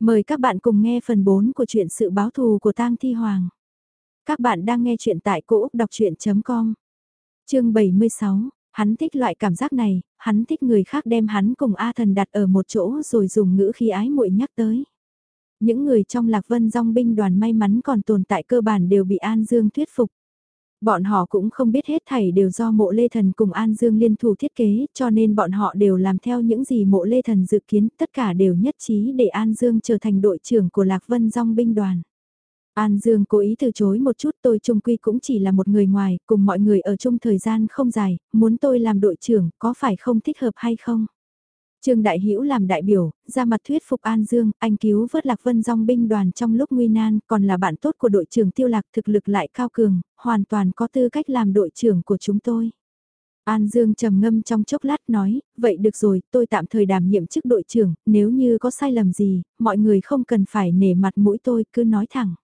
Mời các bạn cùng nghe phần 4 của truyện sự báo thù của tang Thi Hoàng. Các bạn đang nghe truyện tại cỗ đọc chuyện.com. Chương 76, hắn thích loại cảm giác này, hắn thích người khác đem hắn cùng A thần đặt ở một chỗ rồi dùng ngữ khi ái muội nhắc tới. Những người trong Lạc Vân Dòng binh đoàn may mắn còn tồn tại cơ bản đều bị An Dương thuyết phục. Bọn họ cũng không biết hết thảy đều do mộ lê thần cùng An Dương liên thủ thiết kế, cho nên bọn họ đều làm theo những gì mộ lê thần dự kiến, tất cả đều nhất trí để An Dương trở thành đội trưởng của Lạc Vân Dòng binh đoàn. An Dương cố ý từ chối một chút tôi trung quy cũng chỉ là một người ngoài, cùng mọi người ở chung thời gian không dài, muốn tôi làm đội trưởng có phải không thích hợp hay không? Trương Đại Hữu làm đại biểu, ra mặt thuyết phục An Dương, anh cứu vớt Lạc Vân Dòng binh đoàn trong lúc nguy nan, còn là bạn tốt của đội trưởng Tiêu Lạc thực lực lại cao cường, hoàn toàn có tư cách làm đội trưởng của chúng tôi. An Dương trầm ngâm trong chốc lát nói, vậy được rồi, tôi tạm thời đảm nhiệm chức đội trưởng, nếu như có sai lầm gì, mọi người không cần phải nể mặt mũi tôi, cứ nói thẳng.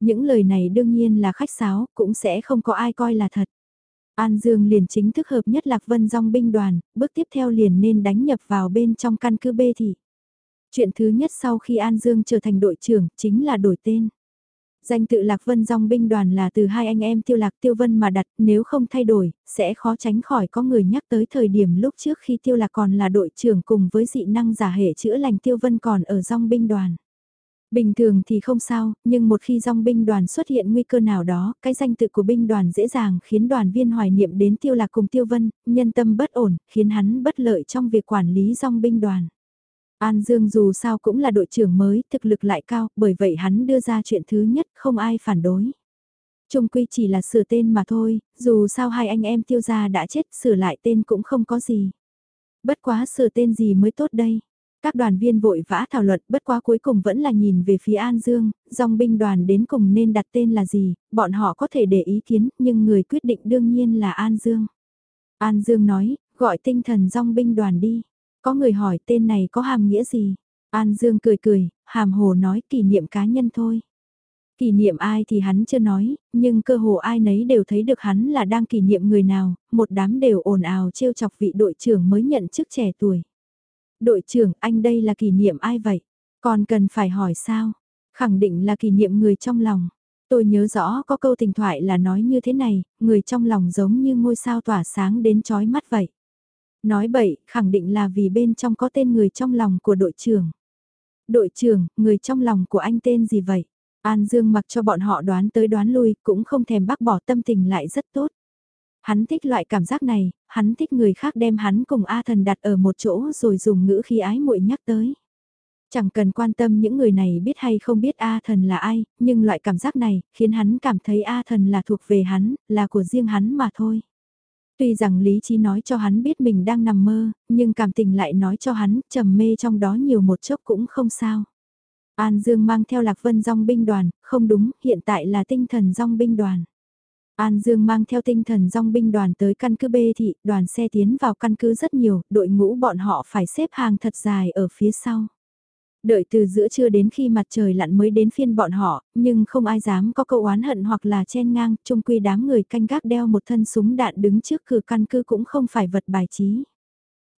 Những lời này đương nhiên là khách sáo, cũng sẽ không có ai coi là thật. An Dương liền chính thức hợp nhất Lạc Vân Dòng binh đoàn, bước tiếp theo liền nên đánh nhập vào bên trong căn cứ B thị. Chuyện thứ nhất sau khi An Dương trở thành đội trưởng chính là đổi tên. Danh tự Lạc Vân Dòng binh đoàn là từ hai anh em Tiêu Lạc Tiêu Vân mà đặt, nếu không thay đổi, sẽ khó tránh khỏi có người nhắc tới thời điểm lúc trước khi Tiêu Lạc còn là đội trưởng cùng với dị năng giả hệ chữa lành Tiêu Vân còn ở Dòng binh đoàn. Bình thường thì không sao, nhưng một khi dòng binh đoàn xuất hiện nguy cơ nào đó, cái danh tự của binh đoàn dễ dàng khiến đoàn viên hoài niệm đến tiêu lạc cùng tiêu vân, nhân tâm bất ổn, khiến hắn bất lợi trong việc quản lý dòng binh đoàn. An Dương dù sao cũng là đội trưởng mới, thực lực lại cao, bởi vậy hắn đưa ra chuyện thứ nhất, không ai phản đối. Trung quy chỉ là sửa tên mà thôi, dù sao hai anh em tiêu gia đã chết, sửa lại tên cũng không có gì. Bất quá sửa tên gì mới tốt đây? Các đoàn viên vội vã thảo luận bất quá cuối cùng vẫn là nhìn về phía An Dương, dòng binh đoàn đến cùng nên đặt tên là gì, bọn họ có thể để ý kiến, nhưng người quyết định đương nhiên là An Dương. An Dương nói, gọi tinh thần dòng binh đoàn đi. Có người hỏi tên này có hàm nghĩa gì? An Dương cười cười, hàm hồ nói kỷ niệm cá nhân thôi. Kỷ niệm ai thì hắn chưa nói, nhưng cơ hồ ai nấy đều thấy được hắn là đang kỷ niệm người nào, một đám đều ồn ào trêu chọc vị đội trưởng mới nhận chức trẻ tuổi đội trưởng anh đây là kỷ niệm ai vậy? Còn cần phải hỏi sao? Khẳng định là kỷ niệm người trong lòng. Tôi nhớ rõ có câu tình thoại là nói như thế này, người trong lòng giống như ngôi sao tỏa sáng đến chói mắt vậy. Nói bậy, khẳng định là vì bên trong có tên người trong lòng của đội trưởng. Đội trưởng, người trong lòng của anh tên gì vậy? An Dương mặc cho bọn họ đoán tới đoán lui, cũng không thèm bác bỏ tâm tình lại rất tốt. Hắn thích loại cảm giác này, hắn thích người khác đem hắn cùng A thần đặt ở một chỗ rồi dùng ngữ khi ái muội nhắc tới. Chẳng cần quan tâm những người này biết hay không biết A thần là ai, nhưng loại cảm giác này khiến hắn cảm thấy A thần là thuộc về hắn, là của riêng hắn mà thôi. Tuy rằng lý trí nói cho hắn biết mình đang nằm mơ, nhưng cảm tình lại nói cho hắn trầm mê trong đó nhiều một chốc cũng không sao. An Dương mang theo Lạc Vân Dòng binh đoàn, không đúng, hiện tại là tinh thần Dòng binh đoàn. An Dương mang theo tinh thần dòng binh đoàn tới căn cứ B thị, đoàn xe tiến vào căn cứ rất nhiều, đội ngũ bọn họ phải xếp hàng thật dài ở phía sau. Đợi từ giữa trưa đến khi mặt trời lặn mới đến phiên bọn họ, nhưng không ai dám có câu oán hận hoặc là chen ngang, chung quy đám người canh gác đeo một thân súng đạn đứng trước cửa căn cứ cũng không phải vật bài trí.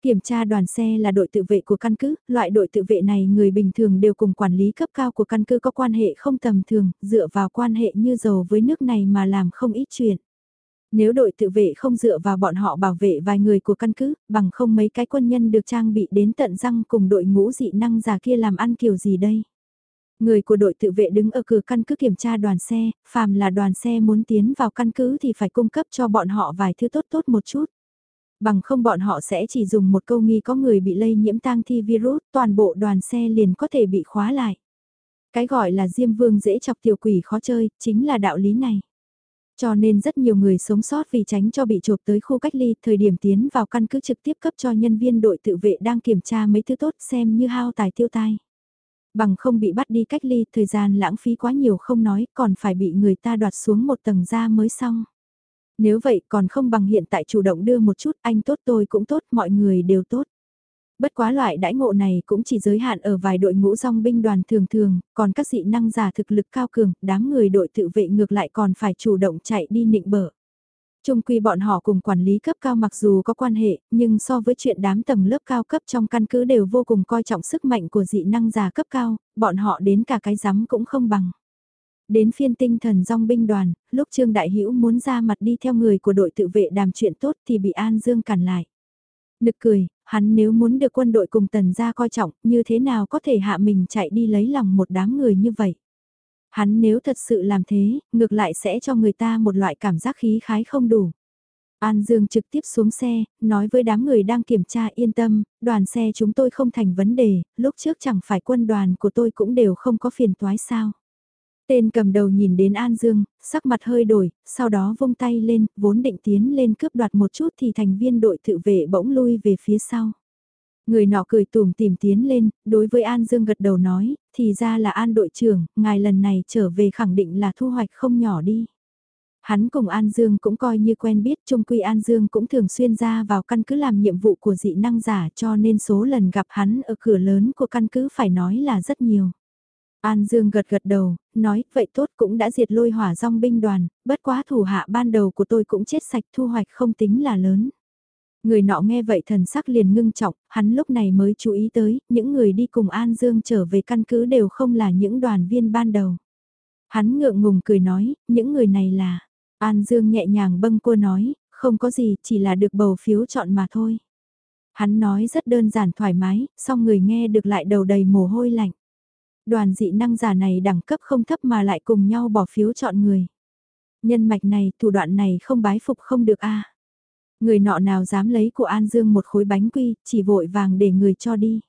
Kiểm tra đoàn xe là đội tự vệ của căn cứ, loại đội tự vệ này người bình thường đều cùng quản lý cấp cao của căn cứ có quan hệ không tầm thường, dựa vào quan hệ như dầu với nước này mà làm không ít chuyện. Nếu đội tự vệ không dựa vào bọn họ bảo vệ vài người của căn cứ, bằng không mấy cái quân nhân được trang bị đến tận răng cùng đội ngũ dị năng già kia làm ăn kiểu gì đây? Người của đội tự vệ đứng ở cửa căn cứ kiểm tra đoàn xe, phàm là đoàn xe muốn tiến vào căn cứ thì phải cung cấp cho bọn họ vài thứ tốt tốt một chút bằng không bọn họ sẽ chỉ dùng một câu nghi có người bị lây nhiễm tang thi virus, toàn bộ đoàn xe liền có thể bị khóa lại. Cái gọi là Diêm Vương dễ chọc tiểu quỷ khó chơi, chính là đạo lý này. Cho nên rất nhiều người sống sót vì tránh cho bị chụp tới khu cách ly, thời điểm tiến vào căn cứ trực tiếp cấp cho nhân viên đội tự vệ đang kiểm tra mấy thứ tốt xem như hao tài tiêu tai. Bằng không bị bắt đi cách ly, thời gian lãng phí quá nhiều không nói, còn phải bị người ta đoạt xuống một tầng ra mới xong. Nếu vậy còn không bằng hiện tại chủ động đưa một chút anh tốt tôi cũng tốt mọi người đều tốt. Bất quá loại đãi ngộ này cũng chỉ giới hạn ở vài đội ngũ dòng binh đoàn thường thường, còn các dị năng giả thực lực cao cường, đám người đội tự vệ ngược lại còn phải chủ động chạy đi nịnh bở. Trung quy bọn họ cùng quản lý cấp cao mặc dù có quan hệ, nhưng so với chuyện đám tầng lớp cao cấp trong căn cứ đều vô cùng coi trọng sức mạnh của dị năng giả cấp cao, bọn họ đến cả cái rắm cũng không bằng. Đến phiên tinh thần dòng binh đoàn, lúc Trương Đại Hữu muốn ra mặt đi theo người của đội tự vệ đàm chuyện tốt thì bị An Dương cản lại. Nực cười, hắn nếu muốn được quân đội cùng tần gia coi trọng, như thế nào có thể hạ mình chạy đi lấy lòng một đám người như vậy. Hắn nếu thật sự làm thế, ngược lại sẽ cho người ta một loại cảm giác khí khái không đủ. An Dương trực tiếp xuống xe, nói với đám người đang kiểm tra yên tâm, đoàn xe chúng tôi không thành vấn đề, lúc trước chẳng phải quân đoàn của tôi cũng đều không có phiền toái sao. Tên cầm đầu nhìn đến An Dương, sắc mặt hơi đổi, sau đó vung tay lên, vốn định tiến lên cướp đoạt một chút thì thành viên đội tự vệ bỗng lui về phía sau. Người nọ cười tùm tìm tiến lên, đối với An Dương gật đầu nói, thì ra là An đội trưởng, ngài lần này trở về khẳng định là thu hoạch không nhỏ đi. Hắn cùng An Dương cũng coi như quen biết, trung quy An Dương cũng thường xuyên ra vào căn cứ làm nhiệm vụ của dị năng giả cho nên số lần gặp hắn ở cửa lớn của căn cứ phải nói là rất nhiều. An Dương gật gật đầu, nói, vậy tốt cũng đã diệt lôi hỏa rong binh đoàn, bất quá thủ hạ ban đầu của tôi cũng chết sạch thu hoạch không tính là lớn. Người nọ nghe vậy thần sắc liền ngưng trọng, hắn lúc này mới chú ý tới, những người đi cùng An Dương trở về căn cứ đều không là những đoàn viên ban đầu. Hắn ngượng ngùng cười nói, những người này là, An Dương nhẹ nhàng bâng cua nói, không có gì, chỉ là được bầu phiếu chọn mà thôi. Hắn nói rất đơn giản thoải mái, song người nghe được lại đầu đầy mồ hôi lạnh. Đoàn dị năng giả này đẳng cấp không thấp mà lại cùng nhau bỏ phiếu chọn người. Nhân mạch này, thủ đoạn này không bái phục không được a Người nọ nào dám lấy của An Dương một khối bánh quy, chỉ vội vàng để người cho đi.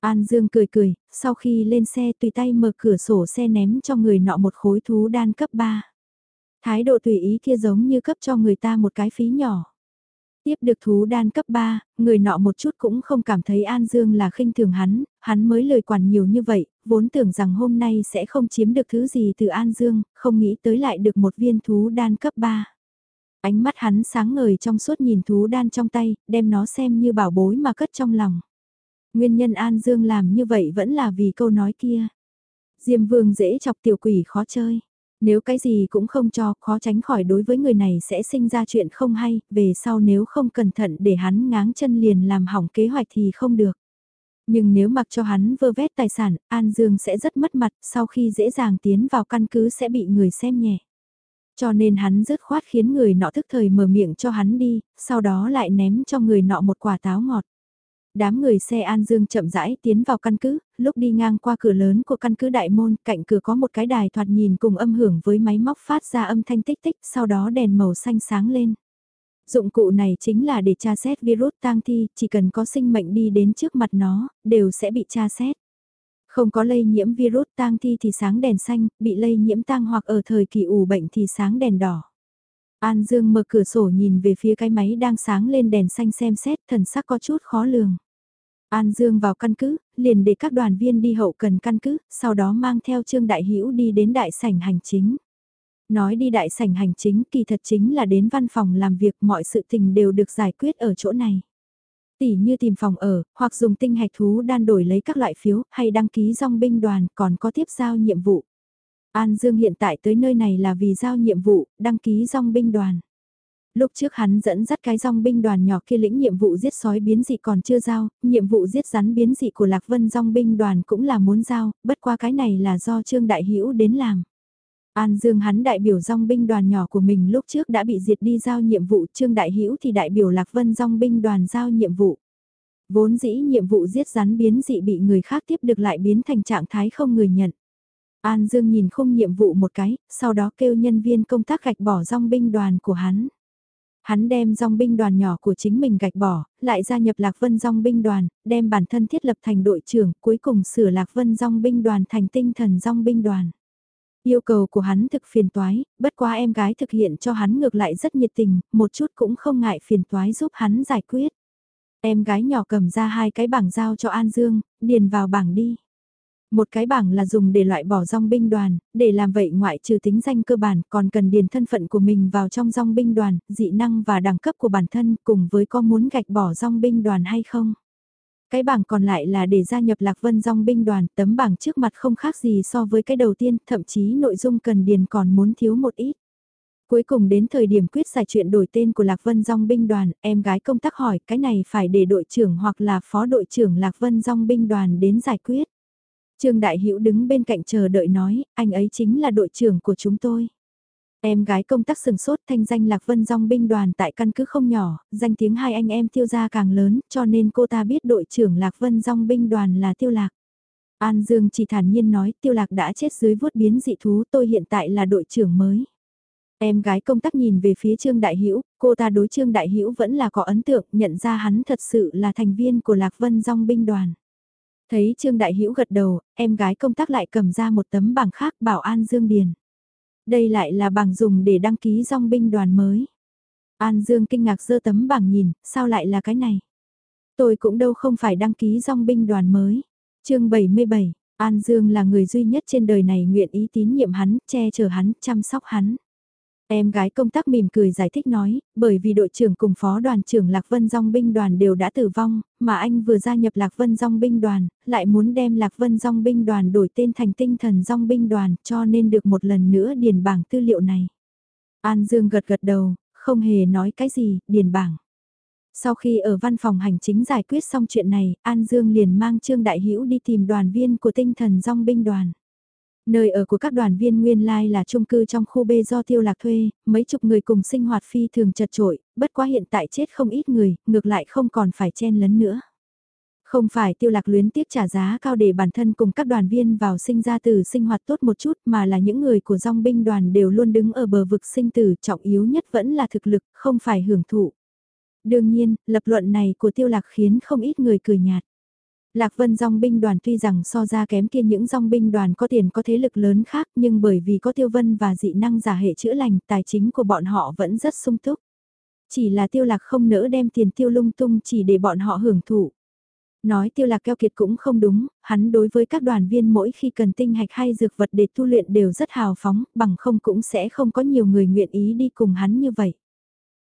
An Dương cười cười, sau khi lên xe tùy tay mở cửa sổ xe ném cho người nọ một khối thú đan cấp 3. Thái độ tùy ý kia giống như cấp cho người ta một cái phí nhỏ. Tiếp được thú đan cấp 3, người nọ một chút cũng không cảm thấy An Dương là khinh thường hắn, hắn mới lời quản nhiều như vậy, vốn tưởng rằng hôm nay sẽ không chiếm được thứ gì từ An Dương, không nghĩ tới lại được một viên thú đan cấp 3. Ánh mắt hắn sáng ngời trong suốt nhìn thú đan trong tay, đem nó xem như bảo bối mà cất trong lòng. Nguyên nhân An Dương làm như vậy vẫn là vì câu nói kia. Diêm vương dễ chọc tiểu quỷ khó chơi. Nếu cái gì cũng không cho, khó tránh khỏi đối với người này sẽ sinh ra chuyện không hay, về sau nếu không cẩn thận để hắn ngáng chân liền làm hỏng kế hoạch thì không được. Nhưng nếu mặc cho hắn vơ vét tài sản, An Dương sẽ rất mất mặt, sau khi dễ dàng tiến vào căn cứ sẽ bị người xem nhẹ. Cho nên hắn dứt khoát khiến người nọ thức thời mở miệng cho hắn đi, sau đó lại ném cho người nọ một quả táo ngọt. Đám người xe An Dương chậm rãi tiến vào căn cứ, lúc đi ngang qua cửa lớn của căn cứ đại môn, cạnh cửa có một cái đài thoạt nhìn cùng âm hưởng với máy móc phát ra âm thanh tích tích, sau đó đèn màu xanh sáng lên. Dụng cụ này chính là để tra xét virus tang thi, chỉ cần có sinh mệnh đi đến trước mặt nó, đều sẽ bị tra xét. Không có lây nhiễm virus tang thi thì sáng đèn xanh, bị lây nhiễm tang hoặc ở thời kỳ ủ bệnh thì sáng đèn đỏ. An Dương mở cửa sổ nhìn về phía cái máy đang sáng lên đèn xanh xem xét thần sắc có chút khó lường. An Dương vào căn cứ, liền để các đoàn viên đi hậu cần căn cứ, sau đó mang theo Trương Đại Hữu đi đến đại sảnh hành chính. Nói đi đại sảnh hành chính kỳ thật chính là đến văn phòng làm việc mọi sự tình đều được giải quyết ở chỗ này. Tỷ như tìm phòng ở, hoặc dùng tinh hạch thú đan đổi lấy các loại phiếu, hay đăng ký dòng binh đoàn, còn có tiếp giao nhiệm vụ. An Dương hiện tại tới nơi này là vì giao nhiệm vụ, đăng ký dòng binh đoàn. Lúc trước hắn dẫn dắt cái dòng binh đoàn nhỏ kia lĩnh nhiệm vụ giết sói biến dị còn chưa giao, nhiệm vụ giết rắn biến dị của Lạc Vân dòng binh đoàn cũng là muốn giao, bất qua cái này là do Trương Đại Hữu đến làm. An Dương hắn đại biểu dòng binh đoàn nhỏ của mình lúc trước đã bị diệt đi giao nhiệm vụ, Trương Đại Hữu thì đại biểu Lạc Vân dòng binh đoàn giao nhiệm vụ. Vốn dĩ nhiệm vụ giết rắn biến dị bị người khác tiếp được lại biến thành trạng thái không người nhận. An Dương nhìn không nhiệm vụ một cái, sau đó kêu nhân viên công tác gạch bỏ dòng binh đoàn của hắn. Hắn đem dòng binh đoàn nhỏ của chính mình gạch bỏ, lại gia nhập Lạc Vân dòng binh đoàn, đem bản thân thiết lập thành đội trưởng, cuối cùng sửa Lạc Vân dòng binh đoàn thành tinh thần dòng binh đoàn. Yêu cầu của hắn thực phiền toái, bất quá em gái thực hiện cho hắn ngược lại rất nhiệt tình, một chút cũng không ngại phiền toái giúp hắn giải quyết. Em gái nhỏ cầm ra hai cái bảng giao cho An Dương, điền vào bảng đi. Một cái bảng là dùng để loại bỏ dòng binh đoàn, để làm vậy ngoại trừ tính danh cơ bản còn cần điền thân phận của mình vào trong dòng binh đoàn, dị năng và đẳng cấp của bản thân cùng với có muốn gạch bỏ dòng binh đoàn hay không. Cái bảng còn lại là để gia nhập Lạc Vân dòng binh đoàn, tấm bảng trước mặt không khác gì so với cái đầu tiên, thậm chí nội dung cần điền còn muốn thiếu một ít. Cuối cùng đến thời điểm quyết giải chuyện đổi tên của Lạc Vân Dòng binh đoàn, em gái công tác hỏi cái này phải để đội trưởng hoặc là phó đội trưởng Lạc Vân Dòng binh đoàn đến giải quyết. Trương Đại Hữu đứng bên cạnh chờ đợi nói, anh ấy chính là đội trưởng của chúng tôi. Em gái công tác sừng sốt thanh danh Lạc Vân Dòng binh đoàn tại căn cứ không nhỏ, danh tiếng hai anh em tiêu gia càng lớn, cho nên cô ta biết đội trưởng Lạc Vân Dòng binh đoàn là tiêu lạc. An Dương chỉ thản nhiên nói tiêu lạc đã chết dưới vuốt biến dị thú tôi hiện tại là đội trưởng mới. Em gái công tác nhìn về phía Trương Đại Hữu cô ta đối Trương Đại Hữu vẫn là có ấn tượng, nhận ra hắn thật sự là thành viên của Lạc Vân Dòng binh đoàn. Thấy Trương Đại Hữu gật đầu, em gái công tác lại cầm ra một tấm bảng khác bảo An Dương điền. Đây lại là bảng dùng để đăng ký dòng binh đoàn mới. An Dương kinh ngạc giơ tấm bảng nhìn, sao lại là cái này? Tôi cũng đâu không phải đăng ký dòng binh đoàn mới. chương 77, An Dương là người duy nhất trên đời này nguyện ý tín nhiệm hắn, che chở hắn, chăm sóc hắn. Em gái công tác mỉm cười giải thích nói, bởi vì đội trưởng cùng phó đoàn trưởng Lạc Vân Dòng binh đoàn đều đã tử vong, mà anh vừa gia nhập Lạc Vân Dòng binh đoàn, lại muốn đem Lạc Vân Dòng binh đoàn đổi tên thành tinh thần Dòng binh đoàn cho nên được một lần nữa điền bảng tư liệu này. An Dương gật gật đầu, không hề nói cái gì, điền bảng. Sau khi ở văn phòng hành chính giải quyết xong chuyện này, An Dương liền mang Trương Đại Hữu đi tìm đoàn viên của tinh thần Dòng binh đoàn. Nơi ở của các đoàn viên nguyên lai là chung cư trong khu B do tiêu lạc thuê, mấy chục người cùng sinh hoạt phi thường chật trội, bất quá hiện tại chết không ít người, ngược lại không còn phải chen lấn nữa. Không phải tiêu lạc luyến tiếc trả giá cao để bản thân cùng các đoàn viên vào sinh ra tử sinh hoạt tốt một chút mà là những người của dòng binh đoàn đều luôn đứng ở bờ vực sinh tử trọng yếu nhất vẫn là thực lực, không phải hưởng thụ. Đương nhiên, lập luận này của tiêu lạc khiến không ít người cười nhạt. Lạc Vân dòng binh đoàn tuy rằng so ra kém kia những dòng binh đoàn có tiền có thế lực lớn khác nhưng bởi vì có tiêu vân và dị năng giả hệ chữa lành tài chính của bọn họ vẫn rất sung túc. Chỉ là tiêu lạc không nỡ đem tiền tiêu lung tung chỉ để bọn họ hưởng thụ. Nói tiêu lạc keo kiệt cũng không đúng, hắn đối với các đoàn viên mỗi khi cần tinh hạch hay dược vật để tu luyện đều rất hào phóng, bằng không cũng sẽ không có nhiều người nguyện ý đi cùng hắn như vậy.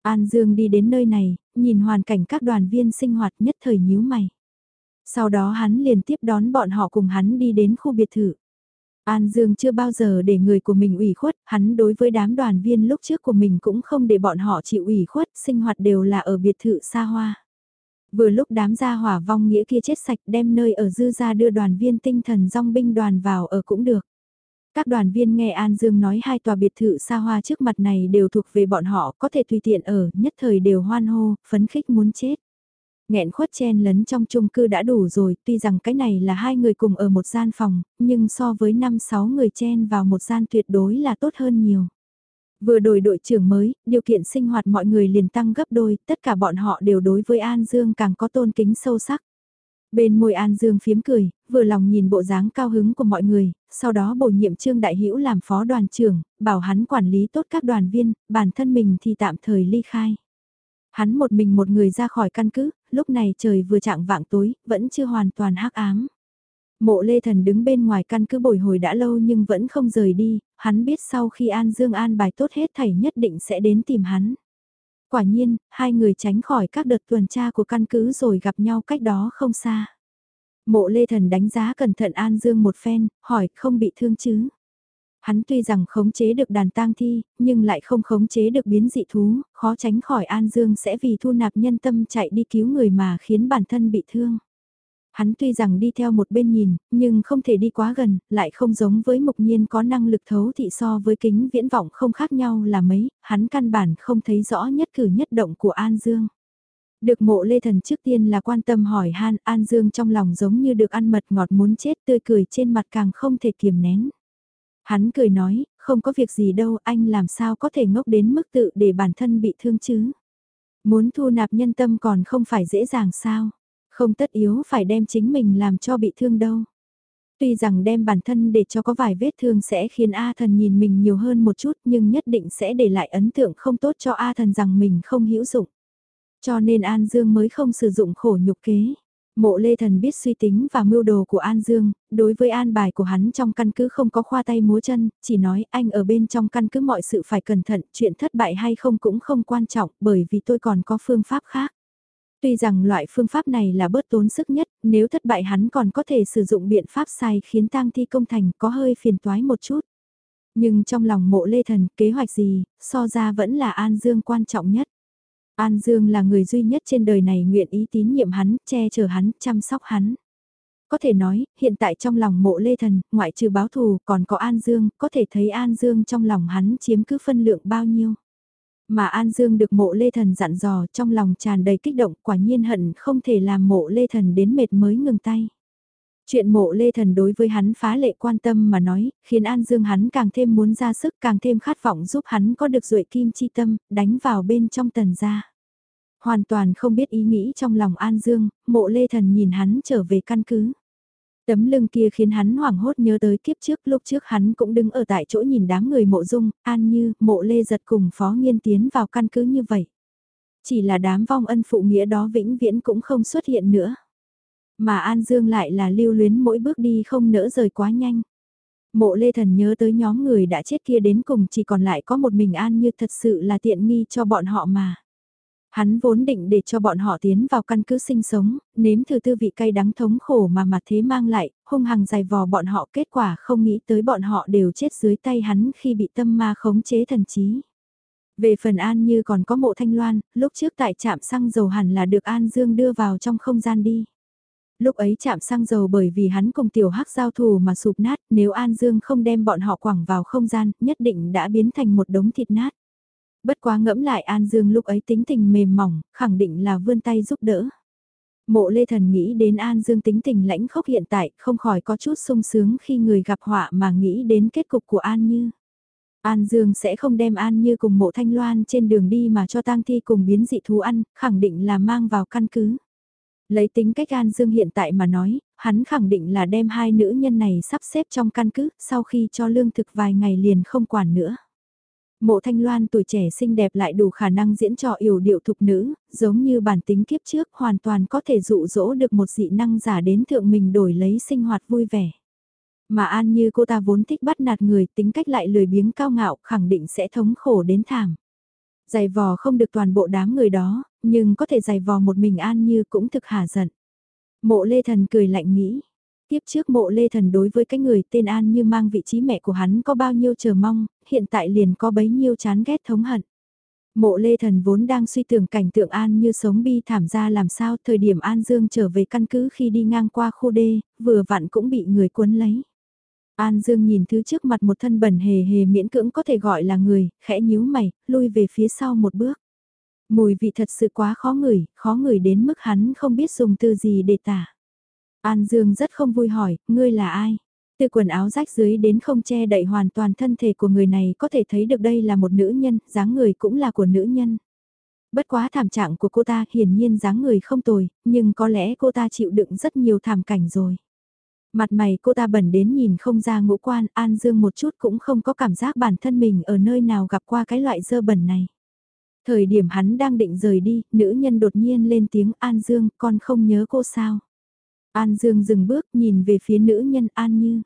An Dương đi đến nơi này, nhìn hoàn cảnh các đoàn viên sinh hoạt nhất thời nhíu mày. Sau đó hắn liền tiếp đón bọn họ cùng hắn đi đến khu biệt thự. An Dương chưa bao giờ để người của mình ủy khuất, hắn đối với đám đoàn viên lúc trước của mình cũng không để bọn họ chịu ủy khuất, sinh hoạt đều là ở biệt thự xa hoa. Vừa lúc đám gia hỏa vong nghĩa kia chết sạch đem nơi ở dư ra đưa đoàn viên tinh thần dòng binh đoàn vào ở cũng được. Các đoàn viên nghe An Dương nói hai tòa biệt thự xa hoa trước mặt này đều thuộc về bọn họ có thể tùy tiện ở, nhất thời đều hoan hô, phấn khích muốn chết nghẹn khuất chen lấn trong chung cư đã đủ rồi, tuy rằng cái này là hai người cùng ở một gian phòng, nhưng so với 5-6 người chen vào một gian tuyệt đối là tốt hơn nhiều. Vừa đổi đội trưởng mới, điều kiện sinh hoạt mọi người liền tăng gấp đôi, tất cả bọn họ đều đối với An Dương càng có tôn kính sâu sắc. Bên môi An Dương phiếm cười, vừa lòng nhìn bộ dáng cao hứng của mọi người, sau đó bổ nhiệm Trương Đại Hữu làm phó đoàn trưởng, bảo hắn quản lý tốt các đoàn viên, bản thân mình thì tạm thời ly khai. Hắn một mình một người ra khỏi căn cứ, lúc này trời vừa chạng vạng tối, vẫn chưa hoàn toàn hắc ám. Mộ Lê Thần đứng bên ngoài căn cứ bồi hồi đã lâu nhưng vẫn không rời đi, hắn biết sau khi An Dương an bài tốt hết thảy nhất định sẽ đến tìm hắn. Quả nhiên, hai người tránh khỏi các đợt tuần tra của căn cứ rồi gặp nhau cách đó không xa. Mộ Lê Thần đánh giá cẩn thận An Dương một phen, hỏi không bị thương chứ. Hắn tuy rằng khống chế được đàn tang thi, nhưng lại không khống chế được biến dị thú, khó tránh khỏi An Dương sẽ vì thu nạp nhân tâm chạy đi cứu người mà khiến bản thân bị thương. Hắn tuy rằng đi theo một bên nhìn, nhưng không thể đi quá gần, lại không giống với mục nhiên có năng lực thấu thị so với kính viễn vọng không khác nhau là mấy, hắn căn bản không thấy rõ nhất cử nhất động của An Dương. Được mộ lê thần trước tiên là quan tâm hỏi han An Dương trong lòng giống như được ăn mật ngọt muốn chết tươi cười trên mặt càng không thể kiềm nén. Hắn cười nói, không có việc gì đâu, anh làm sao có thể ngốc đến mức tự để bản thân bị thương chứ. Muốn thu nạp nhân tâm còn không phải dễ dàng sao, không tất yếu phải đem chính mình làm cho bị thương đâu. Tuy rằng đem bản thân để cho có vài vết thương sẽ khiến A thần nhìn mình nhiều hơn một chút nhưng nhất định sẽ để lại ấn tượng không tốt cho A thần rằng mình không hữu dụng. Cho nên An Dương mới không sử dụng khổ nhục kế. Mộ Lê Thần biết suy tính và mưu đồ của An Dương, đối với an bài của hắn trong căn cứ không có khoa tay múa chân, chỉ nói anh ở bên trong căn cứ mọi sự phải cẩn thận, chuyện thất bại hay không cũng không quan trọng bởi vì tôi còn có phương pháp khác. Tuy rằng loại phương pháp này là bớt tốn sức nhất, nếu thất bại hắn còn có thể sử dụng biện pháp sai khiến tang thi công thành có hơi phiền toái một chút. Nhưng trong lòng mộ lê thần, kế hoạch gì, so ra vẫn là An Dương quan trọng nhất. An Dương là người duy nhất trên đời này nguyện ý tín nhiệm hắn, che chở hắn, chăm sóc hắn. Có thể nói, hiện tại trong lòng mộ lê thần, ngoại trừ báo thù, còn có An Dương, có thể thấy An Dương trong lòng hắn chiếm cứ phân lượng bao nhiêu. Mà An Dương được mộ lê thần dặn dò trong lòng tràn đầy kích động quả nhiên hận không thể làm mộ lê thần đến mệt mới ngừng tay. Chuyện mộ lê thần đối với hắn phá lệ quan tâm mà nói, khiến An Dương hắn càng thêm muốn ra sức càng thêm khát vọng giúp hắn có được duệ kim chi tâm, đánh vào bên trong tần gia. Hoàn toàn không biết ý nghĩ trong lòng An Dương, mộ lê thần nhìn hắn trở về căn cứ. Tấm lưng kia khiến hắn hoảng hốt nhớ tới kiếp trước lúc trước hắn cũng đứng ở tại chỗ nhìn đám người mộ dung, an như, mộ lê giật cùng phó nghiên tiến vào căn cứ như vậy. Chỉ là đám vong ân phụ nghĩa đó vĩnh viễn cũng không xuất hiện nữa. Mà An Dương lại là lưu luyến mỗi bước đi không nỡ rời quá nhanh. Mộ lê thần nhớ tới nhóm người đã chết kia đến cùng chỉ còn lại có một mình An như thật sự là tiện nghi cho bọn họ mà. Hắn vốn định để cho bọn họ tiến vào căn cứ sinh sống, nếm thử tư vị cay đắng thống khổ mà mặt thế mang lại, hung hăng dài vò bọn họ kết quả không nghĩ tới bọn họ đều chết dưới tay hắn khi bị tâm ma khống chế thần trí. Về phần An Như còn có mộ thanh loan, lúc trước tại trạm xăng dầu hẳn là được An Dương đưa vào trong không gian đi. Lúc ấy chạm xăng dầu bởi vì hắn cùng tiểu hắc giao thù mà sụp nát, nếu An Dương không đem bọn họ quẳng vào không gian, nhất định đã biến thành một đống thịt nát. Bất quá ngẫm lại An Dương lúc ấy tính tình mềm mỏng, khẳng định là vươn tay giúp đỡ. Mộ Lê Thần nghĩ đến An Dương tính tình lãnh khốc hiện tại, không khỏi có chút sung sướng khi người gặp họa mà nghĩ đến kết cục của An Như. An Dương sẽ không đem An Như cùng mộ thanh loan trên đường đi mà cho tang thi cùng biến dị thú ăn, khẳng định là mang vào căn cứ. Lấy tính cách An Dương hiện tại mà nói, hắn khẳng định là đem hai nữ nhân này sắp xếp trong căn cứ, sau khi cho lương thực vài ngày liền không quản nữa. Mộ Thanh Loan tuổi trẻ xinh đẹp lại đủ khả năng diễn trò yểu điệu thục nữ, giống như bản tính kiếp trước hoàn toàn có thể dụ dỗ được một dị năng giả đến thượng mình đổi lấy sinh hoạt vui vẻ. Mà An như cô ta vốn thích bắt nạt người tính cách lại lười biếng cao ngạo khẳng định sẽ thống khổ đến thảm. Giày vò không được toàn bộ đám người đó, nhưng có thể giày vò một mình An như cũng thực hả giận. Mộ Lê Thần cười lạnh nghĩ, Tiếp trước mộ lê thần đối với cái người tên An như mang vị trí mẹ của hắn có bao nhiêu chờ mong, hiện tại liền có bấy nhiêu chán ghét thống hận. Mộ lê thần vốn đang suy tưởng cảnh tượng An như sống bi thảm ra làm sao thời điểm An Dương trở về căn cứ khi đi ngang qua khu đê, vừa vặn cũng bị người cuốn lấy. An Dương nhìn thứ trước mặt một thân bẩn hề hề miễn cưỡng có thể gọi là người, khẽ nhíu mày, lui về phía sau một bước. Mùi vị thật sự quá khó ngửi, khó ngửi đến mức hắn không biết dùng từ gì để tả. An Dương rất không vui hỏi, ngươi là ai? Từ quần áo rách dưới đến không che đậy hoàn toàn thân thể của người này có thể thấy được đây là một nữ nhân, dáng người cũng là của nữ nhân. Bất quá thảm trạng của cô ta hiển nhiên dáng người không tồi, nhưng có lẽ cô ta chịu đựng rất nhiều thảm cảnh rồi. Mặt mày cô ta bẩn đến nhìn không ra ngũ quan, An Dương một chút cũng không có cảm giác bản thân mình ở nơi nào gặp qua cái loại dơ bẩn này. Thời điểm hắn đang định rời đi, nữ nhân đột nhiên lên tiếng An Dương, con không nhớ cô sao. An Dương dừng bước nhìn về phía nữ nhân An Như.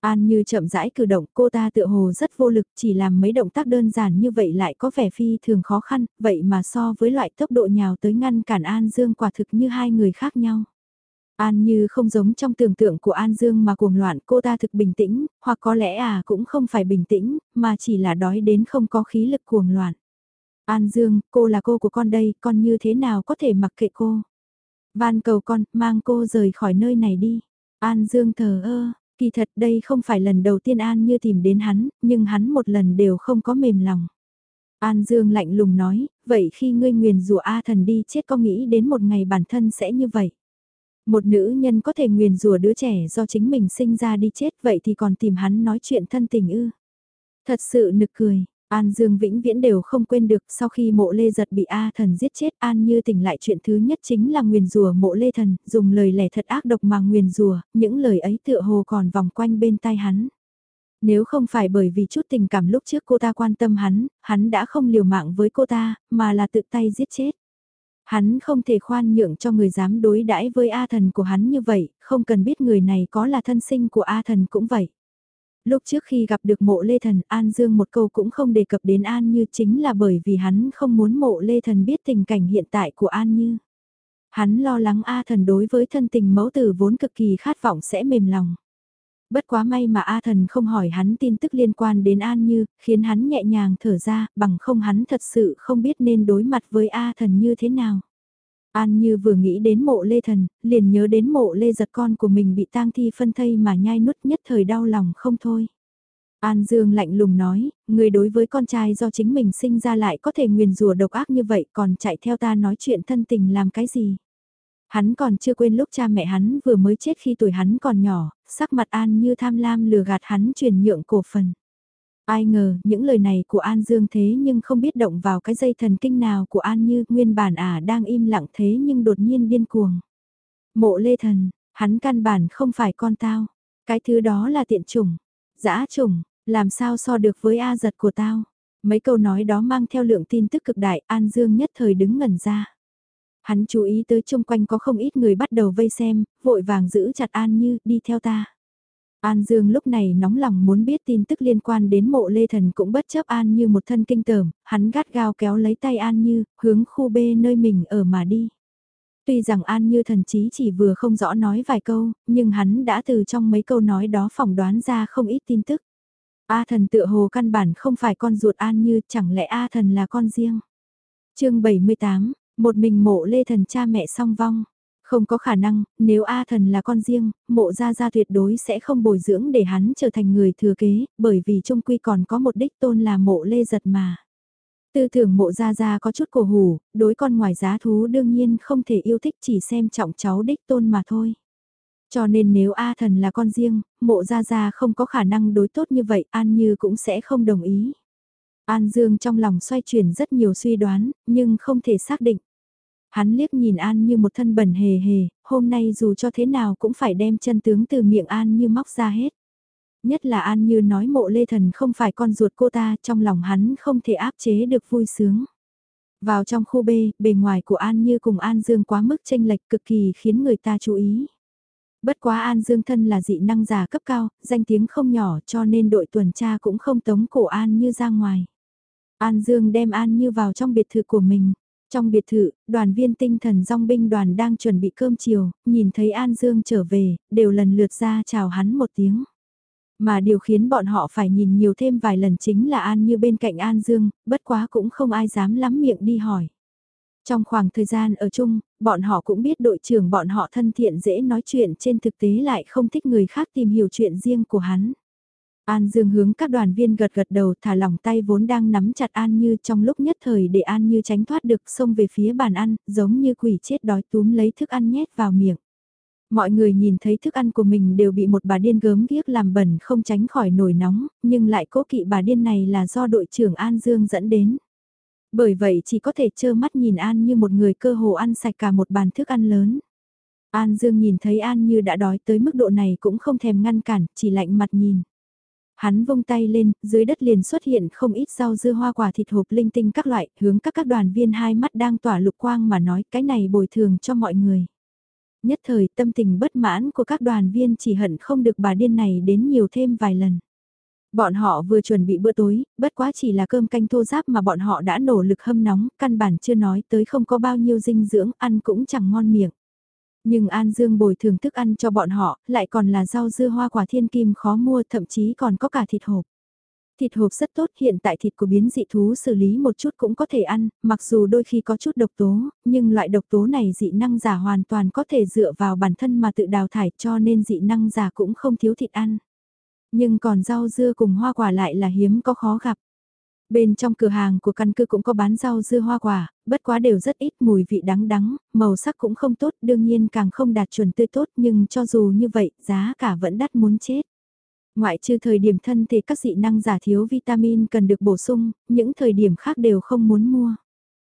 An Như chậm rãi cử động cô ta tựa hồ rất vô lực chỉ làm mấy động tác đơn giản như vậy lại có vẻ phi thường khó khăn, vậy mà so với loại tốc độ nhào tới ngăn cản An Dương quả thực như hai người khác nhau. An Như không giống trong tưởng tượng của An Dương mà cuồng loạn cô ta thực bình tĩnh, hoặc có lẽ à cũng không phải bình tĩnh, mà chỉ là đói đến không có khí lực cuồng loạn. An Dương, cô là cô của con đây, con như thế nào có thể mặc kệ cô? Van cầu con, mang cô rời khỏi nơi này đi. An Dương thờ ơ, kỳ thật đây không phải lần đầu tiên An như tìm đến hắn, nhưng hắn một lần đều không có mềm lòng. An Dương lạnh lùng nói, vậy khi ngươi nguyền rủa A thần đi chết có nghĩ đến một ngày bản thân sẽ như vậy. Một nữ nhân có thể nguyền rủa đứa trẻ do chính mình sinh ra đi chết vậy thì còn tìm hắn nói chuyện thân tình ư. Thật sự nực cười, An Dương vĩnh viễn đều không quên được sau khi mộ lê giật bị A thần giết chết An như tỉnh lại chuyện thứ nhất chính là nguyền rùa mộ lê thần, dùng lời lẻ thật ác độc mà nguyền rùa, những lời ấy tựa hồ còn vòng quanh bên tai hắn. Nếu không phải bởi vì chút tình cảm lúc trước cô ta quan tâm hắn, hắn đã không liều mạng với cô ta, mà là tự tay giết chết. Hắn không thể khoan nhượng cho người dám đối đãi với A thần của hắn như vậy, không cần biết người này có là thân sinh của A thần cũng vậy lúc trước khi gặp được mộ lê thần An Dương một câu cũng không đề cập đến An Như chính là bởi vì hắn không muốn mộ lê thần biết tình cảnh hiện tại của An Như. Hắn lo lắng A thần đối với thân tình mẫu tử vốn cực kỳ khát vọng sẽ mềm lòng. Bất quá may mà A thần không hỏi hắn tin tức liên quan đến An Như, khiến hắn nhẹ nhàng thở ra, bằng không hắn thật sự không biết nên đối mặt với A thần như thế nào. An Như vừa nghĩ đến mộ lê thần, liền nhớ đến mộ lê giật con của mình bị tang thi phân thây mà nhai nút nhất thời đau lòng không thôi. An Dương lạnh lùng nói, người đối với con trai do chính mình sinh ra lại có thể nguyền rủa độc ác như vậy còn chạy theo ta nói chuyện thân tình làm cái gì. Hắn còn chưa quên lúc cha mẹ hắn vừa mới chết khi tuổi hắn còn nhỏ, sắc mặt An như tham lam lừa gạt hắn chuyển nhượng cổ phần. Ai ngờ, những lời này của An Dương thế nhưng không biết động vào cái dây thần kinh nào của An Như, nguyên bản ả à đang im lặng thế nhưng đột nhiên điên cuồng. Mộ lê thần, hắn căn bản không phải con tao, cái thứ đó là tiện chủng, dã chủng, làm sao so được với A giật của tao. Mấy câu nói đó mang theo lượng tin tức cực đại, An Dương nhất thời đứng ngẩn ra. Hắn chú ý tới chung quanh có không ít người bắt đầu vây xem, vội vàng giữ chặt An Như, đi theo ta. An Dương lúc này nóng lòng muốn biết tin tức liên quan đến mộ Lê Thần cũng bất chấp An Như một thân kinh tởm, hắn gắt gao kéo lấy tay An Như, hướng khu B nơi mình ở mà đi. Tuy rằng An Như thần chí chỉ vừa không rõ nói vài câu, nhưng hắn đã từ trong mấy câu nói đó phỏng đoán ra không ít tin tức. A thần tựa hồ căn bản không phải con ruột An Như, chẳng lẽ A thần là con riêng. chương 78, một mình mộ lê thần cha mẹ song vong. Không có khả năng, nếu A thần là con riêng, mộ gia gia tuyệt đối sẽ không bồi dưỡng để hắn trở thành người thừa kế, bởi vì trung quy còn có một đích tôn là mộ lê giật mà. Tư tưởng mộ gia gia có chút cổ hủ, đối con ngoài giá thú đương nhiên không thể yêu thích chỉ xem trọng cháu đích tôn mà thôi. Cho nên nếu A thần là con riêng, mộ gia gia không có khả năng đối tốt như vậy, An Như cũng sẽ không đồng ý. An Dương trong lòng xoay chuyển rất nhiều suy đoán, nhưng không thể xác định. Hắn liếc nhìn An như một thân bẩn hề hề, hôm nay dù cho thế nào cũng phải đem chân tướng từ miệng An như móc ra hết. Nhất là An như nói mộ lê thần không phải con ruột cô ta, trong lòng hắn không thể áp chế được vui sướng. Vào trong khu B, bề ngoài của An Như cùng An Dương quá mức tranh lệch cực kỳ khiến người ta chú ý. Bất quá An Dương thân là dị năng giả cấp cao, danh tiếng không nhỏ cho nên đội tuần tra cũng không tống cổ An Như ra ngoài. An Dương đem An Như vào trong biệt thự của mình. Trong biệt thự, đoàn viên tinh thần dòng binh đoàn đang chuẩn bị cơm chiều, nhìn thấy An Dương trở về, đều lần lượt ra chào hắn một tiếng. Mà điều khiến bọn họ phải nhìn nhiều thêm vài lần chính là An như bên cạnh An Dương, bất quá cũng không ai dám lắm miệng đi hỏi. Trong khoảng thời gian ở chung, bọn họ cũng biết đội trưởng bọn họ thân thiện dễ nói chuyện trên thực tế lại không thích người khác tìm hiểu chuyện riêng của hắn. An Dương hướng các đoàn viên gật gật đầu thả lỏng tay vốn đang nắm chặt An Như trong lúc nhất thời để An Như tránh thoát được xông về phía bàn ăn, giống như quỷ chết đói túm lấy thức ăn nhét vào miệng. Mọi người nhìn thấy thức ăn của mình đều bị một bà điên gớm ghiếc làm bẩn không tránh khỏi nổi nóng, nhưng lại cố kỵ bà điên này là do đội trưởng An Dương dẫn đến. Bởi vậy chỉ có thể trơ mắt nhìn An như một người cơ hồ ăn sạch cả một bàn thức ăn lớn. An Dương nhìn thấy An như đã đói tới mức độ này cũng không thèm ngăn cản, chỉ lạnh mặt nhìn. Hắn vung tay lên, dưới đất liền xuất hiện không ít rau dưa hoa quả thịt hộp linh tinh các loại, hướng các các đoàn viên hai mắt đang tỏa lục quang mà nói cái này bồi thường cho mọi người. Nhất thời tâm tình bất mãn của các đoàn viên chỉ hận không được bà điên này đến nhiều thêm vài lần. Bọn họ vừa chuẩn bị bữa tối, bất quá chỉ là cơm canh thô giáp mà bọn họ đã nổ lực hâm nóng, căn bản chưa nói tới không có bao nhiêu dinh dưỡng, ăn cũng chẳng ngon miệng. Nhưng An Dương bồi thường thức ăn cho bọn họ, lại còn là rau dưa hoa quả thiên kim khó mua thậm chí còn có cả thịt hộp. Thịt hộp rất tốt, hiện tại thịt của biến dị thú xử lý một chút cũng có thể ăn, mặc dù đôi khi có chút độc tố, nhưng loại độc tố này dị năng giả hoàn toàn có thể dựa vào bản thân mà tự đào thải cho nên dị năng giả cũng không thiếu thịt ăn. Nhưng còn rau dưa cùng hoa quả lại là hiếm có khó gặp. Bên trong cửa hàng của căn cứ cũng có bán rau dưa hoa quả, bất quá đều rất ít mùi vị đắng đắng, màu sắc cũng không tốt, đương nhiên càng không đạt chuẩn tươi tốt nhưng cho dù như vậy, giá cả vẫn đắt muốn chết. Ngoại trừ thời điểm thân thì các dị năng giả thiếu vitamin cần được bổ sung, những thời điểm khác đều không muốn mua.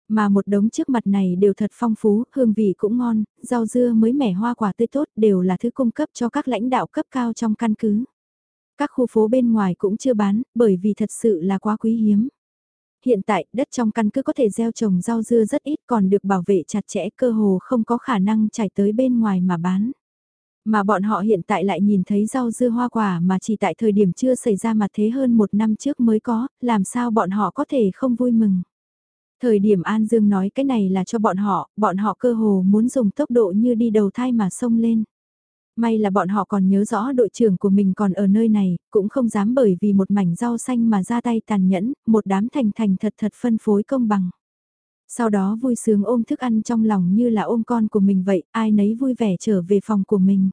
Mà một đống trước mặt này đều thật phong phú, hương vị cũng ngon, rau dưa mới mẻ hoa quả tươi tốt đều là thứ cung cấp cho các lãnh đạo cấp cao trong căn cứ. Các khu phố bên ngoài cũng chưa bán, bởi vì thật sự là quá quý hiếm. Hiện tại, đất trong căn cứ có thể gieo trồng rau dưa rất ít còn được bảo vệ chặt chẽ cơ hồ không có khả năng trải tới bên ngoài mà bán. Mà bọn họ hiện tại lại nhìn thấy rau dưa hoa quả mà chỉ tại thời điểm chưa xảy ra mặt thế hơn một năm trước mới có, làm sao bọn họ có thể không vui mừng. Thời điểm An Dương nói cái này là cho bọn họ, bọn họ cơ hồ muốn dùng tốc độ như đi đầu thai mà xông lên. May là bọn họ còn nhớ rõ đội trưởng của mình còn ở nơi này, cũng không dám bởi vì một mảnh rau xanh mà ra tay tàn nhẫn, một đám thành thành thật thật phân phối công bằng. Sau đó vui sướng ôm thức ăn trong lòng như là ôm con của mình vậy, ai nấy vui vẻ trở về phòng của mình.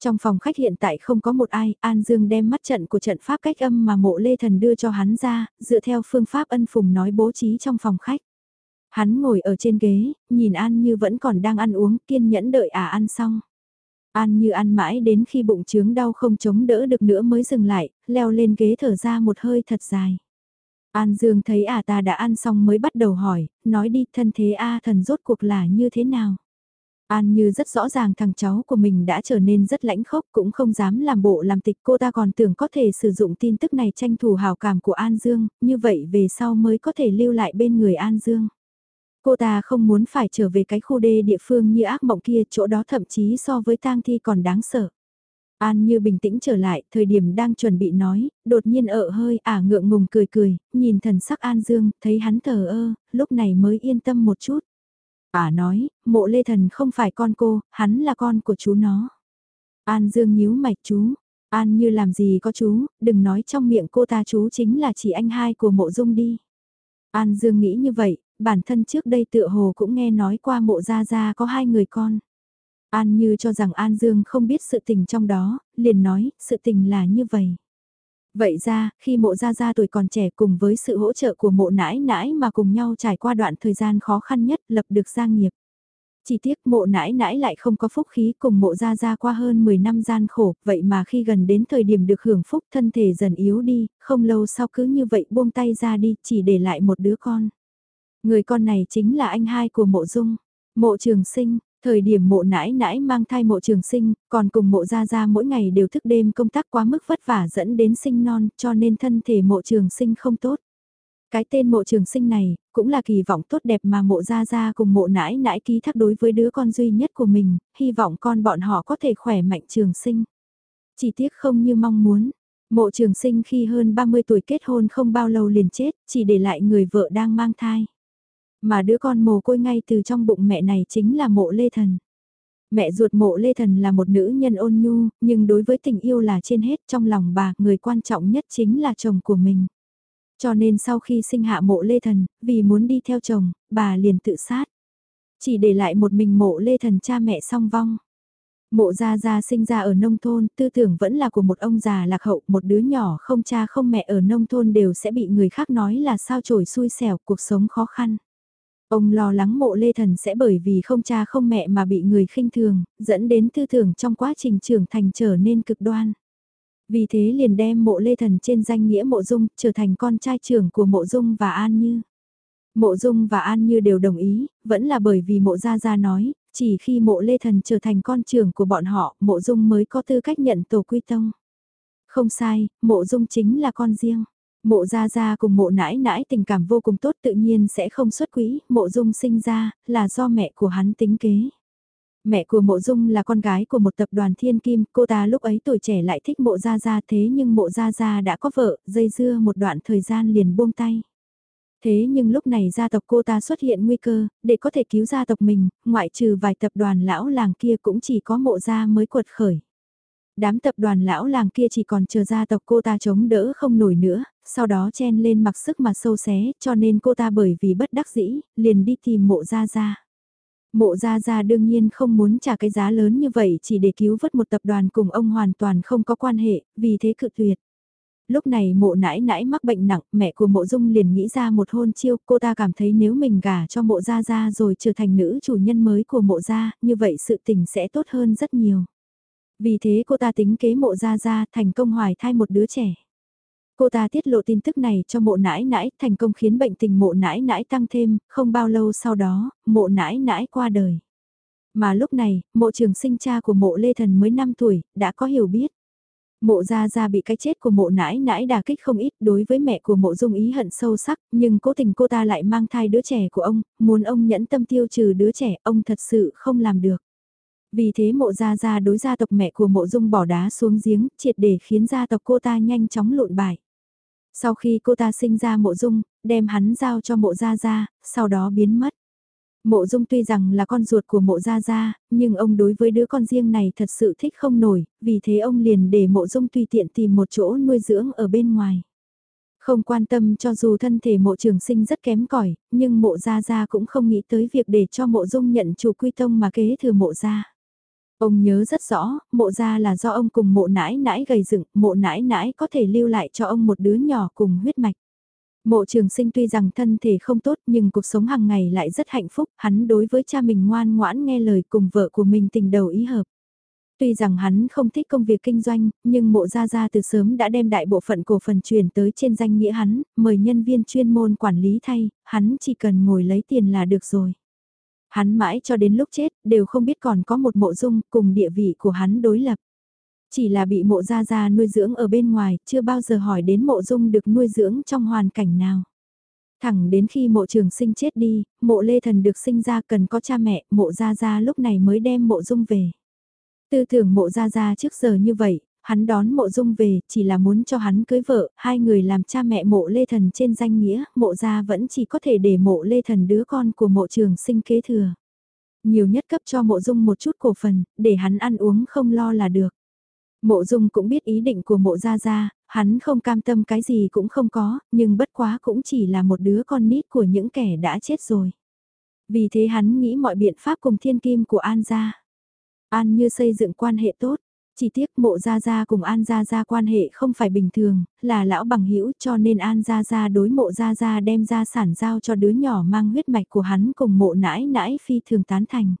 Trong phòng khách hiện tại không có một ai, An Dương đem mắt trận của trận pháp cách âm mà mộ Lê Thần đưa cho hắn ra, dựa theo phương pháp ân phùng nói bố trí trong phòng khách. Hắn ngồi ở trên ghế, nhìn An Như vẫn còn đang ăn uống, kiên nhẫn đợi à ăn xong. An Như ăn mãi đến khi bụng trướng đau không chống đỡ được nữa mới dừng lại, leo lên ghế thở ra một hơi thật dài. An Dương thấy à ta đã ăn xong mới bắt đầu hỏi, nói đi thân thế A thần rốt cuộc là như thế nào. An như rất rõ ràng thằng cháu của mình đã trở nên rất lãnh khốc cũng không dám làm bộ làm tịch cô ta còn tưởng có thể sử dụng tin tức này tranh thủ hào cảm của An Dương, như vậy về sau mới có thể lưu lại bên người An Dương. Cô ta không muốn phải trở về cái khu đê địa phương như ác mộng kia, chỗ đó thậm chí so với tang thi còn đáng sợ. An như bình tĩnh trở lại, thời điểm đang chuẩn bị nói, đột nhiên ợ hơi, ả ngượng ngùng cười cười, nhìn thần sắc An Dương, thấy hắn thờ ơ, lúc này mới yên tâm một chút. Ả nói, mộ lê thần không phải con cô, hắn là con của chú nó. An Dương nhíu mạch chú, An như làm gì có chú, đừng nói trong miệng cô ta chú chính là chị anh hai của mộ dung đi. An Dương nghĩ như vậy, bản thân trước đây tựa hồ cũng nghe nói qua mộ gia gia có hai người con. An Như cho rằng An Dương không biết sự tình trong đó, liền nói, sự tình là như vậy. Vậy ra, khi mộ gia gia tuổi còn trẻ cùng với sự hỗ trợ của mộ nãi nãi mà cùng nhau trải qua đoạn thời gian khó khăn nhất lập được gia nghiệp. Chỉ tiếc mộ nãi nãi lại không có phúc khí cùng mộ gia gia qua hơn 10 năm gian khổ, vậy mà khi gần đến thời điểm được hưởng phúc thân thể dần yếu đi, không lâu sau cứ như vậy buông tay ra đi, chỉ để lại một đứa con. Người con này chính là anh hai của mộ dung, mộ trường sinh, Thời điểm mộ nãi nãi mang thai mộ trường sinh, còn cùng mộ gia gia mỗi ngày đều thức đêm công tác quá mức vất vả dẫn đến sinh non cho nên thân thể mộ trường sinh không tốt. Cái tên mộ trường sinh này, cũng là kỳ vọng tốt đẹp mà mộ gia gia cùng mộ nãi nãi ký thác đối với đứa con duy nhất của mình, hy vọng con bọn họ có thể khỏe mạnh trường sinh. Chỉ tiếc không như mong muốn, mộ trường sinh khi hơn 30 tuổi kết hôn không bao lâu liền chết, chỉ để lại người vợ đang mang thai. Mà đứa con mồ côi ngay từ trong bụng mẹ này chính là mộ lê thần. Mẹ ruột mộ lê thần là một nữ nhân ôn nhu, nhưng đối với tình yêu là trên hết trong lòng bà, người quan trọng nhất chính là chồng của mình. Cho nên sau khi sinh hạ mộ lê thần, vì muốn đi theo chồng, bà liền tự sát. Chỉ để lại một mình mộ lê thần cha mẹ song vong. Mộ gia gia sinh ra ở nông thôn, tư tưởng vẫn là của một ông già lạc hậu, một đứa nhỏ không cha không mẹ ở nông thôn đều sẽ bị người khác nói là sao trổi xui xẻo, cuộc sống khó khăn. Ông lo lắng mộ lê thần sẽ bởi vì không cha không mẹ mà bị người khinh thường, dẫn đến tư tưởng trong quá trình trưởng thành trở nên cực đoan. Vì thế liền đem mộ lê thần trên danh nghĩa mộ dung trở thành con trai trưởng của mộ dung và An Như. Mộ dung và An Như đều đồng ý, vẫn là bởi vì mộ gia gia nói, chỉ khi mộ lê thần trở thành con trưởng của bọn họ, mộ dung mới có tư cách nhận tổ quy tông. Không sai, mộ dung chính là con riêng. Mộ gia gia cùng mộ nãi nãi tình cảm vô cùng tốt tự nhiên sẽ không xuất quỹ, mộ dung sinh ra, là do mẹ của hắn tính kế. Mẹ của mộ dung là con gái của một tập đoàn thiên kim, cô ta lúc ấy tuổi trẻ lại thích mộ gia gia thế nhưng mộ gia gia đã có vợ, dây dưa một đoạn thời gian liền buông tay. Thế nhưng lúc này gia tộc cô ta xuất hiện nguy cơ, để có thể cứu gia tộc mình, ngoại trừ vài tập đoàn lão làng kia cũng chỉ có mộ gia mới quật khởi. Đám tập đoàn lão làng kia chỉ còn chờ gia tộc cô ta chống đỡ không nổi nữa, sau đó chen lên mặc sức mà sâu xé, cho nên cô ta bởi vì bất đắc dĩ, liền đi tìm mộ gia gia. Mộ gia gia đương nhiên không muốn trả cái giá lớn như vậy chỉ để cứu vớt một tập đoàn cùng ông hoàn toàn không có quan hệ, vì thế cự tuyệt. Lúc này mộ nãi nãi mắc bệnh nặng, mẹ của mộ dung liền nghĩ ra một hôn chiêu, cô ta cảm thấy nếu mình gả cho mộ gia gia rồi trở thành nữ chủ nhân mới của mộ gia, như vậy sự tình sẽ tốt hơn rất nhiều. Vì thế cô ta tính kế mộ gia gia thành công hoài thai một đứa trẻ. Cô ta tiết lộ tin tức này cho mộ nãi nãi thành công khiến bệnh tình mộ nãi nãi tăng thêm, không bao lâu sau đó, mộ nãi nãi qua đời. Mà lúc này, mộ trường sinh cha của mộ Lê Thần mới 5 tuổi, đã có hiểu biết. Mộ gia gia bị cái chết của mộ nãi nãi đà kích không ít đối với mẹ của mộ dung ý hận sâu sắc, nhưng cố tình cô ta lại mang thai đứa trẻ của ông, muốn ông nhẫn tâm tiêu trừ đứa trẻ, ông thật sự không làm được. Vì thế mộ gia gia đối gia tộc mẹ của mộ dung bỏ đá xuống giếng, triệt để khiến gia tộc cô ta nhanh chóng lộn bại. Sau khi cô ta sinh ra mộ dung, đem hắn giao cho mộ gia gia, sau đó biến mất. Mộ dung tuy rằng là con ruột của mộ gia gia, nhưng ông đối với đứa con riêng này thật sự thích không nổi, vì thế ông liền để mộ dung tùy tiện tìm một chỗ nuôi dưỡng ở bên ngoài. Không quan tâm cho dù thân thể mộ trường sinh rất kém cỏi nhưng mộ gia gia cũng không nghĩ tới việc để cho mộ dung nhận chủ quy tông mà kế thừa mộ gia. Ông nhớ rất rõ, mộ gia là do ông cùng mộ nãi nãi gầy dựng, mộ nãi nãi có thể lưu lại cho ông một đứa nhỏ cùng huyết mạch. Mộ trường sinh tuy rằng thân thể không tốt nhưng cuộc sống hàng ngày lại rất hạnh phúc, hắn đối với cha mình ngoan ngoãn nghe lời cùng vợ của mình tình đầu ý hợp. Tuy rằng hắn không thích công việc kinh doanh, nhưng mộ gia gia từ sớm đã đem đại bộ phận cổ phần chuyển tới trên danh nghĩa hắn, mời nhân viên chuyên môn quản lý thay, hắn chỉ cần ngồi lấy tiền là được rồi. Hắn mãi cho đến lúc chết, đều không biết còn có một mộ dung cùng địa vị của hắn đối lập. Chỉ là bị mộ gia gia nuôi dưỡng ở bên ngoài, chưa bao giờ hỏi đến mộ dung được nuôi dưỡng trong hoàn cảnh nào. Thẳng đến khi mộ trường sinh chết đi, mộ lê thần được sinh ra cần có cha mẹ, mộ gia gia lúc này mới đem mộ dung về. Tư tưởng mộ gia gia trước giờ như vậy, hắn đón mộ dung về chỉ là muốn cho hắn cưới vợ, hai người làm cha mẹ mộ lê thần trên danh nghĩa, mộ gia vẫn chỉ có thể để mộ lê thần đứa con của mộ trường sinh kế thừa. Nhiều nhất cấp cho mộ dung một chút cổ phần, để hắn ăn uống không lo là được. Mộ dung cũng biết ý định của mộ gia gia, hắn không cam tâm cái gì cũng không có, nhưng bất quá cũng chỉ là một đứa con nít của những kẻ đã chết rồi. Vì thế hắn nghĩ mọi biện pháp cùng thiên kim của An gia. An như xây dựng quan hệ tốt, chỉ tiếc mộ gia gia cùng An gia gia quan hệ không phải bình thường, là lão bằng hữu cho nên An gia gia đối mộ gia gia đem ra sản giao cho đứa nhỏ mang huyết mạch của hắn cùng mộ nãi nãi phi thường tán thành.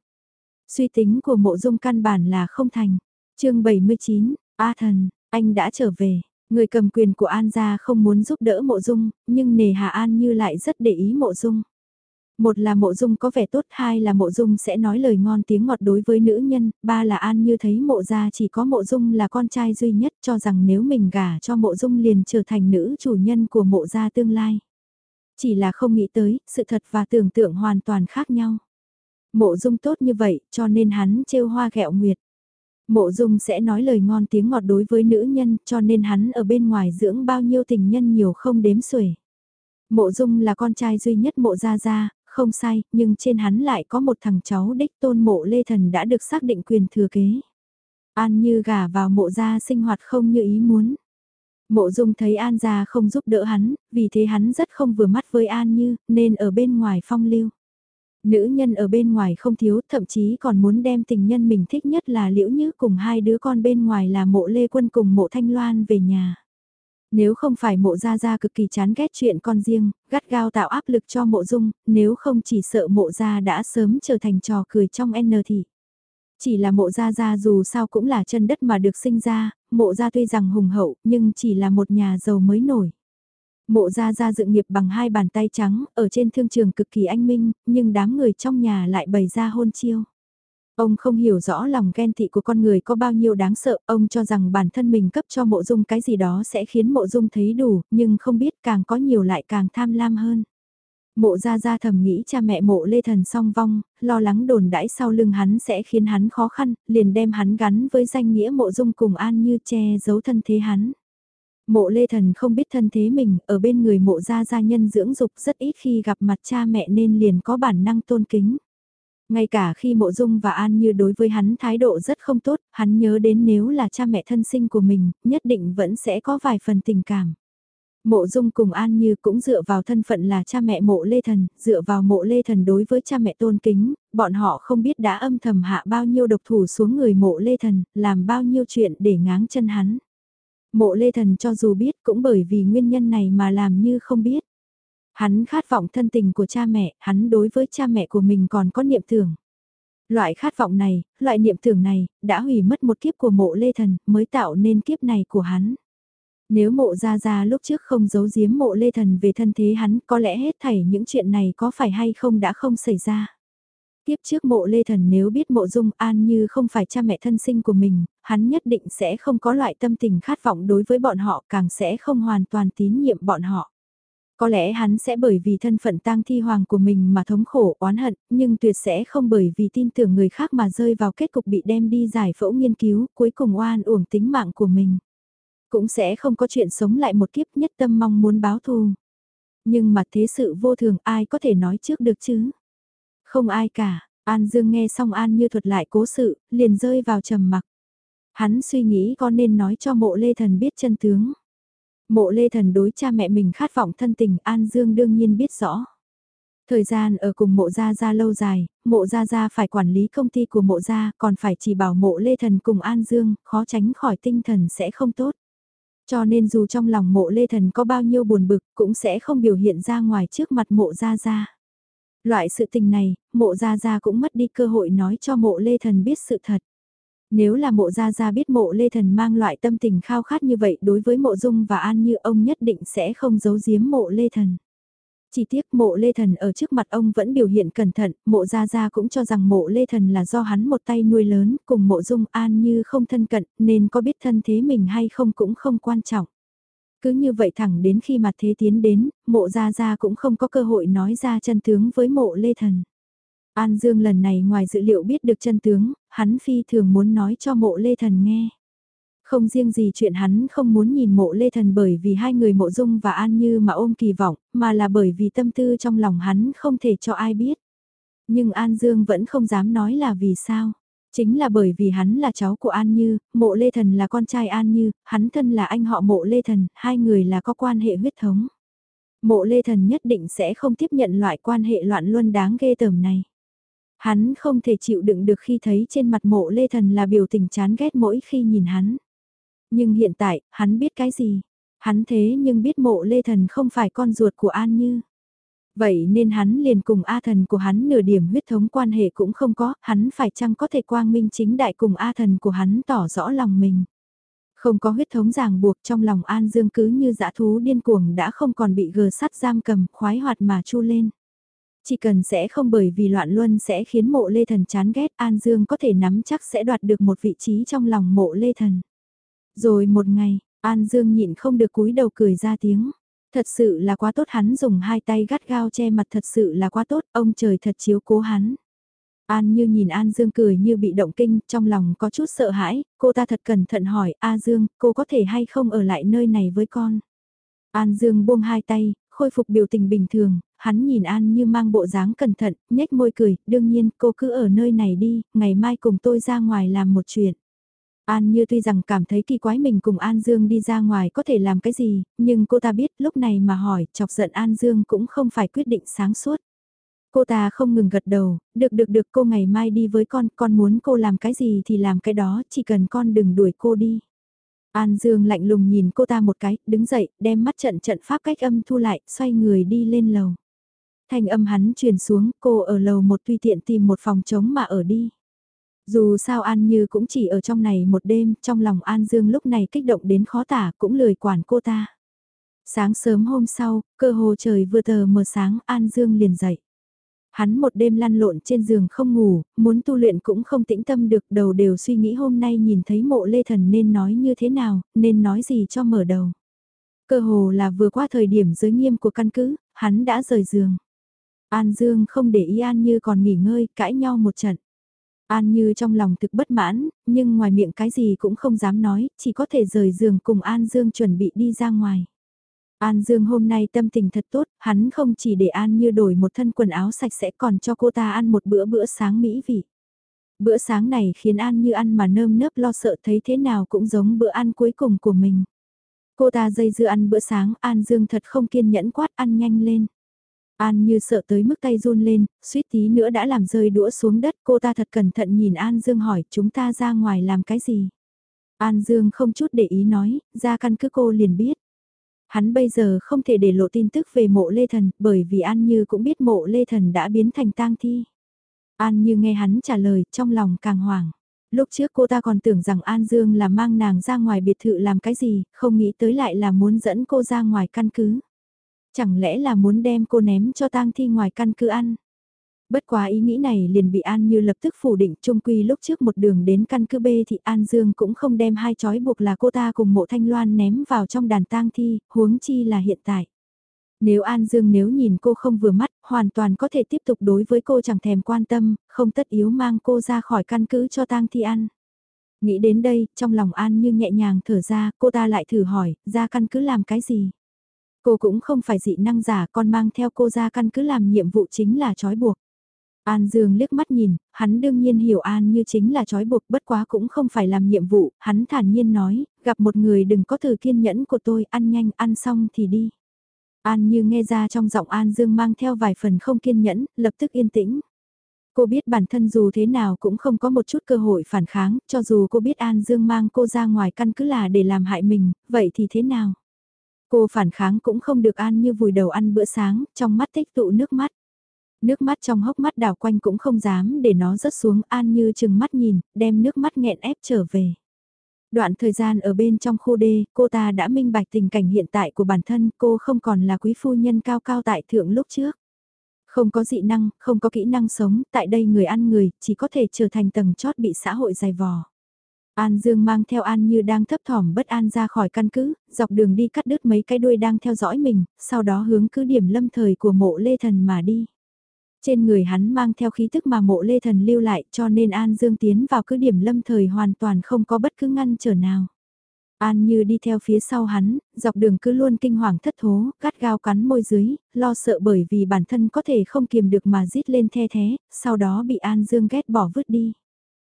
Suy tính của mộ dung căn bản là không thành. chương 79, A thần, anh đã trở về. Người cầm quyền của An gia không muốn giúp đỡ mộ dung, nhưng nề hà An như lại rất để ý mộ dung. Một là mộ dung có vẻ tốt, hai là mộ dung sẽ nói lời ngon tiếng ngọt đối với nữ nhân, ba là an như thấy mộ gia chỉ có mộ dung là con trai duy nhất cho rằng nếu mình gả cho mộ dung liền trở thành nữ chủ nhân của mộ gia tương lai. Chỉ là không nghĩ tới, sự thật và tưởng tượng hoàn toàn khác nhau. Mộ dung tốt như vậy cho nên hắn trêu hoa ghẹo nguyệt. Mộ dung sẽ nói lời ngon tiếng ngọt đối với nữ nhân cho nên hắn ở bên ngoài dưỡng bao nhiêu tình nhân nhiều không đếm xuể. Mộ dung là con trai duy nhất mộ gia gia, không sai, nhưng trên hắn lại có một thằng cháu đích tôn mộ lê thần đã được xác định quyền thừa kế. An như gả vào mộ gia sinh hoạt không như ý muốn. Mộ dung thấy An gia không giúp đỡ hắn, vì thế hắn rất không vừa mắt với An như, nên ở bên ngoài phong lưu. Nữ nhân ở bên ngoài không thiếu, thậm chí còn muốn đem tình nhân mình thích nhất là Liễu Như cùng hai đứa con bên ngoài là mộ Lê Quân cùng mộ Thanh Loan về nhà. Nếu không phải mộ gia gia cực kỳ chán ghét chuyện con riêng, gắt gao tạo áp lực cho mộ dung, nếu không chỉ sợ mộ gia đã sớm trở thành trò cười trong N thì Chỉ là mộ gia gia dù sao cũng là chân đất mà được sinh ra, mộ gia tuy rằng hùng hậu nhưng chỉ là một nhà giàu mới nổi. Mộ gia gia dựng nghiệp bằng hai bàn tay trắng, ở trên thương trường cực kỳ anh minh, nhưng đám người trong nhà lại bày ra hôn chiêu. Ông không hiểu rõ lòng ghen tị của con người có bao nhiêu đáng sợ, ông cho rằng bản thân mình cấp cho mộ dung cái gì đó sẽ khiến mộ dung thấy đủ, nhưng không biết càng có nhiều lại càng tham lam hơn. Mộ ra ra thầm nghĩ cha mẹ mộ lê thần song vong, lo lắng đồn đãi sau lưng hắn sẽ khiến hắn khó khăn, liền đem hắn gắn với danh nghĩa mộ dung cùng an như che giấu thân thế hắn. Mộ lê thần không biết thân thế mình, ở bên người mộ gia gia nhân dưỡng dục rất ít khi gặp mặt cha mẹ nên liền có bản năng tôn kính. Ngay cả khi mộ dung và An Như đối với hắn thái độ rất không tốt, hắn nhớ đến nếu là cha mẹ thân sinh của mình, nhất định vẫn sẽ có vài phần tình cảm. Mộ dung cùng An Như cũng dựa vào thân phận là cha mẹ mộ Lê Thần, dựa vào mộ Lê Thần đối với cha mẹ tôn kính, bọn họ không biết đã âm thầm hạ bao nhiêu độc thủ xuống người mộ Lê Thần, làm bao nhiêu chuyện để ngáng chân hắn. Mộ Lê Thần cho dù biết cũng bởi vì nguyên nhân này mà làm như không biết. Hắn khát vọng thân tình của cha mẹ, hắn đối với cha mẹ của mình còn có niệm tưởng. Loại khát vọng này, loại niệm tưởng này, đã hủy mất một kiếp của mộ lê thần, mới tạo nên kiếp này của hắn. Nếu mộ ra ra lúc trước không giấu giếm mộ lê thần về thân thế hắn, có lẽ hết thảy những chuyện này có phải hay không đã không xảy ra. Tiếp trước mộ lê thần nếu biết mộ dung an như không phải cha mẹ thân sinh của mình, hắn nhất định sẽ không có loại tâm tình khát vọng đối với bọn họ càng sẽ không hoàn toàn tín nhiệm bọn họ. Có lẽ hắn sẽ bởi vì thân phận tang thi hoàng của mình mà thống khổ oán hận, nhưng tuyệt sẽ không bởi vì tin tưởng người khác mà rơi vào kết cục bị đem đi giải phẫu nghiên cứu, cuối cùng oan uổng tính mạng của mình. Cũng sẽ không có chuyện sống lại một kiếp nhất tâm mong muốn báo thù. Nhưng mà thế sự vô thường ai có thể nói trước được chứ? Không ai cả, An Dương nghe xong An như thuật lại cố sự, liền rơi vào trầm mặc. Hắn suy nghĩ có nên nói cho mộ lê thần biết chân tướng. Mộ lê thần đối cha mẹ mình khát vọng thân tình An Dương đương nhiên biết rõ. Thời gian ở cùng mộ gia gia lâu dài, mộ gia gia phải quản lý công ty của mộ gia, còn phải chỉ bảo mộ lê thần cùng An Dương, khó tránh khỏi tinh thần sẽ không tốt. Cho nên dù trong lòng mộ lê thần có bao nhiêu buồn bực, cũng sẽ không biểu hiện ra ngoài trước mặt mộ gia gia. Loại sự tình này, mộ gia gia cũng mất đi cơ hội nói cho mộ lê thần biết sự thật. Nếu là mộ gia gia biết mộ lê thần mang loại tâm tình khao khát như vậy đối với mộ dung và an như ông nhất định sẽ không giấu giếm mộ lê thần. Chỉ tiếc mộ lê thần ở trước mặt ông vẫn biểu hiện cẩn thận, mộ gia gia cũng cho rằng mộ lê thần là do hắn một tay nuôi lớn, cùng mộ dung an như không thân cận, nên có biết thân thế mình hay không cũng không quan trọng. Cứ như vậy thẳng đến khi mặt thế tiến đến, mộ gia gia cũng không có cơ hội nói ra chân tướng với mộ lê thần. An Dương lần này ngoài dự liệu biết được chân tướng, hắn phi thường muốn nói cho mộ lê thần nghe. Không riêng gì chuyện hắn không muốn nhìn mộ lê thần bởi vì hai người mộ dung và an như mà ôm kỳ vọng, mà là bởi vì tâm tư trong lòng hắn không thể cho ai biết. Nhưng An Dương vẫn không dám nói là vì sao. Chính là bởi vì hắn là cháu của An Như, mộ Lê Thần là con trai An Như, hắn thân là anh họ mộ Lê Thần, hai người là có quan hệ huyết thống. Mộ Lê Thần nhất định sẽ không tiếp nhận loại quan hệ loạn luân đáng ghê tởm này. Hắn không thể chịu đựng được khi thấy trên mặt mộ Lê Thần là biểu tình chán ghét mỗi khi nhìn hắn. Nhưng hiện tại, hắn biết cái gì? Hắn thế nhưng biết mộ Lê Thần không phải con ruột của An Như. Vậy nên hắn liền cùng A thần của hắn nửa điểm huyết thống quan hệ cũng không có, hắn phải chăng có thể quang minh chính đại cùng A thần của hắn tỏ rõ lòng mình. Không có huyết thống ràng buộc trong lòng An Dương cứ như dã thú điên cuồng đã không còn bị gờ sắt giam cầm, khoái hoạt mà chu lên. Chỉ cần sẽ không bởi vì loạn luân sẽ khiến mộ lê thần chán ghét An Dương có thể nắm chắc sẽ đoạt được một vị trí trong lòng mộ lê thần. Rồi một ngày, An Dương nhịn không được cúi đầu cười ra tiếng. Thật sự là quá tốt hắn dùng hai tay gắt gao che mặt thật sự là quá tốt, ông trời thật chiếu cố hắn. An như nhìn An Dương cười như bị động kinh, trong lòng có chút sợ hãi, cô ta thật cẩn thận hỏi, A Dương, cô có thể hay không ở lại nơi này với con? An Dương buông hai tay, khôi phục biểu tình bình thường, hắn nhìn An như mang bộ dáng cẩn thận, nhếch môi cười, đương nhiên, cô cứ ở nơi này đi, ngày mai cùng tôi ra ngoài làm một chuyện. An Như tuy rằng cảm thấy kỳ quái mình cùng An Dương đi ra ngoài có thể làm cái gì, nhưng cô ta biết lúc này mà hỏi, chọc giận An Dương cũng không phải quyết định sáng suốt. Cô ta không ngừng gật đầu, được được được cô ngày mai đi với con, con muốn cô làm cái gì thì làm cái đó, chỉ cần con đừng đuổi cô đi. An Dương lạnh lùng nhìn cô ta một cái, đứng dậy, đem mắt trận trận pháp cách âm thu lại, xoay người đi lên lầu. Thanh âm hắn truyền xuống, cô ở lầu một tùy tiện tìm một phòng trống mà ở đi. Dù sao An Như cũng chỉ ở trong này một đêm, trong lòng An Dương lúc này kích động đến khó tả cũng lười quản cô ta. Sáng sớm hôm sau, cơ hồ trời vừa tờ mờ sáng An Dương liền dậy. Hắn một đêm lăn lộn trên giường không ngủ, muốn tu luyện cũng không tĩnh tâm được đầu đều suy nghĩ hôm nay nhìn thấy mộ lê thần nên nói như thế nào, nên nói gì cho mở đầu. Cơ hồ là vừa qua thời điểm giới nghiêm của căn cứ, hắn đã rời giường. An Dương không để ý An Như còn nghỉ ngơi, cãi nhau một trận. An Như trong lòng thực bất mãn, nhưng ngoài miệng cái gì cũng không dám nói, chỉ có thể rời giường cùng An Dương chuẩn bị đi ra ngoài. An Dương hôm nay tâm tình thật tốt, hắn không chỉ để An Như đổi một thân quần áo sạch sẽ còn cho cô ta ăn một bữa bữa sáng mỹ vị. Bữa sáng này khiến An Như ăn mà nơm nớp lo sợ thấy thế nào cũng giống bữa ăn cuối cùng của mình. Cô ta dây dưa ăn bữa sáng, An Dương thật không kiên nhẫn quát ăn nhanh lên. An như sợ tới mức tay run lên, suýt tí nữa đã làm rơi đũa xuống đất, cô ta thật cẩn thận nhìn An Dương hỏi chúng ta ra ngoài làm cái gì. An Dương không chút để ý nói, ra căn cứ cô liền biết. Hắn bây giờ không thể để lộ tin tức về mộ Lê Thần, bởi vì An Như cũng biết mộ Lê Thần đã biến thành tang thi. An Như nghe hắn trả lời, trong lòng càng hoảng. Lúc trước cô ta còn tưởng rằng An Dương là mang nàng ra ngoài biệt thự làm cái gì, không nghĩ tới lại là muốn dẫn cô ra ngoài căn cứ. Chẳng lẽ là muốn đem cô ném cho tang thi ngoài căn cứ ăn? Bất quá ý nghĩ này liền bị An Như lập tức phủ định trung quy lúc trước một đường đến căn cứ B thì An Dương cũng không đem hai chói buộc là cô ta cùng mộ thanh loan ném vào trong đàn tang thi, huống chi là hiện tại. Nếu An Dương nếu nhìn cô không vừa mắt, hoàn toàn có thể tiếp tục đối với cô chẳng thèm quan tâm, không tất yếu mang cô ra khỏi căn cứ cho tang thi ăn. Nghĩ đến đây, trong lòng An Như nhẹ nhàng thở ra, cô ta lại thử hỏi, ra căn cứ làm cái gì? Cô cũng không phải dị năng giả, con mang theo cô ra căn cứ làm nhiệm vụ chính là trói buộc. An Dương liếc mắt nhìn, hắn đương nhiên hiểu An như chính là trói buộc bất quá cũng không phải làm nhiệm vụ, hắn thản nhiên nói, gặp một người đừng có thử kiên nhẫn của tôi, ăn nhanh, ăn xong thì đi. An như nghe ra trong giọng An Dương mang theo vài phần không kiên nhẫn, lập tức yên tĩnh. Cô biết bản thân dù thế nào cũng không có một chút cơ hội phản kháng, cho dù cô biết An Dương mang cô ra ngoài căn cứ là để làm hại mình, vậy thì thế nào? Cô phản kháng cũng không được An như vùi đầu ăn bữa sáng, trong mắt tích tụ nước mắt. Nước mắt trong hốc mắt đảo quanh cũng không dám để nó rớt xuống An như chừng mắt nhìn, đem nước mắt nghẹn ép trở về. Đoạn thời gian ở bên trong khu đê, cô ta đã minh bạch tình cảnh hiện tại của bản thân, cô không còn là quý phu nhân cao cao tại thượng lúc trước. Không có dị năng, không có kỹ năng sống, tại đây người ăn người, chỉ có thể trở thành tầng chót bị xã hội dày vò. An Dương mang theo An Như đang thấp thỏm bất an ra khỏi căn cứ, dọc đường đi cắt đứt mấy cái đuôi đang theo dõi mình, sau đó hướng cứ điểm lâm thời của mộ Lê Thần mà đi. Trên người hắn mang theo khí thức mà mộ Lê Thần lưu lại cho nên An Dương tiến vào cứ điểm lâm thời hoàn toàn không có bất cứ ngăn trở nào. An như đi theo phía sau hắn, dọc đường cứ luôn kinh hoàng thất thố, gắt gao cắn môi dưới, lo sợ bởi vì bản thân có thể không kiềm được mà rít lên the thế, sau đó bị An Dương ghét bỏ vứt đi.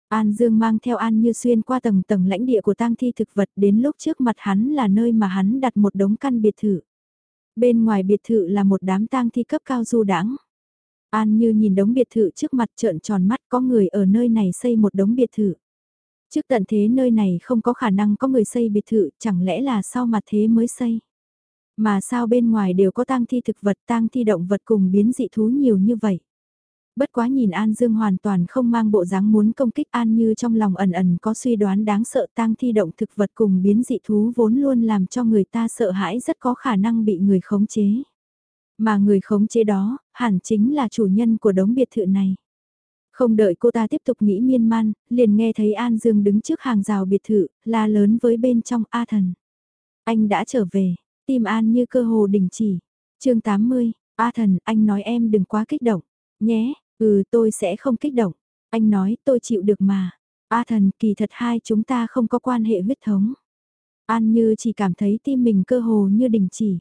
An Dương mang theo An Như xuyên qua tầng tầng lãnh địa của tang thi thực vật đến lúc trước mặt hắn là nơi mà hắn đặt một đống căn biệt thự. Bên ngoài biệt thự là một đám tang thi cấp cao du đãng. An Như nhìn đống biệt thự trước mặt trợn tròn mắt có người ở nơi này xây một đống biệt thự. Trước tận thế nơi này không có khả năng có người xây biệt thự, chẳng lẽ là sau mặt thế mới xây. Mà sao bên ngoài đều có tang thi thực vật, tang thi động vật cùng biến dị thú nhiều như vậy. Bất quá nhìn An Dương hoàn toàn không mang bộ dáng muốn công kích An như trong lòng ẩn ẩn có suy đoán đáng sợ tang thi động thực vật cùng biến dị thú vốn luôn làm cho người ta sợ hãi rất có khả năng bị người khống chế. Mà người khống chế đó, hẳn chính là chủ nhân của đống biệt thự này. Không đợi cô ta tiếp tục nghĩ miên man, liền nghe thấy An Dương đứng trước hàng rào biệt thự, la lớn với bên trong A thần. Anh đã trở về, tim An như cơ hồ đình chỉ. chương 80, A thần, anh nói em đừng quá kích động. Nhé, ừ tôi sẽ không kích động. Anh nói tôi chịu được mà. A thần, kỳ thật hai chúng ta không có quan hệ huyết thống. An như chỉ cảm thấy tim mình cơ hồ như đình chỉ.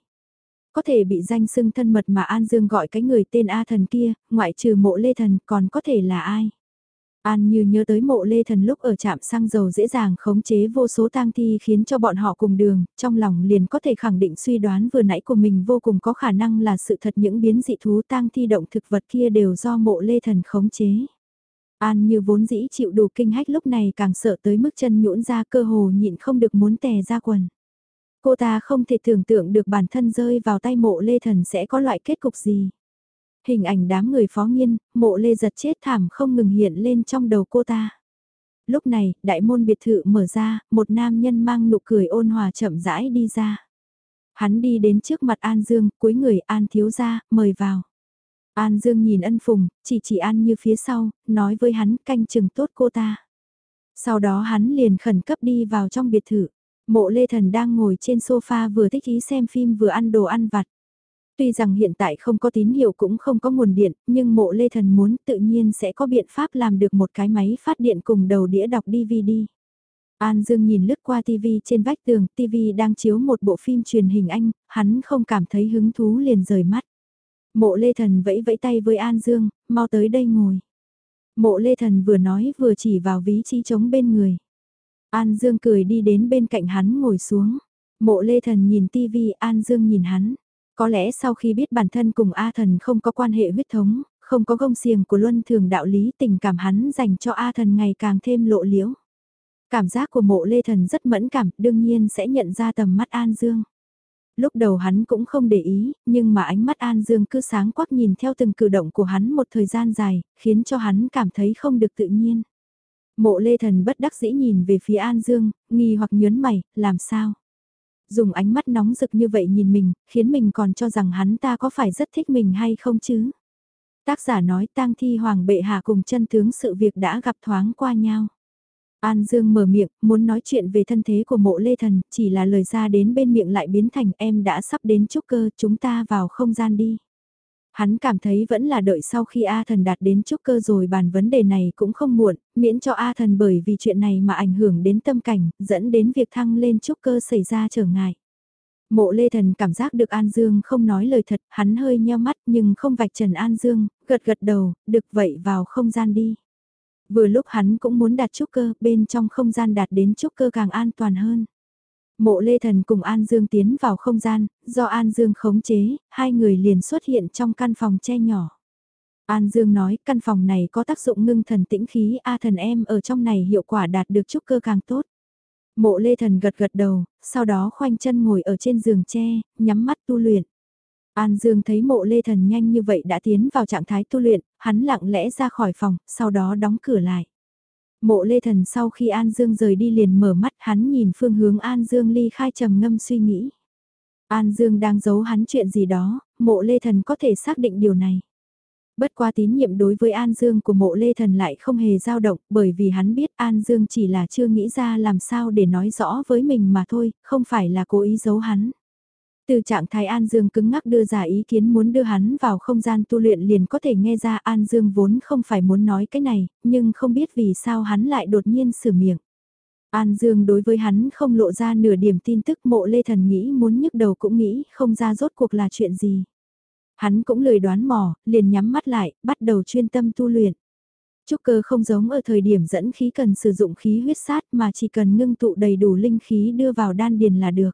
Có thể bị danh xưng thân mật mà An Dương gọi cái người tên A thần kia, ngoại trừ mộ lê thần còn có thể là ai? An như nhớ tới mộ lê thần lúc ở trạm xăng dầu dễ dàng khống chế vô số tang thi khiến cho bọn họ cùng đường, trong lòng liền có thể khẳng định suy đoán vừa nãy của mình vô cùng có khả năng là sự thật những biến dị thú tang thi động thực vật kia đều do mộ lê thần khống chế. An như vốn dĩ chịu đủ kinh hách lúc này càng sợ tới mức chân nhũn ra cơ hồ nhịn không được muốn tè ra quần. Cô ta không thể tưởng tượng được bản thân rơi vào tay mộ lê thần sẽ có loại kết cục gì. Hình ảnh đám người phó nghiên, mộ lê giật chết thảm không ngừng hiện lên trong đầu cô ta. Lúc này, đại môn biệt thự mở ra, một nam nhân mang nụ cười ôn hòa chậm rãi đi ra. Hắn đi đến trước mặt An Dương, cuối người An thiếu ra, mời vào. An Dương nhìn ân phùng, chỉ chỉ An như phía sau, nói với hắn canh chừng tốt cô ta. Sau đó hắn liền khẩn cấp đi vào trong biệt thự. Mộ Lê Thần đang ngồi trên sofa vừa thích ý xem phim vừa ăn đồ ăn vặt. Tuy rằng hiện tại không có tín hiệu cũng không có nguồn điện, nhưng mộ Lê Thần muốn tự nhiên sẽ có biện pháp làm được một cái máy phát điện cùng đầu đĩa đọc DVD. An Dương nhìn lướt qua TV trên vách tường, TV đang chiếu một bộ phim truyền hình Anh, hắn không cảm thấy hứng thú liền rời mắt. Mộ Lê Thần vẫy vẫy tay với An Dương, mau tới đây ngồi. Mộ Lê Thần vừa nói vừa chỉ vào ví chi trống bên người. An Dương cười đi đến bên cạnh hắn ngồi xuống. Mộ Lê Thần nhìn tv An Dương nhìn hắn. Có lẽ sau khi biết bản thân cùng A Thần không có quan hệ huyết thống, không có gông xiềng của luân thường đạo lý tình cảm hắn dành cho A Thần ngày càng thêm lộ liễu. Cảm giác của mộ Lê Thần rất mẫn cảm, đương nhiên sẽ nhận ra tầm mắt An Dương. Lúc đầu hắn cũng không để ý, nhưng mà ánh mắt An Dương cứ sáng quắc nhìn theo từng cử động của hắn một thời gian dài, khiến cho hắn cảm thấy không được tự nhiên. Mộ lê thần bất đắc dĩ nhìn về phía An Dương, nghi hoặc nhớn mày, làm sao? Dùng ánh mắt nóng rực như vậy nhìn mình, khiến mình còn cho rằng hắn ta có phải rất thích mình hay không chứ? Tác giả nói tang thi hoàng bệ hạ cùng chân tướng sự việc đã gặp thoáng qua nhau. An Dương mở miệng, muốn nói chuyện về thân thế của mộ lê thần, chỉ là lời ra đến bên miệng lại biến thành em đã sắp đến trúc cơ, chúng ta vào không gian đi. Hắn cảm thấy vẫn là đợi sau khi A thần đạt đến trúc cơ rồi bàn vấn đề này cũng không muộn, miễn cho A thần bởi vì chuyện này mà ảnh hưởng đến tâm cảnh, dẫn đến việc thăng lên trúc cơ xảy ra trở ngại. Mộ Lê Thần cảm giác được An Dương không nói lời thật, hắn hơi nheo mắt nhưng không vạch trần An Dương, gật gật đầu, được vậy vào không gian đi. Vừa lúc hắn cũng muốn đạt trúc cơ, bên trong không gian đạt đến trúc cơ càng an toàn hơn. Mộ Lê Thần cùng An Dương tiến vào không gian, do An Dương khống chế, hai người liền xuất hiện trong căn phòng che nhỏ. An Dương nói căn phòng này có tác dụng ngưng thần tĩnh khí A thần em ở trong này hiệu quả đạt được chút cơ càng tốt. Mộ Lê Thần gật gật đầu, sau đó khoanh chân ngồi ở trên giường tre, nhắm mắt tu luyện. An Dương thấy mộ Lê Thần nhanh như vậy đã tiến vào trạng thái tu luyện, hắn lặng lẽ ra khỏi phòng, sau đó đóng cửa lại. Mộ Lê Thần sau khi An Dương rời đi liền mở mắt hắn nhìn phương hướng An Dương ly khai trầm ngâm suy nghĩ. An Dương đang giấu hắn chuyện gì đó, mộ Lê Thần có thể xác định điều này. Bất qua tín nhiệm đối với An Dương của mộ Lê Thần lại không hề dao động bởi vì hắn biết An Dương chỉ là chưa nghĩ ra làm sao để nói rõ với mình mà thôi, không phải là cố ý giấu hắn. Từ trạng thái An Dương cứng ngắc đưa ra ý kiến muốn đưa hắn vào không gian tu luyện liền có thể nghe ra An Dương vốn không phải muốn nói cái này, nhưng không biết vì sao hắn lại đột nhiên sửa miệng. An Dương đối với hắn không lộ ra nửa điểm tin tức mộ lê thần nghĩ muốn nhức đầu cũng nghĩ không ra rốt cuộc là chuyện gì. Hắn cũng lười đoán mò, liền nhắm mắt lại, bắt đầu chuyên tâm tu luyện. Trúc cơ không giống ở thời điểm dẫn khí cần sử dụng khí huyết sát mà chỉ cần ngưng tụ đầy đủ linh khí đưa vào đan điền là được.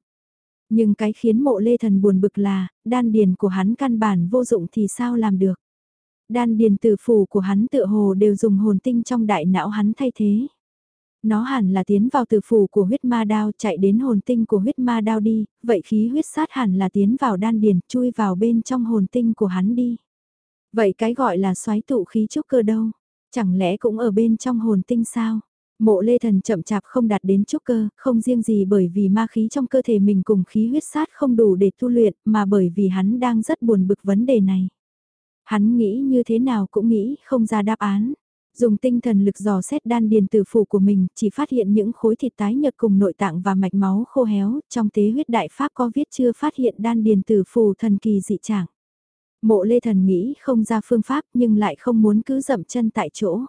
Nhưng cái khiến mộ lê thần buồn bực là, đan điền của hắn căn bản vô dụng thì sao làm được. Đan điền tử phủ của hắn tựa hồ đều dùng hồn tinh trong đại não hắn thay thế. Nó hẳn là tiến vào tử phủ của huyết ma đao chạy đến hồn tinh của huyết ma đao đi, vậy khí huyết sát hẳn là tiến vào đan điền chui vào bên trong hồn tinh của hắn đi. Vậy cái gọi là xoáy tụ khí trúc cơ đâu? Chẳng lẽ cũng ở bên trong hồn tinh sao? Mộ lê thần chậm chạp không đạt đến trúc cơ, không riêng gì bởi vì ma khí trong cơ thể mình cùng khí huyết sát không đủ để tu luyện, mà bởi vì hắn đang rất buồn bực vấn đề này. Hắn nghĩ như thế nào cũng nghĩ không ra đáp án. Dùng tinh thần lực dò xét đan điền tử phủ của mình, chỉ phát hiện những khối thịt tái nhợt cùng nội tạng và mạch máu khô héo, trong tế huyết đại pháp có viết chưa phát hiện đan điền tử phủ thần kỳ dị trạng. Mộ lê thần nghĩ không ra phương pháp nhưng lại không muốn cứ dậm chân tại chỗ.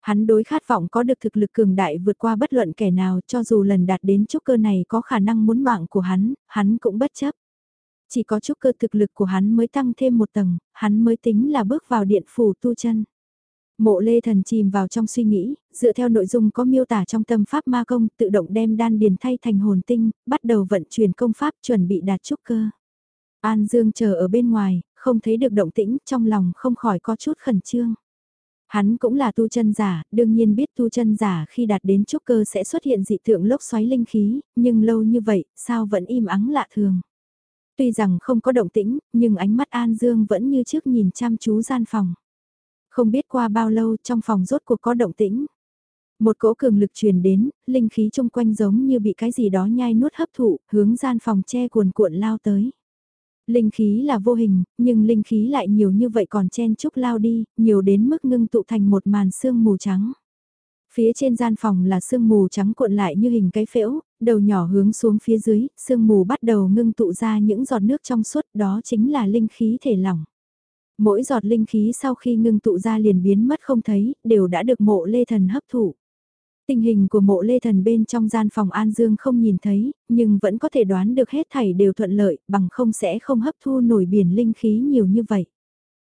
Hắn đối khát vọng có được thực lực cường đại vượt qua bất luận kẻ nào cho dù lần đạt đến trúc cơ này có khả năng muốn mạng của hắn, hắn cũng bất chấp. Chỉ có trúc cơ thực lực của hắn mới tăng thêm một tầng, hắn mới tính là bước vào điện phủ tu chân. Mộ lê thần chìm vào trong suy nghĩ, dựa theo nội dung có miêu tả trong tâm pháp ma công tự động đem đan điền thay thành hồn tinh, bắt đầu vận chuyển công pháp chuẩn bị đạt trúc cơ. An Dương chờ ở bên ngoài, không thấy được động tĩnh, trong lòng không khỏi có chút khẩn trương. Hắn cũng là tu chân giả, đương nhiên biết tu chân giả khi đạt đến trúc cơ sẽ xuất hiện dị tượng lốc xoáy linh khí, nhưng lâu như vậy, sao vẫn im ắng lạ thường. Tuy rằng không có động tĩnh, nhưng ánh mắt An Dương vẫn như trước nhìn chăm chú gian phòng. Không biết qua bao lâu trong phòng rốt cuộc có động tĩnh. Một cỗ cường lực truyền đến, linh khí chung quanh giống như bị cái gì đó nhai nuốt hấp thụ, hướng gian phòng che cuồn cuộn lao tới. Linh khí là vô hình, nhưng linh khí lại nhiều như vậy còn chen chúc lao đi, nhiều đến mức ngưng tụ thành một màn sương mù trắng. Phía trên gian phòng là sương mù trắng cuộn lại như hình cái phễu, đầu nhỏ hướng xuống phía dưới, sương mù bắt đầu ngưng tụ ra những giọt nước trong suốt đó chính là linh khí thể lỏng. Mỗi giọt linh khí sau khi ngưng tụ ra liền biến mất không thấy, đều đã được mộ lê thần hấp thụ. Tình hình của mộ lê thần bên trong gian phòng An Dương không nhìn thấy, nhưng vẫn có thể đoán được hết thảy đều thuận lợi, bằng không sẽ không hấp thu nổi biển linh khí nhiều như vậy.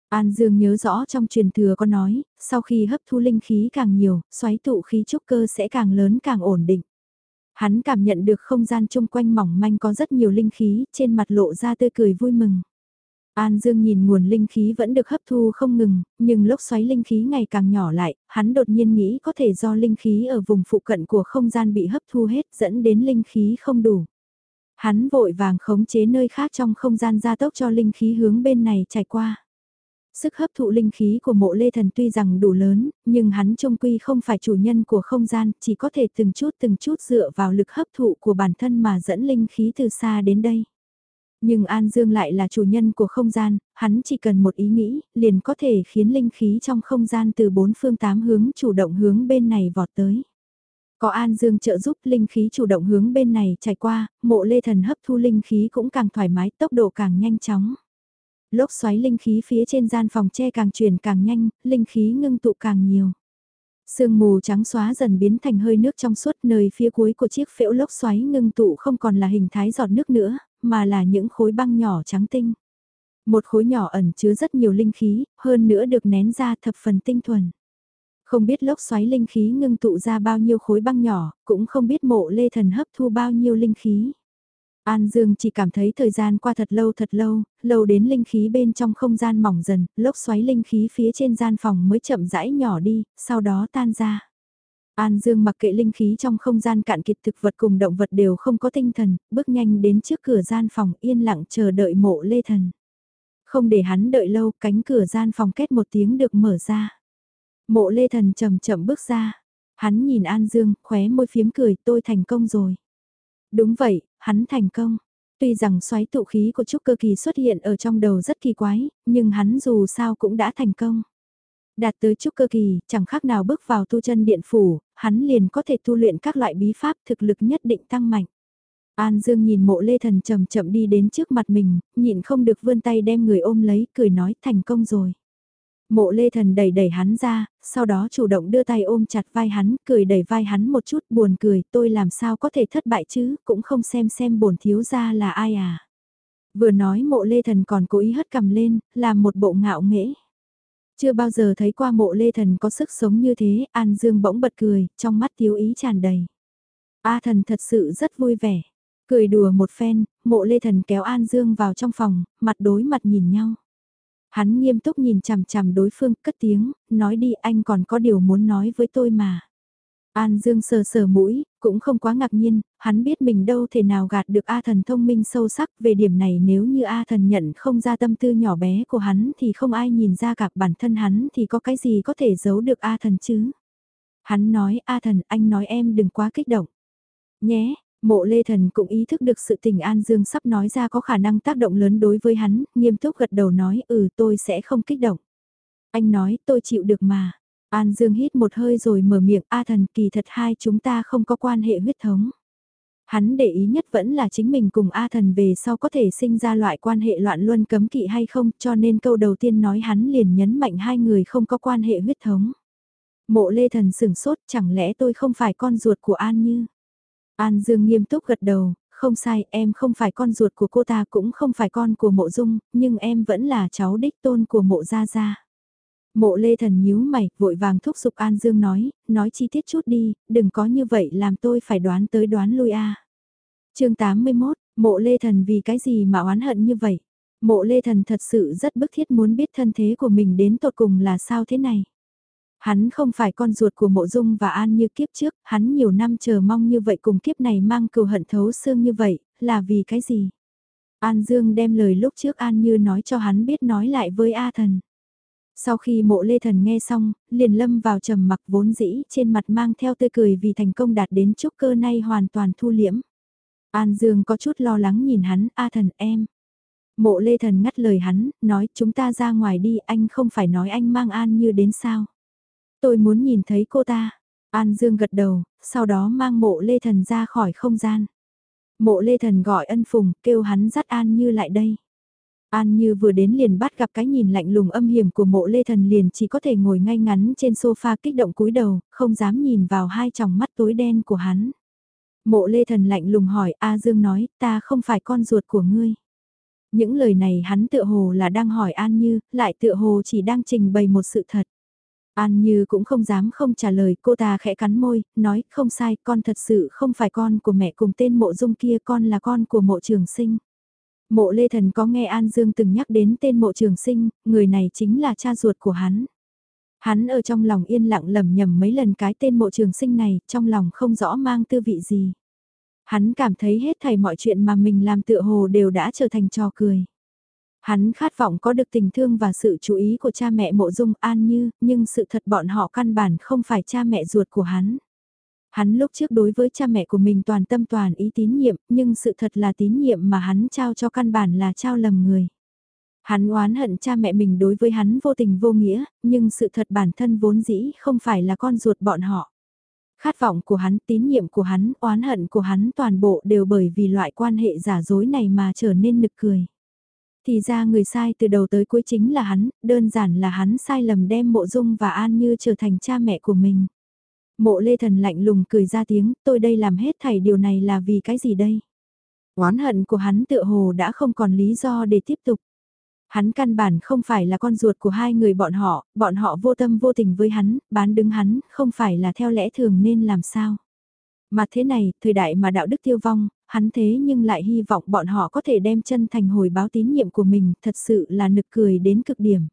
An Dương nhớ rõ trong truyền thừa có nói, sau khi hấp thu linh khí càng nhiều, xoáy tụ khí trúc cơ sẽ càng lớn càng ổn định. Hắn cảm nhận được không gian chung quanh mỏng manh có rất nhiều linh khí, trên mặt lộ ra tươi cười vui mừng. An Dương nhìn nguồn linh khí vẫn được hấp thu không ngừng, nhưng lốc xoáy linh khí ngày càng nhỏ lại, hắn đột nhiên nghĩ có thể do linh khí ở vùng phụ cận của không gian bị hấp thu hết dẫn đến linh khí không đủ. Hắn vội vàng khống chế nơi khác trong không gian gia tốc cho linh khí hướng bên này chảy qua. Sức hấp thụ linh khí của mộ lê thần tuy rằng đủ lớn, nhưng hắn trông quy không phải chủ nhân của không gian, chỉ có thể từng chút từng chút dựa vào lực hấp thụ của bản thân mà dẫn linh khí từ xa đến đây. Nhưng An Dương lại là chủ nhân của không gian, hắn chỉ cần một ý nghĩ, liền có thể khiến linh khí trong không gian từ bốn phương tám hướng chủ động hướng bên này vọt tới. Có An Dương trợ giúp linh khí chủ động hướng bên này trải qua, mộ lê thần hấp thu linh khí cũng càng thoải mái, tốc độ càng nhanh chóng. Lốc xoáy linh khí phía trên gian phòng che càng chuyển càng nhanh, linh khí ngưng tụ càng nhiều. Sương mù trắng xóa dần biến thành hơi nước trong suốt nơi phía cuối của chiếc phễu lốc xoáy ngưng tụ không còn là hình thái giọt nước nữa, mà là những khối băng nhỏ trắng tinh. Một khối nhỏ ẩn chứa rất nhiều linh khí, hơn nữa được nén ra thập phần tinh thuần. Không biết lốc xoáy linh khí ngưng tụ ra bao nhiêu khối băng nhỏ, cũng không biết mộ lê thần hấp thu bao nhiêu linh khí. An Dương chỉ cảm thấy thời gian qua thật lâu thật lâu, lâu đến linh khí bên trong không gian mỏng dần, lốc xoáy linh khí phía trên gian phòng mới chậm rãi nhỏ đi, sau đó tan ra. An Dương mặc kệ linh khí trong không gian cạn kiệt thực vật cùng động vật đều không có tinh thần, bước nhanh đến trước cửa gian phòng yên lặng chờ đợi mộ lê thần. Không để hắn đợi lâu, cánh cửa gian phòng kết một tiếng được mở ra. Mộ lê thần chậm chậm bước ra. Hắn nhìn An Dương, khóe môi phiếm cười, tôi thành công rồi. Đúng vậy, hắn thành công. Tuy rằng xoáy tụ khí của Trúc Cơ Kỳ xuất hiện ở trong đầu rất kỳ quái, nhưng hắn dù sao cũng đã thành công. Đạt tới Trúc Cơ Kỳ, chẳng khác nào bước vào tu chân điện phủ, hắn liền có thể tu luyện các loại bí pháp thực lực nhất định tăng mạnh. An Dương nhìn mộ lê thần chậm chậm đi đến trước mặt mình, nhịn không được vươn tay đem người ôm lấy, cười nói thành công rồi. Mộ lê thần đẩy đẩy hắn ra, sau đó chủ động đưa tay ôm chặt vai hắn, cười đẩy vai hắn một chút buồn cười, tôi làm sao có thể thất bại chứ, cũng không xem xem bổn thiếu ra là ai à. Vừa nói mộ lê thần còn cố ý hất cầm lên, làm một bộ ngạo nghễ. Chưa bao giờ thấy qua mộ lê thần có sức sống như thế, An Dương bỗng bật cười, trong mắt thiếu ý tràn đầy. A thần thật sự rất vui vẻ. Cười đùa một phen, mộ lê thần kéo An Dương vào trong phòng, mặt đối mặt nhìn nhau. Hắn nghiêm túc nhìn chằm chằm đối phương, cất tiếng, nói đi anh còn có điều muốn nói với tôi mà. An Dương sờ sờ mũi, cũng không quá ngạc nhiên, hắn biết mình đâu thể nào gạt được A thần thông minh sâu sắc về điểm này nếu như A thần nhận không ra tâm tư nhỏ bé của hắn thì không ai nhìn ra cả bản thân hắn thì có cái gì có thể giấu được A thần chứ. Hắn nói A thần anh nói em đừng quá kích động. Nhé, Mộ Lê Thần cũng ý thức được sự tình An Dương sắp nói ra có khả năng tác động lớn đối với hắn, nghiêm túc gật đầu nói ừ tôi sẽ không kích động. Anh nói tôi chịu được mà. An Dương hít một hơi rồi mở miệng A thần kỳ thật hai chúng ta không có quan hệ huyết thống. Hắn để ý nhất vẫn là chính mình cùng A thần về sau có thể sinh ra loại quan hệ loạn luân cấm kỵ hay không cho nên câu đầu tiên nói hắn liền nhấn mạnh hai người không có quan hệ huyết thống. Mộ lê thần sửng sốt chẳng lẽ tôi không phải con ruột của An Như. An Dương nghiêm túc gật đầu, không sai, em không phải con ruột của cô ta cũng không phải con của mộ dung, nhưng em vẫn là cháu đích tôn của mộ gia gia. Mộ lê thần nhíu mày, vội vàng thúc giục An Dương nói, nói chi tiết chút đi, đừng có như vậy làm tôi phải đoán tới đoán lui a. À. chương 81, mộ lê thần vì cái gì mà oán hận như vậy? Mộ lê thần thật sự rất bức thiết muốn biết thân thế của mình đến tột cùng là sao thế này. Hắn không phải con ruột của mộ dung và an như kiếp trước, hắn nhiều năm chờ mong như vậy cùng kiếp này mang cừu hận thấu xương như vậy, là vì cái gì? An Dương đem lời lúc trước An Như nói cho hắn biết nói lại với A Thần. Sau khi mộ lê thần nghe xong, liền lâm vào trầm mặc vốn dĩ trên mặt mang theo tươi cười vì thành công đạt đến chúc cơ nay hoàn toàn thu liễm. An Dương có chút lo lắng nhìn hắn, A thần em. Mộ lê thần ngắt lời hắn, nói chúng ta ra ngoài đi, anh không phải nói anh mang An như đến sao. Tôi muốn nhìn thấy cô ta. An Dương gật đầu, sau đó mang mộ lê thần ra khỏi không gian. Mộ lê thần gọi ân phùng, kêu hắn dắt An Như lại đây. An Như vừa đến liền bắt gặp cái nhìn lạnh lùng âm hiểm của mộ lê thần liền chỉ có thể ngồi ngay ngắn trên sofa kích động cúi đầu, không dám nhìn vào hai tròng mắt tối đen của hắn. Mộ lê thần lạnh lùng hỏi A Dương nói ta không phải con ruột của ngươi. Những lời này hắn tựa hồ là đang hỏi An Như, lại tựa hồ chỉ đang trình bày một sự thật. An Như cũng không dám không trả lời, cô ta khẽ cắn môi, nói, không sai, con thật sự không phải con của mẹ cùng tên mộ dung kia, con là con của mộ trường sinh. Mộ Lê Thần có nghe An Dương từng nhắc đến tên mộ trường sinh, người này chính là cha ruột của hắn. Hắn ở trong lòng yên lặng lầm nhầm mấy lần cái tên mộ trường sinh này, trong lòng không rõ mang tư vị gì. Hắn cảm thấy hết thảy mọi chuyện mà mình làm tựa hồ đều đã trở thành trò cười. Hắn khát vọng có được tình thương và sự chú ý của cha mẹ mộ dung an như, nhưng sự thật bọn họ căn bản không phải cha mẹ ruột của hắn. Hắn lúc trước đối với cha mẹ của mình toàn tâm toàn ý tín nhiệm, nhưng sự thật là tín nhiệm mà hắn trao cho căn bản là trao lầm người. Hắn oán hận cha mẹ mình đối với hắn vô tình vô nghĩa, nhưng sự thật bản thân vốn dĩ không phải là con ruột bọn họ. Khát vọng của hắn, tín nhiệm của hắn, oán hận của hắn toàn bộ đều bởi vì loại quan hệ giả dối này mà trở nên nực cười. Thì ra người sai từ đầu tới cuối chính là hắn, đơn giản là hắn sai lầm đem mộ dung và an như trở thành cha mẹ của mình. Mộ lê thần lạnh lùng cười ra tiếng, tôi đây làm hết thảy điều này là vì cái gì đây? Oán hận của hắn tựa hồ đã không còn lý do để tiếp tục. Hắn căn bản không phải là con ruột của hai người bọn họ, bọn họ vô tâm vô tình với hắn, bán đứng hắn, không phải là theo lẽ thường nên làm sao. Mà thế này, thời đại mà đạo đức tiêu vong, hắn thế nhưng lại hy vọng bọn họ có thể đem chân thành hồi báo tín nhiệm của mình, thật sự là nực cười đến cực điểm.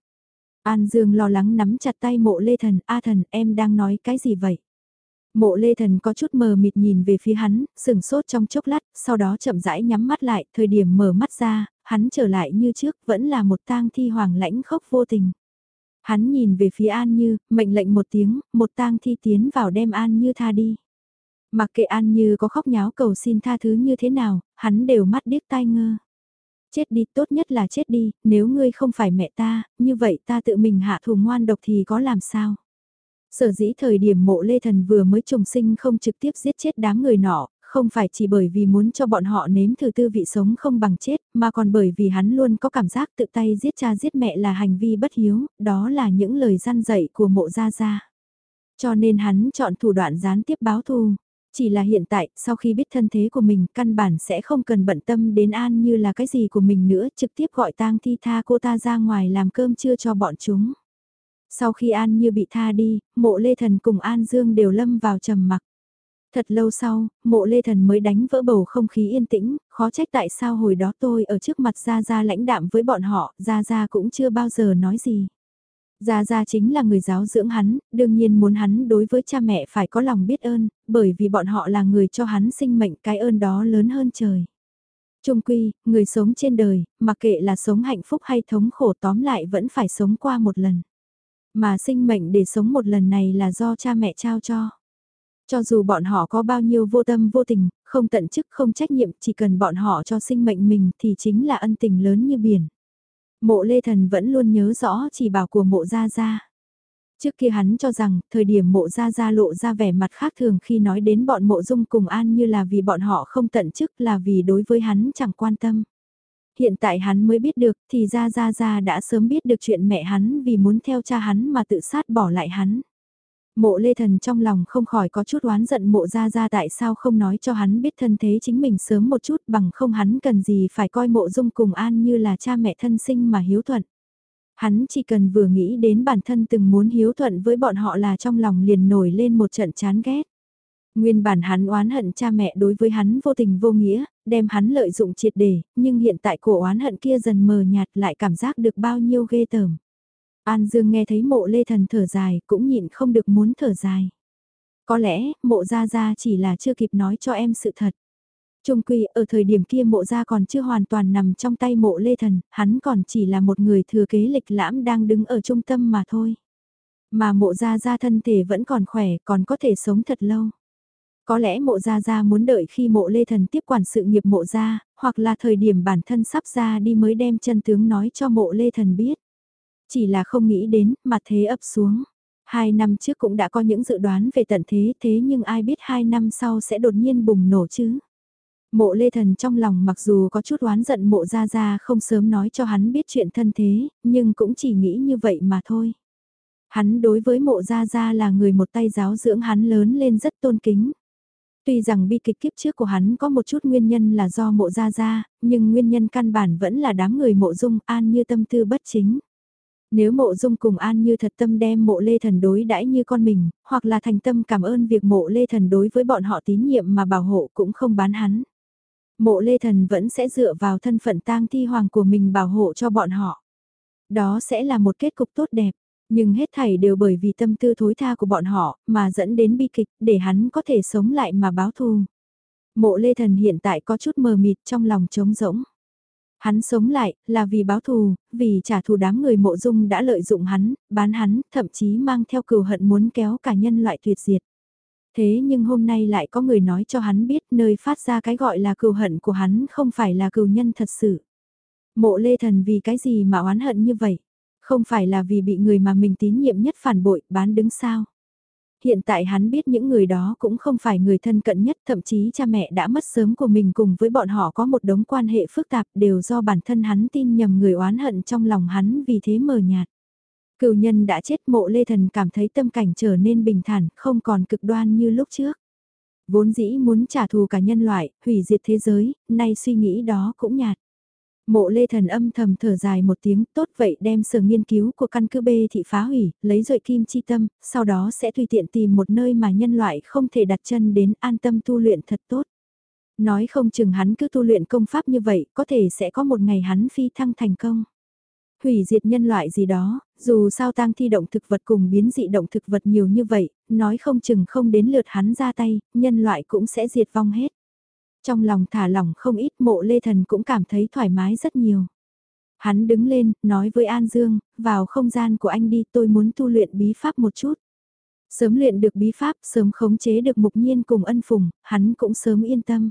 An Dương lo lắng nắm chặt tay mộ lê thần, A thần, em đang nói cái gì vậy? Mộ lê thần có chút mờ mịt nhìn về phía hắn, sừng sốt trong chốc lát, sau đó chậm rãi nhắm mắt lại, thời điểm mở mắt ra, hắn trở lại như trước, vẫn là một tang thi hoàng lãnh khốc vô tình. Hắn nhìn về phía An Như, mệnh lệnh một tiếng, một tang thi tiến vào đem An Như tha đi. Mặc kệ An Như có khóc nháo cầu xin tha thứ như thế nào, hắn đều mắt điếc tai ngơ. Chết đi, tốt nhất là chết đi, nếu ngươi không phải mẹ ta, như vậy ta tự mình hạ thù ngoan độc thì có làm sao? Sở dĩ thời điểm mộ lê thần vừa mới trùng sinh không trực tiếp giết chết đám người nọ, không phải chỉ bởi vì muốn cho bọn họ nếm thử tư vị sống không bằng chết, mà còn bởi vì hắn luôn có cảm giác tự tay giết cha giết mẹ là hành vi bất hiếu, đó là những lời gian dạy của mộ gia gia. Cho nên hắn chọn thủ đoạn gián tiếp báo thù. Chỉ là hiện tại, sau khi biết thân thế của mình, căn bản sẽ không cần bận tâm đến An như là cái gì của mình nữa, trực tiếp gọi tang thi tha cô ta ra ngoài làm cơm trưa cho bọn chúng. Sau khi An như bị tha đi, mộ Lê Thần cùng An Dương đều lâm vào trầm mặc. Thật lâu sau, mộ Lê Thần mới đánh vỡ bầu không khí yên tĩnh, khó trách tại sao hồi đó tôi ở trước mặt Gia Gia lãnh đạm với bọn họ, Gia Gia cũng chưa bao giờ nói gì. Gia Gia chính là người giáo dưỡng hắn, đương nhiên muốn hắn đối với cha mẹ phải có lòng biết ơn, bởi vì bọn họ là người cho hắn sinh mệnh cái ơn đó lớn hơn trời. Trung quy, người sống trên đời, mặc kệ là sống hạnh phúc hay thống khổ tóm lại vẫn phải sống qua một lần. Mà sinh mệnh để sống một lần này là do cha mẹ trao cho. Cho dù bọn họ có bao nhiêu vô tâm vô tình, không tận chức không trách nhiệm, chỉ cần bọn họ cho sinh mệnh mình thì chính là ân tình lớn như biển. Mộ Lê Thần vẫn luôn nhớ rõ chỉ bảo của mộ Gia Gia. Trước kia hắn cho rằng, thời điểm mộ Gia Gia lộ ra vẻ mặt khác thường khi nói đến bọn mộ dung cùng an như là vì bọn họ không tận chức là vì đối với hắn chẳng quan tâm. Hiện tại hắn mới biết được thì Ra Ra Ra đã sớm biết được chuyện mẹ hắn vì muốn theo cha hắn mà tự sát bỏ lại hắn. Mộ lê thần trong lòng không khỏi có chút oán giận mộ ra ra tại sao không nói cho hắn biết thân thế chính mình sớm một chút bằng không hắn cần gì phải coi mộ dung cùng an như là cha mẹ thân sinh mà hiếu thuận. Hắn chỉ cần vừa nghĩ đến bản thân từng muốn hiếu thuận với bọn họ là trong lòng liền nổi lên một trận chán ghét. Nguyên bản hắn oán hận cha mẹ đối với hắn vô tình vô nghĩa, đem hắn lợi dụng triệt để, nhưng hiện tại cổ oán hận kia dần mờ nhạt lại cảm giác được bao nhiêu ghê tởm. An Dương nghe thấy mộ lê thần thở dài, cũng nhịn không được muốn thở dài. Có lẽ, mộ gia gia chỉ là chưa kịp nói cho em sự thật. Trung quy, ở thời điểm kia mộ gia còn chưa hoàn toàn nằm trong tay mộ lê thần, hắn còn chỉ là một người thừa kế lịch lãm đang đứng ở trung tâm mà thôi. Mà mộ gia gia thân thể vẫn còn khỏe, còn có thể sống thật lâu. Có lẽ mộ gia gia muốn đợi khi mộ lê thần tiếp quản sự nghiệp mộ gia, hoặc là thời điểm bản thân sắp ra đi mới đem chân tướng nói cho mộ lê thần biết. Chỉ là không nghĩ đến, mặt thế ấp xuống. Hai năm trước cũng đã có những dự đoán về tận thế thế nhưng ai biết hai năm sau sẽ đột nhiên bùng nổ chứ. Mộ lê thần trong lòng mặc dù có chút oán giận mộ ra ra không sớm nói cho hắn biết chuyện thân thế, nhưng cũng chỉ nghĩ như vậy mà thôi. Hắn đối với mộ gia gia là người một tay giáo dưỡng hắn lớn lên rất tôn kính. Tuy rằng bi kịch kiếp trước của hắn có một chút nguyên nhân là do mộ gia gia, nhưng nguyên nhân căn bản vẫn là đám người mộ dung an như tâm tư bất chính. Nếu mộ dung cùng an như thật tâm đem mộ lê thần đối đãi như con mình, hoặc là thành tâm cảm ơn việc mộ lê thần đối với bọn họ tín nhiệm mà bảo hộ cũng không bán hắn. Mộ lê thần vẫn sẽ dựa vào thân phận tang thi hoàng của mình bảo hộ cho bọn họ. Đó sẽ là một kết cục tốt đẹp, nhưng hết thảy đều bởi vì tâm tư thối tha của bọn họ mà dẫn đến bi kịch để hắn có thể sống lại mà báo thù. Mộ lê thần hiện tại có chút mờ mịt trong lòng trống rỗng. Hắn sống lại, là vì báo thù, vì trả thù đám người mộ dung đã lợi dụng hắn, bán hắn, thậm chí mang theo cừu hận muốn kéo cả nhân loại tuyệt diệt. Thế nhưng hôm nay lại có người nói cho hắn biết nơi phát ra cái gọi là cừu hận của hắn không phải là cừu nhân thật sự. Mộ lê thần vì cái gì mà oán hận như vậy? Không phải là vì bị người mà mình tín nhiệm nhất phản bội, bán đứng sao? hiện tại hắn biết những người đó cũng không phải người thân cận nhất, thậm chí cha mẹ đã mất sớm của mình cùng với bọn họ có một đống quan hệ phức tạp đều do bản thân hắn tin nhầm người oán hận trong lòng hắn vì thế mờ nhạt. Cựu nhân đã chết mộ lê thần cảm thấy tâm cảnh trở nên bình thản, không còn cực đoan như lúc trước. Vốn dĩ muốn trả thù cả nhân loại, hủy diệt thế giới, nay suy nghĩ đó cũng nhạt. Mộ lê thần âm thầm thở dài một tiếng tốt vậy đem sở nghiên cứu của căn cứ B thị phá hủy, lấy rợi kim chi tâm, sau đó sẽ tùy tiện tìm một nơi mà nhân loại không thể đặt chân đến an tâm tu luyện thật tốt. Nói không chừng hắn cứ tu luyện công pháp như vậy, có thể sẽ có một ngày hắn phi thăng thành công. Hủy diệt nhân loại gì đó, dù sao tang thi động thực vật cùng biến dị động thực vật nhiều như vậy, nói không chừng không đến lượt hắn ra tay, nhân loại cũng sẽ diệt vong hết. Trong lòng thả lỏng không ít mộ lê thần cũng cảm thấy thoải mái rất nhiều. Hắn đứng lên, nói với An Dương, vào không gian của anh đi tôi muốn tu luyện bí pháp một chút. Sớm luyện được bí pháp, sớm khống chế được mục nhiên cùng ân phùng, hắn cũng sớm yên tâm.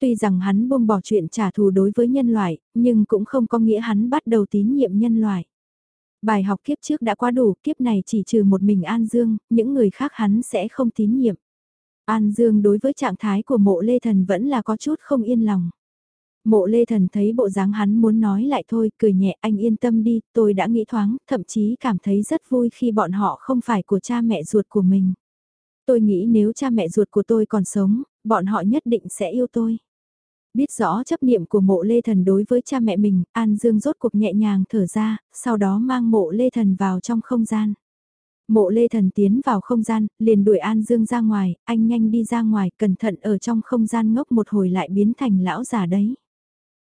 Tuy rằng hắn buông bỏ chuyện trả thù đối với nhân loại, nhưng cũng không có nghĩa hắn bắt đầu tín nhiệm nhân loại. Bài học kiếp trước đã quá đủ, kiếp này chỉ trừ một mình An Dương, những người khác hắn sẽ không tín nhiệm. An Dương đối với trạng thái của mộ Lê Thần vẫn là có chút không yên lòng. Mộ Lê Thần thấy bộ dáng hắn muốn nói lại thôi, cười nhẹ anh yên tâm đi, tôi đã nghĩ thoáng, thậm chí cảm thấy rất vui khi bọn họ không phải của cha mẹ ruột của mình. Tôi nghĩ nếu cha mẹ ruột của tôi còn sống, bọn họ nhất định sẽ yêu tôi. Biết rõ chấp niệm của mộ Lê Thần đối với cha mẹ mình, An Dương rốt cuộc nhẹ nhàng thở ra, sau đó mang mộ Lê Thần vào trong không gian. Mộ Lê Thần tiến vào không gian, liền đuổi An Dương ra ngoài, anh nhanh đi ra ngoài, cẩn thận ở trong không gian ngốc một hồi lại biến thành lão già đấy.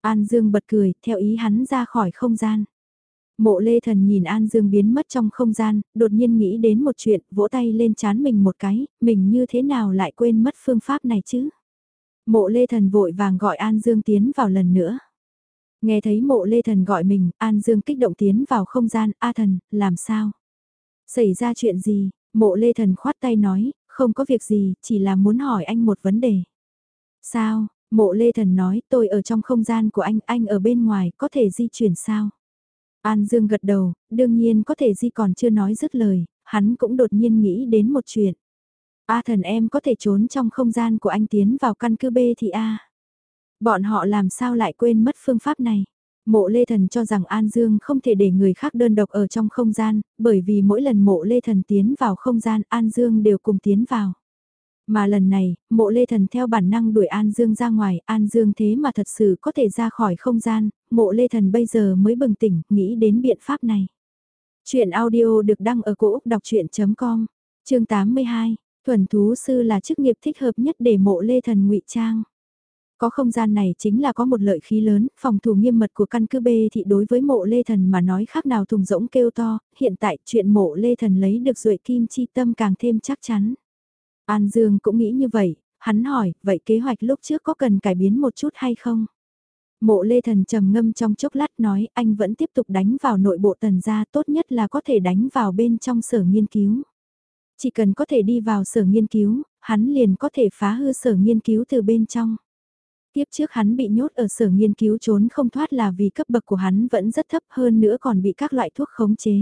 An Dương bật cười, theo ý hắn ra khỏi không gian. Mộ Lê Thần nhìn An Dương biến mất trong không gian, đột nhiên nghĩ đến một chuyện, vỗ tay lên chán mình một cái, mình như thế nào lại quên mất phương pháp này chứ? Mộ Lê Thần vội vàng gọi An Dương tiến vào lần nữa. Nghe thấy mộ Lê Thần gọi mình, An Dương kích động tiến vào không gian, A Thần, làm sao? Xảy ra chuyện gì? Mộ Lê Thần khoát tay nói, không có việc gì, chỉ là muốn hỏi anh một vấn đề. Sao? Mộ Lê Thần nói, tôi ở trong không gian của anh, anh ở bên ngoài, có thể di chuyển sao? An Dương gật đầu, đương nhiên có thể di còn chưa nói dứt lời, hắn cũng đột nhiên nghĩ đến một chuyện. A thần em có thể trốn trong không gian của anh tiến vào căn cứ B thì A. Bọn họ làm sao lại quên mất phương pháp này? Mộ Lê Thần cho rằng An Dương không thể để người khác đơn độc ở trong không gian, bởi vì mỗi lần mộ Lê Thần tiến vào không gian An Dương đều cùng tiến vào. Mà lần này, mộ Lê Thần theo bản năng đuổi An Dương ra ngoài, An Dương thế mà thật sự có thể ra khỏi không gian, mộ Lê Thần bây giờ mới bừng tỉnh, nghĩ đến biện pháp này. Chuyện audio được đăng ở cổ Úc đọc chuyện.com, chương 82, thuần thú sư là chức nghiệp thích hợp nhất để mộ Lê Thần ngụy trang. Có không gian này chính là có một lợi khí lớn, phòng thủ nghiêm mật của căn cứ B thì đối với mộ Lê Thần mà nói khác nào thùng rỗng kêu to, hiện tại chuyện mộ Lê Thần lấy được rưỡi kim chi tâm càng thêm chắc chắn. An Dương cũng nghĩ như vậy, hắn hỏi, vậy kế hoạch lúc trước có cần cải biến một chút hay không? Mộ Lê Thần trầm ngâm trong chốc lát nói anh vẫn tiếp tục đánh vào nội bộ tần gia tốt nhất là có thể đánh vào bên trong sở nghiên cứu. Chỉ cần có thể đi vào sở nghiên cứu, hắn liền có thể phá hư sở nghiên cứu từ bên trong. Tiếp trước hắn bị nhốt ở sở nghiên cứu trốn không thoát là vì cấp bậc của hắn vẫn rất thấp hơn nữa còn bị các loại thuốc khống chế.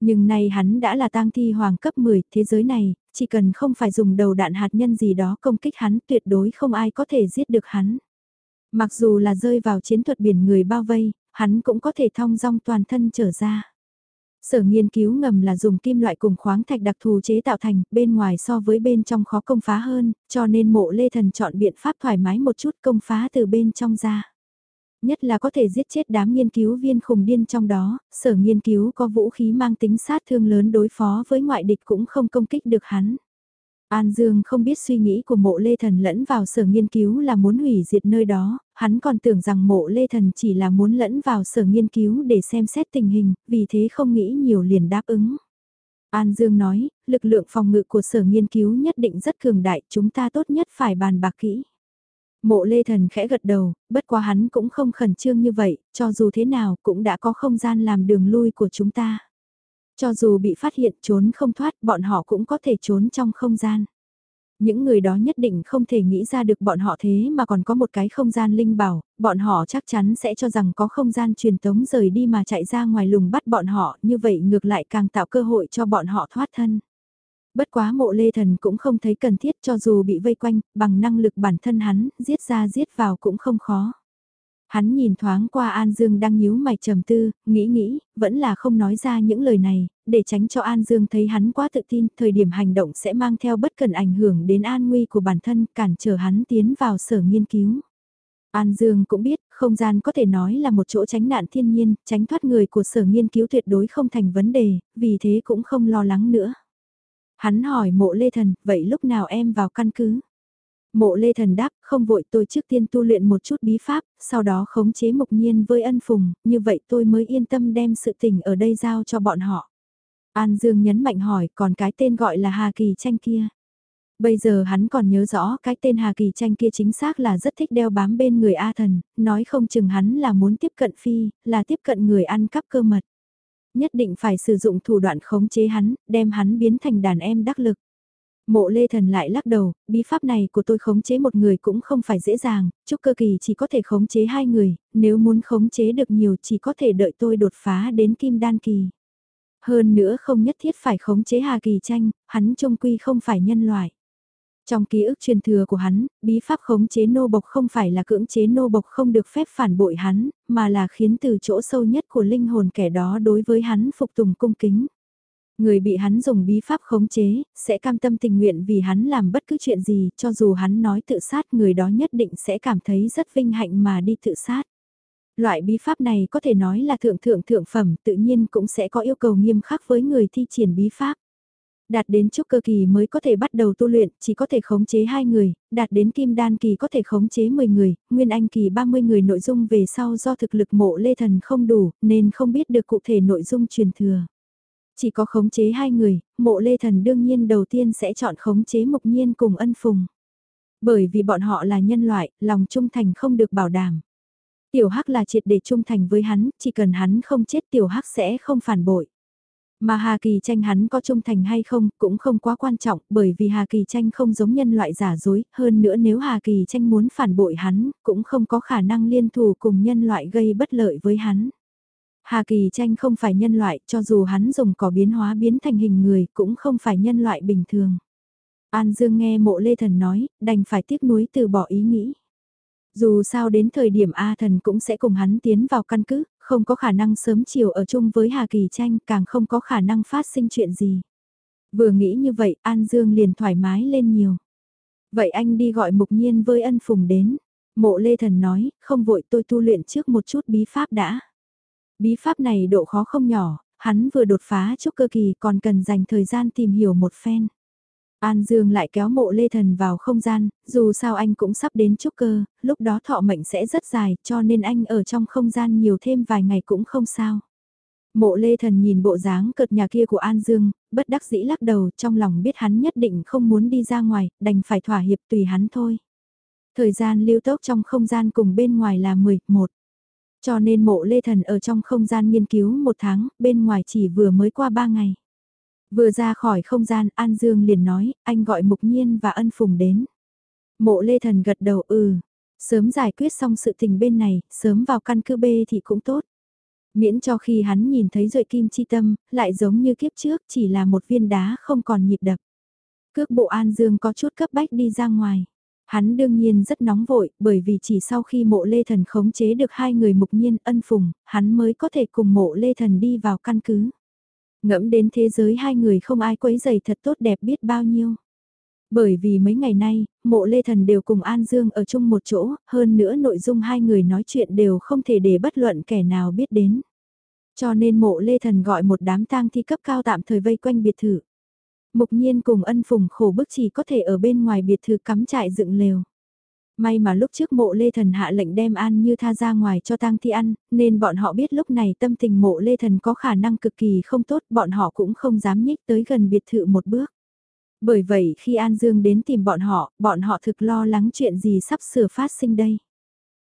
Nhưng nay hắn đã là tang thi hoàng cấp 10, thế giới này, chỉ cần không phải dùng đầu đạn hạt nhân gì đó công kích hắn tuyệt đối không ai có thể giết được hắn. Mặc dù là rơi vào chiến thuật biển người bao vây, hắn cũng có thể thong dong toàn thân trở ra. Sở nghiên cứu ngầm là dùng kim loại cùng khoáng thạch đặc thù chế tạo thành, bên ngoài so với bên trong khó công phá hơn, cho nên mộ lê thần chọn biện pháp thoải mái một chút công phá từ bên trong ra. Nhất là có thể giết chết đám nghiên cứu viên khùng điên trong đó, sở nghiên cứu có vũ khí mang tính sát thương lớn đối phó với ngoại địch cũng không công kích được hắn. An Dương không biết suy nghĩ của mộ Lê Thần lẫn vào sở nghiên cứu là muốn hủy diệt nơi đó, hắn còn tưởng rằng mộ Lê Thần chỉ là muốn lẫn vào sở nghiên cứu để xem xét tình hình, vì thế không nghĩ nhiều liền đáp ứng. An Dương nói, lực lượng phòng ngự của sở nghiên cứu nhất định rất cường đại, chúng ta tốt nhất phải bàn bạc kỹ. Mộ Lê Thần khẽ gật đầu, bất quá hắn cũng không khẩn trương như vậy, cho dù thế nào cũng đã có không gian làm đường lui của chúng ta. Cho dù bị phát hiện trốn không thoát, bọn họ cũng có thể trốn trong không gian. Những người đó nhất định không thể nghĩ ra được bọn họ thế mà còn có một cái không gian linh bảo, bọn họ chắc chắn sẽ cho rằng có không gian truyền tống rời đi mà chạy ra ngoài lùng bắt bọn họ, như vậy ngược lại càng tạo cơ hội cho bọn họ thoát thân. Bất quá mộ lê thần cũng không thấy cần thiết cho dù bị vây quanh, bằng năng lực bản thân hắn, giết ra giết vào cũng không khó. Hắn nhìn thoáng qua An Dương đang nhíu mày trầm tư, nghĩ nghĩ, vẫn là không nói ra những lời này, để tránh cho An Dương thấy hắn quá tự tin, thời điểm hành động sẽ mang theo bất cần ảnh hưởng đến an nguy của bản thân, cản trở hắn tiến vào sở nghiên cứu. An Dương cũng biết, không gian có thể nói là một chỗ tránh nạn thiên nhiên, tránh thoát người của sở nghiên cứu tuyệt đối không thành vấn đề, vì thế cũng không lo lắng nữa. Hắn hỏi mộ lê thần, vậy lúc nào em vào căn cứ? Mộ lê thần đáp, không vội tôi trước tiên tu luyện một chút bí pháp, sau đó khống chế mục nhiên với ân phùng, như vậy tôi mới yên tâm đem sự tình ở đây giao cho bọn họ. An Dương nhấn mạnh hỏi, còn cái tên gọi là Hà Kỳ tranh kia. Bây giờ hắn còn nhớ rõ cái tên Hà Kỳ tranh kia chính xác là rất thích đeo bám bên người A thần, nói không chừng hắn là muốn tiếp cận phi, là tiếp cận người ăn cắp cơ mật. Nhất định phải sử dụng thủ đoạn khống chế hắn, đem hắn biến thành đàn em đắc lực. Mộ lê thần lại lắc đầu, bí pháp này của tôi khống chế một người cũng không phải dễ dàng, chúc cơ kỳ chỉ có thể khống chế hai người, nếu muốn khống chế được nhiều chỉ có thể đợi tôi đột phá đến kim đan kỳ. Hơn nữa không nhất thiết phải khống chế hà kỳ tranh, hắn trông quy không phải nhân loại. Trong ký ức truyền thừa của hắn, bí pháp khống chế nô bộc không phải là cưỡng chế nô bộc không được phép phản bội hắn, mà là khiến từ chỗ sâu nhất của linh hồn kẻ đó đối với hắn phục tùng cung kính. Người bị hắn dùng bí pháp khống chế, sẽ cam tâm tình nguyện vì hắn làm bất cứ chuyện gì, cho dù hắn nói tự sát người đó nhất định sẽ cảm thấy rất vinh hạnh mà đi tự sát. Loại bí pháp này có thể nói là thượng thượng thượng phẩm, tự nhiên cũng sẽ có yêu cầu nghiêm khắc với người thi triển bí pháp. Đạt đến trúc cơ kỳ mới có thể bắt đầu tu luyện, chỉ có thể khống chế hai người, đạt đến kim đan kỳ có thể khống chế 10 người, nguyên anh kỳ 30 người nội dung về sau do thực lực mộ lê thần không đủ, nên không biết được cụ thể nội dung truyền thừa. Chỉ có khống chế hai người, mộ lê thần đương nhiên đầu tiên sẽ chọn khống chế mục nhiên cùng ân phùng. Bởi vì bọn họ là nhân loại, lòng trung thành không được bảo đảm. Tiểu Hắc là triệt để trung thành với hắn, chỉ cần hắn không chết Tiểu Hắc sẽ không phản bội. Mà Hà Kỳ tranh hắn có trung thành hay không cũng không quá quan trọng bởi vì Hà Kỳ tranh không giống nhân loại giả dối, hơn nữa nếu Hà Kỳ tranh muốn phản bội hắn cũng không có khả năng liên thủ cùng nhân loại gây bất lợi với hắn. Hà Kỳ tranh không phải nhân loại cho dù hắn dùng cỏ biến hóa biến thành hình người cũng không phải nhân loại bình thường. An Dương nghe mộ lê thần nói, đành phải tiếc nuối từ bỏ ý nghĩ. Dù sao đến thời điểm A thần cũng sẽ cùng hắn tiến vào căn cứ, không có khả năng sớm chiều ở chung với Hà Kỳ tranh, càng không có khả năng phát sinh chuyện gì. Vừa nghĩ như vậy, An Dương liền thoải mái lên nhiều. Vậy anh đi gọi mục nhiên với ân phùng đến. Mộ Lê Thần nói, không vội tôi tu luyện trước một chút bí pháp đã. Bí pháp này độ khó không nhỏ, hắn vừa đột phá chút cơ kỳ còn cần dành thời gian tìm hiểu một phen. An Dương lại kéo mộ lê thần vào không gian, dù sao anh cũng sắp đến trúc cơ, lúc đó thọ mệnh sẽ rất dài cho nên anh ở trong không gian nhiều thêm vài ngày cũng không sao. Mộ lê thần nhìn bộ dáng cợt nhà kia của An Dương, bất đắc dĩ lắc đầu trong lòng biết hắn nhất định không muốn đi ra ngoài, đành phải thỏa hiệp tùy hắn thôi. Thời gian lưu tốc trong không gian cùng bên ngoài là 10, 1. Cho nên mộ lê thần ở trong không gian nghiên cứu một tháng, bên ngoài chỉ vừa mới qua ba ngày. Vừa ra khỏi không gian, An Dương liền nói, anh gọi Mục Nhiên và Ân Phùng đến. Mộ Lê Thần gật đầu ừ, sớm giải quyết xong sự tình bên này, sớm vào căn cứ B thì cũng tốt. Miễn cho khi hắn nhìn thấy rợi kim chi tâm, lại giống như kiếp trước chỉ là một viên đá không còn nhịp đập. Cước bộ An Dương có chút cấp bách đi ra ngoài. Hắn đương nhiên rất nóng vội, bởi vì chỉ sau khi mộ lê thần khống chế được hai người mục nhiên ân phùng, hắn mới có thể cùng mộ lê thần đi vào căn cứ. Ngẫm đến thế giới hai người không ai quấy giày thật tốt đẹp biết bao nhiêu. Bởi vì mấy ngày nay, mộ lê thần đều cùng An Dương ở chung một chỗ, hơn nữa nội dung hai người nói chuyện đều không thể để bất luận kẻ nào biết đến. Cho nên mộ lê thần gọi một đám tang thi cấp cao tạm thời vây quanh biệt thự. Mục nhiên cùng ân phùng khổ bức chỉ có thể ở bên ngoài biệt thự cắm trại dựng lều. May mà lúc trước mộ lê thần hạ lệnh đem An Như tha ra ngoài cho tang thi ăn, nên bọn họ biết lúc này tâm tình mộ lê thần có khả năng cực kỳ không tốt, bọn họ cũng không dám nhích tới gần biệt thự một bước. Bởi vậy khi An Dương đến tìm bọn họ, bọn họ thực lo lắng chuyện gì sắp sửa phát sinh đây.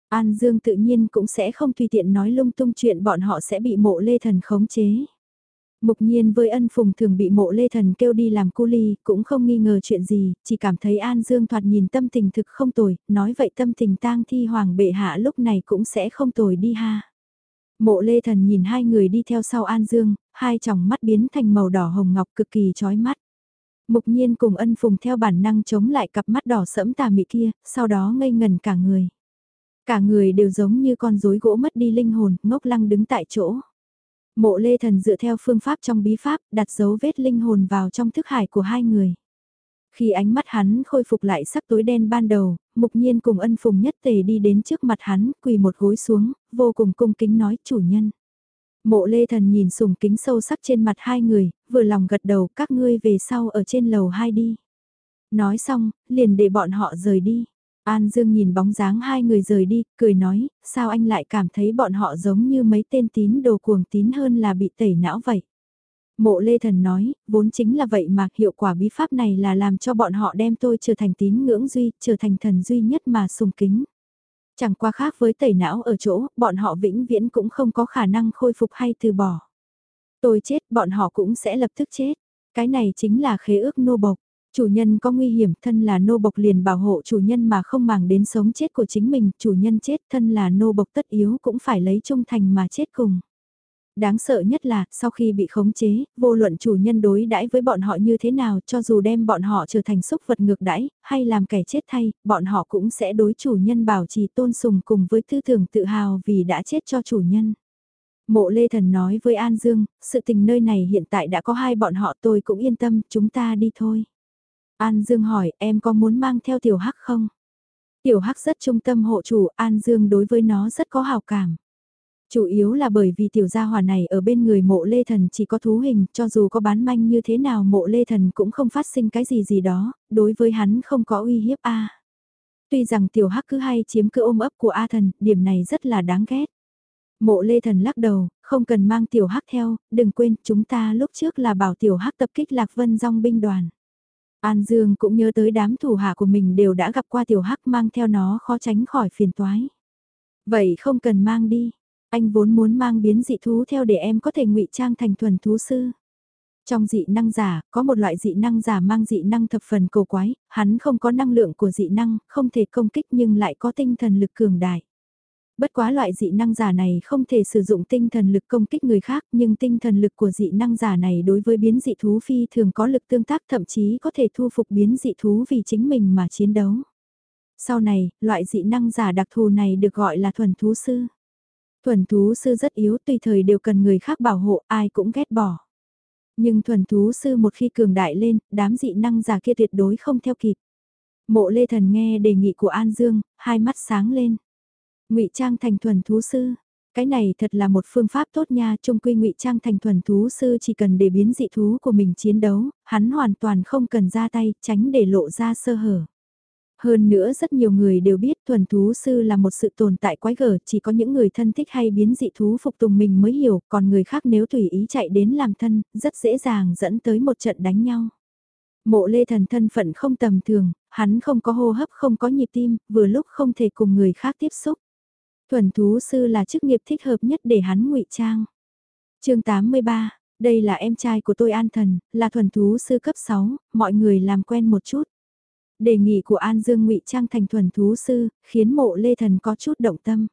An Dương tự nhiên cũng sẽ không tùy tiện nói lung tung chuyện bọn họ sẽ bị mộ lê thần khống chế. Mục nhiên với ân phùng thường bị mộ lê thần kêu đi làm cu ly, cũng không nghi ngờ chuyện gì, chỉ cảm thấy An Dương thoạt nhìn tâm tình thực không tồi, nói vậy tâm tình tang thi hoàng bệ hạ lúc này cũng sẽ không tồi đi ha. Mộ lê thần nhìn hai người đi theo sau An Dương, hai tròng mắt biến thành màu đỏ hồng ngọc cực kỳ chói mắt. Mục nhiên cùng ân phùng theo bản năng chống lại cặp mắt đỏ sẫm tà mị kia, sau đó ngây ngần cả người. Cả người đều giống như con rối gỗ mất đi linh hồn, ngốc lăng đứng tại chỗ. Mộ lê thần dựa theo phương pháp trong bí pháp, đặt dấu vết linh hồn vào trong thức hải của hai người. Khi ánh mắt hắn khôi phục lại sắc tối đen ban đầu, mục nhiên cùng ân phùng nhất tề đi đến trước mặt hắn, quỳ một gối xuống, vô cùng cung kính nói chủ nhân. Mộ lê thần nhìn sùng kính sâu sắc trên mặt hai người, vừa lòng gật đầu các ngươi về sau ở trên lầu hai đi. Nói xong, liền để bọn họ rời đi. An Dương nhìn bóng dáng hai người rời đi, cười nói, sao anh lại cảm thấy bọn họ giống như mấy tên tín đồ cuồng tín hơn là bị tẩy não vậy. Mộ Lê Thần nói, vốn chính là vậy mà hiệu quả bí pháp này là làm cho bọn họ đem tôi trở thành tín ngưỡng duy, trở thành thần duy nhất mà sùng kính. Chẳng qua khác với tẩy não ở chỗ, bọn họ vĩnh viễn cũng không có khả năng khôi phục hay từ bỏ. Tôi chết, bọn họ cũng sẽ lập tức chết. Cái này chính là khế ước nô bộc. Chủ nhân có nguy hiểm, thân là nô bộc liền bảo hộ chủ nhân mà không màng đến sống chết của chính mình, chủ nhân chết, thân là nô bộc tất yếu cũng phải lấy trung thành mà chết cùng. Đáng sợ nhất là, sau khi bị khống chế, vô luận chủ nhân đối đãi với bọn họ như thế nào, cho dù đem bọn họ trở thành xúc vật ngược đãi, hay làm kẻ chết thay, bọn họ cũng sẽ đối chủ nhân bảo trì tôn sùng cùng với tư tưởng tự hào vì đã chết cho chủ nhân. Mộ Lê Thần nói với An Dương, sự tình nơi này hiện tại đã có hai bọn họ tôi cũng yên tâm, chúng ta đi thôi. An Dương hỏi, em có muốn mang theo Tiểu Hắc không? Tiểu Hắc rất trung tâm hộ chủ, An Dương đối với nó rất có hào cảm. Chủ yếu là bởi vì tiểu gia hòa này ở bên người mộ lê thần chỉ có thú hình, cho dù có bán manh như thế nào mộ lê thần cũng không phát sinh cái gì gì đó, đối với hắn không có uy hiếp A. Tuy rằng tiểu hắc cứ hay chiếm cứ ôm ấp của A thần, điểm này rất là đáng ghét. Mộ lê thần lắc đầu, không cần mang tiểu hắc theo, đừng quên chúng ta lúc trước là bảo tiểu hắc tập kích lạc vân dòng binh đoàn. An Dương cũng nhớ tới đám thủ hạ của mình đều đã gặp qua tiểu hắc mang theo nó khó tránh khỏi phiền toái. Vậy không cần mang đi, anh vốn muốn mang biến dị thú theo để em có thể ngụy trang thành thuần thú sư. Trong dị năng giả, có một loại dị năng giả mang dị năng thập phần cầu quái, hắn không có năng lượng của dị năng, không thể công kích nhưng lại có tinh thần lực cường đại. Bất quá loại dị năng giả này không thể sử dụng tinh thần lực công kích người khác nhưng tinh thần lực của dị năng giả này đối với biến dị thú phi thường có lực tương tác thậm chí có thể thu phục biến dị thú vì chính mình mà chiến đấu. Sau này, loại dị năng giả đặc thù này được gọi là thuần thú sư. Thuần thú sư rất yếu tùy thời đều cần người khác bảo hộ ai cũng ghét bỏ. Nhưng thuần thú sư một khi cường đại lên, đám dị năng giả kia tuyệt đối không theo kịp. Mộ Lê Thần nghe đề nghị của An Dương, hai mắt sáng lên. Ngụy Trang thành thuần thú sư, cái này thật là một phương pháp tốt nha, trung quy ngụy trang thành thuần thú sư chỉ cần để biến dị thú của mình chiến đấu, hắn hoàn toàn không cần ra tay, tránh để lộ ra sơ hở. Hơn nữa rất nhiều người đều biết thuần thú sư là một sự tồn tại quái gở, chỉ có những người thân thích hay biến dị thú phục tùng mình mới hiểu, còn người khác nếu tùy ý chạy đến làm thân, rất dễ dàng dẫn tới một trận đánh nhau. Mộ lê thần thân phận không tầm thường, hắn không có hô hấp không có nhịp tim, vừa lúc không thể cùng người khác tiếp xúc. Thuần thú sư là chức nghiệp thích hợp nhất để hắn ngụy trang. chương 83, đây là em trai của tôi An Thần, là thuần thú sư cấp 6, mọi người làm quen một chút. Đề nghị của An Dương ngụy trang thành thuần thú sư, khiến mộ lê thần có chút động tâm.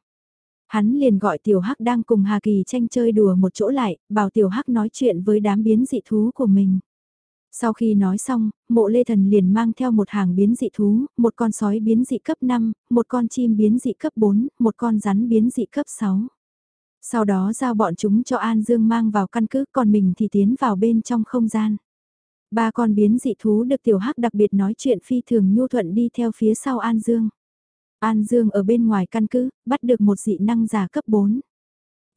Hắn liền gọi Tiểu Hắc đang cùng Hà Kỳ tranh chơi đùa một chỗ lại, bảo Tiểu Hắc nói chuyện với đám biến dị thú của mình. Sau khi nói xong, mộ lê thần liền mang theo một hàng biến dị thú, một con sói biến dị cấp 5, một con chim biến dị cấp 4, một con rắn biến dị cấp 6. Sau đó giao bọn chúng cho An Dương mang vào căn cứ còn mình thì tiến vào bên trong không gian. Ba con biến dị thú được tiểu hắc đặc biệt nói chuyện phi thường nhu thuận đi theo phía sau An Dương. An Dương ở bên ngoài căn cứ, bắt được một dị năng giả cấp 4.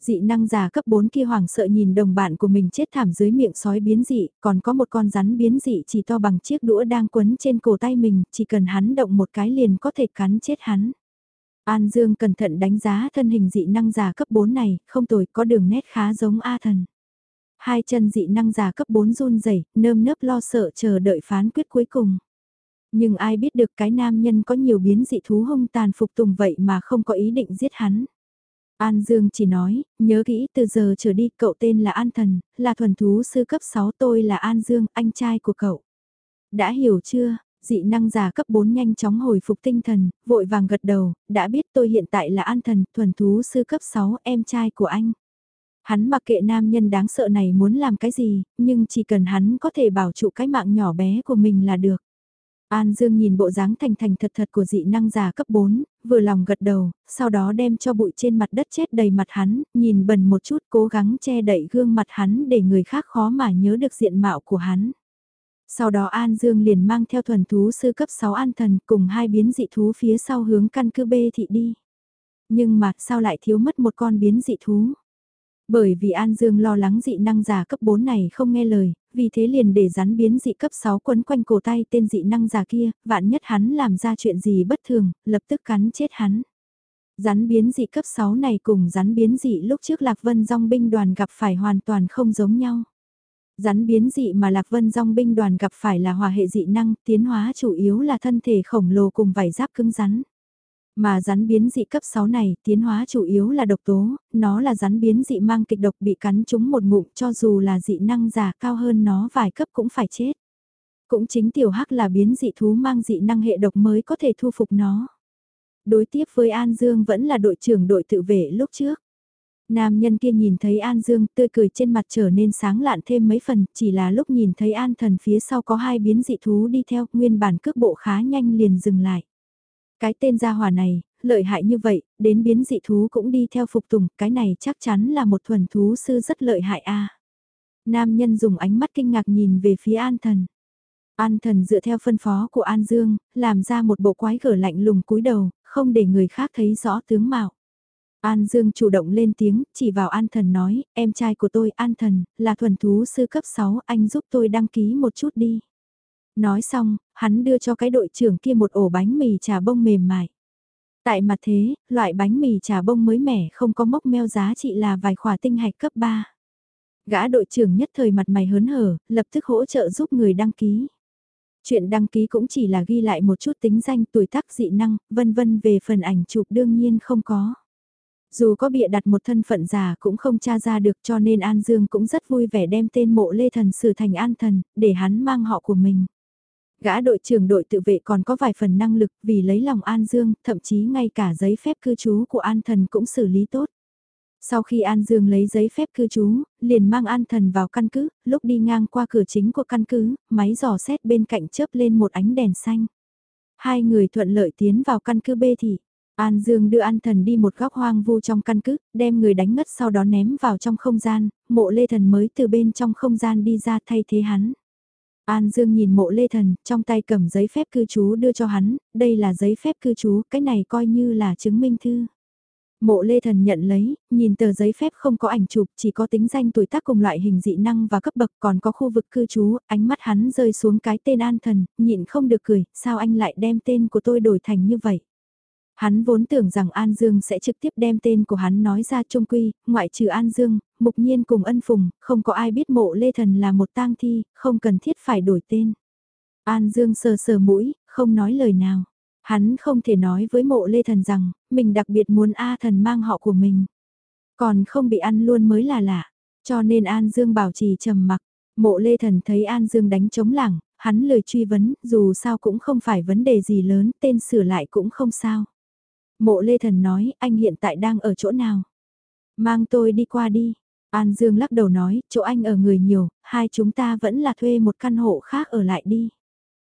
Dị năng giả cấp 4 kia hoảng sợ nhìn đồng bạn của mình chết thảm dưới miệng sói biến dị, còn có một con rắn biến dị chỉ to bằng chiếc đũa đang quấn trên cổ tay mình, chỉ cần hắn động một cái liền có thể cắn chết hắn. An Dương cẩn thận đánh giá thân hình dị năng giả cấp 4 này, không tồi có đường nét khá giống A thần. Hai chân dị năng giả cấp 4 run rẩy nơm nớp lo sợ chờ đợi phán quyết cuối cùng. Nhưng ai biết được cái nam nhân có nhiều biến dị thú hung tàn phục tùng vậy mà không có ý định giết hắn. An Dương chỉ nói, nhớ kỹ từ giờ trở đi cậu tên là An Thần, là thuần thú sư cấp 6 tôi là An Dương, anh trai của cậu. Đã hiểu chưa, dị năng giả cấp 4 nhanh chóng hồi phục tinh thần, vội vàng gật đầu, đã biết tôi hiện tại là An Thần, thuần thú sư cấp 6, em trai của anh. Hắn mặc kệ nam nhân đáng sợ này muốn làm cái gì, nhưng chỉ cần hắn có thể bảo trụ cái mạng nhỏ bé của mình là được. An Dương nhìn bộ dáng thành thành thật thật của dị năng giả cấp 4, vừa lòng gật đầu, sau đó đem cho bụi trên mặt đất chết đầy mặt hắn, nhìn bẩn một chút cố gắng che đậy gương mặt hắn để người khác khó mà nhớ được diện mạo của hắn. Sau đó An Dương liền mang theo thuần thú sư cấp 6 an thần cùng hai biến dị thú phía sau hướng căn cứ B thị đi. Nhưng mà sao lại thiếu mất một con biến dị thú? Bởi vì An Dương lo lắng dị năng giả cấp 4 này không nghe lời, vì thế liền để rắn biến dị cấp 6 quấn quanh cổ tay tên dị năng giả kia, vạn nhất hắn làm ra chuyện gì bất thường, lập tức cắn chết hắn. Rắn biến dị cấp 6 này cùng rắn biến dị lúc trước Lạc Vân Dòng binh đoàn gặp phải hoàn toàn không giống nhau. Rắn biến dị mà Lạc Vân Dòng binh đoàn gặp phải là hòa hệ dị năng, tiến hóa chủ yếu là thân thể khổng lồ cùng vảy giáp cứng rắn. Mà rắn biến dị cấp 6 này, tiến hóa chủ yếu là độc tố, nó là rắn biến dị mang kịch độc bị cắn trúng một ngụm cho dù là dị năng giả cao hơn nó vài cấp cũng phải chết. Cũng chính tiểu hắc là biến dị thú mang dị năng hệ độc mới có thể thu phục nó. Đối tiếp với An Dương vẫn là đội trưởng đội tự vệ lúc trước. Nam nhân kia nhìn thấy An Dương tươi cười trên mặt trở nên sáng lạn thêm mấy phần, chỉ là lúc nhìn thấy An thần phía sau có hai biến dị thú đi theo, nguyên bản cước bộ khá nhanh liền dừng lại. Cái tên gia hỏa này, lợi hại như vậy, đến biến dị thú cũng đi theo phục tùng, cái này chắc chắn là một thuần thú sư rất lợi hại a. Nam nhân dùng ánh mắt kinh ngạc nhìn về phía An Thần. An Thần dựa theo phân phó của An Dương, làm ra một bộ quái gở lạnh lùng cúi đầu, không để người khác thấy rõ tướng mạo. An Dương chủ động lên tiếng, chỉ vào An Thần nói, em trai của tôi An Thần, là thuần thú sư cấp 6, anh giúp tôi đăng ký một chút đi. Nói xong, hắn đưa cho cái đội trưởng kia một ổ bánh mì trà bông mềm mại. Tại mặt thế, loại bánh mì trà bông mới mẻ không có mốc meo giá trị là vài khỏa tinh hạch cấp 3. Gã đội trưởng nhất thời mặt mày hớn hở, lập tức hỗ trợ giúp người đăng ký. Chuyện đăng ký cũng chỉ là ghi lại một chút tính danh tuổi tác dị năng, vân vân về phần ảnh chụp đương nhiên không có. Dù có bịa đặt một thân phận giả cũng không tra ra được cho nên An Dương cũng rất vui vẻ đem tên mộ Lê Thần sử thành An Thần, để hắn mang họ của mình. Gã đội trưởng đội tự vệ còn có vài phần năng lực vì lấy lòng An Dương, thậm chí ngay cả giấy phép cư trú của An Thần cũng xử lý tốt. Sau khi An Dương lấy giấy phép cư trú, liền mang An Thần vào căn cứ, lúc đi ngang qua cửa chính của căn cứ, máy dò xét bên cạnh chớp lên một ánh đèn xanh. Hai người thuận lợi tiến vào căn cứ b thị. An Dương đưa An Thần đi một góc hoang vu trong căn cứ, đem người đánh ngất sau đó ném vào trong không gian, mộ Lê Thần mới từ bên trong không gian đi ra thay thế hắn. An Dương nhìn mộ lê thần, trong tay cầm giấy phép cư trú đưa cho hắn, đây là giấy phép cư trú, cái này coi như là chứng minh thư. Mộ lê thần nhận lấy, nhìn tờ giấy phép không có ảnh chụp, chỉ có tính danh tuổi tác cùng loại hình dị năng và cấp bậc còn có khu vực cư trú, ánh mắt hắn rơi xuống cái tên an thần, nhịn không được cười, sao anh lại đem tên của tôi đổi thành như vậy. Hắn vốn tưởng rằng An Dương sẽ trực tiếp đem tên của hắn nói ra trung quy, ngoại trừ An Dương, mục nhiên cùng ân phùng, không có ai biết mộ Lê Thần là một tang thi, không cần thiết phải đổi tên. An Dương sờ sờ mũi, không nói lời nào. Hắn không thể nói với mộ Lê Thần rằng, mình đặc biệt muốn A Thần mang họ của mình. Còn không bị ăn luôn mới là lạ, cho nên An Dương bảo trì trầm mặc. Mộ Lê Thần thấy An Dương đánh chống lảng, hắn lời truy vấn, dù sao cũng không phải vấn đề gì lớn, tên sửa lại cũng không sao. Mộ Lê Thần nói, anh hiện tại đang ở chỗ nào? Mang tôi đi qua đi. An Dương lắc đầu nói, chỗ anh ở người nhiều, hai chúng ta vẫn là thuê một căn hộ khác ở lại đi.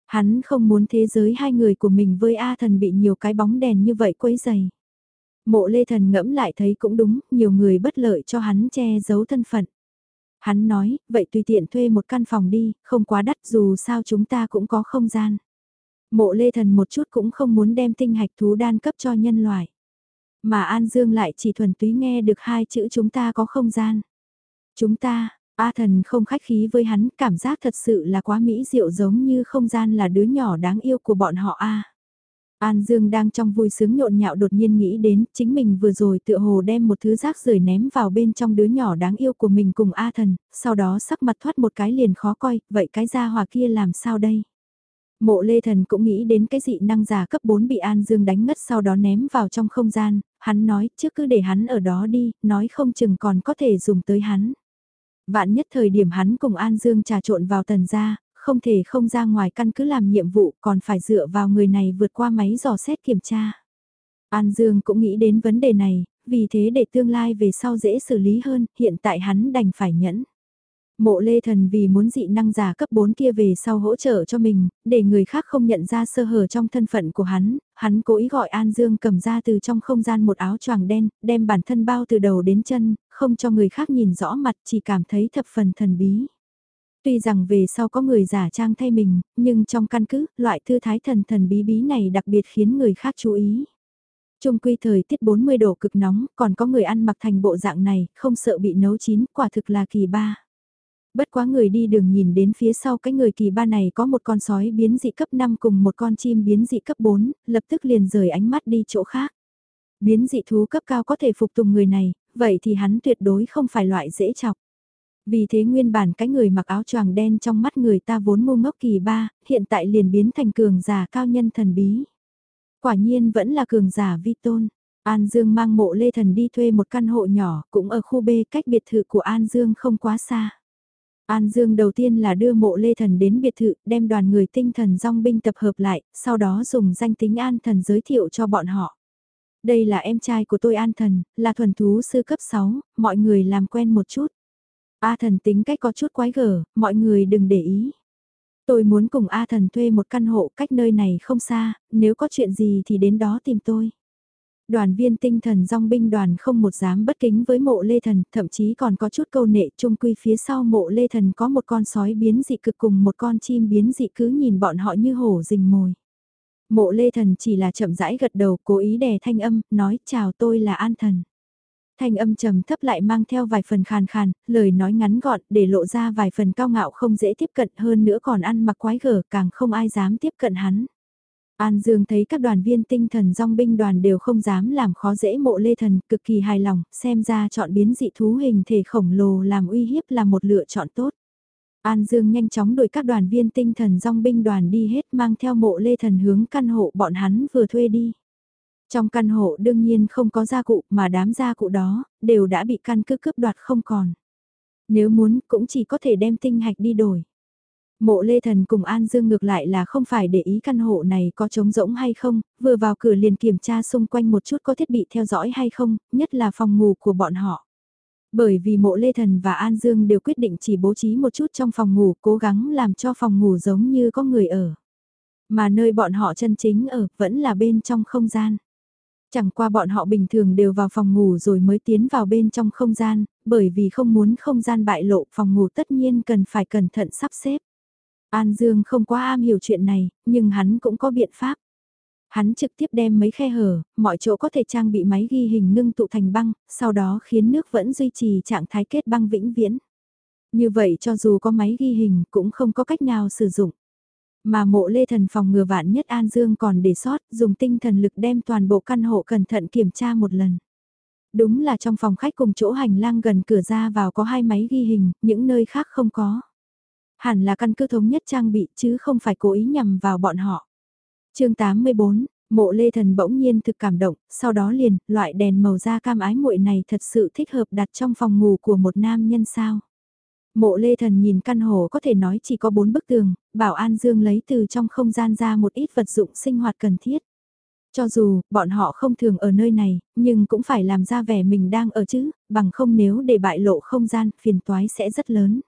Hắn không muốn thế giới hai người của mình với A thần bị nhiều cái bóng đèn như vậy quấy dày. Mộ Lê Thần ngẫm lại thấy cũng đúng, nhiều người bất lợi cho hắn che giấu thân phận. Hắn nói, vậy tùy tiện thuê một căn phòng đi, không quá đắt dù sao chúng ta cũng có không gian. Mộ Lê Thần một chút cũng không muốn đem tinh hạch thú đan cấp cho nhân loại. Mà An Dương lại chỉ thuần túy nghe được hai chữ chúng ta có không gian. Chúng ta, A thần không khách khí với hắn, cảm giác thật sự là quá mỹ diệu giống như không gian là đứa nhỏ đáng yêu của bọn họ A. An Dương đang trong vui sướng nhộn nhạo đột nhiên nghĩ đến chính mình vừa rồi tựa hồ đem một thứ rác rời ném vào bên trong đứa nhỏ đáng yêu của mình cùng A thần, sau đó sắc mặt thoát một cái liền khó coi, vậy cái gia hòa kia làm sao đây? Mộ Lê Thần cũng nghĩ đến cái dị năng giả cấp 4 bị An Dương đánh ngất sau đó ném vào trong không gian, hắn nói trước cứ để hắn ở đó đi, nói không chừng còn có thể dùng tới hắn. Vạn nhất thời điểm hắn cùng An Dương trà trộn vào tần gia, không thể không ra ngoài căn cứ làm nhiệm vụ còn phải dựa vào người này vượt qua máy dò xét kiểm tra. An Dương cũng nghĩ đến vấn đề này, vì thế để tương lai về sau dễ xử lý hơn, hiện tại hắn đành phải nhẫn. Mộ lê thần vì muốn dị năng giả cấp 4 kia về sau hỗ trợ cho mình, để người khác không nhận ra sơ hở trong thân phận của hắn, hắn cố ý gọi An Dương cầm ra từ trong không gian một áo choàng đen, đem bản thân bao từ đầu đến chân, không cho người khác nhìn rõ mặt chỉ cảm thấy thập phần thần bí. Tuy rằng về sau có người giả trang thay mình, nhưng trong căn cứ, loại thư thái thần thần bí bí này đặc biệt khiến người khác chú ý. Trung quy thời tiết 40 độ cực nóng, còn có người ăn mặc thành bộ dạng này, không sợ bị nấu chín, quả thực là kỳ ba. Bất quá người đi đường nhìn đến phía sau cái người kỳ ba này có một con sói biến dị cấp 5 cùng một con chim biến dị cấp 4, lập tức liền rời ánh mắt đi chỗ khác. Biến dị thú cấp cao có thể phục tùng người này, vậy thì hắn tuyệt đối không phải loại dễ chọc. Vì thế nguyên bản cái người mặc áo choàng đen trong mắt người ta vốn ngu ngốc kỳ ba, hiện tại liền biến thành cường giả cao nhân thần bí. Quả nhiên vẫn là cường giả vi tôn. An Dương mang mộ Lê Thần đi thuê một căn hộ nhỏ, cũng ở khu B cách biệt thự của An Dương không quá xa. An Dương đầu tiên là đưa mộ Lê Thần đến biệt thự, đem đoàn người tinh thần dòng binh tập hợp lại, sau đó dùng danh tính An Thần giới thiệu cho bọn họ. Đây là em trai của tôi An Thần, là thuần thú sư cấp 6, mọi người làm quen một chút. A Thần tính cách có chút quái gở, mọi người đừng để ý. Tôi muốn cùng A Thần thuê một căn hộ cách nơi này không xa, nếu có chuyện gì thì đến đó tìm tôi. Đoàn viên tinh thần dòng binh đoàn không một dám bất kính với mộ lê thần, thậm chí còn có chút câu nệ trung quy phía sau mộ lê thần có một con sói biến dị cực cùng một con chim biến dị cứ nhìn bọn họ như hổ rình mồi. Mộ lê thần chỉ là chậm rãi gật đầu cố ý đè thanh âm, nói chào tôi là an thần. Thanh âm trầm thấp lại mang theo vài phần khàn khàn, lời nói ngắn gọn để lộ ra vài phần cao ngạo không dễ tiếp cận hơn nữa còn ăn mặc quái gở càng không ai dám tiếp cận hắn. An Dương thấy các đoàn viên tinh thần dòng binh đoàn đều không dám làm khó dễ mộ lê thần, cực kỳ hài lòng, xem ra chọn biến dị thú hình thể khổng lồ làm uy hiếp là một lựa chọn tốt. An Dương nhanh chóng đuổi các đoàn viên tinh thần dòng binh đoàn đi hết mang theo mộ lê thần hướng căn hộ bọn hắn vừa thuê đi. Trong căn hộ đương nhiên không có gia cụ mà đám gia cụ đó đều đã bị căn cứ cướp đoạt không còn. Nếu muốn cũng chỉ có thể đem tinh hạch đi đổi. Mộ Lê Thần cùng An Dương ngược lại là không phải để ý căn hộ này có trống rỗng hay không, vừa vào cửa liền kiểm tra xung quanh một chút có thiết bị theo dõi hay không, nhất là phòng ngủ của bọn họ. Bởi vì mộ Lê Thần và An Dương đều quyết định chỉ bố trí một chút trong phòng ngủ, cố gắng làm cho phòng ngủ giống như có người ở. Mà nơi bọn họ chân chính ở vẫn là bên trong không gian. Chẳng qua bọn họ bình thường đều vào phòng ngủ rồi mới tiến vào bên trong không gian, bởi vì không muốn không gian bại lộ phòng ngủ tất nhiên cần phải cẩn thận sắp xếp. An Dương không quá am hiểu chuyện này, nhưng hắn cũng có biện pháp. Hắn trực tiếp đem mấy khe hở, mọi chỗ có thể trang bị máy ghi hình ngưng tụ thành băng, sau đó khiến nước vẫn duy trì trạng thái kết băng vĩnh viễn. Như vậy cho dù có máy ghi hình cũng không có cách nào sử dụng. Mà mộ lê thần phòng ngừa vạn nhất An Dương còn để sót, dùng tinh thần lực đem toàn bộ căn hộ cẩn thận kiểm tra một lần. Đúng là trong phòng khách cùng chỗ hành lang gần cửa ra vào có hai máy ghi hình, những nơi khác không có. Hẳn là căn cứ thống nhất trang bị chứ không phải cố ý nhằm vào bọn họ chương 84, mộ lê thần bỗng nhiên thực cảm động, sau đó liền, loại đèn màu da cam ái muội này thật sự thích hợp đặt trong phòng ngủ của một nam nhân sao. Mộ lê thần nhìn căn hộ có thể nói chỉ có bốn bức tường, bảo An Dương lấy từ trong không gian ra một ít vật dụng sinh hoạt cần thiết. Cho dù, bọn họ không thường ở nơi này, nhưng cũng phải làm ra vẻ mình đang ở chứ, bằng không nếu để bại lộ không gian, phiền toái sẽ rất lớn.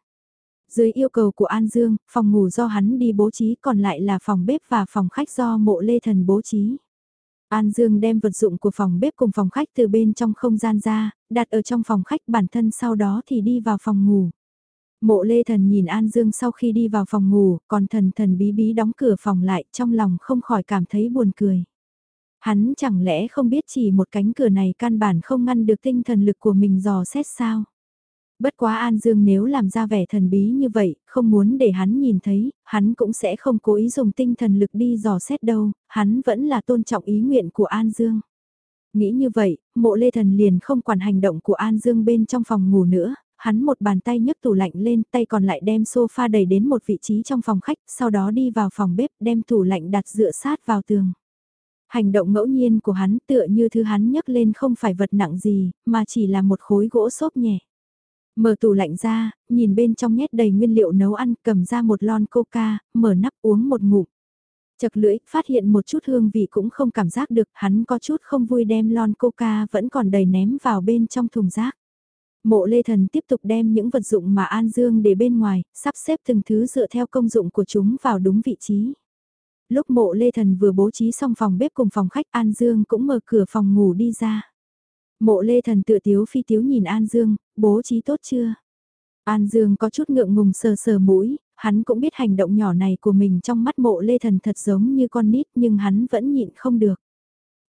Dưới yêu cầu của An Dương, phòng ngủ do hắn đi bố trí còn lại là phòng bếp và phòng khách do mộ lê thần bố trí. An Dương đem vật dụng của phòng bếp cùng phòng khách từ bên trong không gian ra, đặt ở trong phòng khách bản thân sau đó thì đi vào phòng ngủ. Mộ lê thần nhìn An Dương sau khi đi vào phòng ngủ, còn thần thần bí bí đóng cửa phòng lại trong lòng không khỏi cảm thấy buồn cười. Hắn chẳng lẽ không biết chỉ một cánh cửa này căn bản không ngăn được tinh thần lực của mình dò xét sao? Bất quá An Dương nếu làm ra vẻ thần bí như vậy, không muốn để hắn nhìn thấy, hắn cũng sẽ không cố ý dùng tinh thần lực đi dò xét đâu, hắn vẫn là tôn trọng ý nguyện của An Dương. Nghĩ như vậy, mộ lê thần liền không quản hành động của An Dương bên trong phòng ngủ nữa, hắn một bàn tay nhấc tủ lạnh lên, tay còn lại đem sofa đẩy đến một vị trí trong phòng khách, sau đó đi vào phòng bếp, đem tủ lạnh đặt dựa sát vào tường. Hành động ngẫu nhiên của hắn tựa như thứ hắn nhấc lên không phải vật nặng gì, mà chỉ là một khối gỗ xốp nhẹ. Mở tủ lạnh ra, nhìn bên trong nhét đầy nguyên liệu nấu ăn, cầm ra một lon coca, mở nắp uống một ngụm. Chật lưỡi, phát hiện một chút hương vị cũng không cảm giác được, hắn có chút không vui đem lon coca vẫn còn đầy ném vào bên trong thùng rác. Mộ Lê Thần tiếp tục đem những vật dụng mà An Dương để bên ngoài, sắp xếp từng thứ dựa theo công dụng của chúng vào đúng vị trí. Lúc mộ Lê Thần vừa bố trí xong phòng bếp cùng phòng khách An Dương cũng mở cửa phòng ngủ đi ra. Mộ Lê Thần tựa tiếu phi tiếu nhìn An Dương, bố trí tốt chưa? An Dương có chút ngượng ngùng sờ sờ mũi, hắn cũng biết hành động nhỏ này của mình trong mắt mộ Lê Thần thật giống như con nít nhưng hắn vẫn nhịn không được.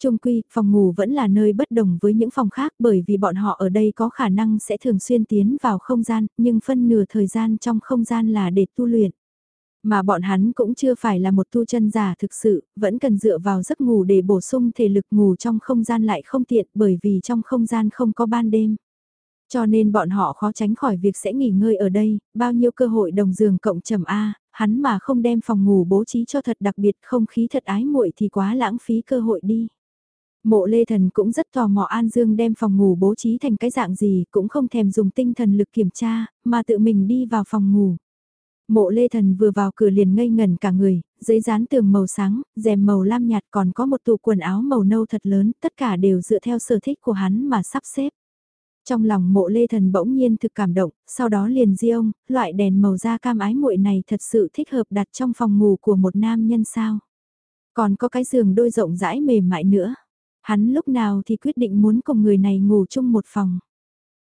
Trung quy, phòng ngủ vẫn là nơi bất đồng với những phòng khác bởi vì bọn họ ở đây có khả năng sẽ thường xuyên tiến vào không gian, nhưng phân nửa thời gian trong không gian là để tu luyện. Mà bọn hắn cũng chưa phải là một tu chân giả thực sự, vẫn cần dựa vào giấc ngủ để bổ sung thể lực ngủ trong không gian lại không tiện bởi vì trong không gian không có ban đêm. Cho nên bọn họ khó tránh khỏi việc sẽ nghỉ ngơi ở đây, bao nhiêu cơ hội đồng giường cộng trầm A, hắn mà không đem phòng ngủ bố trí cho thật đặc biệt không khí thật ái muội thì quá lãng phí cơ hội đi. Mộ Lê Thần cũng rất tò mò An Dương đem phòng ngủ bố trí thành cái dạng gì, cũng không thèm dùng tinh thần lực kiểm tra, mà tự mình đi vào phòng ngủ. Mộ Lê Thần vừa vào cửa liền ngây ngẩn cả người, giấy dán tường màu sáng, rèm màu lam nhạt còn có một tủ quần áo màu nâu thật lớn, tất cả đều dựa theo sở thích của hắn mà sắp xếp. Trong lòng mộ Lê Thần bỗng nhiên thực cảm động, sau đó liền di ông, loại đèn màu da cam ái muội này thật sự thích hợp đặt trong phòng ngủ của một nam nhân sao. Còn có cái giường đôi rộng rãi mềm mại nữa. Hắn lúc nào thì quyết định muốn cùng người này ngủ chung một phòng.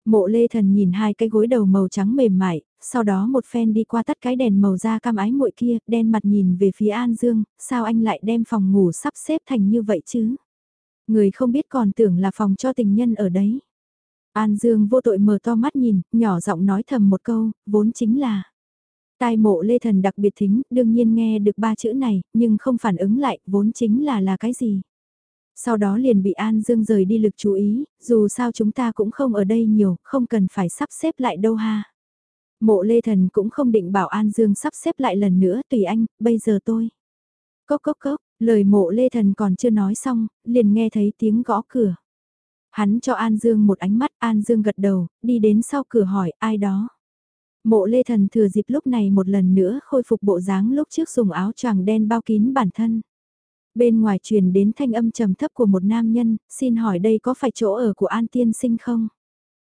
Mộ lê thần nhìn hai cái gối đầu màu trắng mềm mại, sau đó một phen đi qua tắt cái đèn màu da cam ái muội kia, đen mặt nhìn về phía An Dương, sao anh lại đem phòng ngủ sắp xếp thành như vậy chứ? Người không biết còn tưởng là phòng cho tình nhân ở đấy. An Dương vô tội mở to mắt nhìn, nhỏ giọng nói thầm một câu, vốn chính là. Tai mộ lê thần đặc biệt thính, đương nhiên nghe được ba chữ này, nhưng không phản ứng lại, vốn chính là là cái gì sau đó liền bị An Dương rời đi lực chú ý, dù sao chúng ta cũng không ở đây nhiều, không cần phải sắp xếp lại đâu ha. Mộ Lê Thần cũng không định bảo An Dương sắp xếp lại lần nữa, tùy anh, bây giờ tôi. Cốc cốc cốc, lời mộ Lê Thần còn chưa nói xong, liền nghe thấy tiếng gõ cửa. Hắn cho An Dương một ánh mắt, An Dương gật đầu, đi đến sau cửa hỏi ai đó. Mộ Lê Thần thừa dịp lúc này một lần nữa khôi phục bộ dáng lúc trước dùng áo choàng đen bao kín bản thân. Bên ngoài truyền đến thanh âm trầm thấp của một nam nhân, xin hỏi đây có phải chỗ ở của An Tiên Sinh không?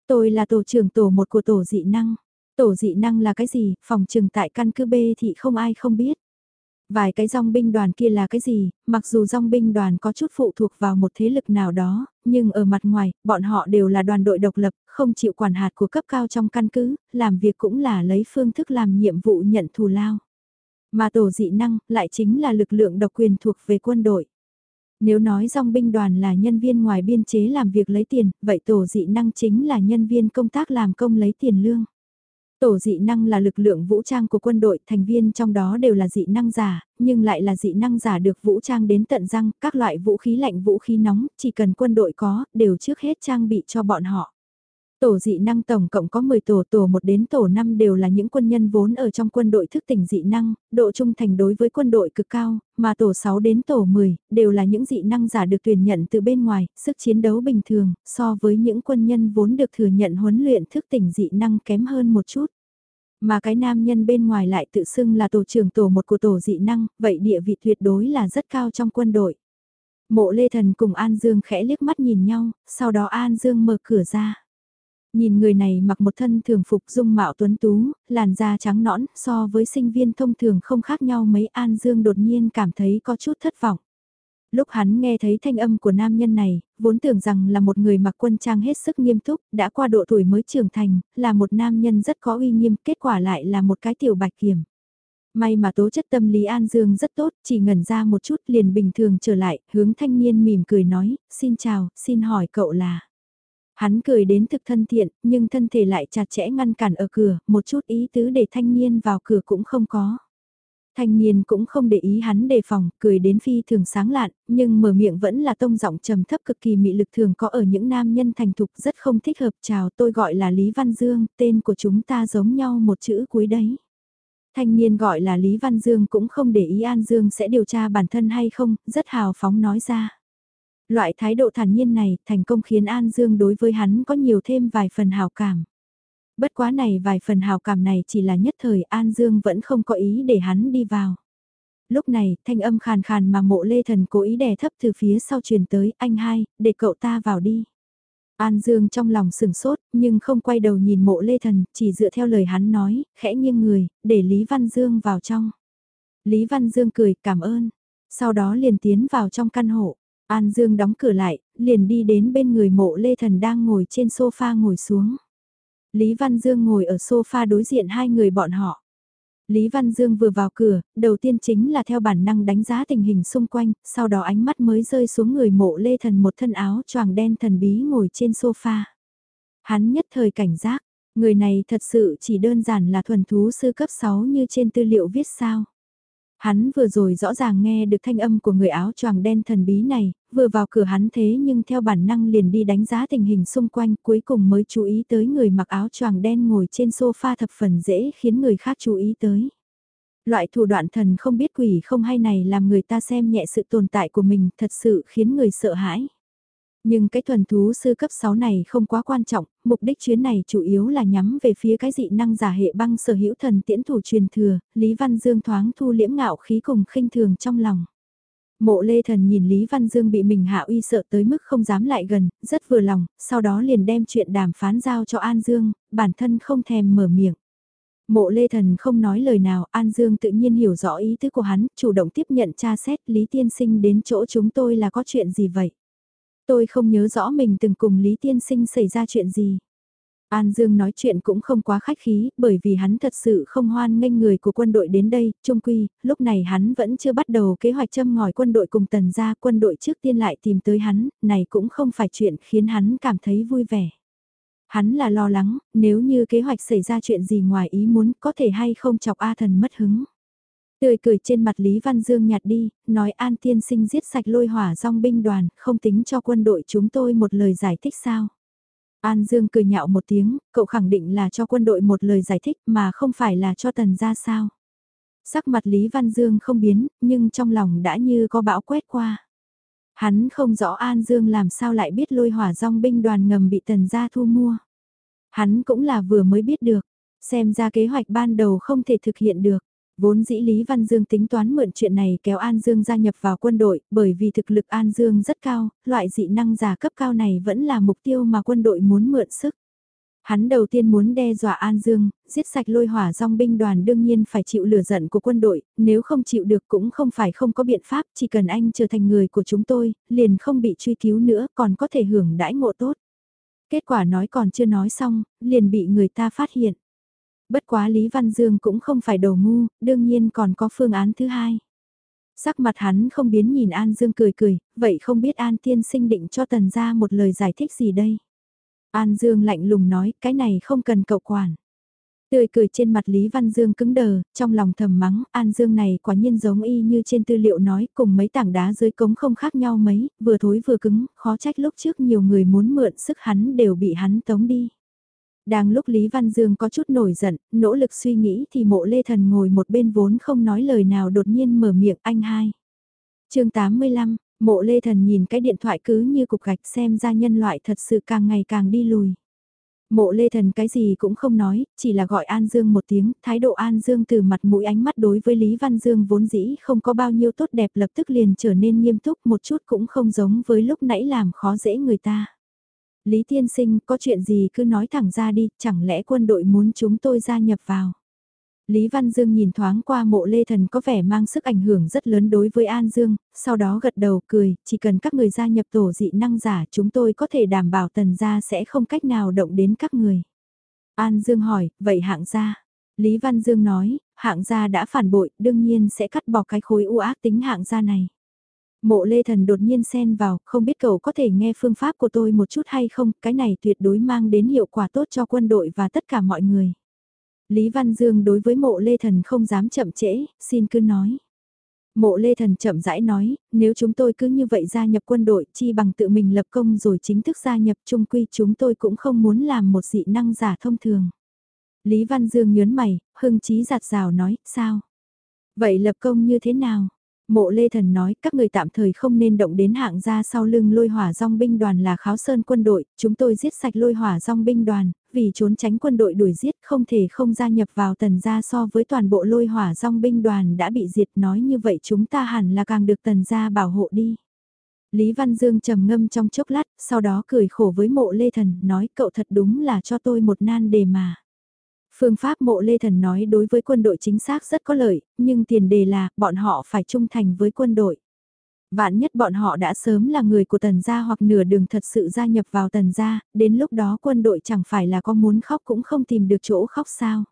Tôi là tổ trưởng tổ một của tổ dị năng. Tổ dị năng là cái gì, phòng trừng tại căn cứ B thì không ai không biết. Vài cái dòng binh đoàn kia là cái gì, mặc dù dòng binh đoàn có chút phụ thuộc vào một thế lực nào đó, nhưng ở mặt ngoài, bọn họ đều là đoàn đội độc lập, không chịu quản hạt của cấp cao trong căn cứ, làm việc cũng là lấy phương thức làm nhiệm vụ nhận thù lao. Mà tổ dị năng lại chính là lực lượng độc quyền thuộc về quân đội. Nếu nói dòng binh đoàn là nhân viên ngoài biên chế làm việc lấy tiền, vậy tổ dị năng chính là nhân viên công tác làm công lấy tiền lương. Tổ dị năng là lực lượng vũ trang của quân đội, thành viên trong đó đều là dị năng giả, nhưng lại là dị năng giả được vũ trang đến tận răng, các loại vũ khí lạnh vũ khí nóng, chỉ cần quân đội có, đều trước hết trang bị cho bọn họ. Tổ dị năng tổng cộng có 10 tổ, tổ 1 đến tổ 5 đều là những quân nhân vốn ở trong quân đội thức tỉnh dị năng, độ trung thành đối với quân đội cực cao, mà tổ 6 đến tổ 10 đều là những dị năng giả được tuyển nhận từ bên ngoài, sức chiến đấu bình thường, so với những quân nhân vốn được thừa nhận huấn luyện thức tỉnh dị năng kém hơn một chút. Mà cái nam nhân bên ngoài lại tự xưng là tổ trưởng tổ một của tổ dị năng, vậy địa vị tuyệt đối là rất cao trong quân đội. Mộ Lê Thần cùng An Dương khẽ liếc mắt nhìn nhau, sau đó An Dương mở cửa ra. Nhìn người này mặc một thân thường phục dung mạo tuấn tú, làn da trắng nõn, so với sinh viên thông thường không khác nhau mấy An Dương đột nhiên cảm thấy có chút thất vọng. Lúc hắn nghe thấy thanh âm của nam nhân này, vốn tưởng rằng là một người mặc quân trang hết sức nghiêm túc, đã qua độ tuổi mới trưởng thành, là một nam nhân rất có uy nghiêm, kết quả lại là một cái tiểu bạch kiểm. May mà tố chất tâm lý An Dương rất tốt, chỉ ngẩn ra một chút liền bình thường trở lại, hướng thanh niên mỉm cười nói, xin chào, xin hỏi cậu là... Hắn cười đến thực thân thiện, nhưng thân thể lại chặt chẽ ngăn cản ở cửa, một chút ý tứ để thanh niên vào cửa cũng không có. Thanh niên cũng không để ý hắn đề phòng, cười đến phi thường sáng lạn, nhưng mở miệng vẫn là tông giọng trầm thấp cực kỳ mị lực thường có ở những nam nhân thành thục rất không thích hợp. Chào tôi gọi là Lý Văn Dương, tên của chúng ta giống nhau một chữ cuối đấy. Thanh niên gọi là Lý Văn Dương cũng không để ý An Dương sẽ điều tra bản thân hay không, rất hào phóng nói ra. Loại thái độ thản nhiên này thành công khiến An Dương đối với hắn có nhiều thêm vài phần hào cảm. Bất quá này vài phần hào cảm này chỉ là nhất thời An Dương vẫn không có ý để hắn đi vào. Lúc này, thanh âm khàn khàn mà mộ lê thần cố ý đè thấp từ phía sau truyền tới, anh hai, để cậu ta vào đi. An Dương trong lòng sừng sốt, nhưng không quay đầu nhìn mộ lê thần, chỉ dựa theo lời hắn nói, khẽ nghiêng người, để Lý Văn Dương vào trong. Lý Văn Dương cười, cảm ơn. Sau đó liền tiến vào trong căn hộ. An Dương đóng cửa lại, liền đi đến bên người mộ lê thần đang ngồi trên sofa ngồi xuống. Lý Văn Dương ngồi ở sofa đối diện hai người bọn họ. Lý Văn Dương vừa vào cửa, đầu tiên chính là theo bản năng đánh giá tình hình xung quanh, sau đó ánh mắt mới rơi xuống người mộ lê thần một thân áo choàng đen thần bí ngồi trên sofa. Hắn nhất thời cảnh giác, người này thật sự chỉ đơn giản là thuần thú sư cấp 6 như trên tư liệu viết sao. Hắn vừa rồi rõ ràng nghe được thanh âm của người áo choàng đen thần bí này, vừa vào cửa hắn thế nhưng theo bản năng liền đi đánh giá tình hình xung quanh cuối cùng mới chú ý tới người mặc áo choàng đen ngồi trên sofa thập phần dễ khiến người khác chú ý tới. Loại thủ đoạn thần không biết quỷ không hay này làm người ta xem nhẹ sự tồn tại của mình thật sự khiến người sợ hãi. Nhưng cái thuần thú sư cấp 6 này không quá quan trọng, mục đích chuyến này chủ yếu là nhắm về phía cái dị năng giả hệ băng sở hữu thần tiễn thủ truyền thừa, Lý Văn Dương thoáng thu liễm ngạo khí cùng khinh thường trong lòng. Mộ lê thần nhìn Lý Văn Dương bị mình hạ uy sợ tới mức không dám lại gần, rất vừa lòng, sau đó liền đem chuyện đàm phán giao cho An Dương, bản thân không thèm mở miệng. Mộ lê thần không nói lời nào, An Dương tự nhiên hiểu rõ ý tứ của hắn, chủ động tiếp nhận tra xét Lý Tiên Sinh đến chỗ chúng tôi là có chuyện gì vậy. Tôi không nhớ rõ mình từng cùng Lý Tiên Sinh xảy ra chuyện gì. An Dương nói chuyện cũng không quá khách khí, bởi vì hắn thật sự không hoan nghênh người của quân đội đến đây, trung quy, lúc này hắn vẫn chưa bắt đầu kế hoạch châm ngòi quân đội cùng tần gia quân đội trước tiên lại tìm tới hắn, này cũng không phải chuyện khiến hắn cảm thấy vui vẻ. Hắn là lo lắng, nếu như kế hoạch xảy ra chuyện gì ngoài ý muốn có thể hay không chọc A thần mất hứng. Tươi cười trên mặt Lý Văn Dương nhạt đi, nói An Tiên Sinh giết sạch lôi hỏa dòng binh đoàn, không tính cho quân đội chúng tôi một lời giải thích sao. An Dương cười nhạo một tiếng, cậu khẳng định là cho quân đội một lời giải thích mà không phải là cho tần ra sao. Sắc mặt Lý Văn Dương không biến, nhưng trong lòng đã như có bão quét qua. Hắn không rõ An Dương làm sao lại biết lôi hỏa dòng binh đoàn ngầm bị tần gia thu mua. Hắn cũng là vừa mới biết được, xem ra kế hoạch ban đầu không thể thực hiện được. Vốn dĩ Lý Văn Dương tính toán mượn chuyện này kéo An Dương gia nhập vào quân đội, bởi vì thực lực An Dương rất cao, loại dị năng giả cấp cao này vẫn là mục tiêu mà quân đội muốn mượn sức. Hắn đầu tiên muốn đe dọa An Dương, giết sạch lôi hỏa dòng binh đoàn đương nhiên phải chịu lửa giận của quân đội, nếu không chịu được cũng không phải không có biện pháp, chỉ cần anh trở thành người của chúng tôi, liền không bị truy cứu nữa, còn có thể hưởng đãi ngộ tốt. Kết quả nói còn chưa nói xong, liền bị người ta phát hiện. Bất quá Lý Văn Dương cũng không phải đầu ngu, đương nhiên còn có phương án thứ hai. Sắc mặt hắn không biến nhìn An Dương cười cười, vậy không biết An Tiên sinh định cho Tần ra một lời giải thích gì đây? An Dương lạnh lùng nói, cái này không cần cậu quản. Tươi cười trên mặt Lý Văn Dương cứng đờ, trong lòng thầm mắng, An Dương này quả nhiên giống y như trên tư liệu nói, cùng mấy tảng đá dưới cống không khác nhau mấy, vừa thối vừa cứng, khó trách lúc trước nhiều người muốn mượn sức hắn đều bị hắn tống đi. Đang lúc Lý Văn Dương có chút nổi giận, nỗ lực suy nghĩ thì mộ lê thần ngồi một bên vốn không nói lời nào đột nhiên mở miệng anh hai. chương 85, mộ lê thần nhìn cái điện thoại cứ như cục gạch xem ra nhân loại thật sự càng ngày càng đi lùi. Mộ lê thần cái gì cũng không nói, chỉ là gọi An Dương một tiếng, thái độ An Dương từ mặt mũi ánh mắt đối với Lý Văn Dương vốn dĩ không có bao nhiêu tốt đẹp lập tức liền trở nên nghiêm túc một chút cũng không giống với lúc nãy làm khó dễ người ta. Lý Tiên Sinh có chuyện gì cứ nói thẳng ra đi, chẳng lẽ quân đội muốn chúng tôi gia nhập vào. Lý Văn Dương nhìn thoáng qua mộ lê thần có vẻ mang sức ảnh hưởng rất lớn đối với An Dương, sau đó gật đầu cười, chỉ cần các người gia nhập tổ dị năng giả chúng tôi có thể đảm bảo tần gia sẽ không cách nào động đến các người. An Dương hỏi, vậy hạng gia? Lý Văn Dương nói, hạng gia đã phản bội, đương nhiên sẽ cắt bỏ cái khối u ác tính hạng gia này. Mộ lê thần đột nhiên xen vào, không biết cậu có thể nghe phương pháp của tôi một chút hay không, cái này tuyệt đối mang đến hiệu quả tốt cho quân đội và tất cả mọi người. Lý Văn Dương đối với mộ lê thần không dám chậm trễ, xin cứ nói. Mộ lê thần chậm rãi nói, nếu chúng tôi cứ như vậy gia nhập quân đội chi bằng tự mình lập công rồi chính thức gia nhập trung quy chúng tôi cũng không muốn làm một dị năng giả thông thường. Lý Văn Dương nhớn mày, hưng trí giặt rào nói, sao? Vậy lập công như thế nào? Mộ Lê Thần nói các người tạm thời không nên động đến hạng gia sau lưng lôi hỏa dòng binh đoàn là kháo sơn quân đội, chúng tôi giết sạch lôi hỏa dòng binh đoàn, vì trốn tránh quân đội đuổi giết không thể không gia nhập vào tần gia so với toàn bộ lôi hỏa dòng binh đoàn đã bị diệt nói như vậy chúng ta hẳn là càng được tần gia bảo hộ đi. Lý Văn Dương trầm ngâm trong chốc lát, sau đó cười khổ với mộ lê thần, nói cậu thật đúng là cho tôi một nan đề mà. Phương pháp mộ lê thần nói đối với quân đội chính xác rất có lợi, nhưng tiền đề là bọn họ phải trung thành với quân đội. Vạn nhất bọn họ đã sớm là người của tần gia hoặc nửa đường thật sự gia nhập vào tần gia, đến lúc đó quân đội chẳng phải là có muốn khóc cũng không tìm được chỗ khóc sao.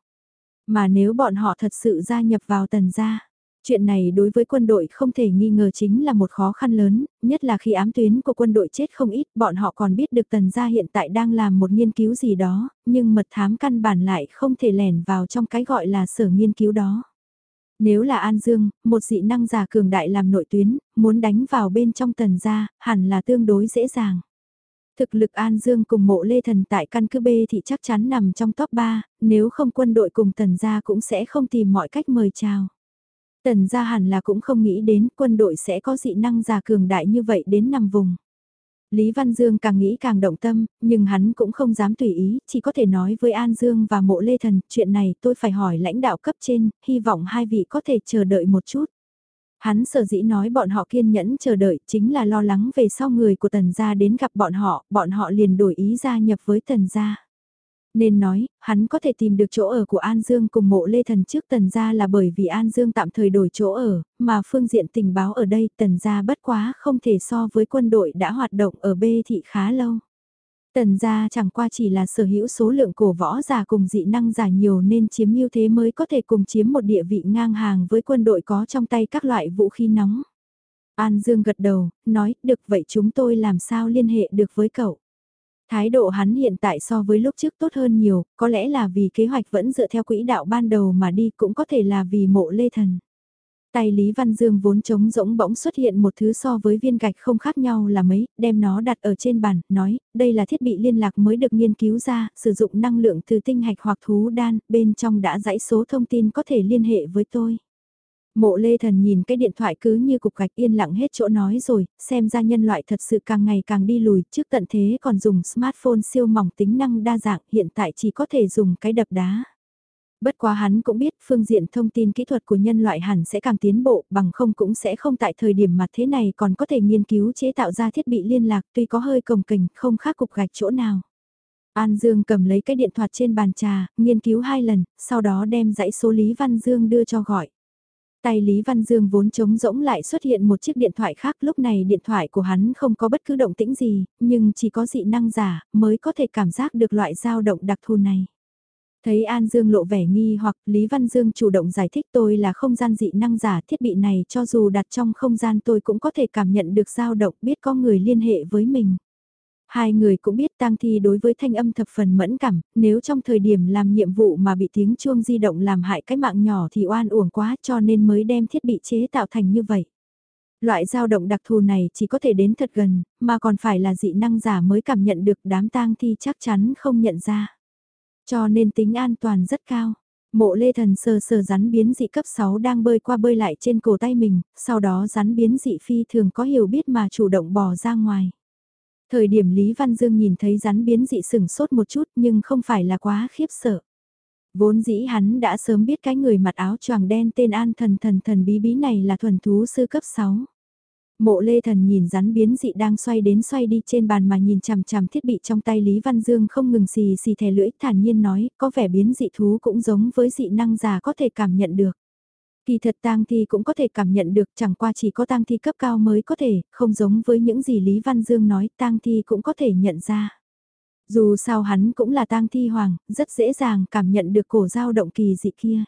Mà nếu bọn họ thật sự gia nhập vào tần gia, Chuyện này đối với quân đội không thể nghi ngờ chính là một khó khăn lớn, nhất là khi ám tuyến của quân đội chết không ít, bọn họ còn biết được tần gia hiện tại đang làm một nghiên cứu gì đó, nhưng mật thám căn bản lại không thể lẻn vào trong cái gọi là sở nghiên cứu đó. Nếu là An Dương, một dị năng giả cường đại làm nội tuyến, muốn đánh vào bên trong tần gia, hẳn là tương đối dễ dàng. Thực lực An Dương cùng mộ lê thần tại căn cứ B thì chắc chắn nằm trong top 3, nếu không quân đội cùng tần gia cũng sẽ không tìm mọi cách mời chào. Tần gia hẳn là cũng không nghĩ đến quân đội sẽ có dị năng già cường đại như vậy đến nằm vùng. Lý Văn Dương càng nghĩ càng động tâm, nhưng hắn cũng không dám tùy ý, chỉ có thể nói với An Dương và mộ lê thần, chuyện này tôi phải hỏi lãnh đạo cấp trên, hy vọng hai vị có thể chờ đợi một chút. Hắn sở dĩ nói bọn họ kiên nhẫn chờ đợi chính là lo lắng về sau người của tần gia đến gặp bọn họ, bọn họ liền đổi ý gia nhập với tần gia. Nên nói, hắn có thể tìm được chỗ ở của An Dương cùng mộ Lê Thần trước tần gia là bởi vì An Dương tạm thời đổi chỗ ở, mà phương diện tình báo ở đây tần gia bất quá không thể so với quân đội đã hoạt động ở B thị khá lâu. Tần gia chẳng qua chỉ là sở hữu số lượng cổ võ giả cùng dị năng giả nhiều nên chiếm ưu thế mới có thể cùng chiếm một địa vị ngang hàng với quân đội có trong tay các loại vũ khí nóng. An Dương gật đầu, nói, được vậy chúng tôi làm sao liên hệ được với cậu. Thái độ hắn hiện tại so với lúc trước tốt hơn nhiều, có lẽ là vì kế hoạch vẫn dựa theo quỹ đạo ban đầu mà đi cũng có thể là vì mộ lê thần. Tay Lý Văn Dương vốn trống rỗng bỗng xuất hiện một thứ so với viên gạch không khác nhau là mấy, đem nó đặt ở trên bàn, nói, đây là thiết bị liên lạc mới được nghiên cứu ra, sử dụng năng lượng từ tinh hạch hoặc thú đan, bên trong đã dãy số thông tin có thể liên hệ với tôi. Mộ lê thần nhìn cái điện thoại cứ như cục gạch yên lặng hết chỗ nói rồi, xem ra nhân loại thật sự càng ngày càng đi lùi, trước tận thế còn dùng smartphone siêu mỏng tính năng đa dạng, hiện tại chỉ có thể dùng cái đập đá. Bất quá hắn cũng biết phương diện thông tin kỹ thuật của nhân loại hẳn sẽ càng tiến bộ, bằng không cũng sẽ không tại thời điểm mặt thế này còn có thể nghiên cứu chế tạo ra thiết bị liên lạc tuy có hơi cồng kềnh không khác cục gạch chỗ nào. An Dương cầm lấy cái điện thoại trên bàn trà, nghiên cứu hai lần, sau đó đem dãy số Lý Văn Dương đưa cho gọi. Tay Lý Văn Dương vốn trống rỗng lại xuất hiện một chiếc điện thoại khác lúc này điện thoại của hắn không có bất cứ động tĩnh gì, nhưng chỉ có dị năng giả mới có thể cảm giác được loại dao động đặc thù này. Thấy An Dương lộ vẻ nghi hoặc Lý Văn Dương chủ động giải thích tôi là không gian dị năng giả thiết bị này cho dù đặt trong không gian tôi cũng có thể cảm nhận được dao động biết có người liên hệ với mình. Hai người cũng biết tang thi đối với thanh âm thập phần mẫn cảm, nếu trong thời điểm làm nhiệm vụ mà bị tiếng chuông di động làm hại cái mạng nhỏ thì oan uổng quá cho nên mới đem thiết bị chế tạo thành như vậy. Loại dao động đặc thù này chỉ có thể đến thật gần, mà còn phải là dị năng giả mới cảm nhận được đám tang thi chắc chắn không nhận ra. Cho nên tính an toàn rất cao. Mộ lê thần sờ sờ rắn biến dị cấp 6 đang bơi qua bơi lại trên cổ tay mình, sau đó rắn biến dị phi thường có hiểu biết mà chủ động bò ra ngoài. Thời điểm Lý Văn Dương nhìn thấy rắn biến dị sừng sốt một chút nhưng không phải là quá khiếp sợ. Vốn dĩ hắn đã sớm biết cái người mặc áo choàng đen tên an thần thần thần bí bí này là thuần thú sư cấp 6. Mộ lê thần nhìn rắn biến dị đang xoay đến xoay đi trên bàn mà nhìn chằm chằm thiết bị trong tay Lý Văn Dương không ngừng xì xì thè lưỡi thản nhiên nói, có vẻ biến dị thú cũng giống với dị năng già có thể cảm nhận được. Kỳ thật tang thi cũng có thể cảm nhận được chẳng qua chỉ có tang thi cấp cao mới có thể, không giống với những gì Lý Văn Dương nói tang thi cũng có thể nhận ra. Dù sao hắn cũng là tang thi hoàng, rất dễ dàng cảm nhận được cổ dao động kỳ dị kia.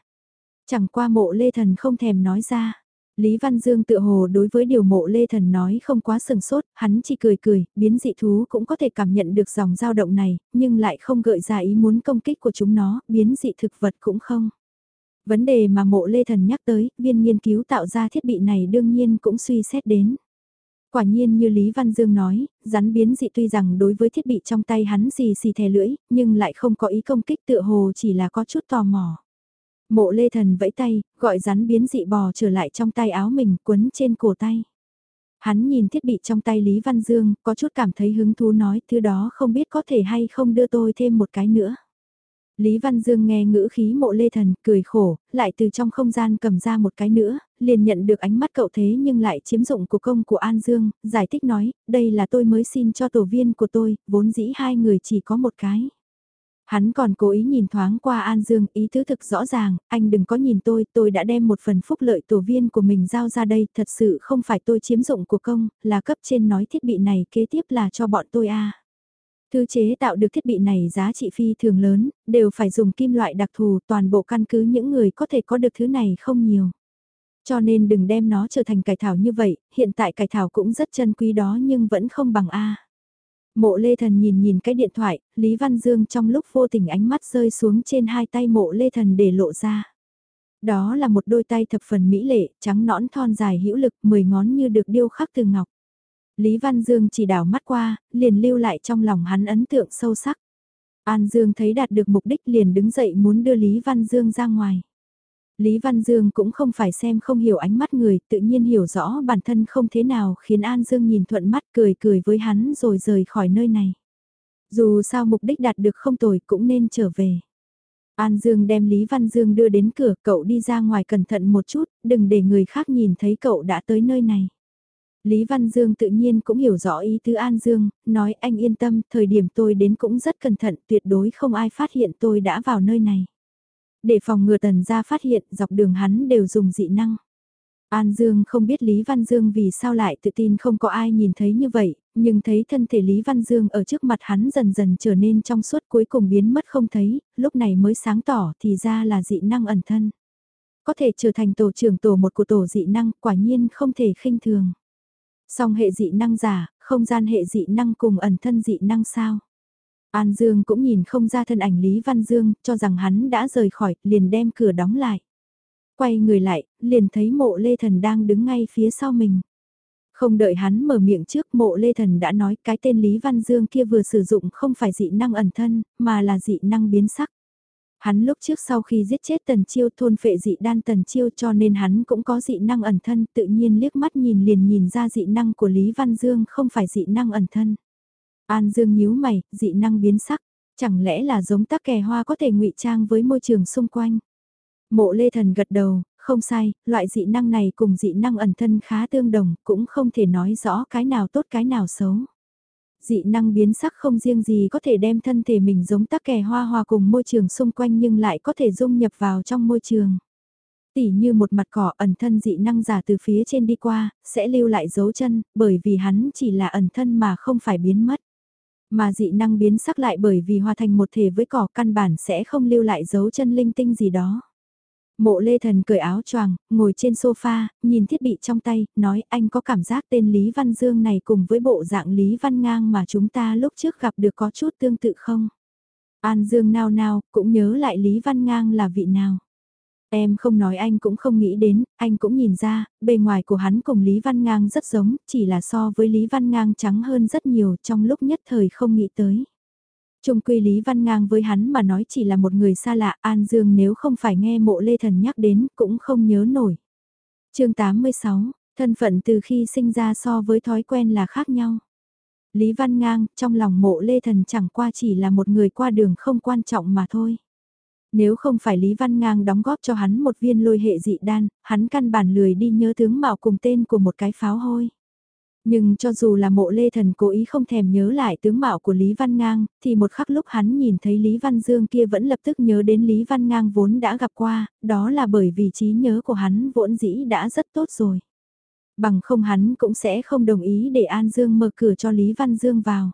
Chẳng qua mộ lê thần không thèm nói ra. Lý Văn Dương tự hồ đối với điều mộ lê thần nói không quá sừng sốt, hắn chỉ cười cười, biến dị thú cũng có thể cảm nhận được dòng dao động này, nhưng lại không gợi ra ý muốn công kích của chúng nó, biến dị thực vật cũng không. Vấn đề mà mộ lê thần nhắc tới, viên nghiên cứu tạo ra thiết bị này đương nhiên cũng suy xét đến. Quả nhiên như Lý Văn Dương nói, rắn biến dị tuy rằng đối với thiết bị trong tay hắn gì xì thè lưỡi, nhưng lại không có ý công kích tựa hồ chỉ là có chút tò mò. Mộ lê thần vẫy tay, gọi rắn biến dị bò trở lại trong tay áo mình quấn trên cổ tay. Hắn nhìn thiết bị trong tay Lý Văn Dương, có chút cảm thấy hứng thú nói thứ đó không biết có thể hay không đưa tôi thêm một cái nữa. Lý Văn Dương nghe ngữ khí mộ lê thần, cười khổ, lại từ trong không gian cầm ra một cái nữa, liền nhận được ánh mắt cậu thế nhưng lại chiếm dụng của công của An Dương, giải thích nói, đây là tôi mới xin cho tổ viên của tôi, vốn dĩ hai người chỉ có một cái. Hắn còn cố ý nhìn thoáng qua An Dương, ý tứ thực rõ ràng, anh đừng có nhìn tôi, tôi đã đem một phần phúc lợi tổ viên của mình giao ra đây, thật sự không phải tôi chiếm dụng của công, là cấp trên nói thiết bị này kế tiếp là cho bọn tôi a. Thư chế tạo được thiết bị này giá trị phi thường lớn, đều phải dùng kim loại đặc thù toàn bộ căn cứ những người có thể có được thứ này không nhiều. Cho nên đừng đem nó trở thành cải thảo như vậy, hiện tại cải thảo cũng rất chân quý đó nhưng vẫn không bằng A. Mộ Lê Thần nhìn nhìn cái điện thoại, Lý Văn Dương trong lúc vô tình ánh mắt rơi xuống trên hai tay mộ Lê Thần để lộ ra. Đó là một đôi tay thập phần mỹ lệ, trắng nõn thon dài hữu lực, mười ngón như được điêu khắc từ ngọc. Lý Văn Dương chỉ đảo mắt qua, liền lưu lại trong lòng hắn ấn tượng sâu sắc. An Dương thấy đạt được mục đích liền đứng dậy muốn đưa Lý Văn Dương ra ngoài. Lý Văn Dương cũng không phải xem không hiểu ánh mắt người, tự nhiên hiểu rõ bản thân không thế nào khiến An Dương nhìn thuận mắt cười cười với hắn rồi rời khỏi nơi này. Dù sao mục đích đạt được không tồi cũng nên trở về. An Dương đem Lý Văn Dương đưa đến cửa, cậu đi ra ngoài cẩn thận một chút, đừng để người khác nhìn thấy cậu đã tới nơi này. Lý Văn Dương tự nhiên cũng hiểu rõ ý tứ An Dương, nói anh yên tâm, thời điểm tôi đến cũng rất cẩn thận, tuyệt đối không ai phát hiện tôi đã vào nơi này. Để phòng ngừa tần gia phát hiện dọc đường hắn đều dùng dị năng. An Dương không biết Lý Văn Dương vì sao lại tự tin không có ai nhìn thấy như vậy, nhưng thấy thân thể Lý Văn Dương ở trước mặt hắn dần dần trở nên trong suốt cuối cùng biến mất không thấy, lúc này mới sáng tỏ thì ra là dị năng ẩn thân. Có thể trở thành tổ trưởng tổ một của tổ dị năng quả nhiên không thể khinh thường. Song hệ dị năng giả, không gian hệ dị năng cùng ẩn thân dị năng sao? An Dương cũng nhìn không ra thân ảnh Lý Văn Dương, cho rằng hắn đã rời khỏi, liền đem cửa đóng lại. Quay người lại, liền thấy mộ Lê Thần đang đứng ngay phía sau mình. Không đợi hắn mở miệng trước mộ Lê Thần đã nói cái tên Lý Văn Dương kia vừa sử dụng không phải dị năng ẩn thân, mà là dị năng biến sắc. Hắn lúc trước sau khi giết chết tần chiêu thôn phệ dị đan tần chiêu cho nên hắn cũng có dị năng ẩn thân tự nhiên liếc mắt nhìn liền nhìn ra dị năng của Lý Văn Dương không phải dị năng ẩn thân. An Dương nhíu mày, dị năng biến sắc, chẳng lẽ là giống tắc kè hoa có thể ngụy trang với môi trường xung quanh. Mộ Lê Thần gật đầu, không sai, loại dị năng này cùng dị năng ẩn thân khá tương đồng, cũng không thể nói rõ cái nào tốt cái nào xấu. Dị năng biến sắc không riêng gì có thể đem thân thể mình giống tắc kè hoa hòa cùng môi trường xung quanh nhưng lại có thể dung nhập vào trong môi trường. Tỉ như một mặt cỏ ẩn thân dị năng giả từ phía trên đi qua, sẽ lưu lại dấu chân, bởi vì hắn chỉ là ẩn thân mà không phải biến mất. Mà dị năng biến sắc lại bởi vì hòa thành một thể với cỏ căn bản sẽ không lưu lại dấu chân linh tinh gì đó. Mộ lê thần cởi áo choàng, ngồi trên sofa, nhìn thiết bị trong tay, nói anh có cảm giác tên Lý Văn Dương này cùng với bộ dạng Lý Văn Ngang mà chúng ta lúc trước gặp được có chút tương tự không? An Dương nao nao, cũng nhớ lại Lý Văn Ngang là vị nào. Em không nói anh cũng không nghĩ đến, anh cũng nhìn ra, bề ngoài của hắn cùng Lý Văn Ngang rất giống, chỉ là so với Lý Văn Ngang trắng hơn rất nhiều trong lúc nhất thời không nghĩ tới. Trung quy Lý Văn Ngang với hắn mà nói chỉ là một người xa lạ, An Dương nếu không phải nghe mộ Lê Thần nhắc đến cũng không nhớ nổi. chương 86, thân phận từ khi sinh ra so với thói quen là khác nhau. Lý Văn Ngang, trong lòng mộ Lê Thần chẳng qua chỉ là một người qua đường không quan trọng mà thôi. Nếu không phải Lý Văn Ngang đóng góp cho hắn một viên lôi hệ dị đan, hắn căn bản lười đi nhớ tướng mạo cùng tên của một cái pháo hôi. Nhưng cho dù là mộ lê thần cố ý không thèm nhớ lại tướng mạo của Lý Văn Ngang, thì một khắc lúc hắn nhìn thấy Lý Văn Dương kia vẫn lập tức nhớ đến Lý Văn Ngang vốn đã gặp qua, đó là bởi vì trí nhớ của hắn vốn dĩ đã rất tốt rồi. Bằng không hắn cũng sẽ không đồng ý để An Dương mở cửa cho Lý Văn Dương vào.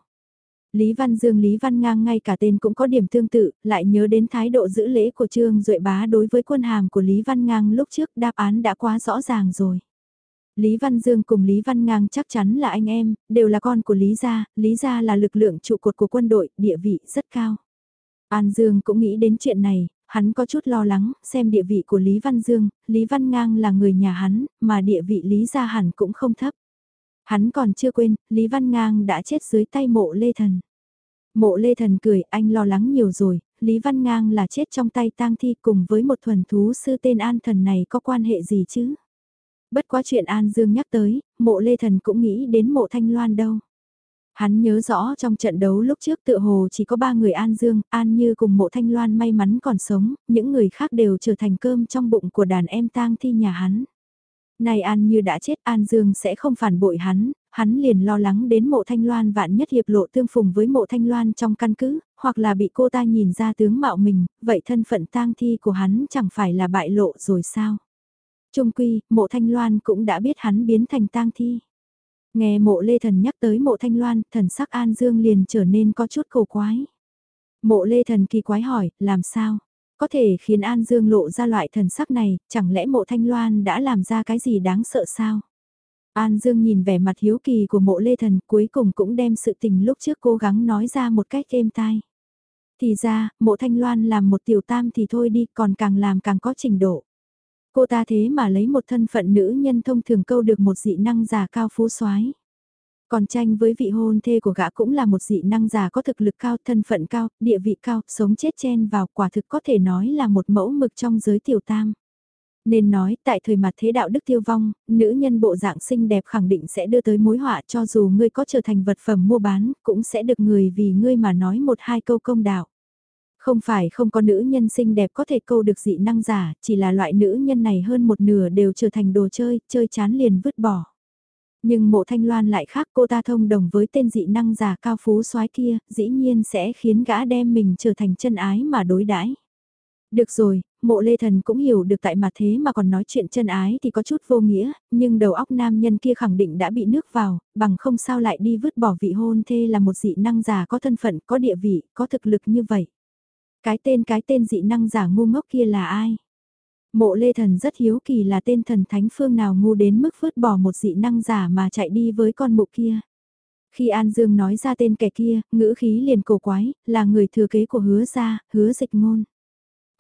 Lý Văn Dương Lý Văn Ngang ngay cả tên cũng có điểm tương tự, lại nhớ đến thái độ giữ lễ của Trương Duệ Bá đối với quân hàm của Lý Văn Ngang lúc trước đáp án đã quá rõ ràng rồi. Lý Văn Dương cùng Lý Văn Ngang chắc chắn là anh em, đều là con của Lý Gia, Lý Gia là lực lượng trụ cột của quân đội, địa vị rất cao. An Dương cũng nghĩ đến chuyện này, hắn có chút lo lắng, xem địa vị của Lý Văn Dương, Lý Văn Ngang là người nhà hắn, mà địa vị Lý Gia hẳn cũng không thấp. Hắn còn chưa quên, Lý Văn Ngang đã chết dưới tay mộ Lê Thần. Mộ Lê Thần cười, anh lo lắng nhiều rồi, Lý Văn Ngang là chết trong tay tang thi cùng với một thuần thú sư tên An Thần này có quan hệ gì chứ? Bất quá chuyện An Dương nhắc tới, mộ Lê Thần cũng nghĩ đến mộ Thanh Loan đâu. Hắn nhớ rõ trong trận đấu lúc trước tự hồ chỉ có ba người An Dương, An Như cùng mộ thanh loan may mắn còn sống, những người khác đều trở thành cơm trong bụng của đàn em tang thi nhà hắn. Này An Như đã chết An Dương sẽ không phản bội hắn, hắn liền lo lắng đến mộ thanh loan vạn nhất hiệp lộ tương phùng với mộ thanh loan trong căn cứ, hoặc là bị cô ta nhìn ra tướng mạo mình, vậy thân phận tang thi của hắn chẳng phải là bại lộ rồi sao? Trung quy, mộ thanh loan cũng đã biết hắn biến thành tang thi. Nghe mộ lê thần nhắc tới mộ thanh loan, thần sắc An Dương liền trở nên có chút cổ quái. Mộ lê thần kỳ quái hỏi, làm sao? Có thể khiến An Dương lộ ra loại thần sắc này, chẳng lẽ mộ thanh loan đã làm ra cái gì đáng sợ sao? An Dương nhìn vẻ mặt hiếu kỳ của mộ lê thần cuối cùng cũng đem sự tình lúc trước cố gắng nói ra một cách êm tai. Thì ra, mộ thanh loan làm một tiểu tam thì thôi đi còn càng làm càng có trình độ. Cô ta thế mà lấy một thân phận nữ nhân thông thường câu được một dị năng giả cao phú soái còn tranh với vị hôn thê của gã cũng là một dị năng giả có thực lực cao, thân phận cao, địa vị cao, sống chết chen vào quả thực có thể nói là một mẫu mực trong giới tiểu tam. Nên nói, tại thời mặt thế đạo đức tiêu vong, nữ nhân bộ dạng xinh đẹp khẳng định sẽ đưa tới mối họa cho dù ngươi có trở thành vật phẩm mua bán, cũng sẽ được người vì ngươi mà nói một hai câu công đạo. Không phải không có nữ nhân xinh đẹp có thể câu được dị năng giả, chỉ là loại nữ nhân này hơn một nửa đều trở thành đồ chơi, chơi chán liền vứt bỏ. Nhưng mộ thanh loan lại khác cô ta thông đồng với tên dị năng giả cao phú soái kia, dĩ nhiên sẽ khiến gã đem mình trở thành chân ái mà đối đãi Được rồi, mộ lê thần cũng hiểu được tại mà thế mà còn nói chuyện chân ái thì có chút vô nghĩa, nhưng đầu óc nam nhân kia khẳng định đã bị nước vào, bằng không sao lại đi vứt bỏ vị hôn thê là một dị năng giả có thân phận, có địa vị, có thực lực như vậy. Cái tên cái tên dị năng giả ngu ngốc kia là ai? Mộ lê thần rất hiếu kỳ là tên thần thánh phương nào ngu đến mức vứt bỏ một dị năng giả mà chạy đi với con mụ kia. Khi An Dương nói ra tên kẻ kia, ngữ khí liền cổ quái, là người thừa kế của hứa gia, hứa dịch ngôn.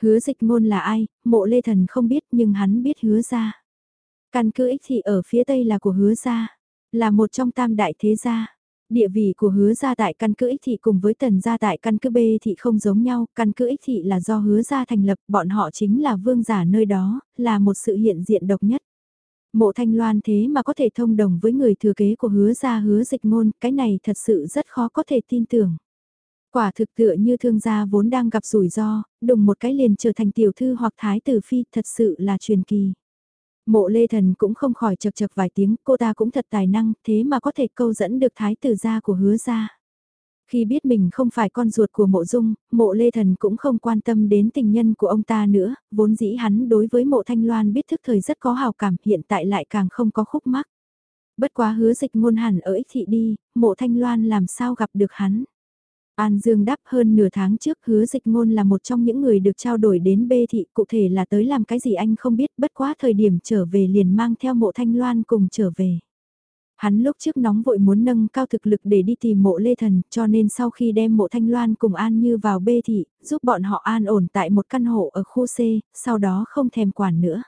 Hứa dịch ngôn là ai, mộ lê thần không biết nhưng hắn biết hứa gia. Căn cứ ích thị ở phía tây là của hứa gia, là một trong tam đại thế gia. Địa vị của hứa gia tại căn cứ ích thị cùng với tần gia tại căn cứ B thị không giống nhau, căn cứ ích thị là do hứa gia thành lập, bọn họ chính là vương giả nơi đó, là một sự hiện diện độc nhất. Mộ thanh loan thế mà có thể thông đồng với người thừa kế của hứa gia hứa dịch ngôn, cái này thật sự rất khó có thể tin tưởng. Quả thực tựa như thương gia vốn đang gặp rủi ro, đùng một cái liền trở thành tiểu thư hoặc thái tử phi thật sự là truyền kỳ. Mộ lê thần cũng không khỏi chật chật vài tiếng, cô ta cũng thật tài năng, thế mà có thể câu dẫn được thái tử gia của hứa gia. Khi biết mình không phải con ruột của mộ dung, mộ lê thần cũng không quan tâm đến tình nhân của ông ta nữa, vốn dĩ hắn đối với mộ thanh loan biết thức thời rất có hào cảm, hiện tại lại càng không có khúc mắc. Bất quá hứa dịch ngôn hẳn ở ích thị đi, mộ thanh loan làm sao gặp được hắn. An Dương đáp hơn nửa tháng trước hứa dịch ngôn là một trong những người được trao đổi đến bê thị cụ thể là tới làm cái gì anh không biết bất quá thời điểm trở về liền mang theo mộ thanh loan cùng trở về. Hắn lúc trước nóng vội muốn nâng cao thực lực để đi tìm mộ lê thần cho nên sau khi đem mộ thanh loan cùng An Như vào bê thị, giúp bọn họ an ổn tại một căn hộ ở khu C, sau đó không thèm quản nữa.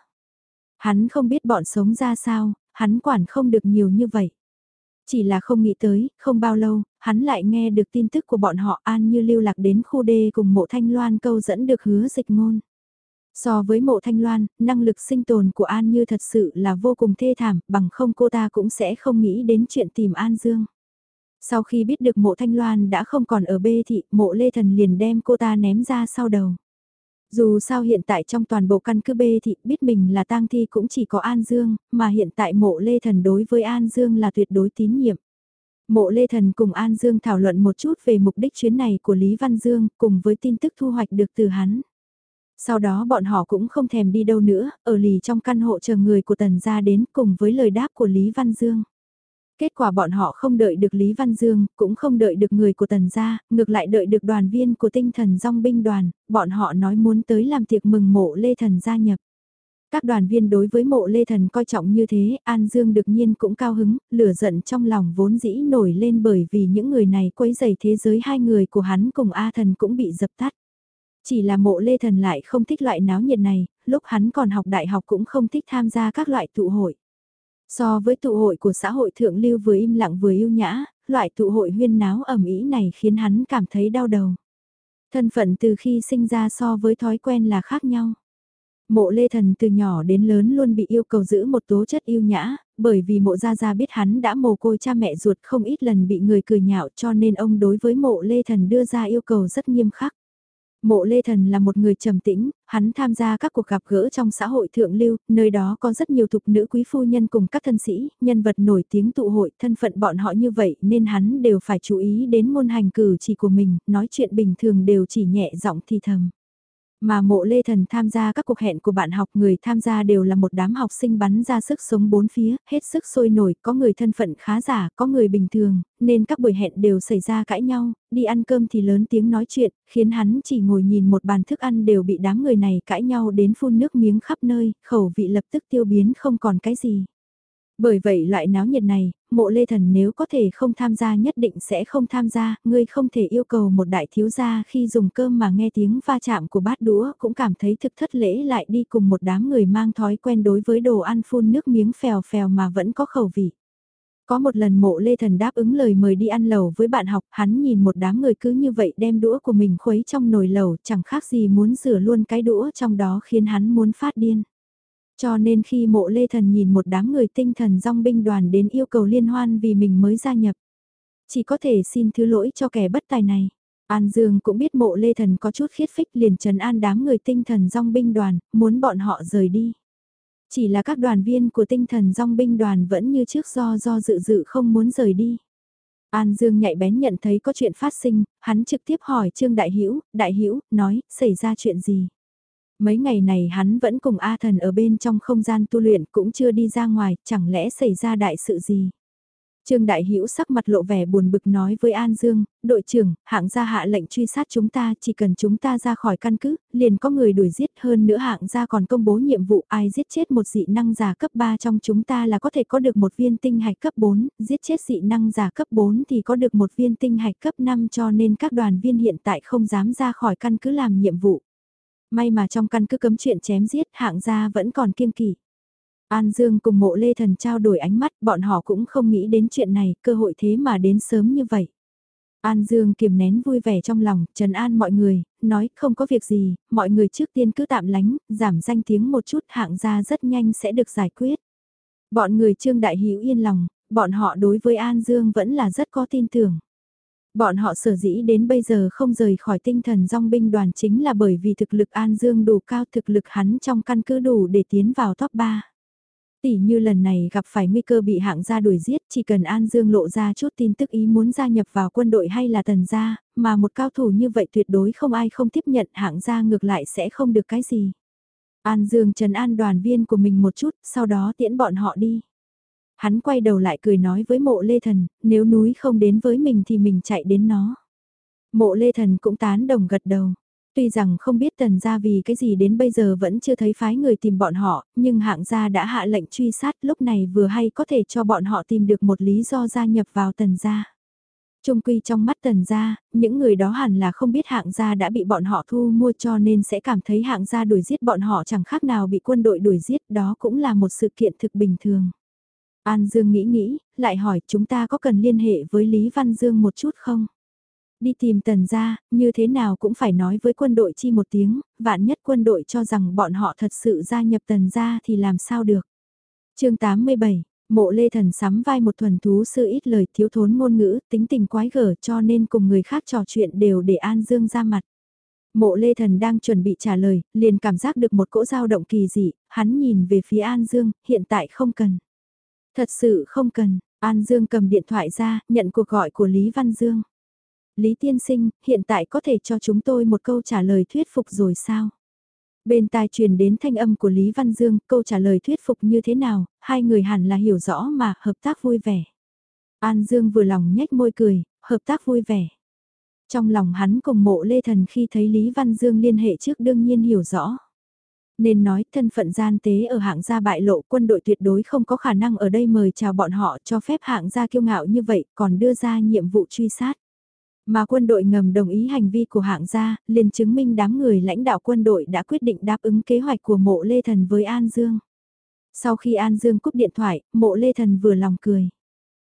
Hắn không biết bọn sống ra sao, hắn quản không được nhiều như vậy. Chỉ là không nghĩ tới, không bao lâu, hắn lại nghe được tin tức của bọn họ an như lưu lạc đến khu đê cùng mộ thanh loan câu dẫn được hứa dịch ngôn. So với mộ thanh loan, năng lực sinh tồn của An Như thật sự là vô cùng thê thảm, bằng không cô ta cũng sẽ không nghĩ đến chuyện tìm An Dương. Sau khi biết được mộ thanh loan đã không còn ở bê thị, mộ lê thần liền đem cô ta ném ra sau đầu. Dù sao hiện tại trong toàn bộ căn cứ B thì biết mình là tang thi cũng chỉ có An Dương, mà hiện tại mộ Lê Thần đối với An Dương là tuyệt đối tín nhiệm. Mộ Lê Thần cùng An Dương thảo luận một chút về mục đích chuyến này của Lý Văn Dương cùng với tin tức thu hoạch được từ hắn. Sau đó bọn họ cũng không thèm đi đâu nữa, ở lì trong căn hộ chờ người của Tần gia đến cùng với lời đáp của Lý Văn Dương. Kết quả bọn họ không đợi được Lý Văn Dương, cũng không đợi được người của tần gia, ngược lại đợi được đoàn viên của tinh thần dòng binh đoàn, bọn họ nói muốn tới làm tiệc mừng mộ Lê Thần gia nhập. Các đoàn viên đối với mộ Lê Thần coi trọng như thế, An Dương được nhiên cũng cao hứng, lửa giận trong lòng vốn dĩ nổi lên bởi vì những người này quấy rầy thế giới hai người của hắn cùng A Thần cũng bị dập tắt. Chỉ là mộ Lê Thần lại không thích loại náo nhiệt này, lúc hắn còn học đại học cũng không thích tham gia các loại tụ hội. So với tụ hội của xã hội thượng lưu vừa im lặng vừa yêu nhã, loại tụ hội huyên náo ẩm ý này khiến hắn cảm thấy đau đầu. Thân phận từ khi sinh ra so với thói quen là khác nhau. Mộ Lê Thần từ nhỏ đến lớn luôn bị yêu cầu giữ một tố chất yêu nhã, bởi vì mộ gia gia biết hắn đã mồ côi cha mẹ ruột không ít lần bị người cười nhạo cho nên ông đối với mộ Lê Thần đưa ra yêu cầu rất nghiêm khắc. Mộ Lê Thần là một người trầm tĩnh, hắn tham gia các cuộc gặp gỡ trong xã hội thượng lưu, nơi đó có rất nhiều thục nữ quý phu nhân cùng các thân sĩ, nhân vật nổi tiếng tụ hội, thân phận bọn họ như vậy nên hắn đều phải chú ý đến ngôn hành cử chỉ của mình, nói chuyện bình thường đều chỉ nhẹ giọng thì thầm. Mà mộ lê thần tham gia các cuộc hẹn của bạn học người tham gia đều là một đám học sinh bắn ra sức sống bốn phía, hết sức sôi nổi, có người thân phận khá giả, có người bình thường, nên các buổi hẹn đều xảy ra cãi nhau, đi ăn cơm thì lớn tiếng nói chuyện, khiến hắn chỉ ngồi nhìn một bàn thức ăn đều bị đám người này cãi nhau đến phun nước miếng khắp nơi, khẩu vị lập tức tiêu biến không còn cái gì. Bởi vậy loại náo nhiệt này, mộ lê thần nếu có thể không tham gia nhất định sẽ không tham gia, ngươi không thể yêu cầu một đại thiếu gia khi dùng cơm mà nghe tiếng va chạm của bát đũa cũng cảm thấy thực thất lễ lại đi cùng một đám người mang thói quen đối với đồ ăn phun nước miếng phèo phèo mà vẫn có khẩu vị. Có một lần mộ lê thần đáp ứng lời mời đi ăn lẩu với bạn học, hắn nhìn một đám người cứ như vậy đem đũa của mình khuấy trong nồi lẩu chẳng khác gì muốn rửa luôn cái đũa trong đó khiến hắn muốn phát điên. Cho nên khi mộ lê thần nhìn một đám người tinh thần dòng binh đoàn đến yêu cầu liên hoan vì mình mới gia nhập. Chỉ có thể xin thứ lỗi cho kẻ bất tài này. An Dương cũng biết mộ lê thần có chút khiết phích liền trần an đám người tinh thần dòng binh đoàn, muốn bọn họ rời đi. Chỉ là các đoàn viên của tinh thần dòng binh đoàn vẫn như trước do do dự dự không muốn rời đi. An Dương nhạy bén nhận thấy có chuyện phát sinh, hắn trực tiếp hỏi Trương Đại Hữu Đại Hữu nói, xảy ra chuyện gì? Mấy ngày này hắn vẫn cùng A thần ở bên trong không gian tu luyện cũng chưa đi ra ngoài, chẳng lẽ xảy ra đại sự gì. Trương Đại Hữu sắc mặt lộ vẻ buồn bực nói với An Dương, đội trưởng, hạng gia hạ lệnh truy sát chúng ta, chỉ cần chúng ta ra khỏi căn cứ, liền có người đuổi giết hơn nữa hạng gia còn công bố nhiệm vụ ai giết chết một dị năng giả cấp 3 trong chúng ta là có thể có được một viên tinh hạch cấp 4, giết chết dị năng giả cấp 4 thì có được một viên tinh hạch cấp 5 cho nên các đoàn viên hiện tại không dám ra khỏi căn cứ làm nhiệm vụ. May mà trong căn cứ cấm chuyện chém giết hạng gia vẫn còn kiêng kỵ. An Dương cùng mộ lê thần trao đổi ánh mắt, bọn họ cũng không nghĩ đến chuyện này, cơ hội thế mà đến sớm như vậy. An Dương kiềm nén vui vẻ trong lòng, trần an mọi người, nói không có việc gì, mọi người trước tiên cứ tạm lánh, giảm danh tiếng một chút hạng gia rất nhanh sẽ được giải quyết. Bọn người trương đại hữu yên lòng, bọn họ đối với An Dương vẫn là rất có tin tưởng. Bọn họ sở dĩ đến bây giờ không rời khỏi tinh thần dòng binh đoàn chính là bởi vì thực lực An Dương đủ cao thực lực hắn trong căn cứ đủ để tiến vào top 3. Tỷ như lần này gặp phải nguy cơ bị hạng gia đuổi giết, chỉ cần An Dương lộ ra chút tin tức ý muốn gia nhập vào quân đội hay là tần gia, mà một cao thủ như vậy tuyệt đối không ai không tiếp nhận hạng gia ngược lại sẽ không được cái gì. An Dương trấn an đoàn viên của mình một chút, sau đó tiễn bọn họ đi. Hắn quay đầu lại cười nói với mộ lê thần, nếu núi không đến với mình thì mình chạy đến nó. Mộ lê thần cũng tán đồng gật đầu. Tuy rằng không biết tần gia vì cái gì đến bây giờ vẫn chưa thấy phái người tìm bọn họ, nhưng hạng gia đã hạ lệnh truy sát lúc này vừa hay có thể cho bọn họ tìm được một lý do gia nhập vào tần gia. Trung quy trong mắt tần gia, những người đó hẳn là không biết hạng gia đã bị bọn họ thu mua cho nên sẽ cảm thấy hạng gia đuổi giết bọn họ chẳng khác nào bị quân đội đuổi giết đó cũng là một sự kiện thực bình thường. An Dương nghĩ nghĩ, lại hỏi chúng ta có cần liên hệ với Lý Văn Dương một chút không? Đi tìm tần gia, như thế nào cũng phải nói với quân đội chi một tiếng, vạn nhất quân đội cho rằng bọn họ thật sự gia nhập tần gia thì làm sao được. chương 87 Mộ lê thần sắm vai một thuần thú sư ít lời thiếu thốn ngôn ngữ, tính tình quái gở cho nên cùng người khác trò chuyện đều để An Dương ra mặt. Mộ lê thần đang chuẩn bị trả lời, liền cảm giác được một cỗ dao động kỳ dị, hắn nhìn về phía An Dương, hiện tại không cần. Thật sự không cần, An Dương cầm điện thoại ra, nhận cuộc gọi của Lý Văn Dương. Lý Tiên Sinh, hiện tại có thể cho chúng tôi một câu trả lời thuyết phục rồi sao? Bên tai truyền đến thanh âm của Lý Văn Dương, câu trả lời thuyết phục như thế nào, hai người hẳn là hiểu rõ mà, hợp tác vui vẻ. An Dương vừa lòng nhếch môi cười, hợp tác vui vẻ. Trong lòng hắn cùng mộ Lê Thần khi thấy Lý Văn Dương liên hệ trước đương nhiên hiểu rõ. Nên nói thân phận gian tế ở hạng gia bại lộ quân đội tuyệt đối không có khả năng ở đây mời chào bọn họ cho phép hạng gia kiêu ngạo như vậy còn đưa ra nhiệm vụ truy sát. Mà quân đội ngầm đồng ý hành vi của hạng gia, liền chứng minh đám người lãnh đạo quân đội đã quyết định đáp ứng kế hoạch của mộ Lê Thần với An Dương. Sau khi An Dương cúp điện thoại, mộ Lê Thần vừa lòng cười.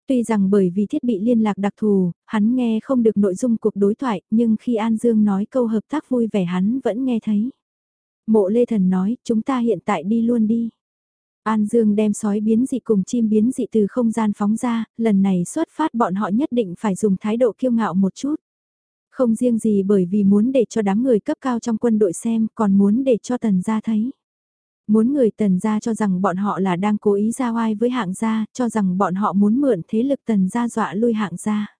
Tuy rằng bởi vì thiết bị liên lạc đặc thù, hắn nghe không được nội dung cuộc đối thoại, nhưng khi An Dương nói câu hợp tác vui vẻ hắn vẫn nghe thấy. Mộ Lê Thần nói, chúng ta hiện tại đi luôn đi. An Dương đem sói biến dị cùng chim biến dị từ không gian phóng ra, lần này xuất phát bọn họ nhất định phải dùng thái độ kiêu ngạo một chút. Không riêng gì bởi vì muốn để cho đám người cấp cao trong quân đội xem, còn muốn để cho tần gia thấy. Muốn người tần gia cho rằng bọn họ là đang cố ý ra oai với hạng gia, cho rằng bọn họ muốn mượn thế lực tần gia dọa lui hạng gia.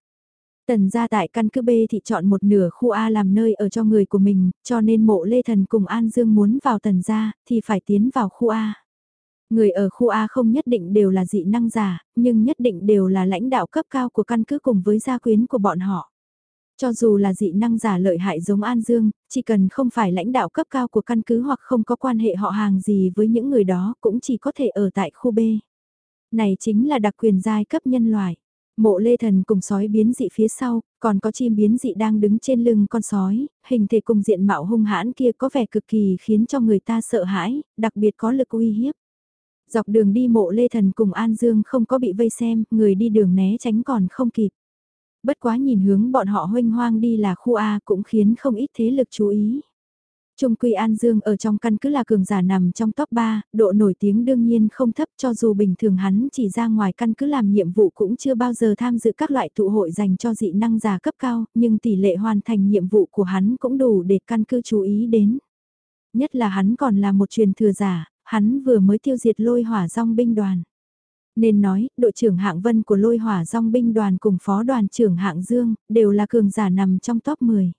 Tần gia tại căn cứ B thì chọn một nửa khu A làm nơi ở cho người của mình, cho nên mộ Lê Thần cùng An Dương muốn vào tần gia, thì phải tiến vào khu A. Người ở khu A không nhất định đều là dị năng giả, nhưng nhất định đều là lãnh đạo cấp cao của căn cứ cùng với gia quyến của bọn họ. Cho dù là dị năng giả lợi hại giống An Dương, chỉ cần không phải lãnh đạo cấp cao của căn cứ hoặc không có quan hệ họ hàng gì với những người đó cũng chỉ có thể ở tại khu B. Này chính là đặc quyền giai cấp nhân loại. Mộ lê thần cùng sói biến dị phía sau, còn có chim biến dị đang đứng trên lưng con sói, hình thể cùng diện mạo hung hãn kia có vẻ cực kỳ khiến cho người ta sợ hãi, đặc biệt có lực uy hiếp. Dọc đường đi mộ lê thần cùng An Dương không có bị vây xem, người đi đường né tránh còn không kịp. Bất quá nhìn hướng bọn họ hoanh hoang đi là khu A cũng khiến không ít thế lực chú ý. Trung Quy An Dương ở trong căn cứ là cường giả nằm trong top 3, độ nổi tiếng đương nhiên không thấp cho dù bình thường hắn chỉ ra ngoài căn cứ làm nhiệm vụ cũng chưa bao giờ tham dự các loại tụ hội dành cho dị năng giả cấp cao, nhưng tỷ lệ hoàn thành nhiệm vụ của hắn cũng đủ để căn cứ chú ý đến. Nhất là hắn còn là một truyền thừa giả, hắn vừa mới tiêu diệt lôi hỏa rong binh đoàn. Nên nói, đội trưởng hạng vân của lôi hỏa rong binh đoàn cùng phó đoàn trưởng hạng dương, đều là cường giả nằm trong top 10.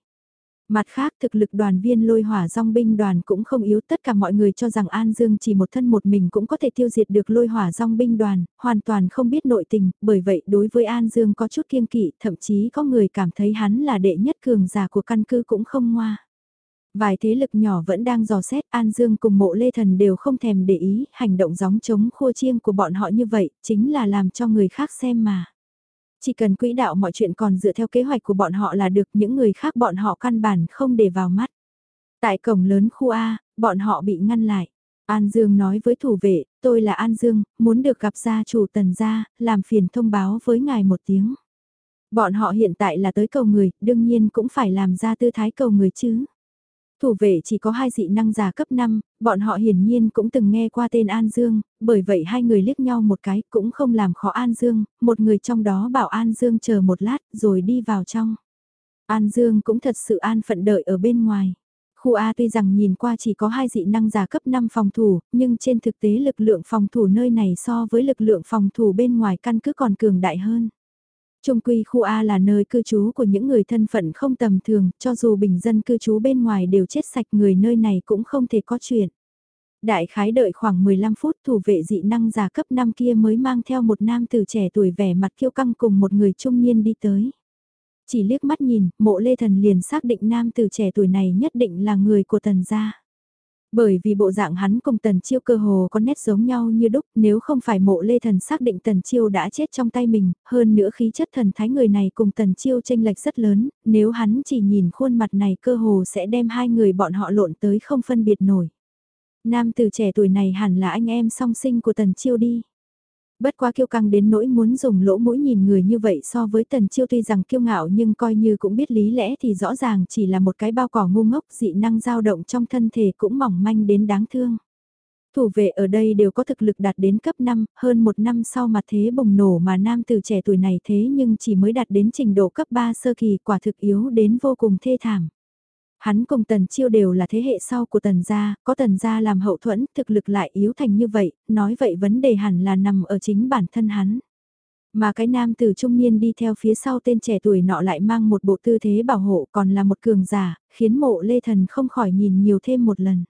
Mặt khác thực lực đoàn viên lôi hỏa rong binh đoàn cũng không yếu tất cả mọi người cho rằng An Dương chỉ một thân một mình cũng có thể tiêu diệt được lôi hỏa rong binh đoàn, hoàn toàn không biết nội tình, bởi vậy đối với An Dương có chút kiêng kỵ, thậm chí có người cảm thấy hắn là đệ nhất cường giả của căn cứ cũng không ngoa. Vài thế lực nhỏ vẫn đang dò xét An Dương cùng mộ Lê Thần đều không thèm để ý, hành động gióng chống khua chiêng của bọn họ như vậy, chính là làm cho người khác xem mà. Chỉ cần quỹ đạo mọi chuyện còn dựa theo kế hoạch của bọn họ là được những người khác bọn họ căn bản không để vào mắt. Tại cổng lớn khu A, bọn họ bị ngăn lại. An Dương nói với thủ vệ, tôi là An Dương, muốn được gặp gia chủ tần gia, làm phiền thông báo với ngài một tiếng. Bọn họ hiện tại là tới cầu người, đương nhiên cũng phải làm ra tư thái cầu người chứ. Thủ vệ chỉ có hai dị năng giả cấp 5, bọn họ hiển nhiên cũng từng nghe qua tên An Dương, bởi vậy hai người liếc nhau một cái cũng không làm khó An Dương, một người trong đó bảo An Dương chờ một lát rồi đi vào trong. An Dương cũng thật sự an phận đợi ở bên ngoài. Khu A tuy rằng nhìn qua chỉ có hai dị năng giả cấp 5 phòng thủ, nhưng trên thực tế lực lượng phòng thủ nơi này so với lực lượng phòng thủ bên ngoài căn cứ còn cường đại hơn. Trung quy khu A là nơi cư trú của những người thân phận không tầm thường, cho dù bình dân cư trú bên ngoài đều chết sạch người nơi này cũng không thể có chuyện. Đại khái đợi khoảng 15 phút thủ vệ dị năng giả cấp 5 kia mới mang theo một nam tử trẻ tuổi vẻ mặt kiêu căng cùng một người trung niên đi tới. Chỉ liếc mắt nhìn, mộ lê thần liền xác định nam tử trẻ tuổi này nhất định là người của tần gia. Bởi vì bộ dạng hắn cùng Tần Chiêu cơ hồ có nét giống nhau như đúc, nếu không phải mộ lê thần xác định Tần Chiêu đã chết trong tay mình, hơn nữa khí chất thần thái người này cùng Tần Chiêu tranh lệch rất lớn, nếu hắn chỉ nhìn khuôn mặt này cơ hồ sẽ đem hai người bọn họ lộn tới không phân biệt nổi. Nam từ trẻ tuổi này hẳn là anh em song sinh của Tần Chiêu đi. Bất quá kiêu căng đến nỗi muốn dùng lỗ mũi nhìn người như vậy so với tần chiêu tuy rằng kiêu ngạo nhưng coi như cũng biết lý lẽ thì rõ ràng chỉ là một cái bao cỏ ngu ngốc dị năng dao động trong thân thể cũng mỏng manh đến đáng thương. Thủ vệ ở đây đều có thực lực đạt đến cấp 5, hơn một năm sau mà thế bùng nổ mà nam từ trẻ tuổi này thế nhưng chỉ mới đạt đến trình độ cấp 3 sơ kỳ quả thực yếu đến vô cùng thê thảm. Hắn cùng tần chiêu đều là thế hệ sau của tần gia, có tần gia làm hậu thuẫn, thực lực lại yếu thành như vậy, nói vậy vấn đề hẳn là nằm ở chính bản thân hắn. Mà cái nam từ trung niên đi theo phía sau tên trẻ tuổi nọ lại mang một bộ tư thế bảo hộ còn là một cường giả, khiến mộ lê thần không khỏi nhìn nhiều thêm một lần.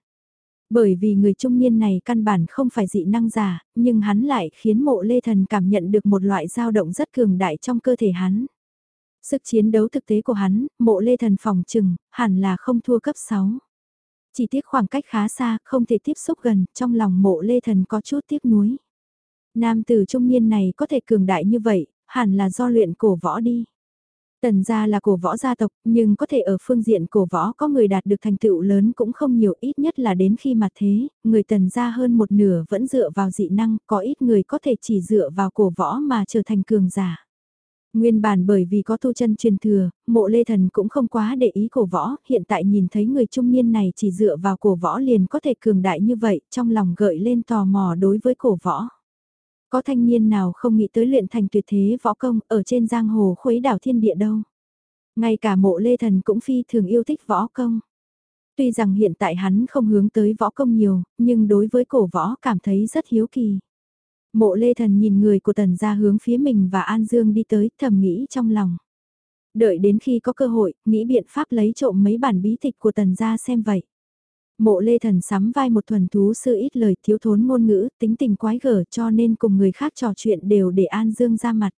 Bởi vì người trung niên này căn bản không phải dị năng giả, nhưng hắn lại khiến mộ lê thần cảm nhận được một loại dao động rất cường đại trong cơ thể hắn. Sức chiến đấu thực tế của hắn, mộ lê thần phòng trừng, hẳn là không thua cấp 6. Chỉ tiếc khoảng cách khá xa, không thể tiếp xúc gần, trong lòng mộ lê thần có chút tiếc nuối. Nam tử trung niên này có thể cường đại như vậy, hẳn là do luyện cổ võ đi. Tần gia là cổ võ gia tộc, nhưng có thể ở phương diện cổ võ có người đạt được thành tựu lớn cũng không nhiều ít nhất là đến khi mà thế, người tần gia hơn một nửa vẫn dựa vào dị năng, có ít người có thể chỉ dựa vào cổ võ mà trở thành cường giả. Nguyên bản bởi vì có tu chân truyền thừa, mộ lê thần cũng không quá để ý cổ võ, hiện tại nhìn thấy người trung niên này chỉ dựa vào cổ võ liền có thể cường đại như vậy, trong lòng gợi lên tò mò đối với cổ võ. Có thanh niên nào không nghĩ tới luyện thành tuyệt thế võ công ở trên giang hồ khuấy đảo thiên địa đâu. Ngay cả mộ lê thần cũng phi thường yêu thích võ công. Tuy rằng hiện tại hắn không hướng tới võ công nhiều, nhưng đối với cổ võ cảm thấy rất hiếu kỳ. Mộ lê thần nhìn người của tần gia hướng phía mình và An Dương đi tới, thầm nghĩ trong lòng. Đợi đến khi có cơ hội, nghĩ biện pháp lấy trộm mấy bản bí tịch của tần gia xem vậy. Mộ lê thần sắm vai một thuần thú sư ít lời thiếu thốn ngôn ngữ, tính tình quái gở cho nên cùng người khác trò chuyện đều để An Dương ra mặt.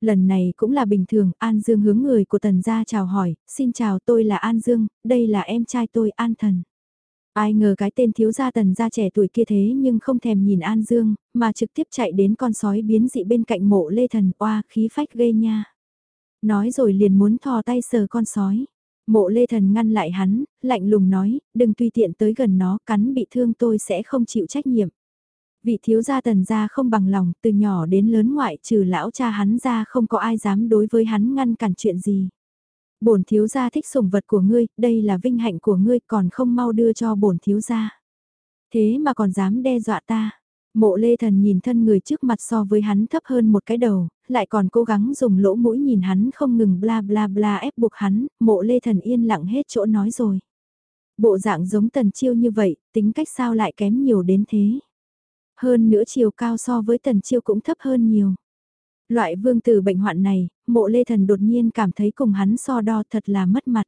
Lần này cũng là bình thường, An Dương hướng người của tần gia chào hỏi, xin chào tôi là An Dương, đây là em trai tôi An Thần. Ai ngờ cái tên thiếu gia tần gia trẻ tuổi kia thế nhưng không thèm nhìn An Dương, mà trực tiếp chạy đến con sói biến dị bên cạnh mộ lê thần oa khí phách ghê nha. Nói rồi liền muốn thò tay sờ con sói. Mộ lê thần ngăn lại hắn, lạnh lùng nói, đừng tùy tiện tới gần nó, cắn bị thương tôi sẽ không chịu trách nhiệm. Vị thiếu gia tần gia không bằng lòng, từ nhỏ đến lớn ngoại trừ lão cha hắn ra không có ai dám đối với hắn ngăn cản chuyện gì. Bổn thiếu gia thích sủng vật của ngươi, đây là vinh hạnh của ngươi còn không mau đưa cho bổn thiếu gia. Thế mà còn dám đe dọa ta. Mộ lê thần nhìn thân người trước mặt so với hắn thấp hơn một cái đầu, lại còn cố gắng dùng lỗ mũi nhìn hắn không ngừng bla bla bla ép buộc hắn, mộ lê thần yên lặng hết chỗ nói rồi. Bộ dạng giống tần chiêu như vậy, tính cách sao lại kém nhiều đến thế. Hơn nữa chiều cao so với tần chiêu cũng thấp hơn nhiều. Loại vương tử bệnh hoạn này, mộ lê thần đột nhiên cảm thấy cùng hắn so đo thật là mất mặt.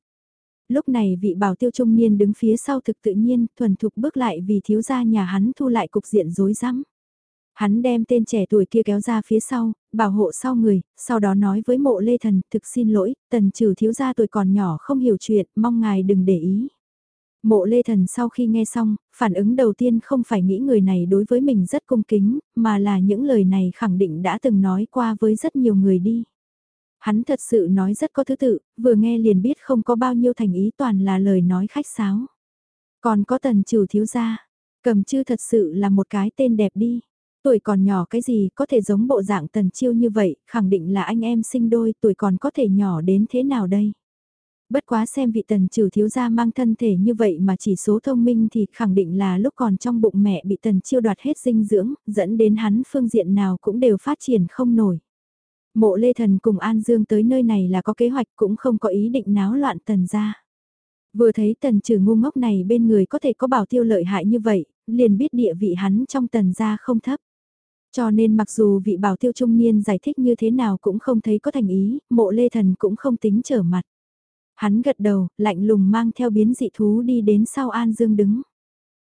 Lúc này vị bảo tiêu trung niên đứng phía sau thực tự nhiên, thuần thục bước lại vì thiếu gia nhà hắn thu lại cục diện rối rắm. Hắn đem tên trẻ tuổi kia kéo ra phía sau, bảo hộ sau người, sau đó nói với mộ lê thần, thực xin lỗi, tần trừ thiếu gia tuổi còn nhỏ không hiểu chuyện, mong ngài đừng để ý. Mộ lê thần sau khi nghe xong, phản ứng đầu tiên không phải nghĩ người này đối với mình rất cung kính, mà là những lời này khẳng định đã từng nói qua với rất nhiều người đi. Hắn thật sự nói rất có thứ tự, vừa nghe liền biết không có bao nhiêu thành ý toàn là lời nói khách sáo. Còn có tần trừ thiếu gia, cầm chư thật sự là một cái tên đẹp đi. Tuổi còn nhỏ cái gì có thể giống bộ dạng tần chiêu như vậy, khẳng định là anh em sinh đôi tuổi còn có thể nhỏ đến thế nào đây. Bất quá xem vị tần trừ thiếu gia mang thân thể như vậy mà chỉ số thông minh thì khẳng định là lúc còn trong bụng mẹ bị tần chiêu đoạt hết dinh dưỡng, dẫn đến hắn phương diện nào cũng đều phát triển không nổi. Mộ Lê Thần cùng An Dương tới nơi này là có kế hoạch cũng không có ý định náo loạn tần gia. Vừa thấy tần trừ ngu ngốc này bên người có thể có bảo tiêu lợi hại như vậy, liền biết địa vị hắn trong tần gia không thấp. Cho nên mặc dù vị bảo tiêu trung niên giải thích như thế nào cũng không thấy có thành ý, mộ lê thần cũng không tính trở mặt. Hắn gật đầu, lạnh lùng mang theo biến dị thú đi đến sau An Dương đứng.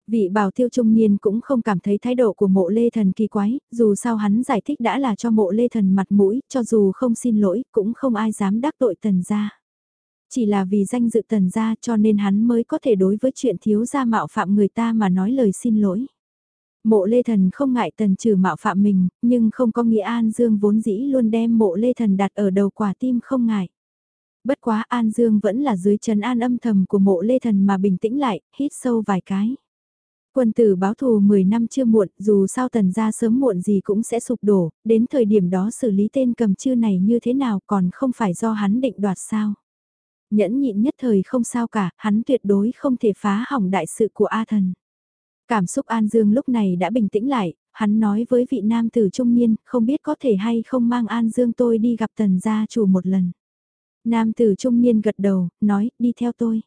Vị bảo tiêu trung niên cũng không cảm thấy thái độ của mộ lê thần kỳ quái, dù sao hắn giải thích đã là cho mộ lê thần mặt mũi, cho dù không xin lỗi, cũng không ai dám đắc tội tần gia. Chỉ là vì danh dự tần gia cho nên hắn mới có thể đối với chuyện thiếu gia mạo phạm người ta mà nói lời xin lỗi. Mộ lê thần không ngại tần trừ mạo phạm mình, nhưng không có nghĩa An Dương vốn dĩ luôn đem mộ lê thần đặt ở đầu quả tim không ngại. Bất quá An Dương vẫn là dưới chân an âm thầm của mộ lê thần mà bình tĩnh lại, hít sâu vài cái. Quân tử báo thù 10 năm chưa muộn, dù sao tần gia sớm muộn gì cũng sẽ sụp đổ, đến thời điểm đó xử lý tên cầm chư này như thế nào còn không phải do hắn định đoạt sao. Nhẫn nhịn nhất thời không sao cả, hắn tuyệt đối không thể phá hỏng đại sự của A thần. Cảm xúc An Dương lúc này đã bình tĩnh lại, hắn nói với vị nam tử trung niên, không biết có thể hay không mang An Dương tôi đi gặp tần gia chủ một lần. Nam tử trung niên gật đầu, nói, đi theo tôi.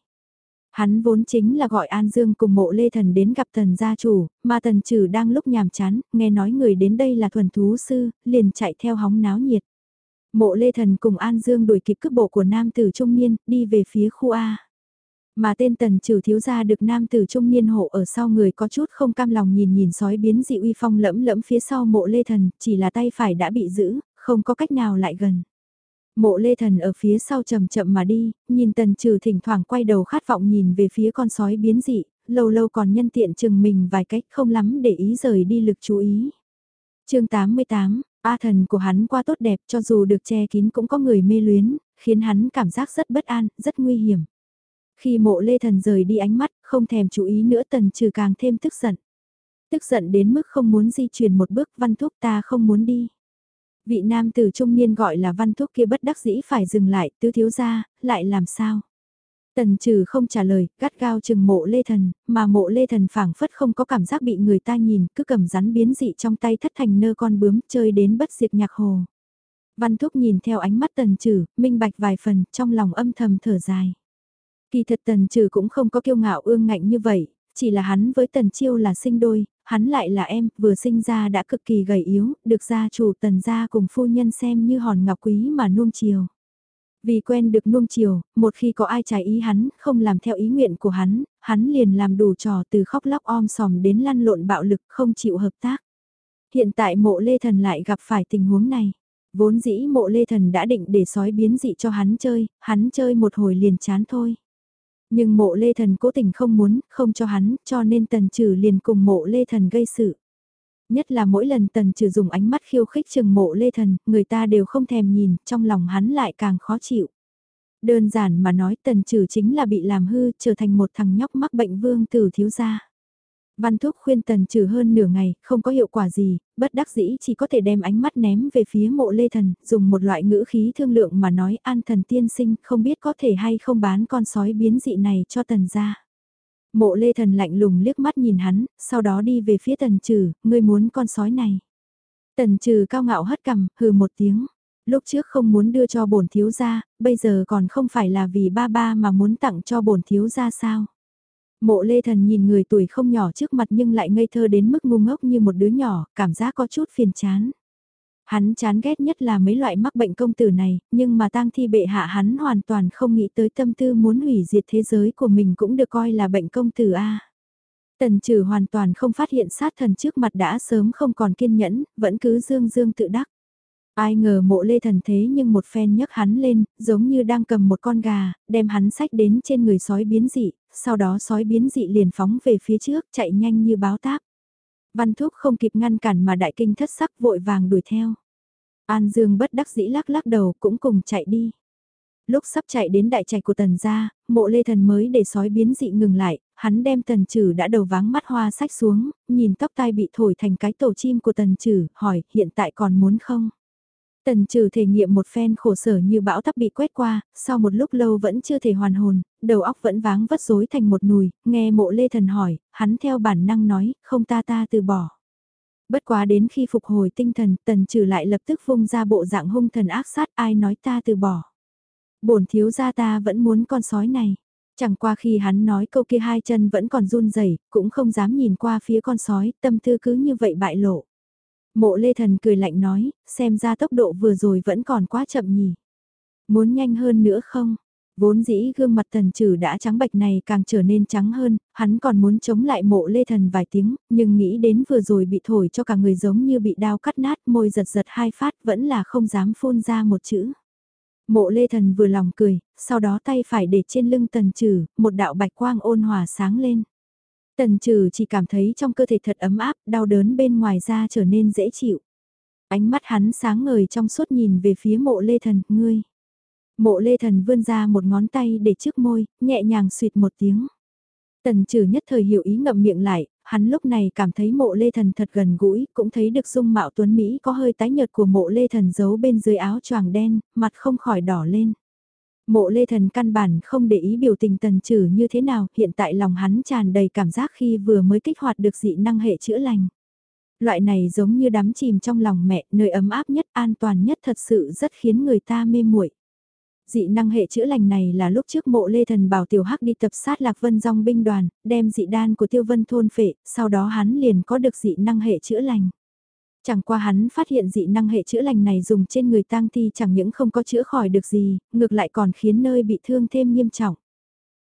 Hắn vốn chính là gọi An Dương cùng mộ lê thần đến gặp thần gia chủ, mà thần trừ đang lúc nhàm chán, nghe nói người đến đây là thuần thú sư, liền chạy theo hóng náo nhiệt. Mộ lê thần cùng An Dương đuổi kịp cước bộ của nam tử trung niên, đi về phía khu A. Mà tên tần trừ thiếu gia được nam tử trung niên hộ ở sau người có chút không cam lòng nhìn nhìn sói biến dị uy phong lẫm lẫm phía sau mộ lê thần, chỉ là tay phải đã bị giữ, không có cách nào lại gần. Mộ lê thần ở phía sau chậm chậm mà đi, nhìn tần trừ thỉnh thoảng quay đầu khát vọng nhìn về phía con sói biến dị, lâu lâu còn nhân tiện chừng mình vài cách không lắm để ý rời đi lực chú ý. chương 88, A thần của hắn qua tốt đẹp cho dù được che kín cũng có người mê luyến, khiến hắn cảm giác rất bất an, rất nguy hiểm. Khi mộ lê thần rời đi ánh mắt, không thèm chú ý nữa tần trừ càng thêm tức giận. Tức giận đến mức không muốn di chuyển một bước văn thúc ta không muốn đi. Vị nam tử trung niên gọi là văn thúc kia bất đắc dĩ phải dừng lại, tứ thiếu ra, lại làm sao? Tần trừ không trả lời, gắt gao chừng mộ lê thần, mà mộ lê thần phảng phất không có cảm giác bị người ta nhìn, cứ cầm rắn biến dị trong tay thất thành nơ con bướm chơi đến bất diệt nhạc hồ. Văn thúc nhìn theo ánh mắt tần trừ, minh bạch vài phần, trong lòng âm thầm thở dài. Kỳ thật tần trừ cũng không có kiêu ngạo ương ngạnh như vậy, chỉ là hắn với tần chiêu là sinh đôi, hắn lại là em, vừa sinh ra đã cực kỳ gầy yếu, được gia chủ tần gia cùng phu nhân xem như hòn ngọc quý mà nuông chiều. Vì quen được nuông chiều, một khi có ai trái ý hắn, không làm theo ý nguyện của hắn, hắn liền làm đủ trò từ khóc lóc om sòm đến lăn lộn bạo lực không chịu hợp tác. Hiện tại mộ lê thần lại gặp phải tình huống này. Vốn dĩ mộ lê thần đã định để sói biến dị cho hắn chơi, hắn chơi một hồi liền chán thôi. Nhưng mộ lê thần cố tình không muốn, không cho hắn, cho nên tần trừ liền cùng mộ lê thần gây sự. Nhất là mỗi lần tần trừ dùng ánh mắt khiêu khích chừng mộ lê thần, người ta đều không thèm nhìn, trong lòng hắn lại càng khó chịu. Đơn giản mà nói tần trừ chính là bị làm hư, trở thành một thằng nhóc mắc bệnh vương tử thiếu gia. Văn Thúc khuyên Tần trừ hơn nửa ngày, không có hiệu quả gì, bất đắc dĩ chỉ có thể đem ánh mắt ném về phía mộ lê thần, dùng một loại ngữ khí thương lượng mà nói an thần tiên sinh không biết có thể hay không bán con sói biến dị này cho tần ra. Mộ lê thần lạnh lùng liếc mắt nhìn hắn, sau đó đi về phía tần trừ, ngươi muốn con sói này. Tần trừ cao ngạo hất cằm, hừ một tiếng. Lúc trước không muốn đưa cho bổn thiếu gia, bây giờ còn không phải là vì ba ba mà muốn tặng cho bổn thiếu gia sao. Mộ lê thần nhìn người tuổi không nhỏ trước mặt nhưng lại ngây thơ đến mức ngu ngốc như một đứa nhỏ, cảm giác có chút phiền chán. Hắn chán ghét nhất là mấy loại mắc bệnh công tử này, nhưng mà tang thi bệ hạ hắn hoàn toàn không nghĩ tới tâm tư muốn hủy diệt thế giới của mình cũng được coi là bệnh công tử A. Tần trừ hoàn toàn không phát hiện sát thần trước mặt đã sớm không còn kiên nhẫn, vẫn cứ dương dương tự đắc. Ai ngờ mộ lê thần thế nhưng một phen nhấc hắn lên, giống như đang cầm một con gà, đem hắn sách đến trên người sói biến dị, sau đó sói biến dị liền phóng về phía trước, chạy nhanh như báo táp. Văn Thúc không kịp ngăn cản mà đại kinh thất sắc vội vàng đuổi theo. An Dương bất đắc dĩ lắc lắc đầu cũng cùng chạy đi. Lúc sắp chạy đến đại trạch của tần gia, mộ lê thần mới để sói biến dị ngừng lại, hắn đem tần trừ đã đầu váng mắt hoa sách xuống, nhìn tóc tai bị thổi thành cái tổ chim của tần trừ, hỏi hiện tại còn muốn không? Tần trừ thể nghiệm một phen khổ sở như bão tắp bị quét qua, sau một lúc lâu vẫn chưa thể hoàn hồn, đầu óc vẫn váng vất rối thành một nùi, nghe mộ lê thần hỏi, hắn theo bản năng nói, không ta ta từ bỏ. Bất quá đến khi phục hồi tinh thần, tần trừ lại lập tức vung ra bộ dạng hung thần ác sát ai nói ta từ bỏ. bổn thiếu gia ta vẫn muốn con sói này. Chẳng qua khi hắn nói câu kia hai chân vẫn còn run rẩy cũng không dám nhìn qua phía con sói, tâm tư cứ như vậy bại lộ. Mộ lê thần cười lạnh nói, xem ra tốc độ vừa rồi vẫn còn quá chậm nhỉ. Muốn nhanh hơn nữa không? Vốn dĩ gương mặt thần trừ đã trắng bạch này càng trở nên trắng hơn, hắn còn muốn chống lại mộ lê thần vài tiếng, nhưng nghĩ đến vừa rồi bị thổi cho cả người giống như bị đao cắt nát môi giật giật hai phát vẫn là không dám phun ra một chữ. Mộ lê thần vừa lòng cười, sau đó tay phải để trên lưng tần trừ, một đạo bạch quang ôn hòa sáng lên. Tần trừ chỉ cảm thấy trong cơ thể thật ấm áp, đau đớn bên ngoài ra trở nên dễ chịu. Ánh mắt hắn sáng ngời trong suốt nhìn về phía mộ lê thần, ngươi. Mộ lê thần vươn ra một ngón tay để trước môi, nhẹ nhàng suyệt một tiếng. Tần trừ nhất thời hiểu ý ngậm miệng lại, hắn lúc này cảm thấy mộ lê thần thật gần gũi, cũng thấy được dung mạo tuấn Mỹ có hơi tái nhợt của mộ lê thần giấu bên dưới áo choàng đen, mặt không khỏi đỏ lên. Mộ lê thần căn bản không để ý biểu tình tần trừ như thế nào, hiện tại lòng hắn tràn đầy cảm giác khi vừa mới kích hoạt được dị năng hệ chữa lành. Loại này giống như đắm chìm trong lòng mẹ, nơi ấm áp nhất, an toàn nhất thật sự rất khiến người ta mê muội. Dị năng hệ chữa lành này là lúc trước mộ lê thần bảo tiểu hắc đi tập sát lạc vân dòng binh đoàn, đem dị đan của tiêu vân thôn phệ, sau đó hắn liền có được dị năng hệ chữa lành. Chẳng qua hắn phát hiện dị năng hệ chữa lành này dùng trên người tang thi chẳng những không có chữa khỏi được gì, ngược lại còn khiến nơi bị thương thêm nghiêm trọng.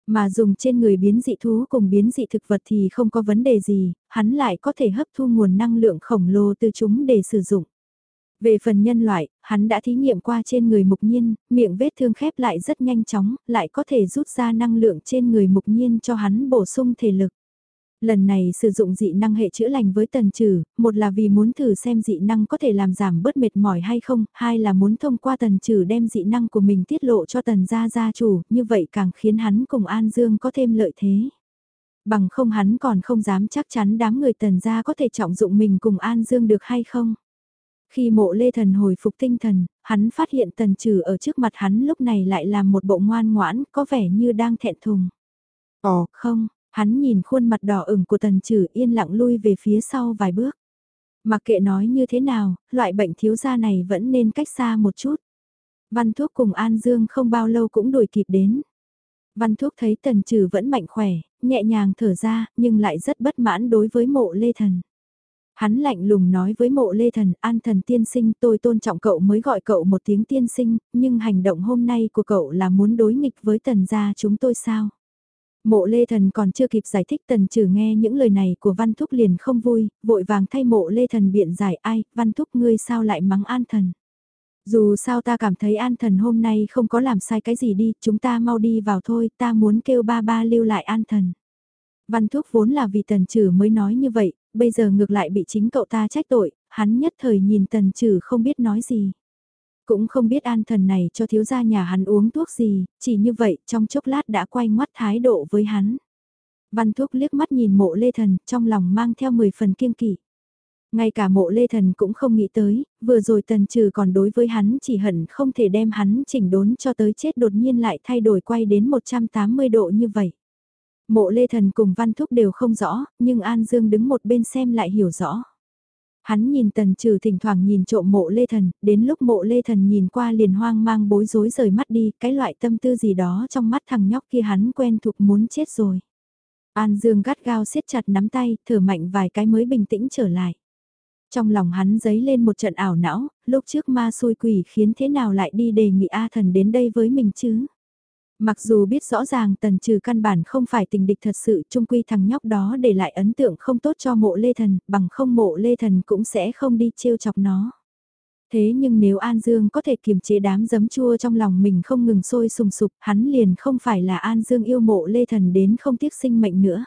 Mà dùng trên người biến dị thú cùng biến dị thực vật thì không có vấn đề gì, hắn lại có thể hấp thu nguồn năng lượng khổng lồ từ chúng để sử dụng. Về phần nhân loại, hắn đã thí nghiệm qua trên người mục nhiên, miệng vết thương khép lại rất nhanh chóng, lại có thể rút ra năng lượng trên người mục nhiên cho hắn bổ sung thể lực. Lần này sử dụng dị năng hệ chữa lành với tần trừ, một là vì muốn thử xem dị năng có thể làm giảm bớt mệt mỏi hay không, hai là muốn thông qua tần trừ đem dị năng của mình tiết lộ cho tần gia gia chủ, như vậy càng khiến hắn cùng An Dương có thêm lợi thế. Bằng không hắn còn không dám chắc chắn đám người tần gia có thể trọng dụng mình cùng An Dương được hay không. Khi mộ lê thần hồi phục tinh thần, hắn phát hiện tần trừ ở trước mặt hắn lúc này lại làm một bộ ngoan ngoãn, có vẻ như đang thẹn thùng. Ồ, không, hắn nhìn khuôn mặt đỏ ửng của tần trừ yên lặng lui về phía sau vài bước. Mặc kệ nói như thế nào, loại bệnh thiếu gia này vẫn nên cách xa một chút. Văn thuốc cùng An Dương không bao lâu cũng đuổi kịp đến. Văn thuốc thấy tần trừ vẫn mạnh khỏe, nhẹ nhàng thở ra, nhưng lại rất bất mãn đối với mộ lê thần. Hắn lạnh lùng nói với mộ lê thần, an thần tiên sinh tôi tôn trọng cậu mới gọi cậu một tiếng tiên sinh, nhưng hành động hôm nay của cậu là muốn đối nghịch với tần gia chúng tôi sao? Mộ lê thần còn chưa kịp giải thích tần trừ nghe những lời này của văn thúc liền không vui, vội vàng thay mộ lê thần biện giải ai, văn thúc ngươi sao lại mắng an thần? Dù sao ta cảm thấy an thần hôm nay không có làm sai cái gì đi, chúng ta mau đi vào thôi, ta muốn kêu ba ba lưu lại an thần. Văn thúc vốn là vì tần trừ mới nói như vậy, bây giờ ngược lại bị chính cậu ta trách tội, hắn nhất thời nhìn tần trừ không biết nói gì. Cũng không biết an thần này cho thiếu gia nhà hắn uống thuốc gì, chỉ như vậy trong chốc lát đã quay ngoắt thái độ với hắn. Văn thúc liếc mắt nhìn mộ lê thần, trong lòng mang theo 10 phần kiêng kỵ. Ngay cả mộ lê thần cũng không nghĩ tới, vừa rồi tần trừ còn đối với hắn chỉ hận không thể đem hắn chỉnh đốn cho tới chết đột nhiên lại thay đổi quay đến 180 độ như vậy. Mộ lê thần cùng văn thúc đều không rõ, nhưng An Dương đứng một bên xem lại hiểu rõ. Hắn nhìn tần trừ thỉnh thoảng nhìn trộm mộ lê thần, đến lúc mộ lê thần nhìn qua liền hoang mang bối rối rời mắt đi, cái loại tâm tư gì đó trong mắt thằng nhóc kia hắn quen thuộc muốn chết rồi. An Dương gắt gao siết chặt nắm tay, thở mạnh vài cái mới bình tĩnh trở lại. Trong lòng hắn dấy lên một trận ảo não, lúc trước ma xui quỷ khiến thế nào lại đi đề nghị A thần đến đây với mình chứ? Mặc dù biết rõ ràng tần trừ căn bản không phải tình địch thật sự trung quy thằng nhóc đó để lại ấn tượng không tốt cho mộ lê thần, bằng không mộ lê thần cũng sẽ không đi trêu chọc nó. Thế nhưng nếu An Dương có thể kiềm chế đám giấm chua trong lòng mình không ngừng sôi sùng sục, hắn liền không phải là An Dương yêu mộ lê thần đến không tiếc sinh mệnh nữa.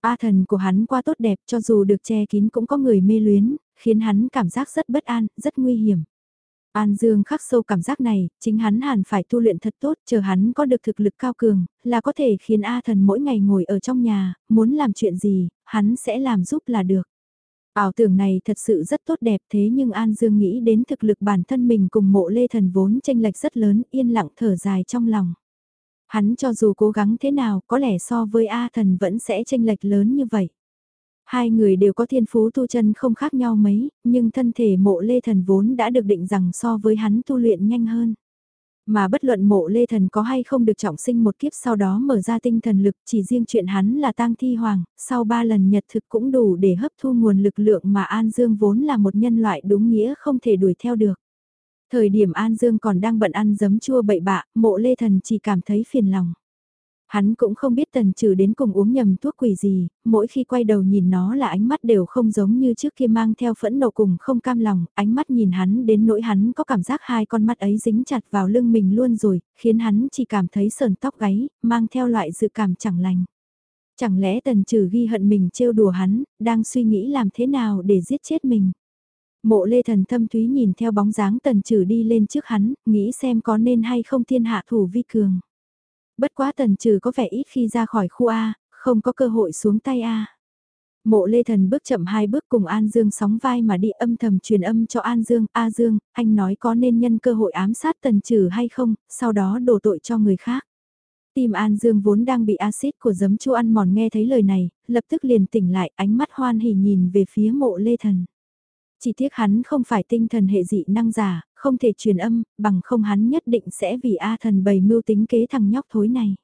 A thần của hắn qua tốt đẹp cho dù được che kín cũng có người mê luyến, khiến hắn cảm giác rất bất an, rất nguy hiểm. An Dương khắc sâu cảm giác này, chính hắn hẳn phải tu luyện thật tốt, chờ hắn có được thực lực cao cường, là có thể khiến A thần mỗi ngày ngồi ở trong nhà, muốn làm chuyện gì, hắn sẽ làm giúp là được. Ảo tưởng này thật sự rất tốt đẹp thế nhưng An Dương nghĩ đến thực lực bản thân mình cùng mộ lê thần vốn tranh lệch rất lớn, yên lặng thở dài trong lòng. Hắn cho dù cố gắng thế nào, có lẽ so với A thần vẫn sẽ tranh lệch lớn như vậy. Hai người đều có thiên phú tu chân không khác nhau mấy, nhưng thân thể mộ lê thần vốn đã được định rằng so với hắn tu luyện nhanh hơn. Mà bất luận mộ lê thần có hay không được trọng sinh một kiếp sau đó mở ra tinh thần lực chỉ riêng chuyện hắn là tang thi hoàng, sau ba lần nhật thực cũng đủ để hấp thu nguồn lực lượng mà An Dương vốn là một nhân loại đúng nghĩa không thể đuổi theo được. Thời điểm An Dương còn đang bận ăn giấm chua bậy bạ, mộ lê thần chỉ cảm thấy phiền lòng. Hắn cũng không biết tần trừ đến cùng uống nhầm thuốc quỷ gì, mỗi khi quay đầu nhìn nó là ánh mắt đều không giống như trước kia mang theo phẫn nộ cùng không cam lòng, ánh mắt nhìn hắn đến nỗi hắn có cảm giác hai con mắt ấy dính chặt vào lưng mình luôn rồi, khiến hắn chỉ cảm thấy sờn tóc gáy, mang theo loại dự cảm chẳng lành. Chẳng lẽ tần trừ ghi hận mình trêu đùa hắn, đang suy nghĩ làm thế nào để giết chết mình. Mộ lê thần thâm thúy nhìn theo bóng dáng tần trừ đi lên trước hắn, nghĩ xem có nên hay không thiên hạ thủ vi cường. Bất quá tần trừ có vẻ ít khi ra khỏi khu A, không có cơ hội xuống tay A. Mộ lê thần bước chậm hai bước cùng An Dương sóng vai mà đi âm thầm truyền âm cho An Dương. A Dương, anh nói có nên nhân cơ hội ám sát tần trừ hay không, sau đó đổ tội cho người khác. Tim An Dương vốn đang bị axit của giấm chua ăn mòn nghe thấy lời này, lập tức liền tỉnh lại ánh mắt hoan hỉ nhìn về phía mộ lê thần. Chỉ tiếc hắn không phải tinh thần hệ dị năng giả, không thể truyền âm, bằng không hắn nhất định sẽ vì A thần bày mưu tính kế thằng nhóc thối này.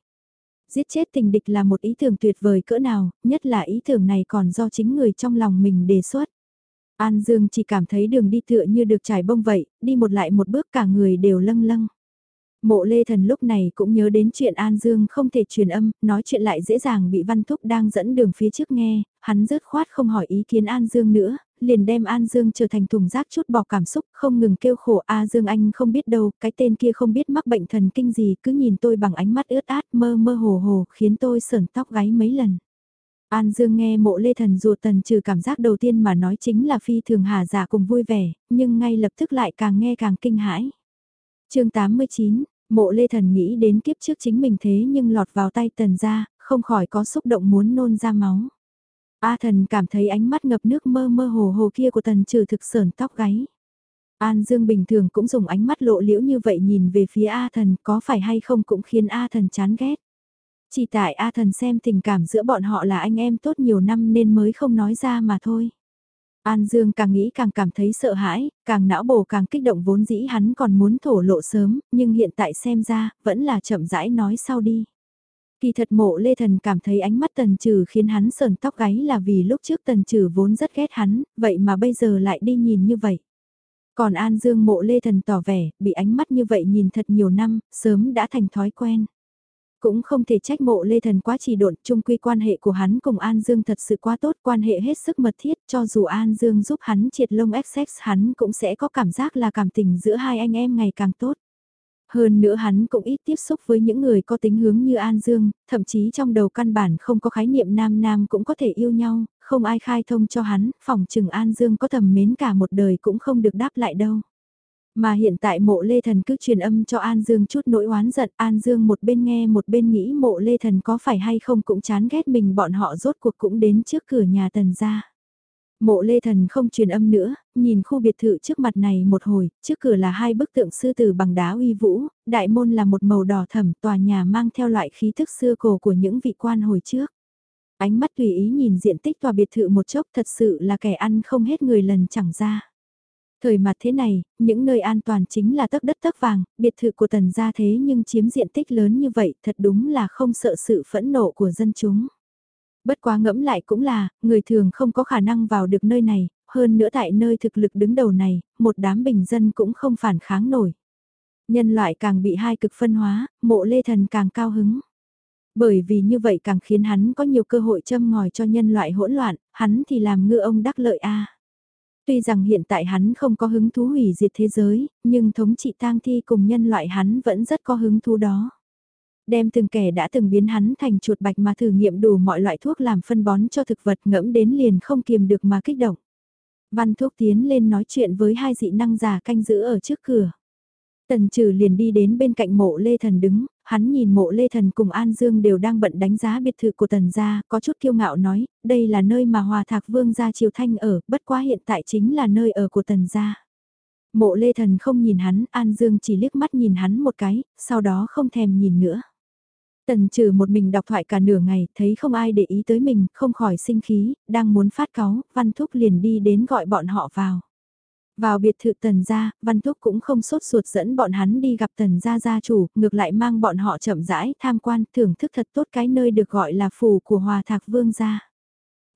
Giết chết tình địch là một ý tưởng tuyệt vời cỡ nào, nhất là ý tưởng này còn do chính người trong lòng mình đề xuất. An Dương chỉ cảm thấy đường đi tựa như được trải bông vậy, đi một lại một bước cả người đều lâng lâng. Mộ Lê Thần lúc này cũng nhớ đến chuyện An Dương không thể truyền âm, nói chuyện lại dễ dàng bị Văn Thúc đang dẫn đường phía trước nghe, hắn rớt khoát không hỏi ý kiến An Dương nữa, liền đem An Dương trở thành thùng rác chút bỏ cảm xúc, không ngừng kêu khổ A Dương anh không biết đâu, cái tên kia không biết mắc bệnh thần kinh gì, cứ nhìn tôi bằng ánh mắt ướt át mơ mơ hồ hồ, khiến tôi sờn tóc gáy mấy lần. An Dương nghe mộ lê thần ruột tần trừ cảm giác đầu tiên mà nói chính là phi thường hà giả cùng vui vẻ, nhưng ngay lập tức lại càng nghe càng kinh hãi. chương 89, mộ lê thần nghĩ đến kiếp trước chính mình thế nhưng lọt vào tay tần ra, không khỏi có xúc động muốn nôn ra máu. A thần cảm thấy ánh mắt ngập nước mơ mơ hồ hồ kia của tần trừ thực sờn tóc gáy. An Dương bình thường cũng dùng ánh mắt lộ liễu như vậy nhìn về phía A thần có phải hay không cũng khiến A thần chán ghét. Chỉ tại A thần xem tình cảm giữa bọn họ là anh em tốt nhiều năm nên mới không nói ra mà thôi. An Dương càng nghĩ càng cảm thấy sợ hãi, càng não bổ càng kích động vốn dĩ hắn còn muốn thổ lộ sớm, nhưng hiện tại xem ra, vẫn là chậm rãi nói sau đi. Kỳ thật mộ lê thần cảm thấy ánh mắt tần trừ khiến hắn sờn tóc gáy là vì lúc trước tần trừ vốn rất ghét hắn, vậy mà bây giờ lại đi nhìn như vậy. Còn An Dương mộ lê thần tỏ vẻ, bị ánh mắt như vậy nhìn thật nhiều năm, sớm đã thành thói quen. Cũng không thể trách mộ lê thần quá trì độn, chung quy quan hệ của hắn cùng An Dương thật sự quá tốt, quan hệ hết sức mật thiết, cho dù An Dương giúp hắn triệt lông XX hắn cũng sẽ có cảm giác là cảm tình giữa hai anh em ngày càng tốt. Hơn nữa hắn cũng ít tiếp xúc với những người có tính hướng như An Dương, thậm chí trong đầu căn bản không có khái niệm nam nam cũng có thể yêu nhau, không ai khai thông cho hắn, phòng trừng An Dương có thầm mến cả một đời cũng không được đáp lại đâu. Mà hiện tại mộ lê thần cứ truyền âm cho An Dương chút nỗi oán giận, An Dương một bên nghe một bên nghĩ mộ lê thần có phải hay không cũng chán ghét mình bọn họ rốt cuộc cũng đến trước cửa nhà tần ra. Mộ lê thần không truyền âm nữa, nhìn khu biệt thự trước mặt này một hồi, trước cửa là hai bức tượng sư tử bằng đá uy vũ, đại môn là một màu đỏ thẫm tòa nhà mang theo loại khí thức xưa cổ của những vị quan hồi trước. Ánh mắt tùy ý nhìn diện tích tòa biệt thự một chốc thật sự là kẻ ăn không hết người lần chẳng ra. Thời mặt thế này, những nơi an toàn chính là tấc đất tấc vàng, biệt thự của tần gia thế nhưng chiếm diện tích lớn như vậy thật đúng là không sợ sự phẫn nộ của dân chúng. Bất quá ngẫm lại cũng là, người thường không có khả năng vào được nơi này, hơn nữa tại nơi thực lực đứng đầu này, một đám bình dân cũng không phản kháng nổi. Nhân loại càng bị hai cực phân hóa, mộ lê thần càng cao hứng. Bởi vì như vậy càng khiến hắn có nhiều cơ hội châm ngòi cho nhân loại hỗn loạn, hắn thì làm ngư ông đắc lợi a. Tuy rằng hiện tại hắn không có hứng thú hủy diệt thế giới, nhưng thống trị tang thi cùng nhân loại hắn vẫn rất có hứng thú đó. Đem từng kẻ đã từng biến hắn thành chuột bạch mà thử nghiệm đủ mọi loại thuốc làm phân bón cho thực vật ngẫm đến liền không kiềm được mà kích động. Văn thuốc tiến lên nói chuyện với hai dị năng già canh giữ ở trước cửa. Tần trừ liền đi đến bên cạnh mộ Lê Thần đứng, hắn nhìn mộ Lê Thần cùng An Dương đều đang bận đánh giá biệt thự của Tần gia, có chút kiêu ngạo nói, đây là nơi mà Hòa Thạc Vương gia Triều Thanh ở, bất quá hiện tại chính là nơi ở của Tần gia. Mộ Lê Thần không nhìn hắn, An Dương chỉ liếc mắt nhìn hắn một cái, sau đó không thèm nhìn nữa. Tần trừ một mình đọc thoại cả nửa ngày, thấy không ai để ý tới mình, không khỏi sinh khí, đang muốn phát cáu, Văn Thúc liền đi đến gọi bọn họ vào. Vào biệt thự tần gia, Văn Thúc cũng không sốt ruột dẫn bọn hắn đi gặp tần gia gia chủ, ngược lại mang bọn họ chậm rãi, tham quan, thưởng thức thật tốt cái nơi được gọi là phủ của hòa thạc vương gia.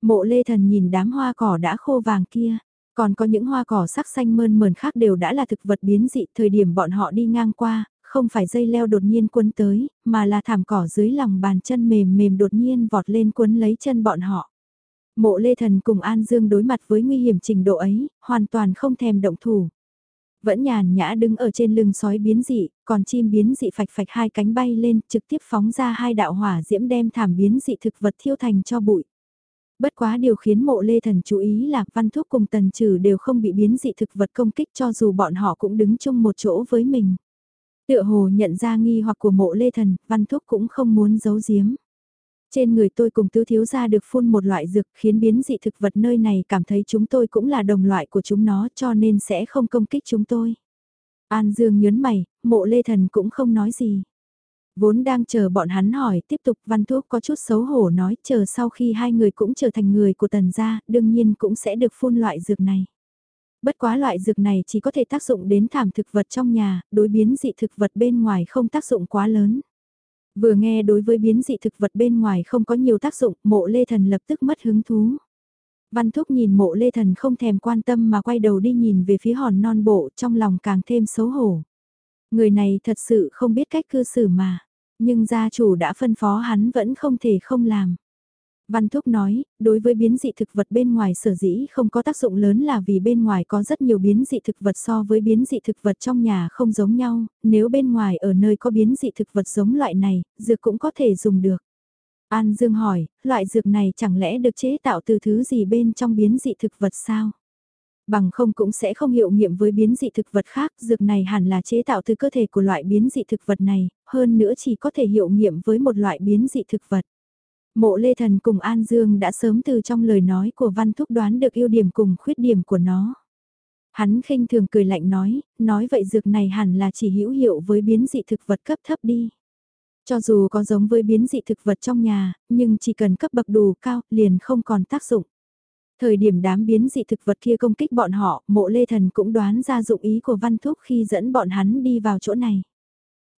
Mộ lê thần nhìn đám hoa cỏ đã khô vàng kia, còn có những hoa cỏ sắc xanh mơn mờn khác đều đã là thực vật biến dị thời điểm bọn họ đi ngang qua, không phải dây leo đột nhiên quấn tới, mà là thảm cỏ dưới lòng bàn chân mềm mềm đột nhiên vọt lên quấn lấy chân bọn họ. Mộ Lê Thần cùng An Dương đối mặt với nguy hiểm trình độ ấy, hoàn toàn không thèm động thủ. Vẫn nhàn nhã đứng ở trên lưng sói biến dị, còn chim biến dị phạch phạch hai cánh bay lên trực tiếp phóng ra hai đạo hỏa diễm đem thảm biến dị thực vật thiêu thành cho bụi. Bất quá điều khiến mộ lê thần chú ý là văn thuốc cùng tần trừ đều không bị biến dị thực vật công kích cho dù bọn họ cũng đứng chung một chỗ với mình. Tựa hồ nhận ra nghi hoặc của mộ lê thần, văn thúc cũng không muốn giấu giếm. Trên người tôi cùng tứ thiếu gia được phun một loại dược khiến biến dị thực vật nơi này cảm thấy chúng tôi cũng là đồng loại của chúng nó cho nên sẽ không công kích chúng tôi. An Dương nhớn mày, mộ lê thần cũng không nói gì. Vốn đang chờ bọn hắn hỏi tiếp tục văn thuốc có chút xấu hổ nói chờ sau khi hai người cũng trở thành người của tần gia đương nhiên cũng sẽ được phun loại dược này. Bất quá loại dược này chỉ có thể tác dụng đến thảm thực vật trong nhà, đối biến dị thực vật bên ngoài không tác dụng quá lớn. Vừa nghe đối với biến dị thực vật bên ngoài không có nhiều tác dụng, mộ lê thần lập tức mất hứng thú. Văn Thúc nhìn mộ lê thần không thèm quan tâm mà quay đầu đi nhìn về phía hòn non bộ trong lòng càng thêm xấu hổ. Người này thật sự không biết cách cư xử mà, nhưng gia chủ đã phân phó hắn vẫn không thể không làm. Văn Thúc nói, đối với biến dị thực vật bên ngoài sở dĩ không có tác dụng lớn là vì bên ngoài có rất nhiều biến dị thực vật so với biến dị thực vật trong nhà không giống nhau, nếu bên ngoài ở nơi có biến dị thực vật giống loại này, dược cũng có thể dùng được. An Dương hỏi, loại dược này chẳng lẽ được chế tạo từ thứ gì bên trong biến dị thực vật sao? Bằng không cũng sẽ không hiệu nghiệm với biến dị thực vật khác, dược này hẳn là chế tạo từ cơ thể của loại biến dị thực vật này, hơn nữa chỉ có thể hiệu nghiệm với một loại biến dị thực vật. Mộ Lê Thần cùng An Dương đã sớm từ trong lời nói của Văn Thúc đoán được ưu điểm cùng khuyết điểm của nó. Hắn khinh thường cười lạnh nói, nói vậy dược này hẳn là chỉ hữu hiệu với biến dị thực vật cấp thấp đi. Cho dù có giống với biến dị thực vật trong nhà, nhưng chỉ cần cấp bậc đủ cao, liền không còn tác dụng. Thời điểm đám biến dị thực vật kia công kích bọn họ, mộ lê thần cũng đoán ra dụng ý của văn thúc khi dẫn bọn hắn đi vào chỗ này.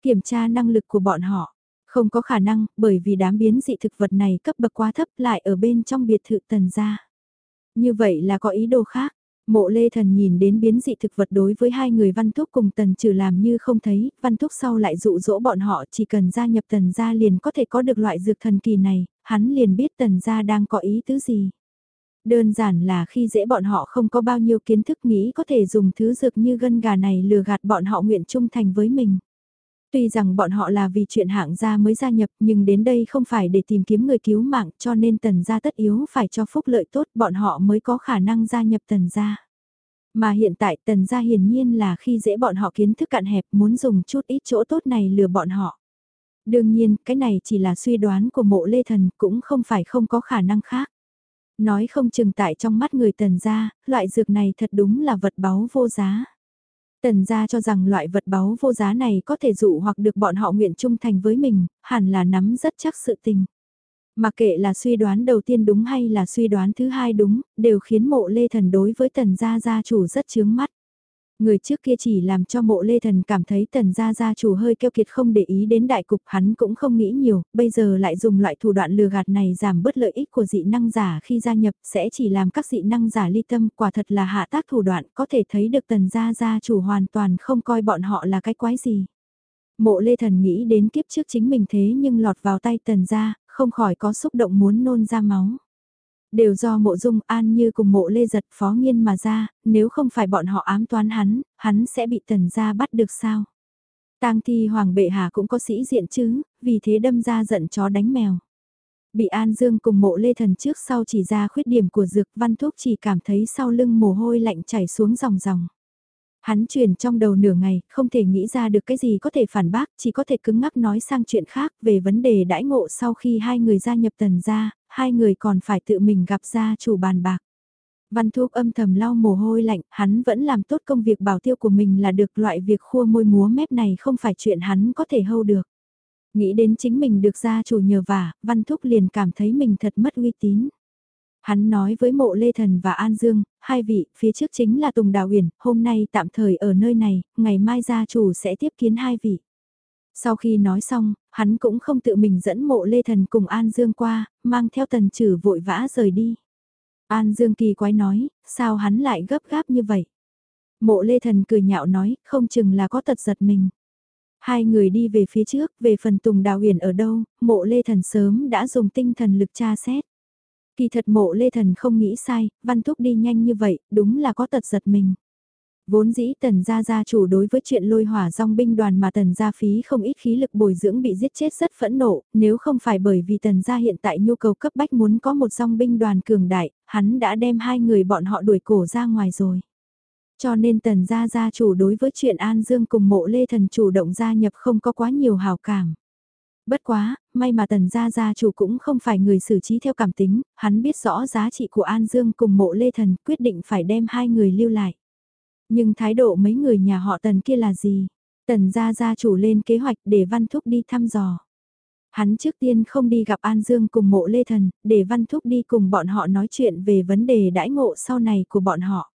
Kiểm tra năng lực của bọn họ, không có khả năng, bởi vì đám biến dị thực vật này cấp bậc quá thấp lại ở bên trong biệt thự tần gia. Như vậy là có ý đồ khác. Mộ lê thần nhìn đến biến dị thực vật đối với hai người văn thúc cùng tần trừ làm như không thấy, văn thúc sau lại dụ dỗ bọn họ chỉ cần gia nhập tần gia liền có thể có được loại dược thần kỳ này, hắn liền biết tần gia đang có ý tứ gì. Đơn giản là khi dễ bọn họ không có bao nhiêu kiến thức nghĩ có thể dùng thứ dược như gân gà này lừa gạt bọn họ nguyện trung thành với mình. Tuy rằng bọn họ là vì chuyện hạng gia mới gia nhập nhưng đến đây không phải để tìm kiếm người cứu mạng cho nên tần gia tất yếu phải cho phúc lợi tốt bọn họ mới có khả năng gia nhập tần gia. Mà hiện tại tần gia hiển nhiên là khi dễ bọn họ kiến thức cạn hẹp muốn dùng chút ít chỗ tốt này lừa bọn họ. Đương nhiên, cái này chỉ là suy đoán của mộ lê thần cũng không phải không có khả năng khác. Nói không chừng tại trong mắt người tần gia, loại dược này thật đúng là vật báu vô giá. Tần gia cho rằng loại vật báu vô giá này có thể dụ hoặc được bọn họ nguyện trung thành với mình, hẳn là nắm rất chắc sự tình. Mà kệ là suy đoán đầu tiên đúng hay là suy đoán thứ hai đúng, đều khiến mộ lê thần đối với tần gia gia chủ rất chướng mắt. Người trước kia chỉ làm cho mộ lê thần cảm thấy tần gia gia chủ hơi keo kiệt không để ý đến đại cục hắn cũng không nghĩ nhiều, bây giờ lại dùng loại thủ đoạn lừa gạt này giảm bớt lợi ích của dị năng giả khi gia nhập sẽ chỉ làm các dị năng giả ly tâm quả thật là hạ tác thủ đoạn có thể thấy được tần gia gia chủ hoàn toàn không coi bọn họ là cái quái gì. Mộ lê thần nghĩ đến kiếp trước chính mình thế nhưng lọt vào tay tần gia, không khỏi có xúc động muốn nôn ra máu. Đều do mộ dung an như cùng mộ lê giật phó nghiên mà ra, nếu không phải bọn họ ám toán hắn, hắn sẽ bị tần gia bắt được sao? tang thi hoàng bệ hạ cũng có sĩ diện chứ, vì thế đâm ra giận chó đánh mèo. Bị An Dương cùng mộ lê thần trước sau chỉ ra khuyết điểm của dược văn thuốc chỉ cảm thấy sau lưng mồ hôi lạnh chảy xuống dòng dòng. Hắn truyền trong đầu nửa ngày, không thể nghĩ ra được cái gì có thể phản bác, chỉ có thể cứng ngắc nói sang chuyện khác về vấn đề đãi ngộ sau khi hai người gia nhập tần gia, hai người còn phải tự mình gặp gia chủ bàn bạc. Văn Thúc âm thầm lau mồ hôi lạnh, hắn vẫn làm tốt công việc bảo tiêu của mình là được loại việc khua môi múa mép này không phải chuyện hắn có thể hâu được. Nghĩ đến chính mình được gia chủ nhờ vả, Văn Thúc liền cảm thấy mình thật mất uy tín. Hắn nói với mộ Lê Thần và An Dương, hai vị, phía trước chính là Tùng Đào Huyền, hôm nay tạm thời ở nơi này, ngày mai gia chủ sẽ tiếp kiến hai vị. Sau khi nói xong, hắn cũng không tự mình dẫn mộ Lê Thần cùng An Dương qua, mang theo tần trừ vội vã rời đi. An Dương kỳ quái nói, sao hắn lại gấp gáp như vậy? Mộ Lê Thần cười nhạo nói, không chừng là có tật giật mình. Hai người đi về phía trước, về phần Tùng Đào Huyền ở đâu, mộ Lê Thần sớm đã dùng tinh thần lực tra xét. Kỳ thật mộ Lê Thần không nghĩ sai, Văn Thúc đi nhanh như vậy, đúng là có tật giật mình. Vốn dĩ tần gia gia chủ đối với chuyện lôi hỏa dòng binh đoàn mà tần gia phí không ít khí lực bồi dưỡng bị giết chết rất phẫn nộ, nếu không phải bởi vì tần gia hiện tại nhu cầu cấp bách muốn có một dòng binh đoàn cường đại, hắn đã đem hai người bọn họ đuổi cổ ra ngoài rồi. Cho nên tần gia gia chủ đối với chuyện An Dương cùng mộ lê thần chủ động gia nhập không có quá nhiều hào cảm. Bất quá, may mà tần gia gia chủ cũng không phải người xử trí theo cảm tính, hắn biết rõ giá trị của An Dương cùng mộ lê thần quyết định phải đem hai người lưu lại. Nhưng thái độ mấy người nhà họ tần kia là gì? Tần gia gia chủ lên kế hoạch để Văn Thúc đi thăm dò. Hắn trước tiên không đi gặp An Dương cùng mộ Lê Thần, để Văn Thúc đi cùng bọn họ nói chuyện về vấn đề đãi ngộ sau này của bọn họ.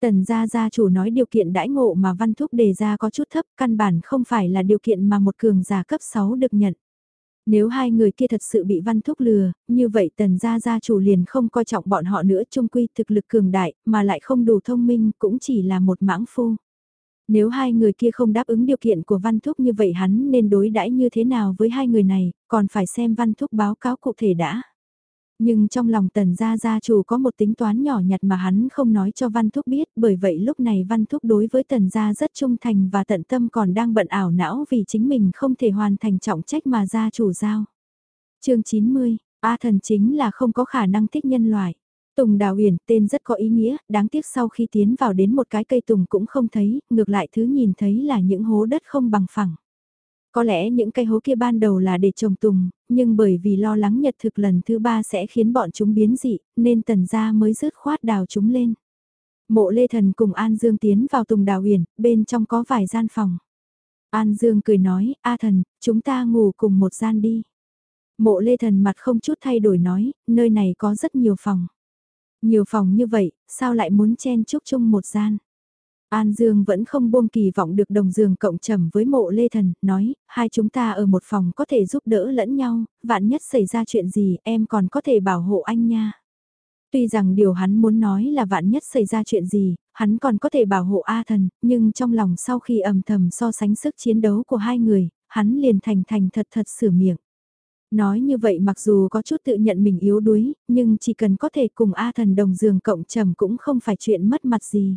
Tần gia gia chủ nói điều kiện đãi ngộ mà Văn Thúc đề ra có chút thấp, căn bản không phải là điều kiện mà một cường giả cấp 6 được nhận. Nếu hai người kia thật sự bị văn thúc lừa, như vậy tần gia gia chủ liền không coi trọng bọn họ nữa trung quy thực lực cường đại, mà lại không đủ thông minh cũng chỉ là một mãng phu. Nếu hai người kia không đáp ứng điều kiện của văn thúc như vậy hắn nên đối đãi như thế nào với hai người này, còn phải xem văn thúc báo cáo cụ thể đã. Nhưng trong lòng tần gia gia chủ có một tính toán nhỏ nhặt mà hắn không nói cho Văn Thúc biết bởi vậy lúc này Văn Thúc đối với tần gia rất trung thành và tận tâm còn đang bận ảo não vì chính mình không thể hoàn thành trọng trách mà gia chủ giao. chương 90, A thần chính là không có khả năng thích nhân loại. Tùng Đào Huyền tên rất có ý nghĩa, đáng tiếc sau khi tiến vào đến một cái cây tùng cũng không thấy, ngược lại thứ nhìn thấy là những hố đất không bằng phẳng. Có lẽ những cây hố kia ban đầu là để trồng tùng, nhưng bởi vì lo lắng nhật thực lần thứ ba sẽ khiến bọn chúng biến dị, nên tần gia mới rớt khoát đào chúng lên. Mộ Lê Thần cùng An Dương tiến vào Tùng Đào Huyền, bên trong có vài gian phòng. An Dương cười nói, A Thần, chúng ta ngủ cùng một gian đi. Mộ Lê Thần mặt không chút thay đổi nói, nơi này có rất nhiều phòng. Nhiều phòng như vậy, sao lại muốn chen chúc chung một gian? An Dương vẫn không buông kỳ vọng được đồng giường cộng trầm với mộ lê thần, nói, hai chúng ta ở một phòng có thể giúp đỡ lẫn nhau, vạn nhất xảy ra chuyện gì em còn có thể bảo hộ anh nha. Tuy rằng điều hắn muốn nói là vạn nhất xảy ra chuyện gì, hắn còn có thể bảo hộ A thần, nhưng trong lòng sau khi ầm thầm so sánh sức chiến đấu của hai người, hắn liền thành thành thật thật sửa miệng. Nói như vậy mặc dù có chút tự nhận mình yếu đuối, nhưng chỉ cần có thể cùng A thần đồng giường cộng trầm cũng không phải chuyện mất mặt gì.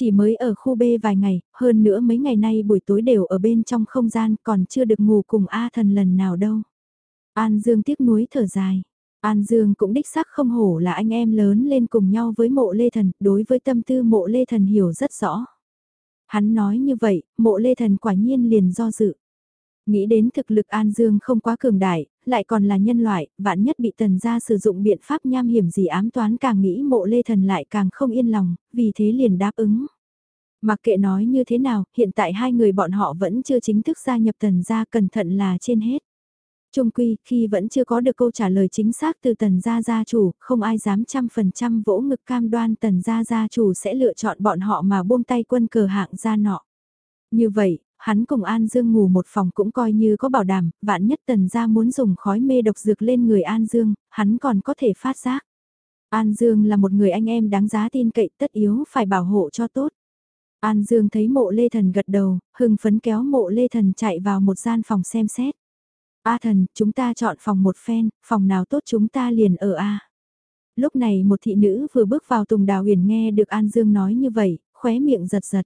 Chỉ mới ở khu B vài ngày, hơn nữa mấy ngày nay buổi tối đều ở bên trong không gian còn chưa được ngủ cùng A thần lần nào đâu. An Dương tiếc nuối thở dài. An Dương cũng đích xác không hổ là anh em lớn lên cùng nhau với mộ lê thần, đối với tâm tư mộ lê thần hiểu rất rõ. Hắn nói như vậy, mộ lê thần quả nhiên liền do dự. Nghĩ đến thực lực An Dương không quá cường đại, lại còn là nhân loại, vạn nhất bị tần gia sử dụng biện pháp nham hiểm gì ám toán càng nghĩ mộ lê thần lại càng không yên lòng, vì thế liền đáp ứng. Mặc kệ nói như thế nào, hiện tại hai người bọn họ vẫn chưa chính thức gia nhập tần gia cẩn thận là trên hết. Trung quy, khi vẫn chưa có được câu trả lời chính xác từ tần gia gia chủ, không ai dám trăm phần trăm vỗ ngực cam đoan tần gia gia chủ sẽ lựa chọn bọn họ mà buông tay quân cờ hạng gia nọ. Như vậy, hắn cùng An Dương ngủ một phòng cũng coi như có bảo đảm, vạn nhất tần gia muốn dùng khói mê độc dược lên người An Dương, hắn còn có thể phát giác. An Dương là một người anh em đáng giá tin cậy tất yếu phải bảo hộ cho tốt. An Dương thấy mộ lê thần gật đầu, hưng phấn kéo mộ lê thần chạy vào một gian phòng xem xét. A thần, chúng ta chọn phòng một phen, phòng nào tốt chúng ta liền ở A. Lúc này một thị nữ vừa bước vào tùng đào huyền nghe được An Dương nói như vậy, khóe miệng giật giật.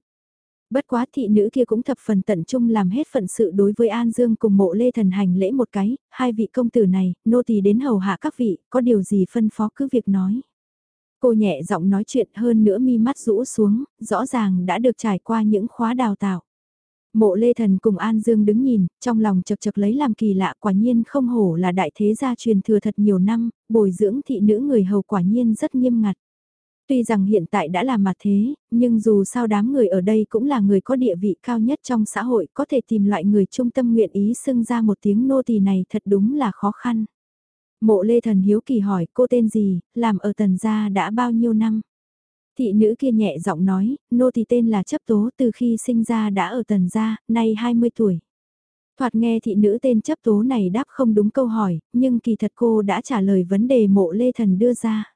Bất quá thị nữ kia cũng thập phần tận trung làm hết phận sự đối với An Dương cùng mộ lê thần hành lễ một cái, hai vị công tử này, nô tỳ đến hầu hạ các vị, có điều gì phân phó cứ việc nói. Cô nhẹ giọng nói chuyện hơn nữa mi mắt rũ xuống, rõ ràng đã được trải qua những khóa đào tạo. Mộ Lê Thần cùng An Dương đứng nhìn, trong lòng chật chật lấy làm kỳ lạ quả nhiên không hổ là đại thế gia truyền thừa thật nhiều năm, bồi dưỡng thị nữ người hầu quả nhiên rất nghiêm ngặt. Tuy rằng hiện tại đã là mặt thế, nhưng dù sao đám người ở đây cũng là người có địa vị cao nhất trong xã hội có thể tìm loại người trung tâm nguyện ý xưng ra một tiếng nô tỳ này thật đúng là khó khăn. Mộ Lê Thần hiếu kỳ hỏi cô tên gì, làm ở tần gia đã bao nhiêu năm? Thị nữ kia nhẹ giọng nói, nô tỳ tên là chấp tố từ khi sinh ra đã ở tần gia, nay 20 tuổi. Thoạt nghe thị nữ tên chấp tố này đáp không đúng câu hỏi, nhưng kỳ thật cô đã trả lời vấn đề mộ lê thần đưa ra.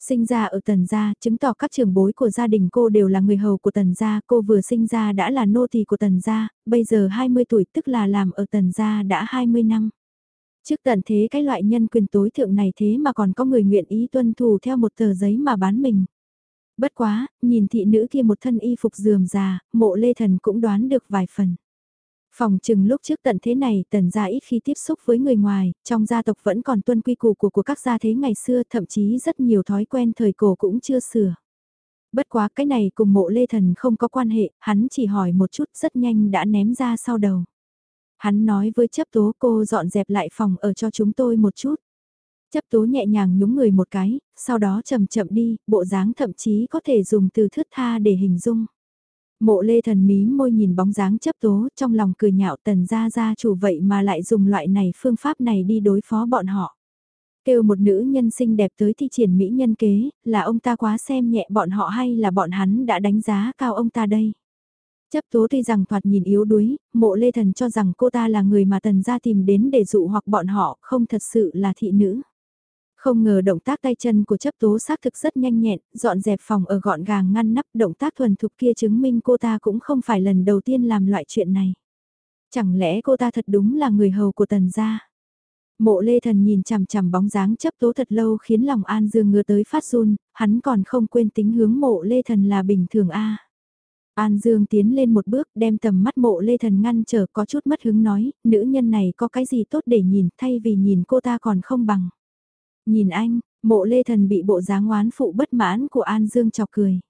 Sinh ra ở tần gia, chứng tỏ các trường bối của gia đình cô đều là người hầu của tần gia, cô vừa sinh ra đã là nô tỳ của tần gia, bây giờ 20 tuổi tức là làm ở tần gia đã 20 năm. Trước tận thế cái loại nhân quyền tối thượng này thế mà còn có người nguyện ý tuân thủ theo một tờ giấy mà bán mình. Bất quá, nhìn thị nữ kia một thân y phục dườm già, mộ lê thần cũng đoán được vài phần. Phòng chừng lúc trước tận thế này tần gia ít khi tiếp xúc với người ngoài, trong gia tộc vẫn còn tuân quy củ của, của các gia thế ngày xưa thậm chí rất nhiều thói quen thời cổ cũng chưa sửa. Bất quá cái này cùng mộ lê thần không có quan hệ, hắn chỉ hỏi một chút rất nhanh đã ném ra sau đầu. Hắn nói với chấp tố cô dọn dẹp lại phòng ở cho chúng tôi một chút. Chấp tố nhẹ nhàng nhúng người một cái, sau đó chậm chậm đi, bộ dáng thậm chí có thể dùng từ thước tha để hình dung. Mộ lê thần mí môi nhìn bóng dáng chấp tố trong lòng cười nhạo tần gia gia chủ vậy mà lại dùng loại này phương pháp này đi đối phó bọn họ. Kêu một nữ nhân xinh đẹp tới thi triển mỹ nhân kế, là ông ta quá xem nhẹ bọn họ hay là bọn hắn đã đánh giá cao ông ta đây. Chấp tố tuy rằng thoạt nhìn yếu đuối, mộ lê thần cho rằng cô ta là người mà tần gia tìm đến để dụ hoặc bọn họ không thật sự là thị nữ. Không ngờ động tác tay chân của chấp tố xác thực rất nhanh nhẹn, dọn dẹp phòng ở gọn gàng ngăn nắp động tác thuần thục kia chứng minh cô ta cũng không phải lần đầu tiên làm loại chuyện này. Chẳng lẽ cô ta thật đúng là người hầu của tần gia? Mộ lê thần nhìn chằm chằm bóng dáng chấp tố thật lâu khiến lòng An Dương ngứa tới phát run, hắn còn không quên tính hướng mộ lê thần là bình thường a. An Dương tiến lên một bước đem tầm mắt mộ lê thần ngăn trở có chút mất hứng nói, nữ nhân này có cái gì tốt để nhìn thay vì nhìn cô ta còn không bằng. Nhìn anh, mộ lê thần bị bộ dáng oán phụ bất mãn của An Dương chọc cười.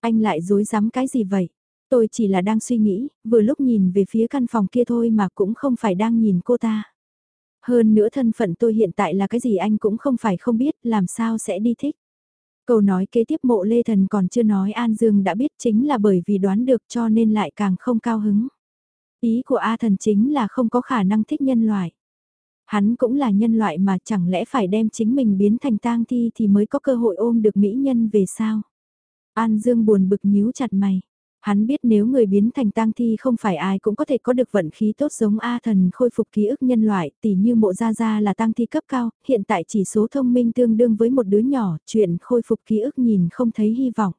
Anh lại dối dám cái gì vậy? Tôi chỉ là đang suy nghĩ, vừa lúc nhìn về phía căn phòng kia thôi mà cũng không phải đang nhìn cô ta. Hơn nữa thân phận tôi hiện tại là cái gì anh cũng không phải không biết, làm sao sẽ đi thích. Câu nói kế tiếp mộ Lê Thần còn chưa nói An Dương đã biết chính là bởi vì đoán được cho nên lại càng không cao hứng. Ý của A Thần chính là không có khả năng thích nhân loại. Hắn cũng là nhân loại mà chẳng lẽ phải đem chính mình biến thành tang thi thì mới có cơ hội ôm được mỹ nhân về sao? An Dương buồn bực nhíu chặt mày. Hắn biết nếu người biến thành tang thi không phải ai cũng có thể có được vận khí tốt giống A thần khôi phục ký ức nhân loại, tỉ như mộ gia gia là tang thi cấp cao, hiện tại chỉ số thông minh tương đương với một đứa nhỏ, chuyện khôi phục ký ức nhìn không thấy hy vọng.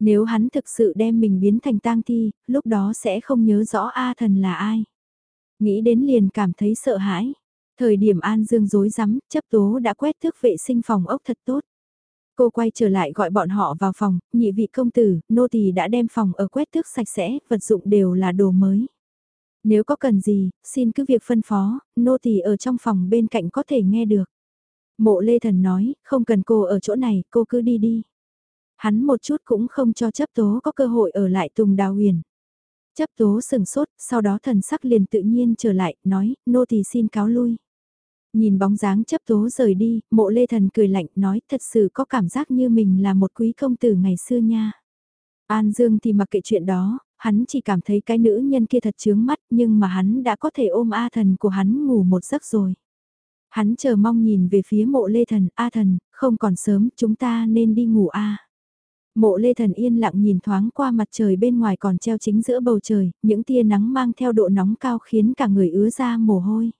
Nếu hắn thực sự đem mình biến thành tang thi, lúc đó sẽ không nhớ rõ A thần là ai. Nghĩ đến liền cảm thấy sợ hãi. Thời điểm An Dương dối rắm chấp tố đã quét thước vệ sinh phòng ốc thật tốt. Cô quay trở lại gọi bọn họ vào phòng, nhị vị công tử, nô tỳ đã đem phòng ở quét thước sạch sẽ, vật dụng đều là đồ mới. Nếu có cần gì, xin cứ việc phân phó, nô tỳ ở trong phòng bên cạnh có thể nghe được. Mộ Lê Thần nói, không cần cô ở chỗ này, cô cứ đi đi. Hắn một chút cũng không cho chấp tố có cơ hội ở lại Tùng Đào Huyền. Chấp tố sừng sốt, sau đó thần sắc liền tự nhiên trở lại, nói, nô tỳ xin cáo lui. Nhìn bóng dáng chấp tố rời đi, mộ lê thần cười lạnh nói thật sự có cảm giác như mình là một quý công tử ngày xưa nha. An Dương thì mặc kệ chuyện đó, hắn chỉ cảm thấy cái nữ nhân kia thật chướng mắt nhưng mà hắn đã có thể ôm A thần của hắn ngủ một giấc rồi. Hắn chờ mong nhìn về phía mộ lê thần, A thần, không còn sớm, chúng ta nên đi ngủ A. Mộ lê thần yên lặng nhìn thoáng qua mặt trời bên ngoài còn treo chính giữa bầu trời, những tia nắng mang theo độ nóng cao khiến cả người ứa ra mồ hôi.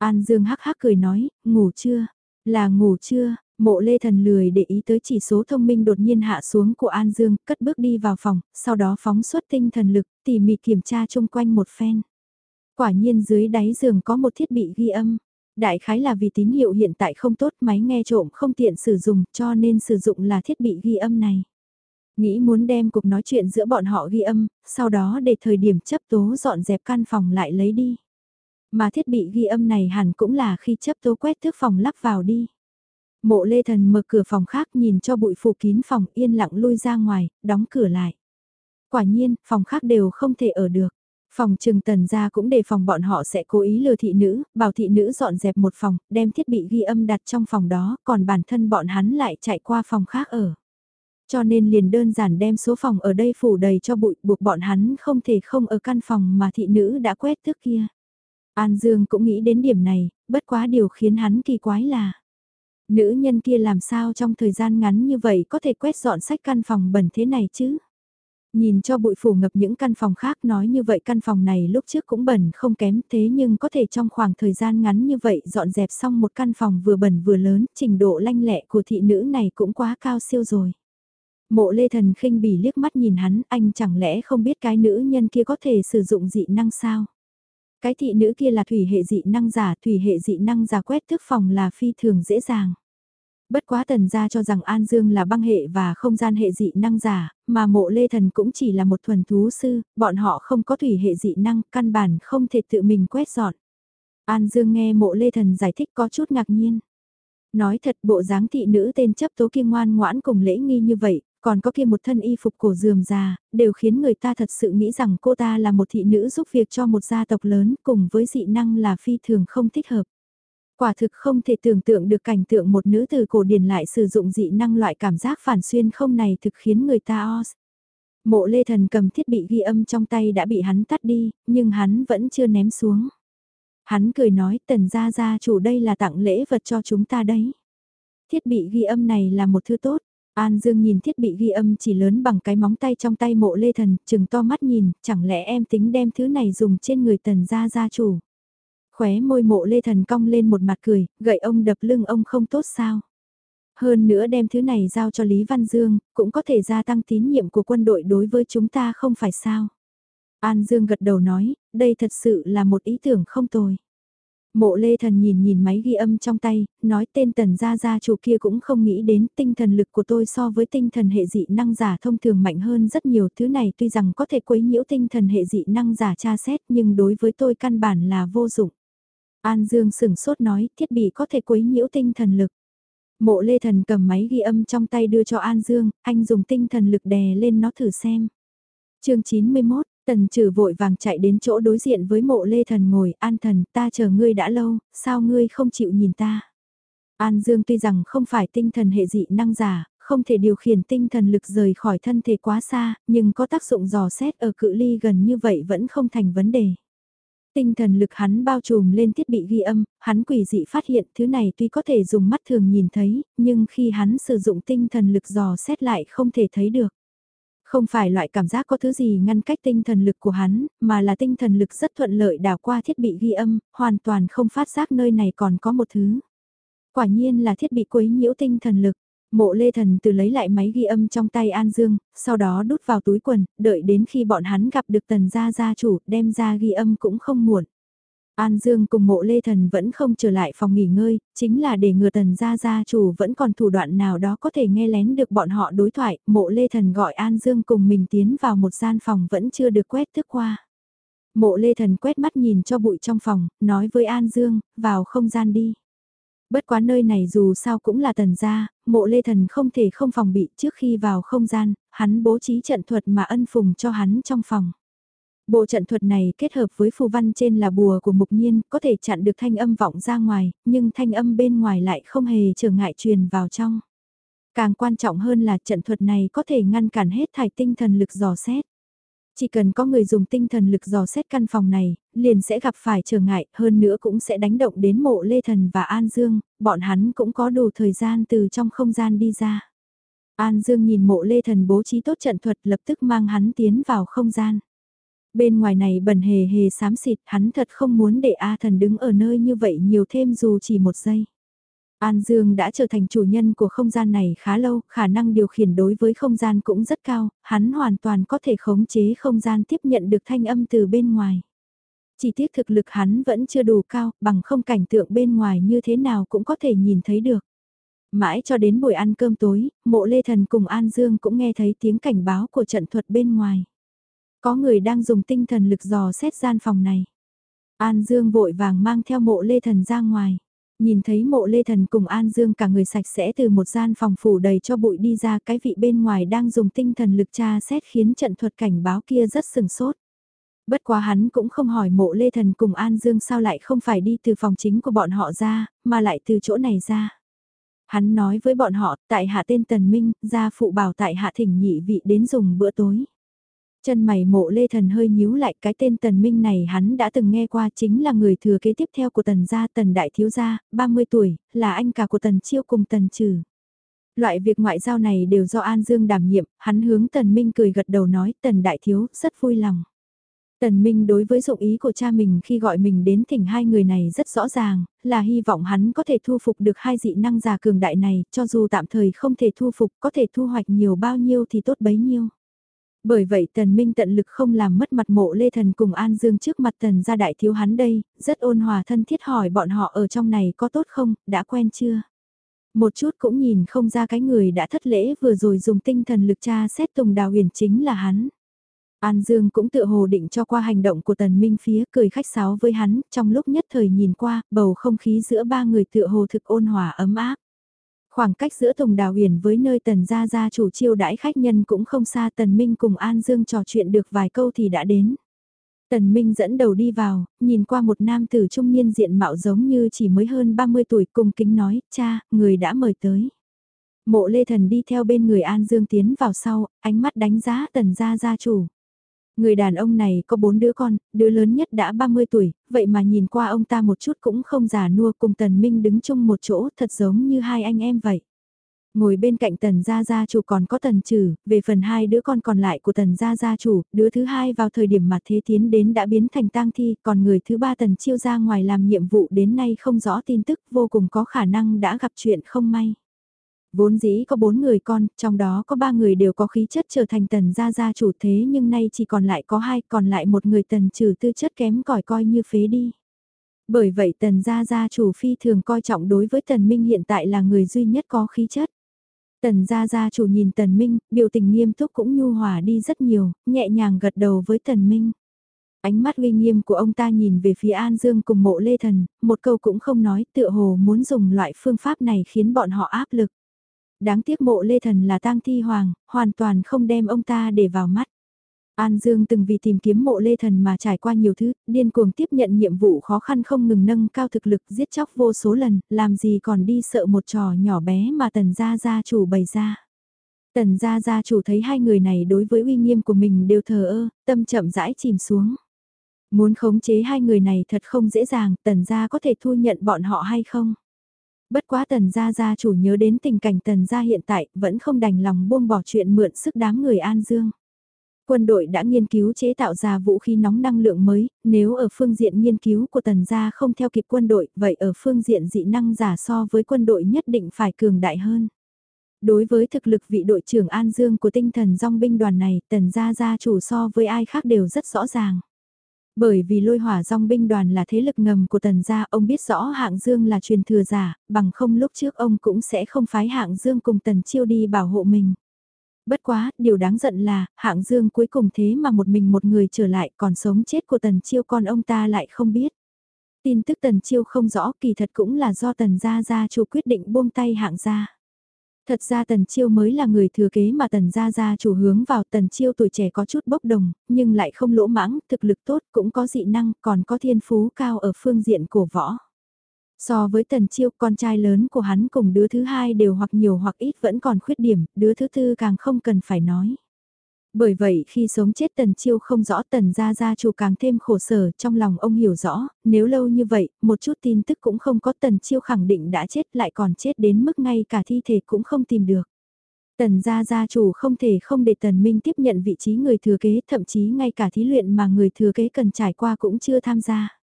An Dương hắc hắc cười nói, ngủ chưa? Là ngủ chưa? Mộ lê thần lười để ý tới chỉ số thông minh đột nhiên hạ xuống của An Dương, cất bước đi vào phòng, sau đó phóng xuất tinh thần lực, tỉ mỉ kiểm tra chung quanh một phen. Quả nhiên dưới đáy giường có một thiết bị ghi âm. Đại khái là vì tín hiệu hiện tại không tốt máy nghe trộm không tiện sử dụng cho nên sử dụng là thiết bị ghi âm này. Nghĩ muốn đem cuộc nói chuyện giữa bọn họ ghi âm, sau đó để thời điểm chấp tố dọn dẹp căn phòng lại lấy đi. Mà thiết bị ghi âm này hẳn cũng là khi chấp tố quét thước phòng lắp vào đi. Mộ lê thần mở cửa phòng khác nhìn cho bụi phủ kín phòng yên lặng lui ra ngoài, đóng cửa lại. Quả nhiên, phòng khác đều không thể ở được. Phòng trừng tần gia cũng đề phòng bọn họ sẽ cố ý lừa thị nữ, bảo thị nữ dọn dẹp một phòng, đem thiết bị ghi âm đặt trong phòng đó, còn bản thân bọn hắn lại chạy qua phòng khác ở. Cho nên liền đơn giản đem số phòng ở đây phủ đầy cho bụi buộc bọn hắn không thể không ở căn phòng mà thị nữ đã quét trước kia. An Dương cũng nghĩ đến điểm này, bất quá điều khiến hắn kỳ quái là Nữ nhân kia làm sao trong thời gian ngắn như vậy có thể quét dọn sách căn phòng bẩn thế này chứ? Nhìn cho bụi phủ ngập những căn phòng khác nói như vậy căn phòng này lúc trước cũng bẩn không kém thế nhưng có thể trong khoảng thời gian ngắn như vậy dọn dẹp xong một căn phòng vừa bẩn vừa lớn, trình độ lanh lẹ của thị nữ này cũng quá cao siêu rồi. Mộ lê thần khinh bỉ liếc mắt nhìn hắn, anh chẳng lẽ không biết cái nữ nhân kia có thể sử dụng dị năng sao? Cái thị nữ kia là thủy hệ dị năng giả, thủy hệ dị năng giả quét thức phòng là phi thường dễ dàng. Bất quá tần gia cho rằng An Dương là băng hệ và không gian hệ dị năng giả, mà mộ lê thần cũng chỉ là một thuần thú sư, bọn họ không có thủy hệ dị năng, căn bản không thể tự mình quét dọn. An Dương nghe mộ lê thần giải thích có chút ngạc nhiên. Nói thật bộ dáng thị nữ tên chấp tố kia ngoan ngoãn cùng lễ nghi như vậy, còn có kia một thân y phục cổ dườm già, đều khiến người ta thật sự nghĩ rằng cô ta là một thị nữ giúp việc cho một gia tộc lớn cùng với dị năng là phi thường không thích hợp. Quả thực không thể tưởng tượng được cảnh tượng một nữ từ cổ điển lại sử dụng dị năng loại cảm giác phản xuyên không này thực khiến người ta os. Mộ lê thần cầm thiết bị ghi âm trong tay đã bị hắn tắt đi, nhưng hắn vẫn chưa ném xuống. Hắn cười nói tần gia gia chủ đây là tặng lễ vật cho chúng ta đấy. Thiết bị ghi âm này là một thứ tốt, An Dương nhìn thiết bị ghi âm chỉ lớn bằng cái móng tay trong tay mộ lê thần, chừng to mắt nhìn, chẳng lẽ em tính đem thứ này dùng trên người tần gia gia chủ. Khóe môi mộ lê thần cong lên một mặt cười, gậy ông đập lưng ông không tốt sao. Hơn nữa đem thứ này giao cho Lý Văn Dương, cũng có thể gia tăng tín nhiệm của quân đội đối với chúng ta không phải sao. An Dương gật đầu nói, đây thật sự là một ý tưởng không tồi. Mộ lê thần nhìn nhìn máy ghi âm trong tay, nói tên tần gia gia chủ kia cũng không nghĩ đến tinh thần lực của tôi so với tinh thần hệ dị năng giả thông thường mạnh hơn rất nhiều thứ này tuy rằng có thể quấy nhiễu tinh thần hệ dị năng giả tra xét nhưng đối với tôi căn bản là vô dụng. An Dương sừng sốt nói thiết bị có thể quấy nhiễu tinh thần lực. Mộ lê thần cầm máy ghi âm trong tay đưa cho An Dương, anh dùng tinh thần lực đè lên nó thử xem. chương 91, Tần trừ vội vàng chạy đến chỗ đối diện với mộ lê thần ngồi, an thần, ta chờ ngươi đã lâu, sao ngươi không chịu nhìn ta? An Dương tuy rằng không phải tinh thần hệ dị năng giả, không thể điều khiển tinh thần lực rời khỏi thân thể quá xa, nhưng có tác dụng dò xét ở cự ly gần như vậy vẫn không thành vấn đề. Tinh thần lực hắn bao trùm lên thiết bị ghi âm, hắn quỷ dị phát hiện thứ này tuy có thể dùng mắt thường nhìn thấy, nhưng khi hắn sử dụng tinh thần lực dò xét lại không thể thấy được. Không phải loại cảm giác có thứ gì ngăn cách tinh thần lực của hắn, mà là tinh thần lực rất thuận lợi đảo qua thiết bị ghi âm, hoàn toàn không phát giác nơi này còn có một thứ. Quả nhiên là thiết bị quấy nhiễu tinh thần lực. Mộ lê thần từ lấy lại máy ghi âm trong tay An Dương, sau đó đút vào túi quần, đợi đến khi bọn hắn gặp được tần gia gia chủ, đem ra ghi âm cũng không muộn. An Dương cùng mộ lê thần vẫn không trở lại phòng nghỉ ngơi, chính là để ngừa tần gia gia chủ vẫn còn thủ đoạn nào đó có thể nghe lén được bọn họ đối thoại, mộ lê thần gọi An Dương cùng mình tiến vào một gian phòng vẫn chưa được quét thức qua. Mộ lê thần quét mắt nhìn cho bụi trong phòng, nói với An Dương, vào không gian đi. Bất quá nơi này dù sao cũng là tần gia, mộ lê thần không thể không phòng bị trước khi vào không gian, hắn bố trí trận thuật mà ân phùng cho hắn trong phòng. Bộ trận thuật này kết hợp với phù văn trên là bùa của mục nhiên, có thể chặn được thanh âm vọng ra ngoài, nhưng thanh âm bên ngoài lại không hề trở ngại truyền vào trong. Càng quan trọng hơn là trận thuật này có thể ngăn cản hết thải tinh thần lực dò xét. Chỉ cần có người dùng tinh thần lực dò xét căn phòng này, liền sẽ gặp phải trở ngại, hơn nữa cũng sẽ đánh động đến mộ Lê Thần và An Dương, bọn hắn cũng có đủ thời gian từ trong không gian đi ra. An Dương nhìn mộ Lê Thần bố trí tốt trận thuật lập tức mang hắn tiến vào không gian. Bên ngoài này bẩn hề hề xám xịt, hắn thật không muốn để A thần đứng ở nơi như vậy nhiều thêm dù chỉ một giây. An Dương đã trở thành chủ nhân của không gian này khá lâu, khả năng điều khiển đối với không gian cũng rất cao, hắn hoàn toàn có thể khống chế không gian tiếp nhận được thanh âm từ bên ngoài. Chỉ tiếc thực lực hắn vẫn chưa đủ cao, bằng không cảnh tượng bên ngoài như thế nào cũng có thể nhìn thấy được. Mãi cho đến buổi ăn cơm tối, mộ Lê Thần cùng An Dương cũng nghe thấy tiếng cảnh báo của trận thuật bên ngoài. Có người đang dùng tinh thần lực dò xét gian phòng này. An Dương vội vàng mang theo mộ Lê Thần ra ngoài. Nhìn thấy mộ Lê Thần cùng An Dương cả người sạch sẽ từ một gian phòng phủ đầy cho bụi đi ra cái vị bên ngoài đang dùng tinh thần lực tra xét khiến trận thuật cảnh báo kia rất sừng sốt. Bất quá hắn cũng không hỏi mộ Lê Thần cùng An Dương sao lại không phải đi từ phòng chính của bọn họ ra, mà lại từ chỗ này ra. Hắn nói với bọn họ, tại hạ tên Tần Minh, gia phụ bảo tại hạ thỉnh nhị vị đến dùng bữa tối. Chân mày mộ lê thần hơi nhíu lại cái tên tần minh này hắn đã từng nghe qua chính là người thừa kế tiếp theo của tần gia tần đại thiếu gia, 30 tuổi, là anh cả của tần chiêu cùng tần trừ. Loại việc ngoại giao này đều do An Dương đảm nhiệm, hắn hướng tần minh cười gật đầu nói tần đại thiếu rất vui lòng. Tần Minh đối với dụng ý của cha mình khi gọi mình đến thỉnh hai người này rất rõ ràng, là hy vọng hắn có thể thu phục được hai dị năng già cường đại này, cho dù tạm thời không thể thu phục, có thể thu hoạch nhiều bao nhiêu thì tốt bấy nhiêu. Bởi vậy Tần Minh tận lực không làm mất mặt mộ Lê Thần cùng An Dương trước mặt Tần gia đại thiếu hắn đây, rất ôn hòa thân thiết hỏi bọn họ ở trong này có tốt không, đã quen chưa? Một chút cũng nhìn không ra cái người đã thất lễ vừa rồi dùng tinh thần lực tra xét Tùng Đào Huyền chính là hắn. An Dương cũng tự hồ định cho qua hành động của Tần Minh phía cười khách sáo với hắn, trong lúc nhất thời nhìn qua, bầu không khí giữa ba người tựa hồ thực ôn hòa ấm áp. Khoảng cách giữa Tùng Đào Huyền với nơi Tần Gia Gia chủ chiêu đãi khách nhân cũng không xa Tần Minh cùng An Dương trò chuyện được vài câu thì đã đến. Tần Minh dẫn đầu đi vào, nhìn qua một nam tử trung niên diện mạo giống như chỉ mới hơn 30 tuổi cung kính nói, cha, người đã mời tới. Mộ Lê Thần đi theo bên người An Dương tiến vào sau, ánh mắt đánh giá Tần Gia Gia chủ. Người đàn ông này có bốn đứa con, đứa lớn nhất đã 30 tuổi, vậy mà nhìn qua ông ta một chút cũng không già nua cùng Tần Minh đứng chung một chỗ thật giống như hai anh em vậy. Ngồi bên cạnh Tần Gia Gia chủ còn có Tần Trừ, về phần hai đứa con còn lại của Tần Gia Gia chủ, đứa thứ hai vào thời điểm mà thế tiến đến đã biến thành tang thi, còn người thứ ba Tần Chiêu ra ngoài làm nhiệm vụ đến nay không rõ tin tức vô cùng có khả năng đã gặp chuyện không may. Vốn dĩ có bốn người con, trong đó có ba người đều có khí chất trở thành tần gia gia chủ thế nhưng nay chỉ còn lại có hai, còn lại một người tần trừ tư chất kém cỏi coi như phế đi. Bởi vậy tần gia gia chủ phi thường coi trọng đối với tần minh hiện tại là người duy nhất có khí chất. Tần gia gia chủ nhìn tần minh, biểu tình nghiêm túc cũng nhu hòa đi rất nhiều, nhẹ nhàng gật đầu với tần minh. Ánh mắt uy nghiêm của ông ta nhìn về phía An Dương cùng mộ lê thần, một câu cũng không nói tựa hồ muốn dùng loại phương pháp này khiến bọn họ áp lực đáng tiếc mộ lê thần là tang thi hoàng, hoàn toàn không đem ông ta để vào mắt. An Dương từng vì tìm kiếm mộ lê thần mà trải qua nhiều thứ, điên cuồng tiếp nhận nhiệm vụ khó khăn không ngừng nâng cao thực lực giết chóc vô số lần, làm gì còn đi sợ một trò nhỏ bé mà tần gia gia chủ bày ra. Tần gia gia chủ thấy hai người này đối với uy nghiêm của mình đều thờ ơ, tâm chậm rãi chìm xuống. Muốn khống chế hai người này thật không dễ dàng, tần gia có thể thu nhận bọn họ hay không? Bất quá tần gia gia chủ nhớ đến tình cảnh tần gia hiện tại, vẫn không đành lòng buông bỏ chuyện mượn sức đám người An Dương. Quân đội đã nghiên cứu chế tạo ra vũ khí nóng năng lượng mới, nếu ở phương diện nghiên cứu của tần gia không theo kịp quân đội, vậy ở phương diện dị năng giả so với quân đội nhất định phải cường đại hơn. Đối với thực lực vị đội trưởng An Dương của tinh thần dòng binh đoàn này, tần gia gia chủ so với ai khác đều rất rõ ràng. Bởi vì lôi hỏa dòng binh đoàn là thế lực ngầm của tần gia, ông biết rõ hạng Dương là truyền thừa giả, bằng không lúc trước ông cũng sẽ không phái hạng Dương cùng tần chiêu đi bảo hộ mình. Bất quá, điều đáng giận là, hạng Dương cuối cùng thế mà một mình một người trở lại còn sống chết của tần chiêu con ông ta lại không biết. Tin tức tần chiêu không rõ kỳ thật cũng là do tần gia gia chủ quyết định buông tay hạng gia. Thật ra Tần Chiêu mới là người thừa kế mà Tần Gia Gia chủ hướng vào Tần Chiêu tuổi trẻ có chút bốc đồng, nhưng lại không lỗ mãng, thực lực tốt, cũng có dị năng, còn có thiên phú cao ở phương diện cổ võ. So với Tần Chiêu, con trai lớn của hắn cùng đứa thứ hai đều hoặc nhiều hoặc ít vẫn còn khuyết điểm, đứa thứ tư càng không cần phải nói. Bởi vậy khi sống chết tần chiêu không rõ tần gia gia chủ càng thêm khổ sở trong lòng ông hiểu rõ, nếu lâu như vậy, một chút tin tức cũng không có tần chiêu khẳng định đã chết lại còn chết đến mức ngay cả thi thể cũng không tìm được. Tần gia gia chủ không thể không để tần minh tiếp nhận vị trí người thừa kế thậm chí ngay cả thí luyện mà người thừa kế cần trải qua cũng chưa tham gia.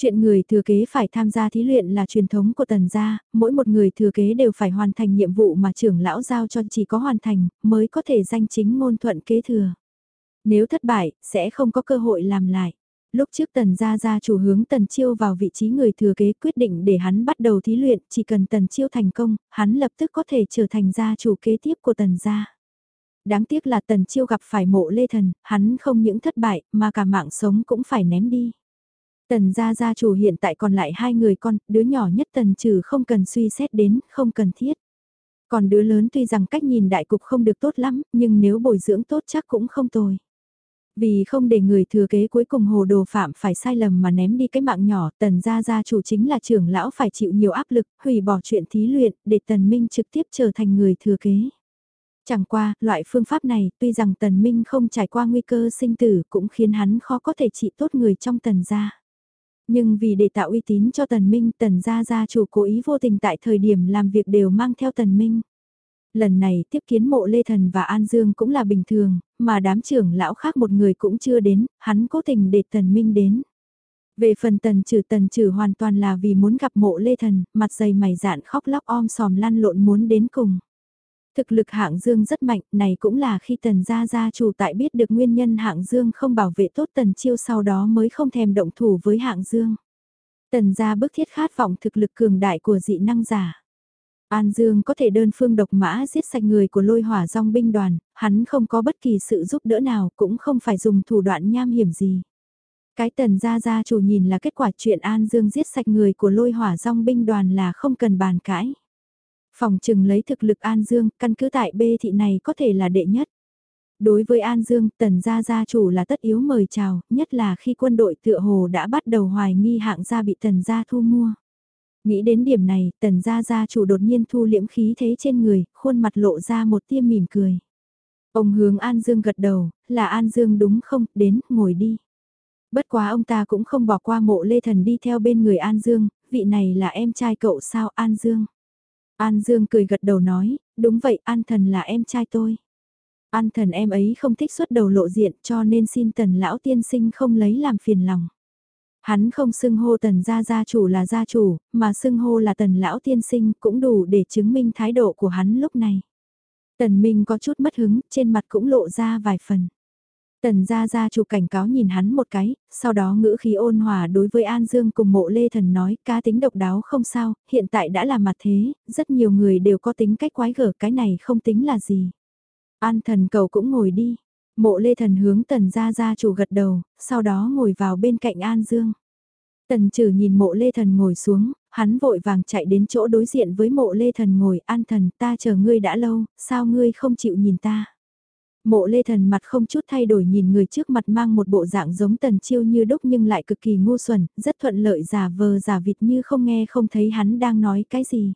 Chuyện người thừa kế phải tham gia thí luyện là truyền thống của tần gia, mỗi một người thừa kế đều phải hoàn thành nhiệm vụ mà trưởng lão giao cho chỉ có hoàn thành, mới có thể danh chính ngôn thuận kế thừa. Nếu thất bại, sẽ không có cơ hội làm lại. Lúc trước tần gia gia chủ hướng tần chiêu vào vị trí người thừa kế quyết định để hắn bắt đầu thí luyện, chỉ cần tần chiêu thành công, hắn lập tức có thể trở thành gia chủ kế tiếp của tần gia. Đáng tiếc là tần chiêu gặp phải mộ lê thần, hắn không những thất bại mà cả mạng sống cũng phải ném đi. Tần gia gia chủ hiện tại còn lại hai người con, đứa nhỏ nhất tần trừ không cần suy xét đến, không cần thiết. Còn đứa lớn tuy rằng cách nhìn đại cục không được tốt lắm, nhưng nếu bồi dưỡng tốt chắc cũng không tồi. Vì không để người thừa kế cuối cùng hồ đồ phạm phải sai lầm mà ném đi cái mạng nhỏ, tần gia gia chủ chính là trưởng lão phải chịu nhiều áp lực, hủy bỏ chuyện thí luyện, để tần minh trực tiếp trở thành người thừa kế. Chẳng qua, loại phương pháp này, tuy rằng tần minh không trải qua nguy cơ sinh tử, cũng khiến hắn khó có thể trị tốt người trong tần gia. Nhưng vì để tạo uy tín cho Tần Minh, Tần gia gia chủ cố ý vô tình tại thời điểm làm việc đều mang theo Tần Minh. Lần này tiếp kiến mộ Lê Thần và An Dương cũng là bình thường, mà đám trưởng lão khác một người cũng chưa đến, hắn cố tình để Tần Minh đến. Về phần tần trừ tần trừ hoàn toàn là vì muốn gặp mộ lê thần, mặt dày mày dạn khóc lóc om sòm lăn lộn muốn đến cùng. Thực lực hạng dương rất mạnh, này cũng là khi tần gia gia chủ tại biết được nguyên nhân hạng dương không bảo vệ tốt tần chiêu sau đó mới không thèm động thủ với hạng dương. Tần gia bức thiết khát vọng thực lực cường đại của dị năng giả. An Dương có thể đơn phương độc mã giết sạch người của lôi hỏa dòng binh đoàn, hắn không có bất kỳ sự giúp đỡ nào cũng không phải dùng thủ đoạn nham hiểm gì. Cái tần gia gia chủ nhìn là kết quả chuyện An Dương giết sạch người của lôi hỏa dòng binh đoàn là không cần bàn cãi. Phòng trừng lấy thực lực An Dương, căn cứ tại B thị này có thể là đệ nhất. Đối với An Dương, tần gia gia chủ là tất yếu mời chào, nhất là khi quân đội tựa hồ đã bắt đầu hoài nghi hạng gia bị tần gia thu mua. Nghĩ đến điểm này, tần gia gia chủ đột nhiên thu liễm khí thế trên người, khuôn mặt lộ ra một tia mỉm cười. Ông hướng An Dương gật đầu, là An Dương đúng không, đến, ngồi đi. Bất quá ông ta cũng không bỏ qua mộ lê thần đi theo bên người An Dương, vị này là em trai cậu sao An Dương. An Dương cười gật đầu nói, đúng vậy An Thần là em trai tôi. An Thần em ấy không thích xuất đầu lộ diện cho nên xin Tần Lão Tiên Sinh không lấy làm phiền lòng. Hắn không xưng hô Tần gia gia chủ là gia chủ, mà xưng hô là Tần Lão Tiên Sinh cũng đủ để chứng minh thái độ của hắn lúc này. Tần Minh có chút mất hứng, trên mặt cũng lộ ra vài phần. Tần gia gia chủ cảnh cáo nhìn hắn một cái, sau đó ngữ khí ôn hòa đối với An Dương cùng mộ lê thần nói cá tính độc đáo không sao, hiện tại đã là mặt thế, rất nhiều người đều có tính cách quái gở cái này không tính là gì. An thần cầu cũng ngồi đi, mộ lê thần hướng tần gia gia chủ gật đầu, sau đó ngồi vào bên cạnh An Dương. Tần trừ nhìn mộ lê thần ngồi xuống, hắn vội vàng chạy đến chỗ đối diện với mộ lê thần ngồi an thần ta chờ ngươi đã lâu, sao ngươi không chịu nhìn ta. Mộ lê thần mặt không chút thay đổi nhìn người trước mặt mang một bộ dạng giống tần chiêu như đúc nhưng lại cực kỳ ngu xuẩn, rất thuận lợi giả vờ giả vịt như không nghe không thấy hắn đang nói cái gì.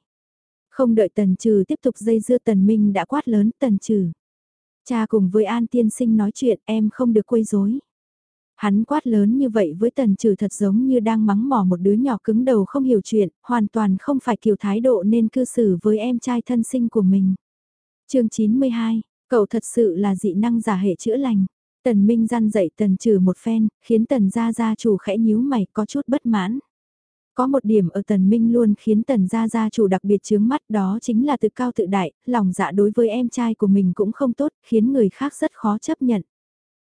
Không đợi tần trừ tiếp tục dây dưa tần minh đã quát lớn tần trừ. Cha cùng với An tiên sinh nói chuyện em không được quấy rối. Hắn quát lớn như vậy với tần trừ thật giống như đang mắng mỏ một đứa nhỏ cứng đầu không hiểu chuyện, hoàn toàn không phải kiểu thái độ nên cư xử với em trai thân sinh của mình. chương 92, cậu thật sự là dị năng giả hệ chữa lành. Tần Minh gian dậy tần trừ một phen, khiến tần gia gia chủ khẽ nhíu mày có chút bất mãn. Có một điểm ở tần minh luôn khiến tần gia gia chủ đặc biệt chướng mắt đó chính là tự cao tự đại, lòng dạ đối với em trai của mình cũng không tốt, khiến người khác rất khó chấp nhận.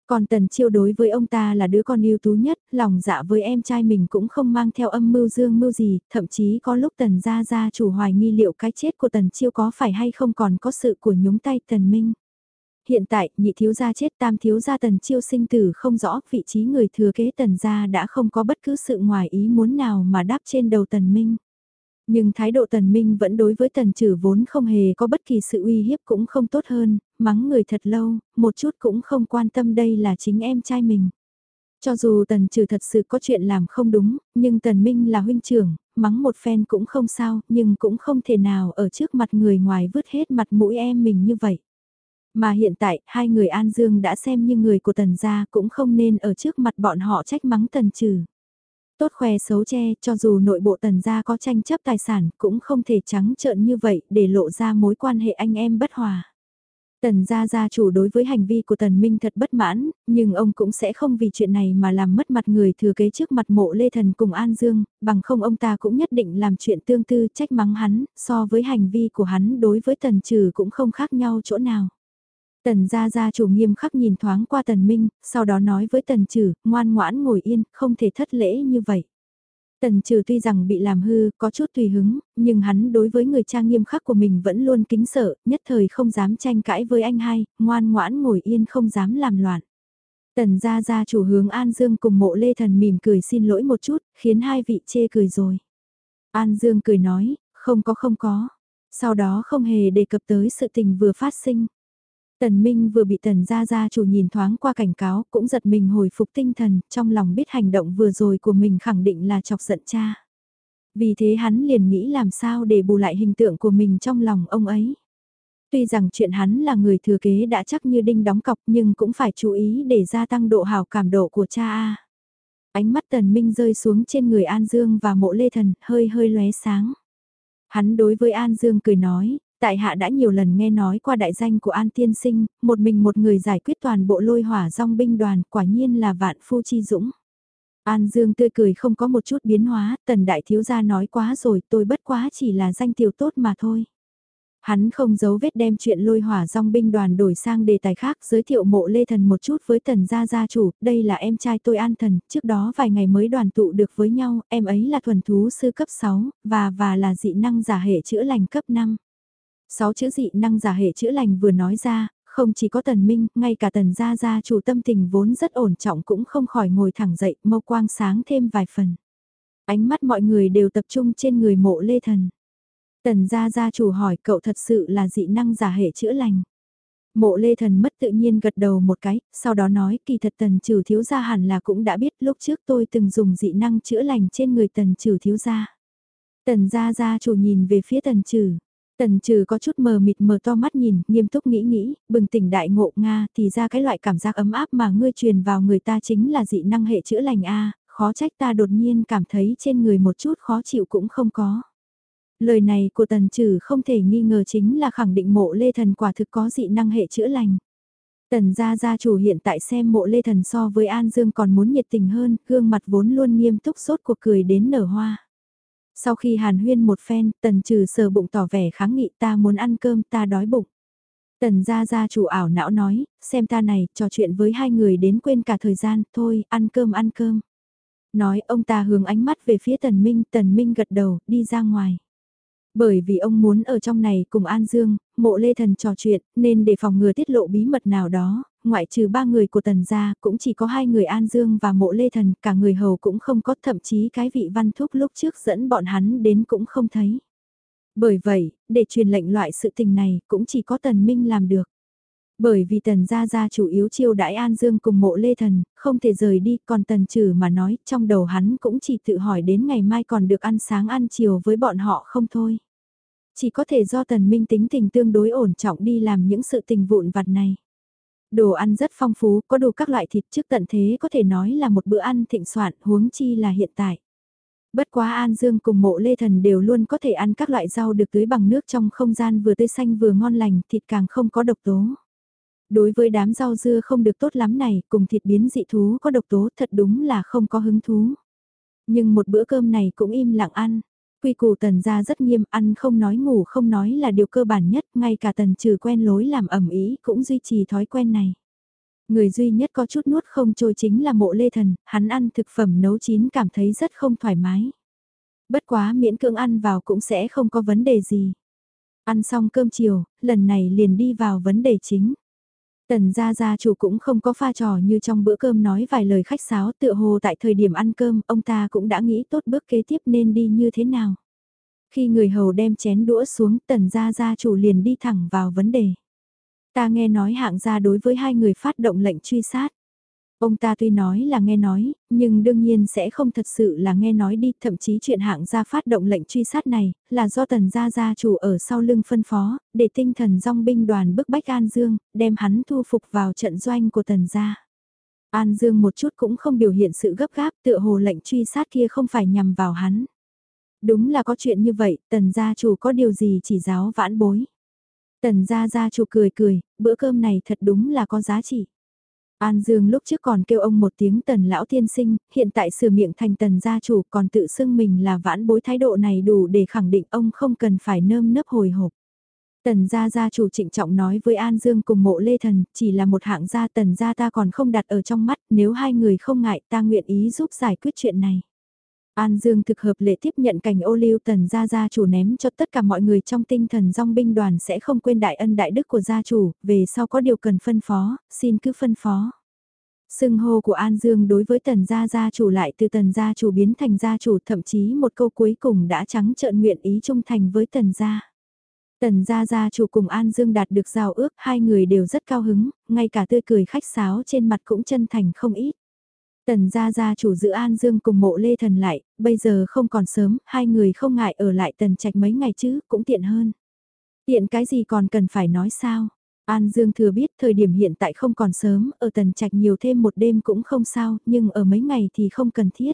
Còn tần chiêu đối với ông ta là đứa con yêu tú nhất, lòng dạ với em trai mình cũng không mang theo âm mưu dương mưu gì, thậm chí có lúc tần gia gia chủ hoài nghi liệu cái chết của tần chiêu có phải hay không còn có sự của nhúng tay tần minh hiện tại nhị thiếu gia chết tam thiếu gia tần chiêu sinh tử không rõ vị trí người thừa kế tần gia đã không có bất cứ sự ngoài ý muốn nào mà đáp trên đầu tần minh. Nhưng thái độ tần minh vẫn đối với tần trừ vốn không hề có bất kỳ sự uy hiếp cũng không tốt hơn, mắng người thật lâu, một chút cũng không quan tâm đây là chính em trai mình. Cho dù tần trừ thật sự có chuyện làm không đúng, nhưng tần minh là huynh trưởng, mắng một phen cũng không sao, nhưng cũng không thể nào ở trước mặt người ngoài vứt hết mặt mũi em mình như vậy. Mà hiện tại, hai người An Dương đã xem như người của tần gia cũng không nên ở trước mặt bọn họ trách mắng tần trừ. Tốt khoe xấu che, cho dù nội bộ tần gia có tranh chấp tài sản cũng không thể trắng trợn như vậy để lộ ra mối quan hệ anh em bất hòa. Tần gia gia chủ đối với hành vi của tần minh thật bất mãn, nhưng ông cũng sẽ không vì chuyện này mà làm mất mặt người thừa kế trước mặt mộ lê thần cùng An Dương, bằng không ông ta cũng nhất định làm chuyện tương tư trách mắng hắn, so với hành vi của hắn đối với tần trừ cũng không khác nhau chỗ nào. Tần gia gia chủ nghiêm khắc nhìn thoáng qua tần minh, sau đó nói với tần trừ, ngoan ngoãn ngồi yên, không thể thất lễ như vậy. Tần trừ tuy rằng bị làm hư, có chút tùy hứng, nhưng hắn đối với người cha nghiêm khắc của mình vẫn luôn kính sợ, nhất thời không dám tranh cãi với anh hai, ngoan ngoãn ngồi yên không dám làm loạn. Tần gia gia chủ hướng An Dương cùng mộ lê thần mỉm cười xin lỗi một chút, khiến hai vị chê cười rồi. An Dương cười nói, không có không có. Sau đó không hề đề cập tới sự tình vừa phát sinh. Tần Minh vừa bị tần gia gia chủ nhìn thoáng qua cảnh cáo cũng giật mình hồi phục tinh thần, trong lòng biết hành động vừa rồi của mình khẳng định là chọc giận cha. Vì thế hắn liền nghĩ làm sao để bù lại hình tượng của mình trong lòng ông ấy. Tuy rằng chuyện hắn là người thừa kế đã chắc như đinh đóng cọc nhưng cũng phải chú ý để gia tăng độ hào cảm độ của cha A. Ánh mắt tần minh rơi xuống trên người An Dương và mộ lê thần hơi hơi lóe sáng. Hắn đối với An Dương cười nói, Tại hạ đã nhiều lần nghe nói qua đại danh của An Tiên Sinh, một mình một người giải quyết toàn bộ lôi hỏa dòng binh đoàn, quả nhiên là vạn phu chi dũng. An Dương tươi cười không có một chút biến hóa, tần đại thiếu gia nói quá rồi, tôi bất quá chỉ là danh tiểu tốt mà thôi. Hắn không giấu vết đem chuyện lôi hỏa dòng binh đoàn đổi sang đề tài khác giới thiệu mộ lê thần một chút với tần gia gia chủ, đây là em trai tôi an thần, trước đó vài ngày mới đoàn tụ được với nhau, em ấy là thuần thú sư cấp 6, và và là dị năng giả hệ chữa lành cấp 5. Sáu chữ dị năng giả hệ chữa lành vừa nói ra, không chỉ có tần minh, ngay cả tần gia gia chủ tâm tình vốn rất ổn trọng cũng không khỏi ngồi thẳng dậy, mâu quang sáng thêm vài phần. Ánh mắt mọi người đều tập trung trên người mộ lê thần. Tần gia gia chủ hỏi cậu thật sự là dị năng giả hệ chữa lành. Mộ lê thần mất tự nhiên gật đầu một cái, sau đó nói kỳ thật tần trừ thiếu gia hẳn là cũng đã biết lúc trước tôi từng dùng dị năng chữa lành trên người tần trừ thiếu gia. Tần gia gia chủ nhìn về phía tần trừ, Tần trừ có chút mờ mịt mờ to mắt nhìn, nghiêm túc nghĩ nghĩ, bừng tỉnh đại ngộ Nga thì ra cái loại cảm giác ấm áp mà ngươi truyền vào người ta chính là dị năng hệ chữa lành A, khó trách ta đột nhiên cảm thấy trên người một chút khó chịu cũng không có. Lời này của tần trừ không thể nghi ngờ chính là khẳng định mộ lê thần quả thực có dị năng hệ chữa lành. Tần gia gia chủ hiện tại xem mộ lê thần so với An Dương còn muốn nhiệt tình hơn, gương mặt vốn luôn nghiêm túc sốt cuộc cười đến nở hoa. Sau khi hàn huyên một phen, tần trừ sờ bụng tỏ vẻ kháng nghị ta muốn ăn cơm ta đói bụng. Tần gia gia chủ ảo não nói, xem ta này, trò chuyện với hai người đến quên cả thời gian, thôi, ăn cơm ăn cơm. Nói ông ta hướng ánh mắt về phía tần minh, tần minh gật đầu, đi ra ngoài. Bởi vì ông muốn ở trong này cùng An Dương, mộ lê thần trò chuyện, nên để phòng ngừa tiết lộ bí mật nào đó, ngoại trừ ba người của tần gia, cũng chỉ có hai người An Dương và mộ lê thần, cả người hầu cũng không có, thậm chí cái vị văn thúc lúc trước dẫn bọn hắn đến cũng không thấy. Bởi vậy, để truyền lệnh loại sự tình này, cũng chỉ có tần minh làm được. Bởi vì tần gia gia chủ yếu chiêu đãi An Dương cùng mộ lê thần, không thể rời đi, còn tần trừ mà nói, trong đầu hắn cũng chỉ tự hỏi đến ngày mai còn được ăn sáng ăn chiều với bọn họ không thôi. Chỉ có thể do tần minh tính tình tương đối ổn trọng đi làm những sự tình vụn vặt này. Đồ ăn rất phong phú, có đủ các loại thịt trước tận thế có thể nói là một bữa ăn thịnh soạn huống chi là hiện tại. Bất quá An Dương cùng mộ Lê Thần đều luôn có thể ăn các loại rau được tưới bằng nước trong không gian vừa tươi xanh vừa ngon lành, thịt càng không có độc tố. Đối với đám rau dưa không được tốt lắm này, cùng thịt biến dị thú có độc tố thật đúng là không có hứng thú. Nhưng một bữa cơm này cũng im lặng ăn. Quy củ tần ra rất nghiêm, ăn không nói ngủ không nói là điều cơ bản nhất, ngay cả tần trừ quen lối làm ẩm ý cũng duy trì thói quen này. Người duy nhất có chút nuốt không trôi chính là mộ lê thần, hắn ăn thực phẩm nấu chín cảm thấy rất không thoải mái. Bất quá miễn cưỡng ăn vào cũng sẽ không có vấn đề gì. Ăn xong cơm chiều, lần này liền đi vào vấn đề chính. Tần gia gia chủ cũng không có pha trò như trong bữa cơm nói vài lời khách sáo, tựa hồ tại thời điểm ăn cơm, ông ta cũng đã nghĩ tốt bước kế tiếp nên đi như thế nào. Khi người hầu đem chén đũa xuống, tần gia gia chủ liền đi thẳng vào vấn đề. Ta nghe nói hạng gia đối với hai người phát động lệnh truy sát. Ông ta tuy nói là nghe nói, nhưng đương nhiên sẽ không thật sự là nghe nói đi, thậm chí chuyện hạng gia phát động lệnh truy sát này, là do tần gia gia chủ ở sau lưng phân phó, để tinh thần dòng binh đoàn bức bách An Dương, đem hắn thu phục vào trận doanh của tần gia. An Dương một chút cũng không biểu hiện sự gấp gáp tựa hồ lệnh truy sát kia không phải nhằm vào hắn. Đúng là có chuyện như vậy, tần gia chủ có điều gì chỉ giáo vãn bối. Tần gia gia chủ cười cười, bữa cơm này thật đúng là có giá trị. An Dương lúc trước còn kêu ông một tiếng tần lão tiên sinh, hiện tại sửa miệng thành tần gia chủ còn tự xưng mình là vãn bối thái độ này đủ để khẳng định ông không cần phải nơm nớp hồi hộp. Tần gia gia chủ trịnh trọng nói với An Dương cùng mộ lê thần, chỉ là một hạng gia tần gia ta còn không đặt ở trong mắt, nếu hai người không ngại ta nguyện ý giúp giải quyết chuyện này. An Dương thực hợp lệ tiếp nhận cảnh ô lưu tần gia gia chủ ném cho tất cả mọi người trong tinh thần dòng binh đoàn sẽ không quên đại ân đại đức của gia chủ, về sau có điều cần phân phó, xin cứ phân phó. Sưng hô của An Dương đối với tần gia gia chủ lại từ tần gia chủ biến thành gia chủ thậm chí một câu cuối cùng đã trắng trợn nguyện ý trung thành với tần gia. Tần gia gia chủ cùng An Dương đạt được giao ước hai người đều rất cao hứng, ngay cả tươi cười khách sáo trên mặt cũng chân thành không ít. Tần gia gia chủ giữ An Dương cùng mộ Lê Thần lại, bây giờ không còn sớm, hai người không ngại ở lại tần trạch mấy ngày chứ, cũng tiện hơn. Tiện cái gì còn cần phải nói sao? An Dương thừa biết thời điểm hiện tại không còn sớm, ở tần trạch nhiều thêm một đêm cũng không sao, nhưng ở mấy ngày thì không cần thiết.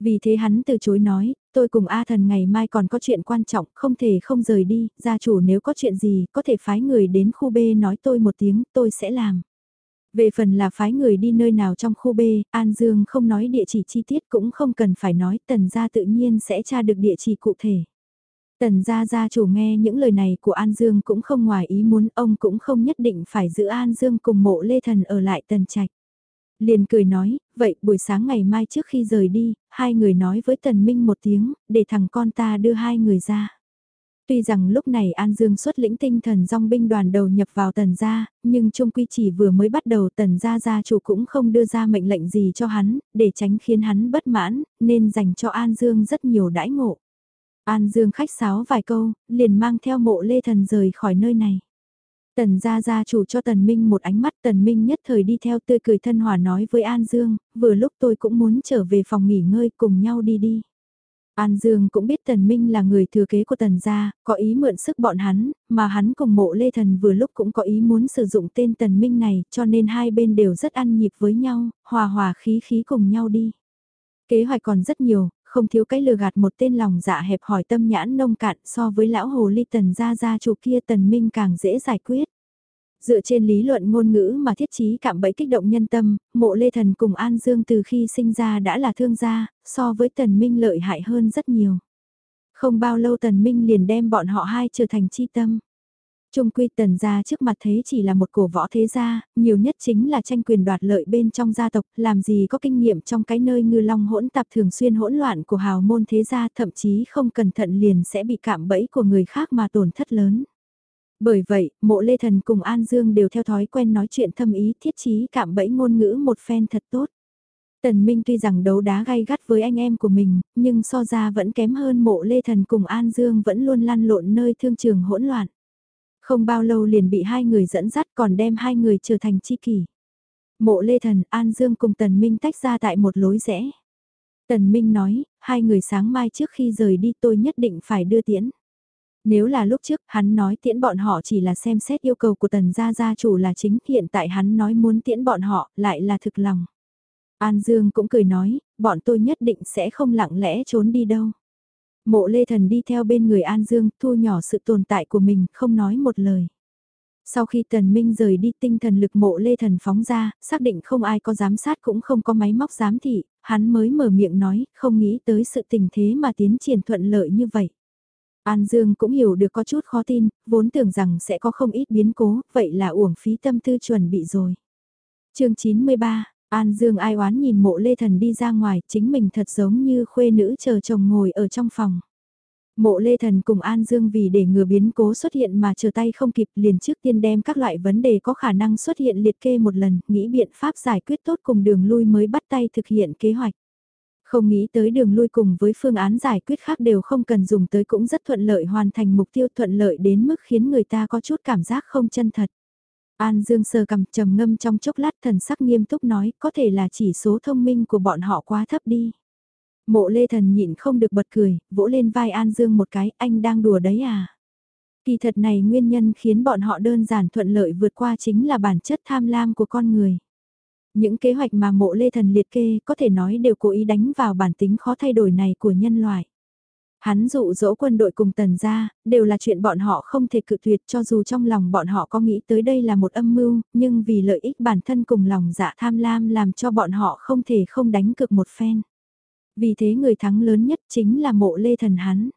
Vì thế hắn từ chối nói, tôi cùng A thần ngày mai còn có chuyện quan trọng, không thể không rời đi, gia chủ nếu có chuyện gì, có thể phái người đến khu B nói tôi một tiếng, tôi sẽ làm. Về phần là phái người đi nơi nào trong khu B, An Dương không nói địa chỉ chi tiết cũng không cần phải nói, tần gia tự nhiên sẽ tra được địa chỉ cụ thể. Tần gia gia chủ nghe những lời này của An Dương cũng không ngoài ý muốn, ông cũng không nhất định phải giữ An Dương cùng mộ Lê Thần ở lại tần trạch. Liền cười nói, vậy buổi sáng ngày mai trước khi rời đi, hai người nói với Tần Minh một tiếng, để thằng con ta đưa hai người ra. Tuy rằng lúc này An Dương xuất lĩnh tinh thần dòng binh đoàn đầu nhập vào tần gia, nhưng trung quy chỉ vừa mới bắt đầu tần gia gia chủ cũng không đưa ra mệnh lệnh gì cho hắn, để tránh khiến hắn bất mãn, nên dành cho An Dương rất nhiều đãi ngộ. An Dương khách sáo vài câu, liền mang theo mộ lê thần rời khỏi nơi này. Tần gia gia chủ cho Tần Minh một ánh mắt Tần Minh nhất thời đi theo tươi cười thân hòa nói với An Dương, vừa lúc tôi cũng muốn trở về phòng nghỉ ngơi cùng nhau đi đi. An Dương cũng biết Tần Minh là người thừa kế của Tần gia, có ý mượn sức bọn hắn, mà hắn cùng mộ Lê Thần vừa lúc cũng có ý muốn sử dụng tên Tần Minh này, cho nên hai bên đều rất ăn nhịp với nhau, hòa hòa khí khí cùng nhau đi. Kế hoạch còn rất nhiều, không thiếu cái lừa gạt một tên lòng dạ hẹp hỏi tâm nhãn nông cạn so với lão hồ ly Tần gia gia chủ kia Tần Minh càng dễ giải quyết. Dựa trên lý luận ngôn ngữ mà thiết trí cảm bẫy kích động nhân tâm, mộ lê thần cùng An Dương từ khi sinh ra đã là thương gia, so với tần minh lợi hại hơn rất nhiều. Không bao lâu tần minh liền đem bọn họ hai trở thành chi tâm. Trung quy tần gia trước mặt thế chỉ là một cổ võ thế gia, nhiều nhất chính là tranh quyền đoạt lợi bên trong gia tộc, làm gì có kinh nghiệm trong cái nơi ngư long hỗn tạp thường xuyên hỗn loạn của hào môn thế gia thậm chí không cẩn thận liền sẽ bị cảm bẫy của người khác mà tổn thất lớn. Bởi vậy, mộ lê thần cùng An Dương đều theo thói quen nói chuyện thâm ý thiết chí cạm bẫy ngôn ngữ một phen thật tốt. Tần Minh tuy rằng đấu đá gay gắt với anh em của mình, nhưng so ra vẫn kém hơn mộ lê thần cùng An Dương vẫn luôn lăn lộn nơi thương trường hỗn loạn. Không bao lâu liền bị hai người dẫn dắt còn đem hai người trở thành chi kỷ. Mộ lê thần An Dương cùng Tần Minh tách ra tại một lối rẽ. Tần Minh nói, hai người sáng mai trước khi rời đi tôi nhất định phải đưa tiễn. Nếu là lúc trước hắn nói tiễn bọn họ chỉ là xem xét yêu cầu của tần gia gia chủ là chính, hiện tại hắn nói muốn tiễn bọn họ lại là thực lòng. An Dương cũng cười nói, bọn tôi nhất định sẽ không lặng lẽ trốn đi đâu. Mộ Lê Thần đi theo bên người An Dương, thu nhỏ sự tồn tại của mình, không nói một lời. Sau khi Tần Minh rời đi tinh thần lực mộ Lê Thần phóng ra, xác định không ai có giám sát cũng không có máy móc giám thị, hắn mới mở miệng nói, không nghĩ tới sự tình thế mà tiến triển thuận lợi như vậy. An Dương cũng hiểu được có chút khó tin, vốn tưởng rằng sẽ có không ít biến cố, vậy là uổng phí tâm tư chuẩn bị rồi. chương 93, An Dương ai oán nhìn mộ Lê Thần đi ra ngoài, chính mình thật giống như khuê nữ chờ chồng ngồi ở trong phòng. Mộ Lê Thần cùng An Dương vì để ngừa biến cố xuất hiện mà chờ tay không kịp liền trước tiên đem các loại vấn đề có khả năng xuất hiện liệt kê một lần, nghĩ biện pháp giải quyết tốt cùng đường lui mới bắt tay thực hiện kế hoạch. Không nghĩ tới đường lui cùng với phương án giải quyết khác đều không cần dùng tới cũng rất thuận lợi hoàn thành mục tiêu thuận lợi đến mức khiến người ta có chút cảm giác không chân thật. An Dương sờ cầm trầm ngâm trong chốc lát thần sắc nghiêm túc nói có thể là chỉ số thông minh của bọn họ quá thấp đi. Mộ lê thần nhịn không được bật cười, vỗ lên vai An Dương một cái, anh đang đùa đấy à. Kỳ thật này nguyên nhân khiến bọn họ đơn giản thuận lợi vượt qua chính là bản chất tham lam của con người. Những kế hoạch mà mộ lê thần liệt kê có thể nói đều cố ý đánh vào bản tính khó thay đổi này của nhân loại. Hắn dụ dỗ quân đội cùng tần gia, đều là chuyện bọn họ không thể cự tuyệt cho dù trong lòng bọn họ có nghĩ tới đây là một âm mưu, nhưng vì lợi ích bản thân cùng lòng dạ tham lam làm cho bọn họ không thể không đánh cực một phen. Vì thế người thắng lớn nhất chính là mộ lê thần hắn.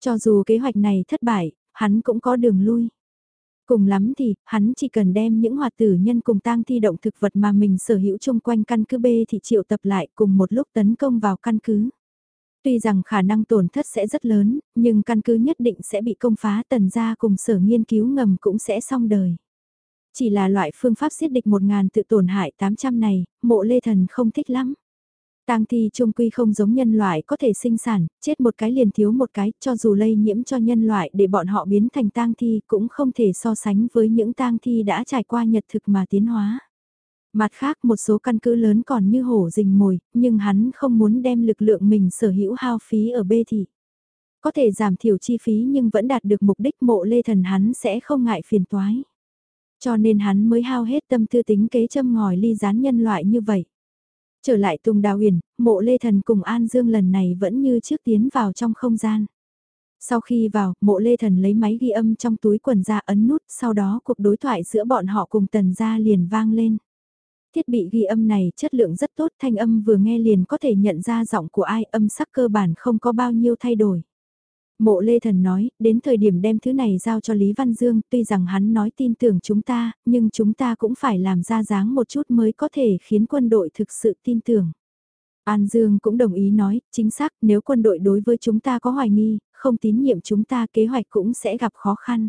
Cho dù kế hoạch này thất bại, hắn cũng có đường lui. Cùng lắm thì, hắn chỉ cần đem những hoạt tử nhân cùng tang thi động thực vật mà mình sở hữu chung quanh căn cứ B thì triệu tập lại cùng một lúc tấn công vào căn cứ. Tuy rằng khả năng tổn thất sẽ rất lớn, nhưng căn cứ nhất định sẽ bị công phá tần ra cùng sở nghiên cứu ngầm cũng sẽ xong đời. Chỉ là loại phương pháp giết địch 1.000 tự tổn hại 800 này, mộ lê thần không thích lắm. Tang thi trung quy không giống nhân loại có thể sinh sản, chết một cái liền thiếu một cái, cho dù lây nhiễm cho nhân loại để bọn họ biến thành tang thi cũng không thể so sánh với những tang thi đã trải qua nhật thực mà tiến hóa. Mặt khác một số căn cứ lớn còn như hổ rình mồi, nhưng hắn không muốn đem lực lượng mình sở hữu hao phí ở bê thị. Có thể giảm thiểu chi phí nhưng vẫn đạt được mục đích mộ lê thần hắn sẽ không ngại phiền toái. Cho nên hắn mới hao hết tâm tư tính kế châm ngòi ly gián nhân loại như vậy. Trở lại Tùng Đào Huyền, mộ Lê Thần cùng An Dương lần này vẫn như trước tiến vào trong không gian. Sau khi vào, mộ Lê Thần lấy máy ghi âm trong túi quần ra ấn nút, sau đó cuộc đối thoại giữa bọn họ cùng Tần gia liền vang lên. Thiết bị ghi âm này chất lượng rất tốt, thanh âm vừa nghe liền có thể nhận ra giọng của ai, âm sắc cơ bản không có bao nhiêu thay đổi. Mộ Lê Thần nói, đến thời điểm đem thứ này giao cho Lý Văn Dương, tuy rằng hắn nói tin tưởng chúng ta, nhưng chúng ta cũng phải làm ra dáng một chút mới có thể khiến quân đội thực sự tin tưởng. An Dương cũng đồng ý nói, chính xác nếu quân đội đối với chúng ta có hoài nghi, không tín nhiệm chúng ta kế hoạch cũng sẽ gặp khó khăn.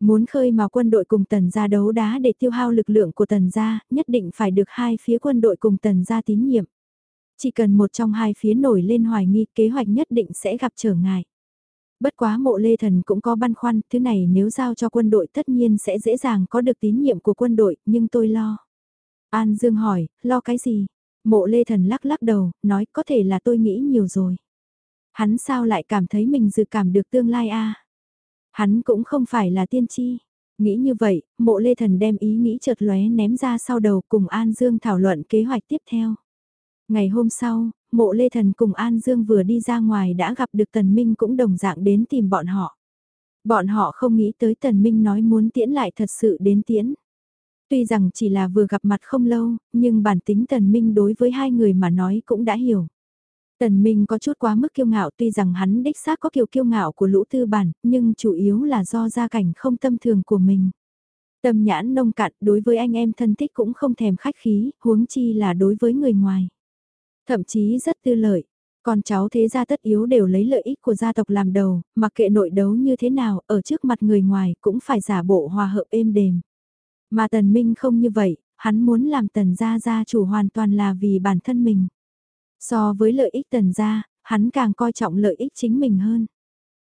Muốn khơi mà quân đội cùng tần gia đấu đá để tiêu hao lực lượng của tần gia, nhất định phải được hai phía quân đội cùng tần gia tín nhiệm. Chỉ cần một trong hai phía nổi lên hoài nghi kế hoạch nhất định sẽ gặp trở ngại. Bất quá mộ lê thần cũng có băn khoăn, thứ này nếu giao cho quân đội tất nhiên sẽ dễ dàng có được tín nhiệm của quân đội, nhưng tôi lo. An Dương hỏi, lo cái gì? Mộ lê thần lắc lắc đầu, nói có thể là tôi nghĩ nhiều rồi. Hắn sao lại cảm thấy mình dự cảm được tương lai a Hắn cũng không phải là tiên tri. Nghĩ như vậy, mộ lê thần đem ý nghĩ chợt lóe ném ra sau đầu cùng An Dương thảo luận kế hoạch tiếp theo. Ngày hôm sau, mộ lê thần cùng An Dương vừa đi ra ngoài đã gặp được Tần Minh cũng đồng dạng đến tìm bọn họ. Bọn họ không nghĩ tới Tần Minh nói muốn tiễn lại thật sự đến tiễn. Tuy rằng chỉ là vừa gặp mặt không lâu, nhưng bản tính Tần Minh đối với hai người mà nói cũng đã hiểu. Tần Minh có chút quá mức kiêu ngạo tuy rằng hắn đích xác có kiểu kiêu ngạo của lũ tư bản, nhưng chủ yếu là do gia cảnh không tâm thường của mình. Tâm nhãn nông cạn đối với anh em thân thích cũng không thèm khách khí, huống chi là đối với người ngoài. Thậm chí rất tư lợi, con cháu thế gia tất yếu đều lấy lợi ích của gia tộc làm đầu, mặc kệ nội đấu như thế nào, ở trước mặt người ngoài cũng phải giả bộ hòa hợp êm đềm. Mà Tần Minh không như vậy, hắn muốn làm Tần gia gia chủ hoàn toàn là vì bản thân mình. So với lợi ích Tần gia, hắn càng coi trọng lợi ích chính mình hơn.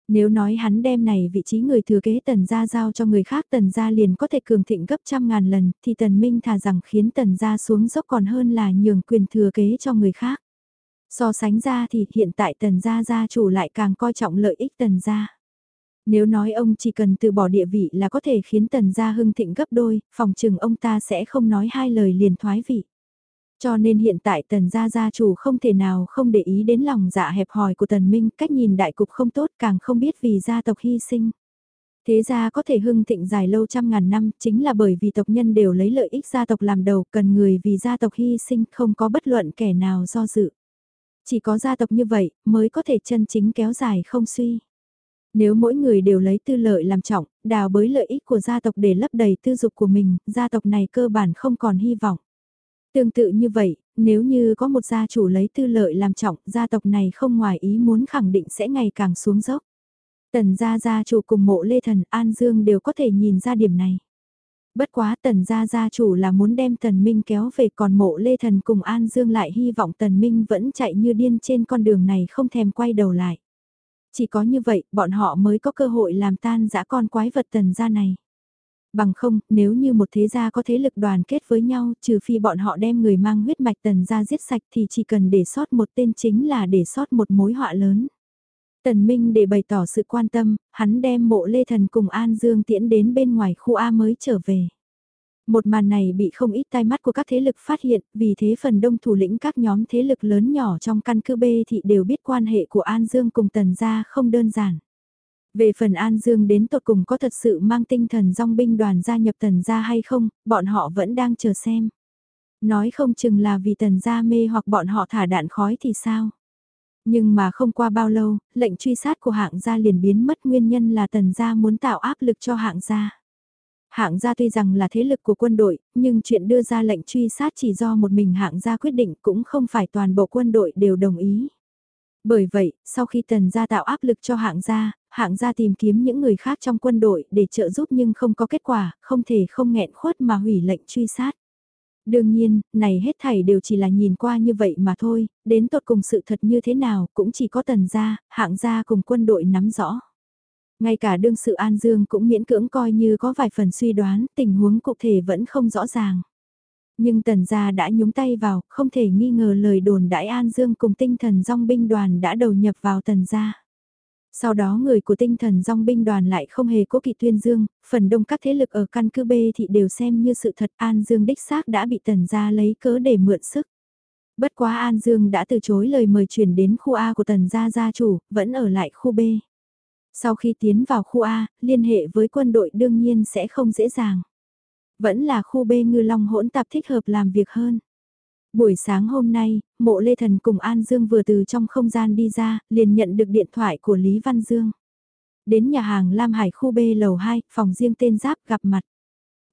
Nếu nói hắn đem này vị trí người thừa kế tần gia giao cho người khác tần gia liền có thể cường thịnh gấp trăm ngàn lần thì tần minh thà rằng khiến tần gia xuống dốc còn hơn là nhường quyền thừa kế cho người khác. So sánh ra thì hiện tại tần gia gia chủ lại càng coi trọng lợi ích tần gia. Nếu nói ông chỉ cần từ bỏ địa vị là có thể khiến tần gia hưng thịnh gấp đôi, phòng trừng ông ta sẽ không nói hai lời liền thoái vị. Cho nên hiện tại tần gia gia chủ không thể nào không để ý đến lòng dạ hẹp hòi của tần minh, cách nhìn đại cục không tốt càng không biết vì gia tộc hy sinh. Thế gia có thể hưng thịnh dài lâu trăm ngàn năm chính là bởi vì tộc nhân đều lấy lợi ích gia tộc làm đầu cần người vì gia tộc hy sinh không có bất luận kẻ nào do dự. Chỉ có gia tộc như vậy mới có thể chân chính kéo dài không suy. Nếu mỗi người đều lấy tư lợi làm trọng, đào bới lợi ích của gia tộc để lấp đầy tư dục của mình, gia tộc này cơ bản không còn hy vọng. Tương tự như vậy, nếu như có một gia chủ lấy tư lợi làm trọng, gia tộc này không ngoài ý muốn khẳng định sẽ ngày càng xuống dốc. Tần gia gia chủ cùng mộ lê thần An Dương đều có thể nhìn ra điểm này. Bất quá tần gia gia chủ là muốn đem tần minh kéo về còn mộ lê thần cùng An Dương lại hy vọng tần minh vẫn chạy như điên trên con đường này không thèm quay đầu lại. Chỉ có như vậy bọn họ mới có cơ hội làm tan dã con quái vật tần gia này. Bằng không, nếu như một thế gia có thế lực đoàn kết với nhau, trừ phi bọn họ đem người mang huyết mạch tần gia giết sạch thì chỉ cần để sót một tên chính là để sót một mối họa lớn. Tần Minh để bày tỏ sự quan tâm, hắn đem mộ Lê Thần cùng An Dương tiễn đến bên ngoài khu A mới trở về. Một màn này bị không ít tai mắt của các thế lực phát hiện, vì thế phần đông thủ lĩnh các nhóm thế lực lớn nhỏ trong căn cứ B thị đều biết quan hệ của An Dương cùng Tần gia không đơn giản. Về phần An Dương đến tột cùng có thật sự mang tinh thần dòng binh đoàn gia nhập Tần gia hay không, bọn họ vẫn đang chờ xem. Nói không chừng là vì Tần gia mê hoặc bọn họ thả đạn khói thì sao? Nhưng mà không qua bao lâu, lệnh truy sát của hạng gia liền biến mất nguyên nhân là tần gia muốn tạo áp lực cho hạng gia. Hạng gia tuy rằng là thế lực của quân đội, nhưng chuyện đưa ra lệnh truy sát chỉ do một mình hạng gia quyết định cũng không phải toàn bộ quân đội đều đồng ý. Bởi vậy, sau khi tần gia tạo áp lực cho hạng gia, hạng gia tìm kiếm những người khác trong quân đội để trợ giúp nhưng không có kết quả, không thể không nghẹn khuất mà hủy lệnh truy sát. Đương nhiên, này hết thảy đều chỉ là nhìn qua như vậy mà thôi, đến tột cùng sự thật như thế nào cũng chỉ có tần gia, hạng gia cùng quân đội nắm rõ. Ngay cả đương sự An Dương cũng miễn cưỡng coi như có vài phần suy đoán, tình huống cụ thể vẫn không rõ ràng. Nhưng tần gia đã nhúng tay vào, không thể nghi ngờ lời đồn đại An Dương cùng tinh thần dòng binh đoàn đã đầu nhập vào tần gia. Sau đó người của tinh thần dòng binh đoàn lại không hề cố kỵ tuyên dương, phần đông các thế lực ở căn cứ B thì đều xem như sự thật An Dương đích xác đã bị tần gia lấy cớ để mượn sức. Bất quá An Dương đã từ chối lời mời chuyển đến khu A của tần gia gia chủ, vẫn ở lại khu B. Sau khi tiến vào khu A, liên hệ với quân đội đương nhiên sẽ không dễ dàng. Vẫn là khu B ngư long hỗn tạp thích hợp làm việc hơn. Buổi sáng hôm nay, mộ Lê Thần cùng An Dương vừa từ trong không gian đi ra, liền nhận được điện thoại của Lý Văn Dương. Đến nhà hàng Lam Hải khu B lầu 2, phòng riêng tên Giáp gặp mặt.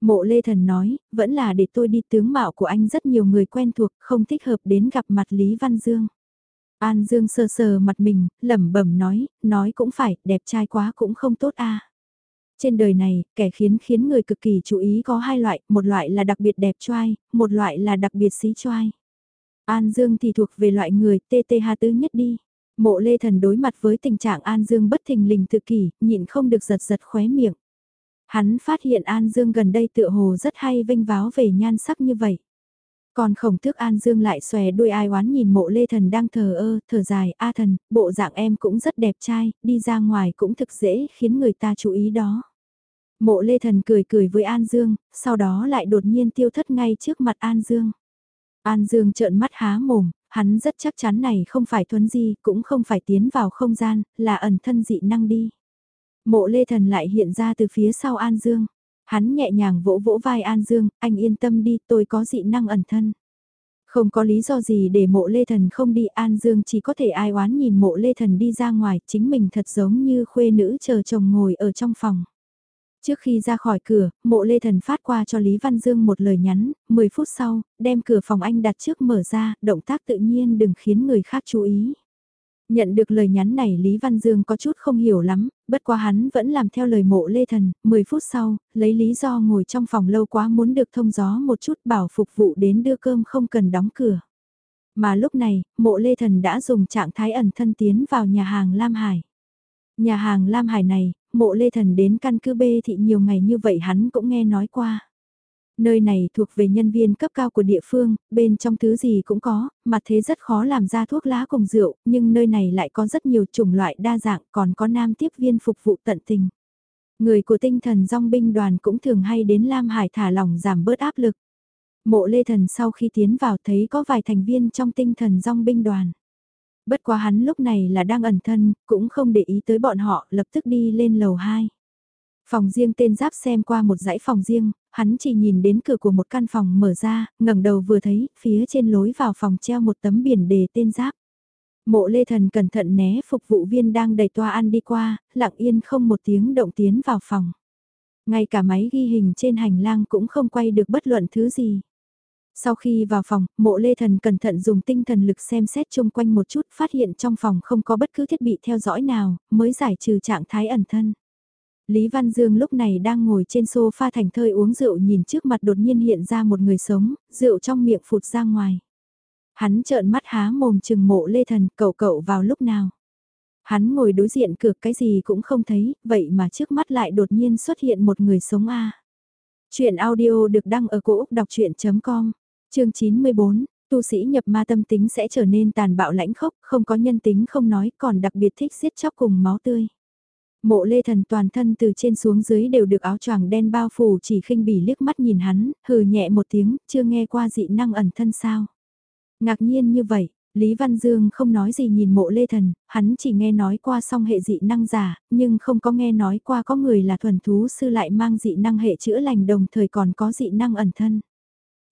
Mộ Lê Thần nói, vẫn là để tôi đi tướng mạo của anh rất nhiều người quen thuộc, không thích hợp đến gặp mặt Lý Văn Dương. An Dương sờ sờ mặt mình, lẩm bẩm nói, nói cũng phải, đẹp trai quá cũng không tốt a. Trên đời này, kẻ khiến khiến người cực kỳ chú ý có hai loại, một loại là đặc biệt đẹp trai, một loại là đặc biệt xí trai. An Dương thì thuộc về loại người TTH tứ nhất đi. Mộ Lê Thần đối mặt với tình trạng An Dương bất thình lình tự kỷ, nhịn không được giật giật khóe miệng. Hắn phát hiện An Dương gần đây tựa hồ rất hay vinh váo về nhan sắc như vậy. Còn khổng tước An Dương lại xòe đuôi ai oán nhìn mộ Lê Thần đang thờ ơ, thở dài, A Thần, bộ dạng em cũng rất đẹp trai, đi ra ngoài cũng thực dễ khiến người ta chú ý đó. Mộ Lê Thần cười cười với An Dương, sau đó lại đột nhiên tiêu thất ngay trước mặt An Dương. An Dương trợn mắt há mồm, hắn rất chắc chắn này không phải thuấn di, cũng không phải tiến vào không gian, là ẩn thân dị năng đi. Mộ Lê Thần lại hiện ra từ phía sau An Dương. Hắn nhẹ nhàng vỗ vỗ vai An Dương, anh yên tâm đi, tôi có dị năng ẩn thân. Không có lý do gì để mộ Lê Thần không đi An Dương chỉ có thể ai oán nhìn mộ Lê Thần đi ra ngoài, chính mình thật giống như khuê nữ chờ chồng ngồi ở trong phòng. Trước khi ra khỏi cửa, mộ Lê Thần phát qua cho Lý Văn Dương một lời nhắn, 10 phút sau, đem cửa phòng anh đặt trước mở ra, động tác tự nhiên đừng khiến người khác chú ý. Nhận được lời nhắn này Lý Văn Dương có chút không hiểu lắm, bất quá hắn vẫn làm theo lời mộ Lê Thần, 10 phút sau, lấy lý do ngồi trong phòng lâu quá muốn được thông gió một chút bảo phục vụ đến đưa cơm không cần đóng cửa. Mà lúc này, mộ Lê Thần đã dùng trạng thái ẩn thân tiến vào nhà hàng Lam Hải. Nhà hàng Lam Hải này, mộ Lê Thần đến căn cứ B thị nhiều ngày như vậy hắn cũng nghe nói qua. Nơi này thuộc về nhân viên cấp cao của địa phương, bên trong thứ gì cũng có, mà thế rất khó làm ra thuốc lá cùng rượu, nhưng nơi này lại có rất nhiều chủng loại đa dạng còn có nam tiếp viên phục vụ tận tình. Người của tinh thần dòng binh đoàn cũng thường hay đến Lam Hải thả lỏng giảm bớt áp lực. Mộ Lê Thần sau khi tiến vào thấy có vài thành viên trong tinh thần dòng binh đoàn. Bất quá hắn lúc này là đang ẩn thân, cũng không để ý tới bọn họ, lập tức đi lên lầu 2. Phòng riêng tên giáp xem qua một dãy phòng riêng, hắn chỉ nhìn đến cửa của một căn phòng mở ra, ngẩng đầu vừa thấy, phía trên lối vào phòng treo một tấm biển đề tên giáp. Mộ lê thần cẩn thận né phục vụ viên đang đầy toa ăn đi qua, lặng yên không một tiếng động tiến vào phòng. Ngay cả máy ghi hình trên hành lang cũng không quay được bất luận thứ gì. Sau khi vào phòng, mộ lê thần cẩn thận dùng tinh thần lực xem xét chung quanh một chút, phát hiện trong phòng không có bất cứ thiết bị theo dõi nào, mới giải trừ trạng thái ẩn thân. Lý Văn Dương lúc này đang ngồi trên sofa thành thơi uống rượu nhìn trước mặt đột nhiên hiện ra một người sống, rượu trong miệng phụt ra ngoài. Hắn trợn mắt há mồm chừng mộ lê thần cậu cậu vào lúc nào. Hắn ngồi đối diện cửa cái gì cũng không thấy, vậy mà trước mắt lại đột nhiên xuất hiện một người sống a. Chuyện audio được đăng ở cổ Úc đọc chuyện.com, chương 94, tu sĩ nhập ma tâm tính sẽ trở nên tàn bạo lãnh khốc, không có nhân tính không nói còn đặc biệt thích giết chóc cùng máu tươi. Mộ lê thần toàn thân từ trên xuống dưới đều được áo choàng đen bao phủ chỉ khinh bỉ liếc mắt nhìn hắn, hừ nhẹ một tiếng, chưa nghe qua dị năng ẩn thân sao. Ngạc nhiên như vậy, Lý Văn Dương không nói gì nhìn mộ lê thần, hắn chỉ nghe nói qua song hệ dị năng giả, nhưng không có nghe nói qua có người là thuần thú sư lại mang dị năng hệ chữa lành đồng thời còn có dị năng ẩn thân.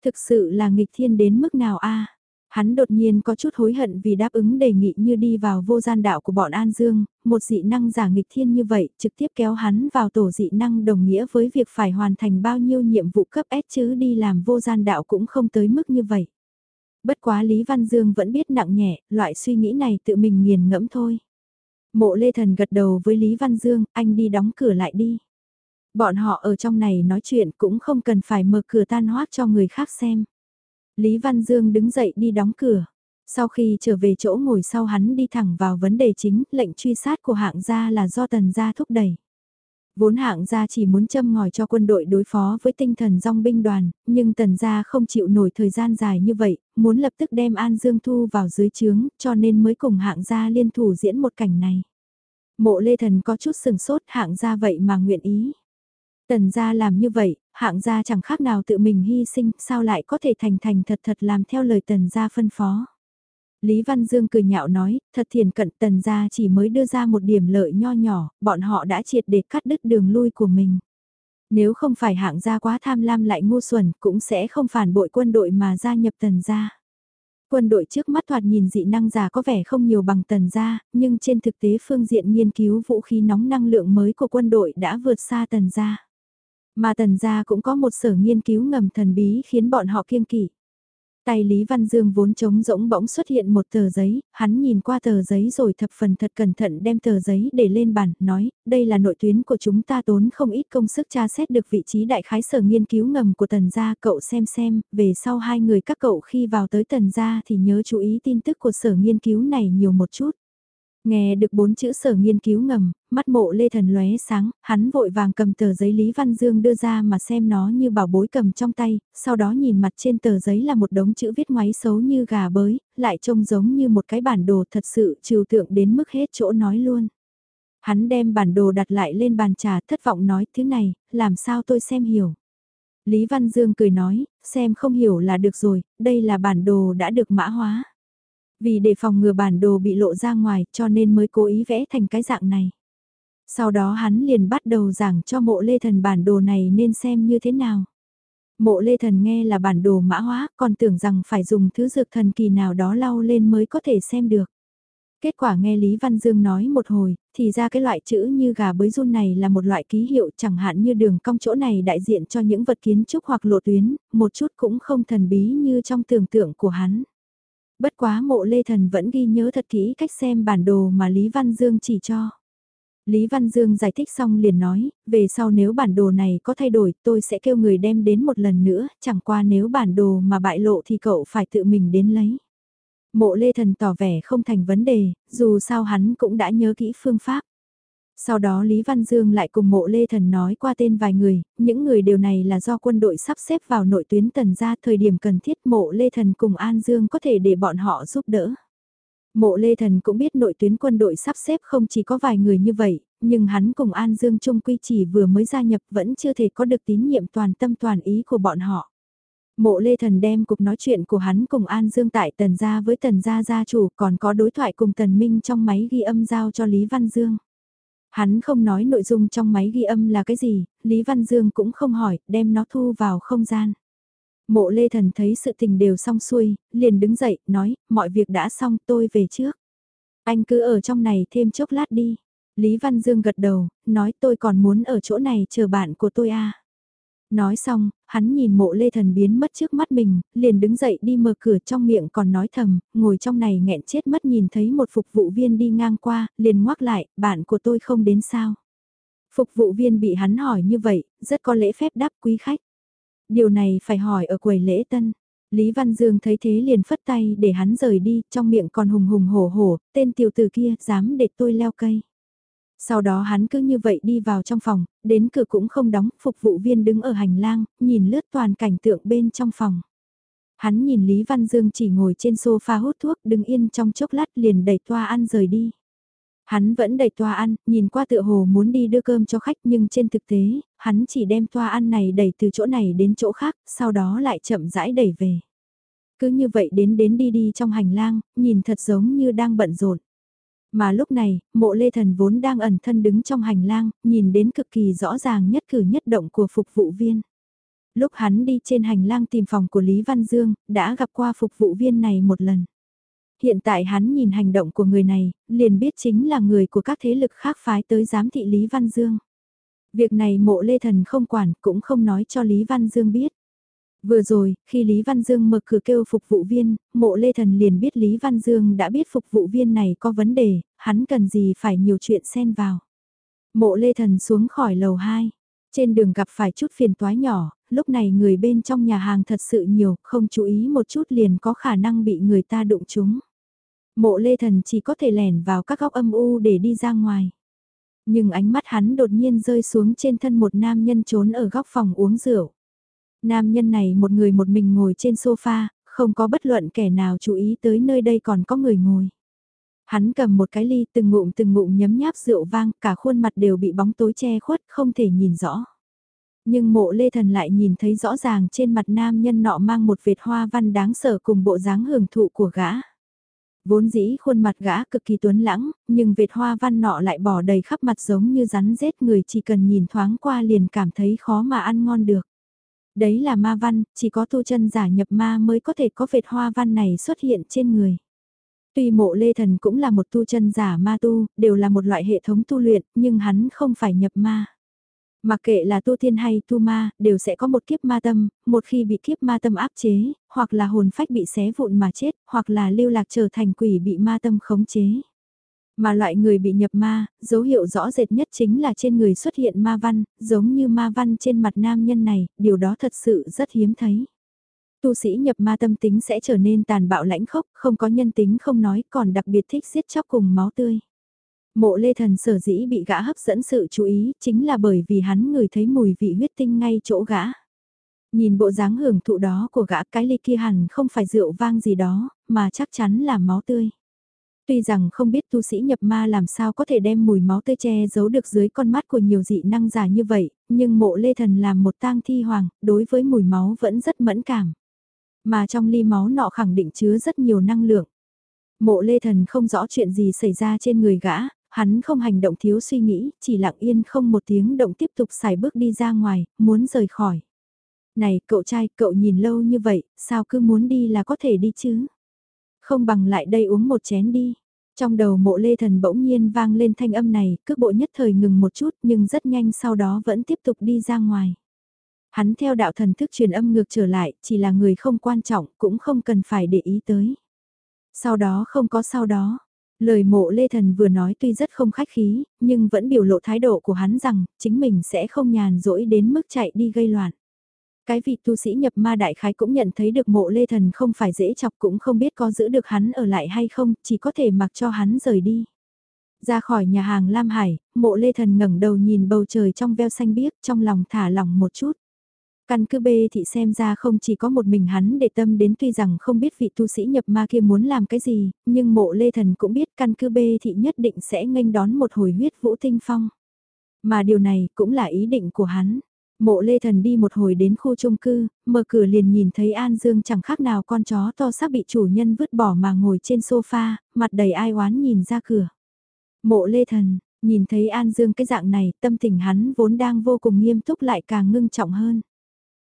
Thực sự là nghịch thiên đến mức nào a Hắn đột nhiên có chút hối hận vì đáp ứng đề nghị như đi vào vô gian đạo của bọn An Dương, một dị năng giả nghịch thiên như vậy trực tiếp kéo hắn vào tổ dị năng đồng nghĩa với việc phải hoàn thành bao nhiêu nhiệm vụ cấp S chứ đi làm vô gian đạo cũng không tới mức như vậy. Bất quá Lý Văn Dương vẫn biết nặng nhẹ, loại suy nghĩ này tự mình nghiền ngẫm thôi. Mộ Lê Thần gật đầu với Lý Văn Dương, anh đi đóng cửa lại đi. Bọn họ ở trong này nói chuyện cũng không cần phải mở cửa tan hoác cho người khác xem. Lý Văn Dương đứng dậy đi đóng cửa. Sau khi trở về chỗ ngồi sau hắn đi thẳng vào vấn đề chính, lệnh truy sát của hạng gia là do tần gia thúc đẩy. Vốn hạng gia chỉ muốn châm ngòi cho quân đội đối phó với tinh thần dòng binh đoàn, nhưng tần gia không chịu nổi thời gian dài như vậy, muốn lập tức đem An Dương Thu vào dưới trướng, cho nên mới cùng hạng gia liên thủ diễn một cảnh này. Mộ Lê Thần có chút sừng sốt hạng gia vậy mà nguyện ý. Tần gia làm như vậy, hạng gia chẳng khác nào tự mình hy sinh, sao lại có thể thành thành thật thật làm theo lời tần gia phân phó. Lý Văn Dương cười nhạo nói, thật thiền cận tần gia chỉ mới đưa ra một điểm lợi nho nhỏ, bọn họ đã triệt để cắt đứt đường lui của mình. Nếu không phải hạng gia quá tham lam lại ngu xuẩn, cũng sẽ không phản bội quân đội mà gia nhập tần gia. Quân đội trước mắt thoạt nhìn dị năng giả có vẻ không nhiều bằng tần gia, nhưng trên thực tế phương diện nghiên cứu vũ khí nóng năng lượng mới của quân đội đã vượt xa tần gia. Mà tần gia cũng có một sở nghiên cứu ngầm thần bí khiến bọn họ kiêng kỵ. Tay Lý Văn Dương vốn trống rỗng bỗng xuất hiện một tờ giấy, hắn nhìn qua tờ giấy rồi thập phần thật cẩn thận đem tờ giấy để lên bàn, nói, đây là nội tuyến của chúng ta tốn không ít công sức tra xét được vị trí đại khái sở nghiên cứu ngầm của tần gia, cậu xem xem, về sau hai người các cậu khi vào tới tần gia thì nhớ chú ý tin tức của sở nghiên cứu này nhiều một chút. Nghe được bốn chữ sở nghiên cứu ngầm, mắt mộ lê thần lóe sáng, hắn vội vàng cầm tờ giấy Lý Văn Dương đưa ra mà xem nó như bảo bối cầm trong tay, sau đó nhìn mặt trên tờ giấy là một đống chữ viết ngoáy xấu như gà bới, lại trông giống như một cái bản đồ thật sự trừu tượng đến mức hết chỗ nói luôn. Hắn đem bản đồ đặt lại lên bàn trà thất vọng nói thứ này, làm sao tôi xem hiểu. Lý Văn Dương cười nói, xem không hiểu là được rồi, đây là bản đồ đã được mã hóa. Vì để phòng ngừa bản đồ bị lộ ra ngoài cho nên mới cố ý vẽ thành cái dạng này. Sau đó hắn liền bắt đầu giảng cho mộ lê thần bản đồ này nên xem như thế nào. Mộ lê thần nghe là bản đồ mã hóa còn tưởng rằng phải dùng thứ dược thần kỳ nào đó lau lên mới có thể xem được. Kết quả nghe Lý Văn Dương nói một hồi, thì ra cái loại chữ như gà bới run này là một loại ký hiệu chẳng hạn như đường cong chỗ này đại diện cho những vật kiến trúc hoặc lộ tuyến, một chút cũng không thần bí như trong tưởng tượng của hắn. Bất quá mộ lê thần vẫn ghi nhớ thật kỹ cách xem bản đồ mà Lý Văn Dương chỉ cho. Lý Văn Dương giải thích xong liền nói, về sau nếu bản đồ này có thay đổi tôi sẽ kêu người đem đến một lần nữa, chẳng qua nếu bản đồ mà bại lộ thì cậu phải tự mình đến lấy. Mộ Lê Thần tỏ vẻ không thành vấn đề, dù sao hắn cũng đã nhớ kỹ phương pháp. Sau đó Lý Văn Dương lại cùng mộ Lê Thần nói qua tên vài người, những người điều này là do quân đội sắp xếp vào nội tuyến tần ra thời điểm cần thiết mộ Lê Thần cùng An Dương có thể để bọn họ giúp đỡ. Mộ Lê Thần cũng biết nội tuyến quân đội sắp xếp không chỉ có vài người như vậy, nhưng hắn cùng An Dương Trung Quy chỉ vừa mới gia nhập vẫn chưa thể có được tín nhiệm toàn tâm toàn ý của bọn họ. Mộ Lê Thần đem cuộc nói chuyện của hắn cùng An Dương tại Tần Gia với Tần Gia gia chủ còn có đối thoại cùng Tần Minh trong máy ghi âm giao cho Lý Văn Dương. Hắn không nói nội dung trong máy ghi âm là cái gì, Lý Văn Dương cũng không hỏi, đem nó thu vào không gian. Mộ Lê Thần thấy sự tình đều xong xuôi, liền đứng dậy, nói, mọi việc đã xong tôi về trước. Anh cứ ở trong này thêm chốc lát đi. Lý Văn Dương gật đầu, nói tôi còn muốn ở chỗ này chờ bạn của tôi à. Nói xong, hắn nhìn mộ lê thần biến mất trước mắt mình, liền đứng dậy đi mở cửa trong miệng còn nói thầm, ngồi trong này nghẹn chết mất nhìn thấy một phục vụ viên đi ngang qua, liền ngoắc lại, bạn của tôi không đến sao. Phục vụ viên bị hắn hỏi như vậy, rất có lễ phép đáp quý khách. Điều này phải hỏi ở quầy lễ tân. Lý Văn Dương thấy thế liền phất tay để hắn rời đi, trong miệng còn hùng hùng hổ hổ, tên tiểu tử kia dám để tôi leo cây. Sau đó hắn cứ như vậy đi vào trong phòng, đến cửa cũng không đóng, phục vụ viên đứng ở hành lang, nhìn lướt toàn cảnh tượng bên trong phòng. Hắn nhìn Lý Văn Dương chỉ ngồi trên sofa hút thuốc đứng yên trong chốc lát liền đẩy toa ăn rời đi. Hắn vẫn đẩy toa ăn, nhìn qua tựa hồ muốn đi đưa cơm cho khách nhưng trên thực tế, hắn chỉ đem toa ăn này đẩy từ chỗ này đến chỗ khác, sau đó lại chậm rãi đẩy về. Cứ như vậy đến đến đi đi trong hành lang, nhìn thật giống như đang bận rộn. Mà lúc này, mộ lê thần vốn đang ẩn thân đứng trong hành lang, nhìn đến cực kỳ rõ ràng nhất cử nhất động của phục vụ viên. Lúc hắn đi trên hành lang tìm phòng của Lý Văn Dương, đã gặp qua phục vụ viên này một lần. Hiện tại hắn nhìn hành động của người này, liền biết chính là người của các thế lực khác phái tới giám thị Lý Văn Dương. Việc này mộ lê thần không quản cũng không nói cho Lý Văn Dương biết. Vừa rồi, khi Lý Văn Dương mở cửa kêu phục vụ viên, mộ lê thần liền biết Lý Văn Dương đã biết phục vụ viên này có vấn đề, hắn cần gì phải nhiều chuyện xen vào. Mộ lê thần xuống khỏi lầu 2. Trên đường gặp phải chút phiền toái nhỏ, lúc này người bên trong nhà hàng thật sự nhiều, không chú ý một chút liền có khả năng bị người ta đụng chúng. Mộ lê thần chỉ có thể lẻn vào các góc âm u để đi ra ngoài. Nhưng ánh mắt hắn đột nhiên rơi xuống trên thân một nam nhân trốn ở góc phòng uống rượu. Nam nhân này một người một mình ngồi trên sofa, không có bất luận kẻ nào chú ý tới nơi đây còn có người ngồi. Hắn cầm một cái ly từng ngụm từng ngụm nhấm nháp rượu vang, cả khuôn mặt đều bị bóng tối che khuất, không thể nhìn rõ. Nhưng mộ lê thần lại nhìn thấy rõ ràng trên mặt nam nhân nọ mang một vệt hoa văn đáng sợ cùng bộ dáng hưởng thụ của gã. Vốn dĩ khuôn mặt gã cực kỳ tuấn lãng, nhưng vệt hoa văn nọ lại bỏ đầy khắp mặt giống như rắn rết người chỉ cần nhìn thoáng qua liền cảm thấy khó mà ăn ngon được. Đấy là ma văn, chỉ có tu chân giả nhập ma mới có thể có vệt hoa văn này xuất hiện trên người. Tuy mộ lê thần cũng là một tu chân giả ma tu, đều là một loại hệ thống tu luyện, nhưng hắn không phải nhập ma. Mặc kệ là tu thiên hay tu ma, đều sẽ có một kiếp ma tâm, một khi bị kiếp ma tâm áp chế, hoặc là hồn phách bị xé vụn mà chết, hoặc là lưu lạc trở thành quỷ bị ma tâm khống chế. Mà loại người bị nhập ma, dấu hiệu rõ rệt nhất chính là trên người xuất hiện ma văn, giống như ma văn trên mặt nam nhân này, điều đó thật sự rất hiếm thấy. Tu sĩ nhập ma tâm tính sẽ trở nên tàn bạo lãnh khốc, không có nhân tính không nói, còn đặc biệt thích giết chóc cùng máu tươi. Mộ lê thần sở dĩ bị gã hấp dẫn sự chú ý, chính là bởi vì hắn ngửi thấy mùi vị huyết tinh ngay chỗ gã. Nhìn bộ dáng hưởng thụ đó của gã cái ly kia hẳn không phải rượu vang gì đó, mà chắc chắn là máu tươi. Tuy rằng không biết tu sĩ nhập ma làm sao có thể đem mùi máu tươi che giấu được dưới con mắt của nhiều dị năng giả như vậy, nhưng mộ lê thần làm một tang thi hoàng, đối với mùi máu vẫn rất mẫn cảm. Mà trong ly máu nọ khẳng định chứa rất nhiều năng lượng. Mộ lê thần không rõ chuyện gì xảy ra trên người gã, hắn không hành động thiếu suy nghĩ, chỉ lặng yên không một tiếng động tiếp tục xài bước đi ra ngoài, muốn rời khỏi. Này cậu trai, cậu nhìn lâu như vậy, sao cứ muốn đi là có thể đi chứ? Không bằng lại đây uống một chén đi. Trong đầu mộ lê thần bỗng nhiên vang lên thanh âm này, cước bộ nhất thời ngừng một chút nhưng rất nhanh sau đó vẫn tiếp tục đi ra ngoài. Hắn theo đạo thần thức truyền âm ngược trở lại, chỉ là người không quan trọng, cũng không cần phải để ý tới. Sau đó không có sau đó. Lời mộ lê thần vừa nói tuy rất không khách khí, nhưng vẫn biểu lộ thái độ của hắn rằng, chính mình sẽ không nhàn rỗi đến mức chạy đi gây loạn. Cái vị tu sĩ nhập ma đại khái cũng nhận thấy được mộ lê thần không phải dễ chọc cũng không biết có giữ được hắn ở lại hay không, chỉ có thể mặc cho hắn rời đi. Ra khỏi nhà hàng Lam Hải, mộ lê thần ngẩng đầu nhìn bầu trời trong veo xanh biếc trong lòng thả lỏng một chút. Căn cứ bê thị xem ra không chỉ có một mình hắn để tâm đến tuy rằng không biết vị tu sĩ nhập ma kia muốn làm cái gì, nhưng mộ lê thần cũng biết căn cứ bê thị nhất định sẽ nghênh đón một hồi huyết vũ tinh phong. Mà điều này cũng là ý định của hắn. Mộ lê thần đi một hồi đến khu trung cư, mở cửa liền nhìn thấy An Dương chẳng khác nào con chó to xác bị chủ nhân vứt bỏ mà ngồi trên sofa, mặt đầy ai oán nhìn ra cửa. Mộ lê thần, nhìn thấy An Dương cái dạng này, tâm tình hắn vốn đang vô cùng nghiêm túc lại càng ngưng trọng hơn.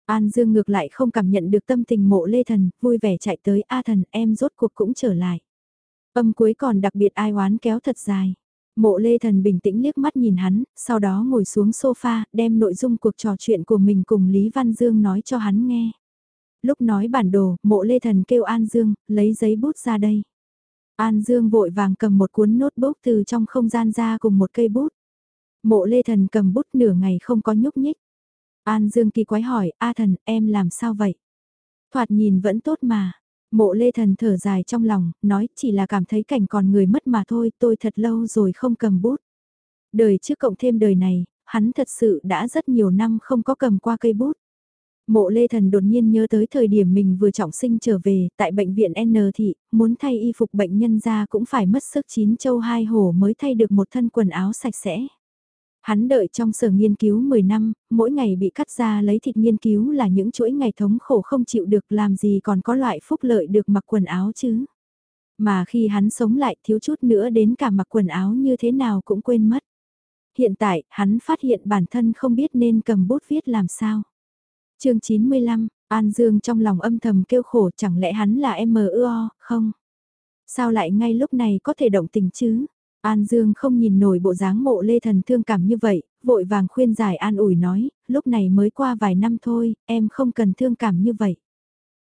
An Dương ngược lại không cảm nhận được tâm tình mộ lê thần, vui vẻ chạy tới A thần em rốt cuộc cũng trở lại. Âm cuối còn đặc biệt ai oán kéo thật dài. Mộ lê thần bình tĩnh liếc mắt nhìn hắn, sau đó ngồi xuống sofa, đem nội dung cuộc trò chuyện của mình cùng Lý Văn Dương nói cho hắn nghe. Lúc nói bản đồ, mộ lê thần kêu An Dương, lấy giấy bút ra đây. An Dương vội vàng cầm một cuốn notebook từ trong không gian ra cùng một cây bút. Mộ lê thần cầm bút nửa ngày không có nhúc nhích. An Dương kỳ quái hỏi, A thần, em làm sao vậy? Thoạt nhìn vẫn tốt mà. Mộ lê thần thở dài trong lòng, nói chỉ là cảm thấy cảnh còn người mất mà thôi, tôi thật lâu rồi không cầm bút. Đời trước cộng thêm đời này, hắn thật sự đã rất nhiều năm không có cầm qua cây bút. Mộ lê thần đột nhiên nhớ tới thời điểm mình vừa trọng sinh trở về, tại bệnh viện N thị, muốn thay y phục bệnh nhân ra cũng phải mất sức chín châu hai hổ mới thay được một thân quần áo sạch sẽ. Hắn đợi trong sở nghiên cứu 10 năm, mỗi ngày bị cắt ra lấy thịt nghiên cứu là những chuỗi ngày thống khổ không chịu được làm gì còn có loại phúc lợi được mặc quần áo chứ. Mà khi hắn sống lại thiếu chút nữa đến cả mặc quần áo như thế nào cũng quên mất. Hiện tại, hắn phát hiện bản thân không biết nên cầm bút viết làm sao. chương 95, An Dương trong lòng âm thầm kêu khổ chẳng lẽ hắn là M.U.O. không? Sao lại ngay lúc này có thể động tình chứ? An Dương không nhìn nổi bộ dáng mộ lê thần thương cảm như vậy, vội vàng khuyên giải an ủi nói, lúc này mới qua vài năm thôi, em không cần thương cảm như vậy.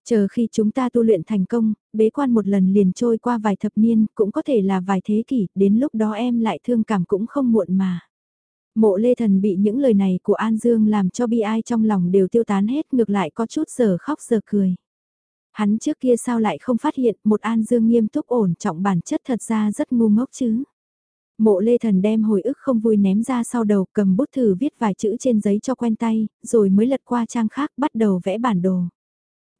Chờ khi chúng ta tu luyện thành công, bế quan một lần liền trôi qua vài thập niên, cũng có thể là vài thế kỷ, đến lúc đó em lại thương cảm cũng không muộn mà. Mộ lê thần bị những lời này của An Dương làm cho bi ai trong lòng đều tiêu tán hết ngược lại có chút giờ khóc giờ cười. Hắn trước kia sao lại không phát hiện một An Dương nghiêm túc ổn trọng bản chất thật ra rất ngu ngốc chứ. Mộ lê thần đem hồi ức không vui ném ra sau đầu cầm bút thử viết vài chữ trên giấy cho quen tay, rồi mới lật qua trang khác bắt đầu vẽ bản đồ.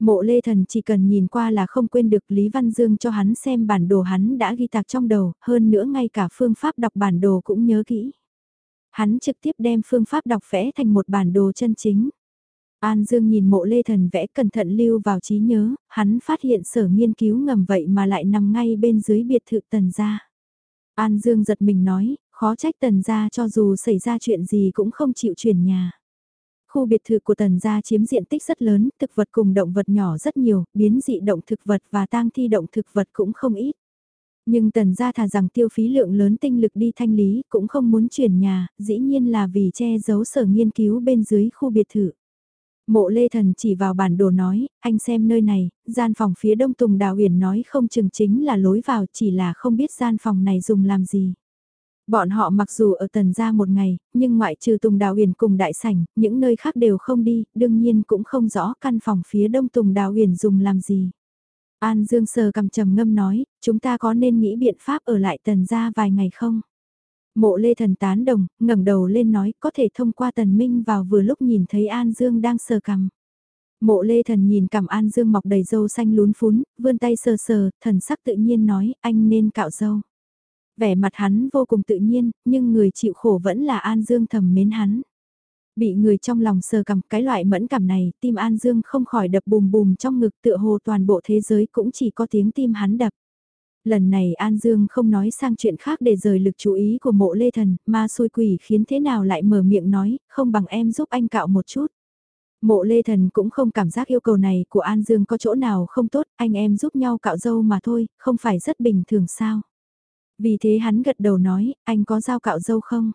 Mộ lê thần chỉ cần nhìn qua là không quên được Lý Văn Dương cho hắn xem bản đồ hắn đã ghi tạc trong đầu, hơn nữa ngay cả phương pháp đọc bản đồ cũng nhớ kỹ. Hắn trực tiếp đem phương pháp đọc vẽ thành một bản đồ chân chính. An Dương nhìn mộ lê thần vẽ cẩn thận lưu vào trí nhớ, hắn phát hiện sở nghiên cứu ngầm vậy mà lại nằm ngay bên dưới biệt thự tần gia. An Dương giật mình nói, khó trách tần gia cho dù xảy ra chuyện gì cũng không chịu chuyển nhà. Khu biệt thự của tần gia chiếm diện tích rất lớn, thực vật cùng động vật nhỏ rất nhiều, biến dị động thực vật và tang thi động thực vật cũng không ít. Nhưng tần gia thà rằng tiêu phí lượng lớn tinh lực đi thanh lý, cũng không muốn chuyển nhà, dĩ nhiên là vì che giấu sở nghiên cứu bên dưới khu biệt thự. Mộ lê thần chỉ vào bản đồ nói, anh xem nơi này, gian phòng phía đông Tùng Đào uyển nói không chừng chính là lối vào chỉ là không biết gian phòng này dùng làm gì. Bọn họ mặc dù ở tần gia một ngày, nhưng ngoại trừ Tùng Đào uyển cùng đại sảnh, những nơi khác đều không đi, đương nhiên cũng không rõ căn phòng phía đông Tùng Đào uyển dùng làm gì. An Dương sờ cầm trầm ngâm nói, chúng ta có nên nghĩ biện pháp ở lại tần gia vài ngày không? Mộ lê thần tán đồng, ngẩng đầu lên nói có thể thông qua tần minh vào vừa lúc nhìn thấy An Dương đang sờ cằm. Mộ lê thần nhìn cằm An Dương mọc đầy râu xanh lún phún, vươn tay sờ sờ, thần sắc tự nhiên nói anh nên cạo râu. Vẻ mặt hắn vô cùng tự nhiên, nhưng người chịu khổ vẫn là An Dương thầm mến hắn. Bị người trong lòng sờ cằm cái loại mẫn cảm này, tim An Dương không khỏi đập bùm bùm trong ngực tựa hồ toàn bộ thế giới cũng chỉ có tiếng tim hắn đập. Lần này An Dương không nói sang chuyện khác để rời lực chú ý của mộ lê thần, mà xui quỷ khiến thế nào lại mở miệng nói, không bằng em giúp anh cạo một chút. Mộ lê thần cũng không cảm giác yêu cầu này của An Dương có chỗ nào không tốt, anh em giúp nhau cạo dâu mà thôi, không phải rất bình thường sao. Vì thế hắn gật đầu nói, anh có dao cạo dâu không?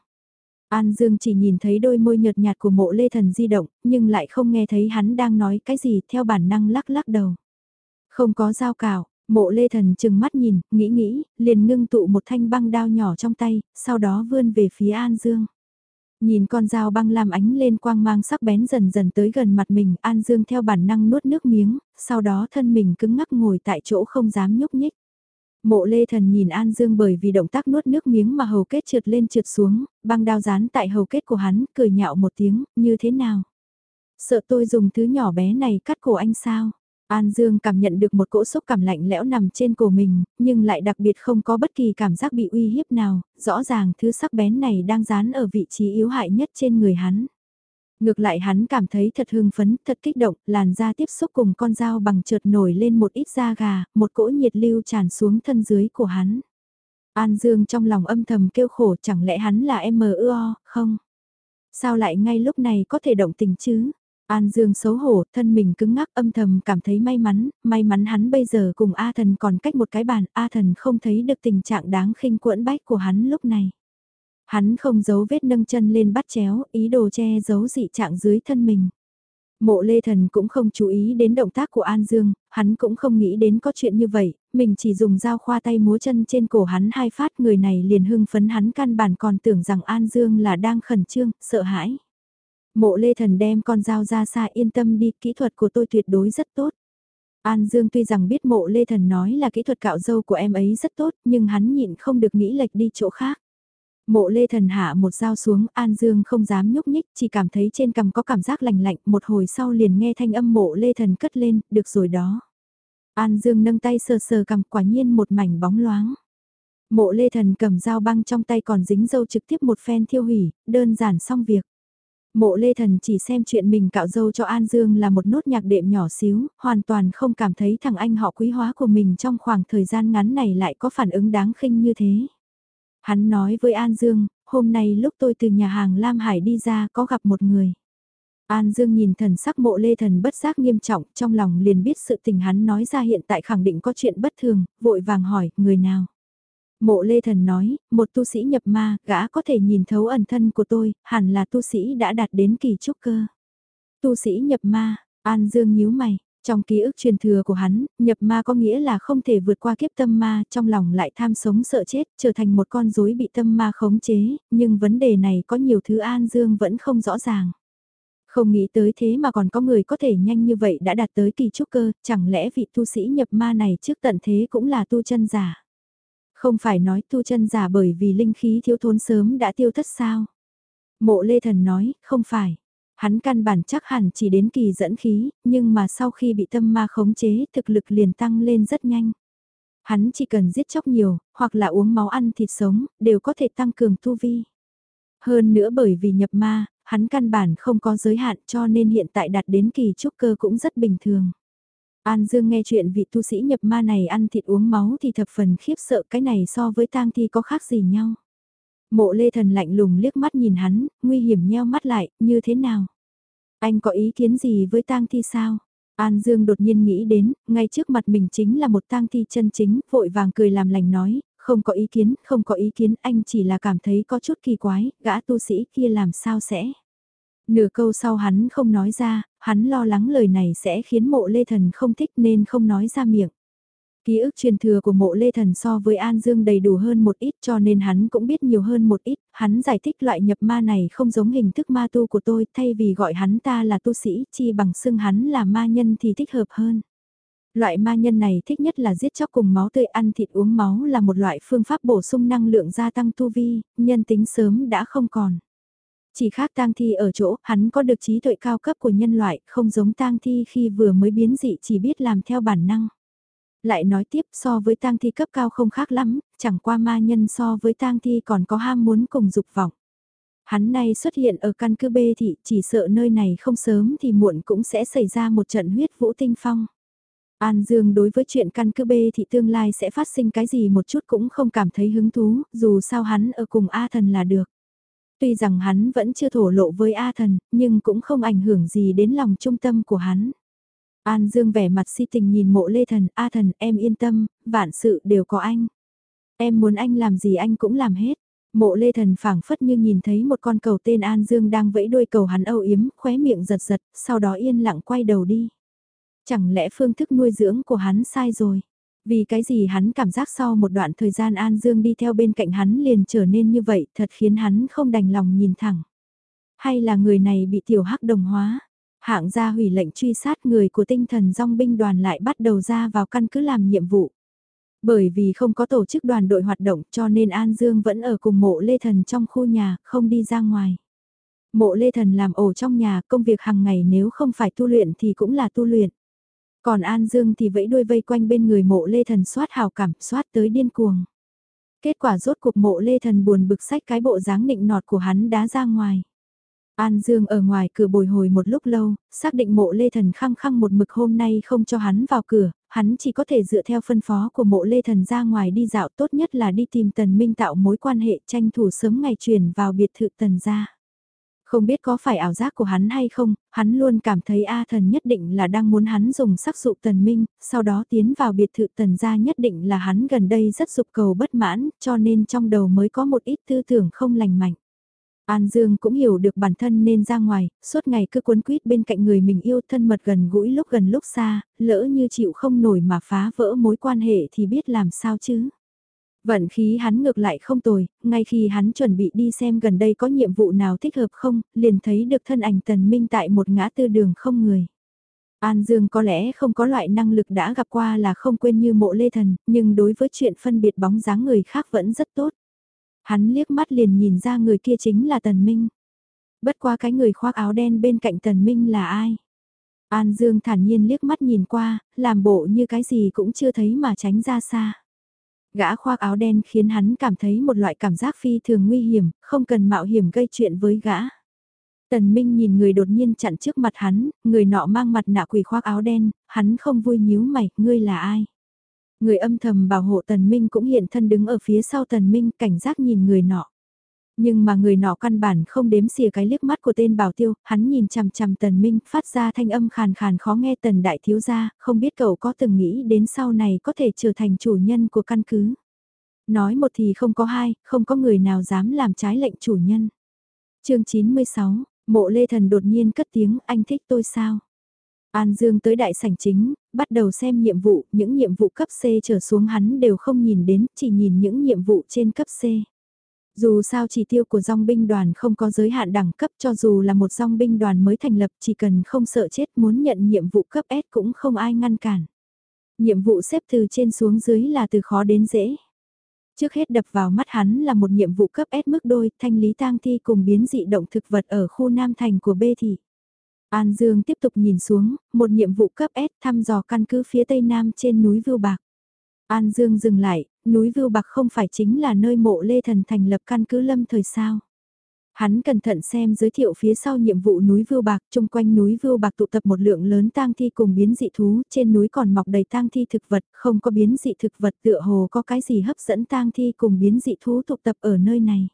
An Dương chỉ nhìn thấy đôi môi nhợt nhạt của mộ lê thần di động, nhưng lại không nghe thấy hắn đang nói cái gì theo bản năng lắc lắc đầu. Không có dao cạo, Mộ lê thần chừng mắt nhìn, nghĩ nghĩ, liền ngưng tụ một thanh băng đao nhỏ trong tay, sau đó vươn về phía An Dương. Nhìn con dao băng làm ánh lên quang mang sắc bén dần dần tới gần mặt mình, An Dương theo bản năng nuốt nước miếng, sau đó thân mình cứng ngắc ngồi tại chỗ không dám nhúc nhích. Mộ lê thần nhìn An Dương bởi vì động tác nuốt nước miếng mà hầu kết trượt lên trượt xuống, băng đao dán tại hầu kết của hắn, cười nhạo một tiếng, như thế nào? Sợ tôi dùng thứ nhỏ bé này cắt cổ anh sao? An Dương cảm nhận được một cỗ xúc cảm lạnh lẽo nằm trên cổ mình, nhưng lại đặc biệt không có bất kỳ cảm giác bị uy hiếp nào, rõ ràng thứ sắc bén này đang dán ở vị trí yếu hại nhất trên người hắn. Ngược lại hắn cảm thấy thật hưng phấn, thật kích động, làn da tiếp xúc cùng con dao bằng chợt nổi lên một ít da gà, một cỗ nhiệt lưu tràn xuống thân dưới của hắn. An Dương trong lòng âm thầm kêu khổ chẳng lẽ hắn là M.U.O. không? Sao lại ngay lúc này có thể động tình chứ? An Dương xấu hổ, thân mình cứng ngắc âm thầm cảm thấy may mắn, may mắn hắn bây giờ cùng A thần còn cách một cái bàn, A thần không thấy được tình trạng đáng khinh quẫn bách của hắn lúc này. Hắn không giấu vết nâng chân lên bắt chéo, ý đồ che giấu dị trạng dưới thân mình. Mộ lê thần cũng không chú ý đến động tác của An Dương, hắn cũng không nghĩ đến có chuyện như vậy, mình chỉ dùng dao khoa tay múa chân trên cổ hắn hai phát người này liền hưng phấn hắn căn bản còn tưởng rằng An Dương là đang khẩn trương, sợ hãi. Mộ lê thần đem con dao ra xa yên tâm đi, kỹ thuật của tôi tuyệt đối rất tốt. An Dương tuy rằng biết mộ lê thần nói là kỹ thuật cạo dâu của em ấy rất tốt, nhưng hắn nhịn không được nghĩ lệch đi chỗ khác. Mộ lê thần hạ một dao xuống, An Dương không dám nhúc nhích, chỉ cảm thấy trên cằm có cảm giác lạnh lạnh, một hồi sau liền nghe thanh âm mộ lê thần cất lên, được rồi đó. An Dương nâng tay sờ sờ cằm quả nhiên một mảnh bóng loáng. Mộ lê thần cầm dao băng trong tay còn dính dâu trực tiếp một phen thiêu hủy, đơn giản xong việc. Mộ lê thần chỉ xem chuyện mình cạo dâu cho An Dương là một nốt nhạc đệm nhỏ xíu, hoàn toàn không cảm thấy thằng anh họ quý hóa của mình trong khoảng thời gian ngắn này lại có phản ứng đáng khinh như thế. Hắn nói với An Dương, hôm nay lúc tôi từ nhà hàng Lam Hải đi ra có gặp một người. An Dương nhìn thần sắc mộ lê thần bất giác nghiêm trọng, trong lòng liền biết sự tình hắn nói ra hiện tại khẳng định có chuyện bất thường, vội vàng hỏi, người nào? Mộ lê thần nói, một tu sĩ nhập ma, gã có thể nhìn thấu ẩn thân của tôi, hẳn là tu sĩ đã đạt đến kỳ trúc cơ. Tu sĩ nhập ma, An Dương nhíu mày, trong ký ức truyền thừa của hắn, nhập ma có nghĩa là không thể vượt qua kiếp tâm ma, trong lòng lại tham sống sợ chết, trở thành một con rối bị tâm ma khống chế, nhưng vấn đề này có nhiều thứ An Dương vẫn không rõ ràng. Không nghĩ tới thế mà còn có người có thể nhanh như vậy đã đạt tới kỳ trúc cơ, chẳng lẽ vị tu sĩ nhập ma này trước tận thế cũng là tu chân giả. Không phải nói tu chân giả bởi vì linh khí thiếu thốn sớm đã tiêu thất sao. Mộ Lê Thần nói, không phải. Hắn căn bản chắc hẳn chỉ đến kỳ dẫn khí, nhưng mà sau khi bị tâm ma khống chế thực lực liền tăng lên rất nhanh. Hắn chỉ cần giết chóc nhiều, hoặc là uống máu ăn thịt sống, đều có thể tăng cường tu vi. Hơn nữa bởi vì nhập ma, hắn căn bản không có giới hạn cho nên hiện tại đạt đến kỳ trúc cơ cũng rất bình thường. An Dương nghe chuyện vị tu sĩ nhập ma này ăn thịt uống máu thì thập phần khiếp sợ cái này so với tang thi có khác gì nhau. Mộ lê thần lạnh lùng liếc mắt nhìn hắn, nguy hiểm nheo mắt lại, như thế nào? Anh có ý kiến gì với tang thi sao? An Dương đột nhiên nghĩ đến, ngay trước mặt mình chính là một tang thi chân chính, vội vàng cười làm lành nói, không có ý kiến, không có ý kiến, anh chỉ là cảm thấy có chút kỳ quái, gã tu sĩ kia làm sao sẽ. Nửa câu sau hắn không nói ra, hắn lo lắng lời này sẽ khiến mộ lê thần không thích nên không nói ra miệng. Ký ức truyền thừa của mộ lê thần so với An Dương đầy đủ hơn một ít cho nên hắn cũng biết nhiều hơn một ít, hắn giải thích loại nhập ma này không giống hình thức ma tu của tôi, thay vì gọi hắn ta là tu sĩ, chi bằng xưng hắn là ma nhân thì thích hợp hơn. Loại ma nhân này thích nhất là giết chóc cùng máu tươi ăn thịt uống máu là một loại phương pháp bổ sung năng lượng gia tăng tu vi, nhân tính sớm đã không còn. Chỉ khác tang thi ở chỗ, hắn có được trí tuệ cao cấp của nhân loại, không giống tang thi khi vừa mới biến dị chỉ biết làm theo bản năng. Lại nói tiếp so với tang thi cấp cao không khác lắm, chẳng qua ma nhân so với tang thi còn có ham muốn cùng dục vọng. Hắn nay xuất hiện ở căn cứ B thì chỉ sợ nơi này không sớm thì muộn cũng sẽ xảy ra một trận huyết vũ tinh phong. An Dương đối với chuyện căn cứ B thì tương lai sẽ phát sinh cái gì một chút cũng không cảm thấy hứng thú, dù sao hắn ở cùng A thần là được. Tuy rằng hắn vẫn chưa thổ lộ với A thần, nhưng cũng không ảnh hưởng gì đến lòng trung tâm của hắn. An Dương vẻ mặt si tình nhìn mộ lê thần, A thần em yên tâm, vạn sự đều có anh. Em muốn anh làm gì anh cũng làm hết. Mộ lê thần phảng phất như nhìn thấy một con cầu tên An Dương đang vẫy đuôi cầu hắn âu yếm, khóe miệng giật giật, sau đó yên lặng quay đầu đi. Chẳng lẽ phương thức nuôi dưỡng của hắn sai rồi? Vì cái gì hắn cảm giác sau một đoạn thời gian An Dương đi theo bên cạnh hắn liền trở nên như vậy thật khiến hắn không đành lòng nhìn thẳng. Hay là người này bị tiểu hắc đồng hóa? Hạng gia hủy lệnh truy sát người của tinh thần dòng binh đoàn lại bắt đầu ra vào căn cứ làm nhiệm vụ. Bởi vì không có tổ chức đoàn đội hoạt động cho nên An Dương vẫn ở cùng mộ Lê Thần trong khu nhà, không đi ra ngoài. Mộ Lê Thần làm ổ trong nhà, công việc hàng ngày nếu không phải tu luyện thì cũng là tu luyện. Còn An Dương thì vẫy đuôi vây quanh bên người mộ Lê Thần soát hào cảm, soát tới điên cuồng. Kết quả rốt cuộc mộ Lê Thần buồn bực sách cái bộ dáng nịnh nọt của hắn đá ra ngoài. An Dương ở ngoài cửa bồi hồi một lúc lâu, xác định mộ Lê Thần khăng khăng một mực hôm nay không cho hắn vào cửa, hắn chỉ có thể dựa theo phân phó của mộ Lê Thần ra ngoài đi dạo tốt nhất là đi tìm Tần Minh tạo mối quan hệ tranh thủ sớm ngày chuyển vào biệt thự Tần gia. Không biết có phải ảo giác của hắn hay không, hắn luôn cảm thấy A thần nhất định là đang muốn hắn dùng sắc dụ tần minh, sau đó tiến vào biệt thự tần gia nhất định là hắn gần đây rất dục cầu bất mãn, cho nên trong đầu mới có một ít tư tưởng không lành mạnh. An Dương cũng hiểu được bản thân nên ra ngoài, suốt ngày cứ cuốn quýt bên cạnh người mình yêu thân mật gần gũi lúc gần lúc xa, lỡ như chịu không nổi mà phá vỡ mối quan hệ thì biết làm sao chứ. Vận khí hắn ngược lại không tồi, ngay khi hắn chuẩn bị đi xem gần đây có nhiệm vụ nào thích hợp không, liền thấy được thân ảnh tần minh tại một ngã tư đường không người. An Dương có lẽ không có loại năng lực đã gặp qua là không quên như mộ lê thần, nhưng đối với chuyện phân biệt bóng dáng người khác vẫn rất tốt. Hắn liếc mắt liền nhìn ra người kia chính là Tần Minh. Bất qua cái người khoác áo đen bên cạnh Tần Minh là ai? An Dương thản nhiên liếc mắt nhìn qua, làm bộ như cái gì cũng chưa thấy mà tránh ra xa. Gã khoác áo đen khiến hắn cảm thấy một loại cảm giác phi thường nguy hiểm, không cần mạo hiểm gây chuyện với gã. Tần Minh nhìn người đột nhiên chặn trước mặt hắn, người nọ mang mặt nạ quỷ khoác áo đen, hắn không vui nhíu mày, ngươi là ai? Người âm thầm bảo hộ Tần Minh cũng hiện thân đứng ở phía sau Tần Minh cảnh giác nhìn người nọ. Nhưng mà người nọ căn bản không đếm xỉa cái liếc mắt của tên bảo tiêu, hắn nhìn chằm chằm Tần Minh phát ra thanh âm khàn khàn khó nghe Tần Đại Thiếu Gia, không biết cậu có từng nghĩ đến sau này có thể trở thành chủ nhân của căn cứ. Nói một thì không có hai, không có người nào dám làm trái lệnh chủ nhân. chương 96, mộ lê thần đột nhiên cất tiếng anh thích tôi sao? An Dương tới đại sảnh chính, bắt đầu xem nhiệm vụ, những nhiệm vụ cấp C trở xuống hắn đều không nhìn đến, chỉ nhìn những nhiệm vụ trên cấp C. Dù sao chỉ tiêu của dòng binh đoàn không có giới hạn đẳng cấp cho dù là một dòng binh đoàn mới thành lập chỉ cần không sợ chết muốn nhận nhiệm vụ cấp S cũng không ai ngăn cản. Nhiệm vụ xếp từ trên xuống dưới là từ khó đến dễ. Trước hết đập vào mắt hắn là một nhiệm vụ cấp S mức đôi thanh lý tang thi cùng biến dị động thực vật ở khu Nam Thành của B thị. An Dương tiếp tục nhìn xuống, một nhiệm vụ cấp S thăm dò căn cứ phía tây nam trên núi Vưu Bạc. An Dương dừng lại, núi Vưu Bạc không phải chính là nơi mộ Lê Thần thành lập căn cứ lâm thời sao. Hắn cẩn thận xem giới thiệu phía sau nhiệm vụ núi Vưu Bạc, chung quanh núi Vưu Bạc tụ tập một lượng lớn tang thi cùng biến dị thú, trên núi còn mọc đầy tang thi thực vật, không có biến dị thực vật tựa hồ có cái gì hấp dẫn tang thi cùng biến dị thú tụ tập ở nơi này.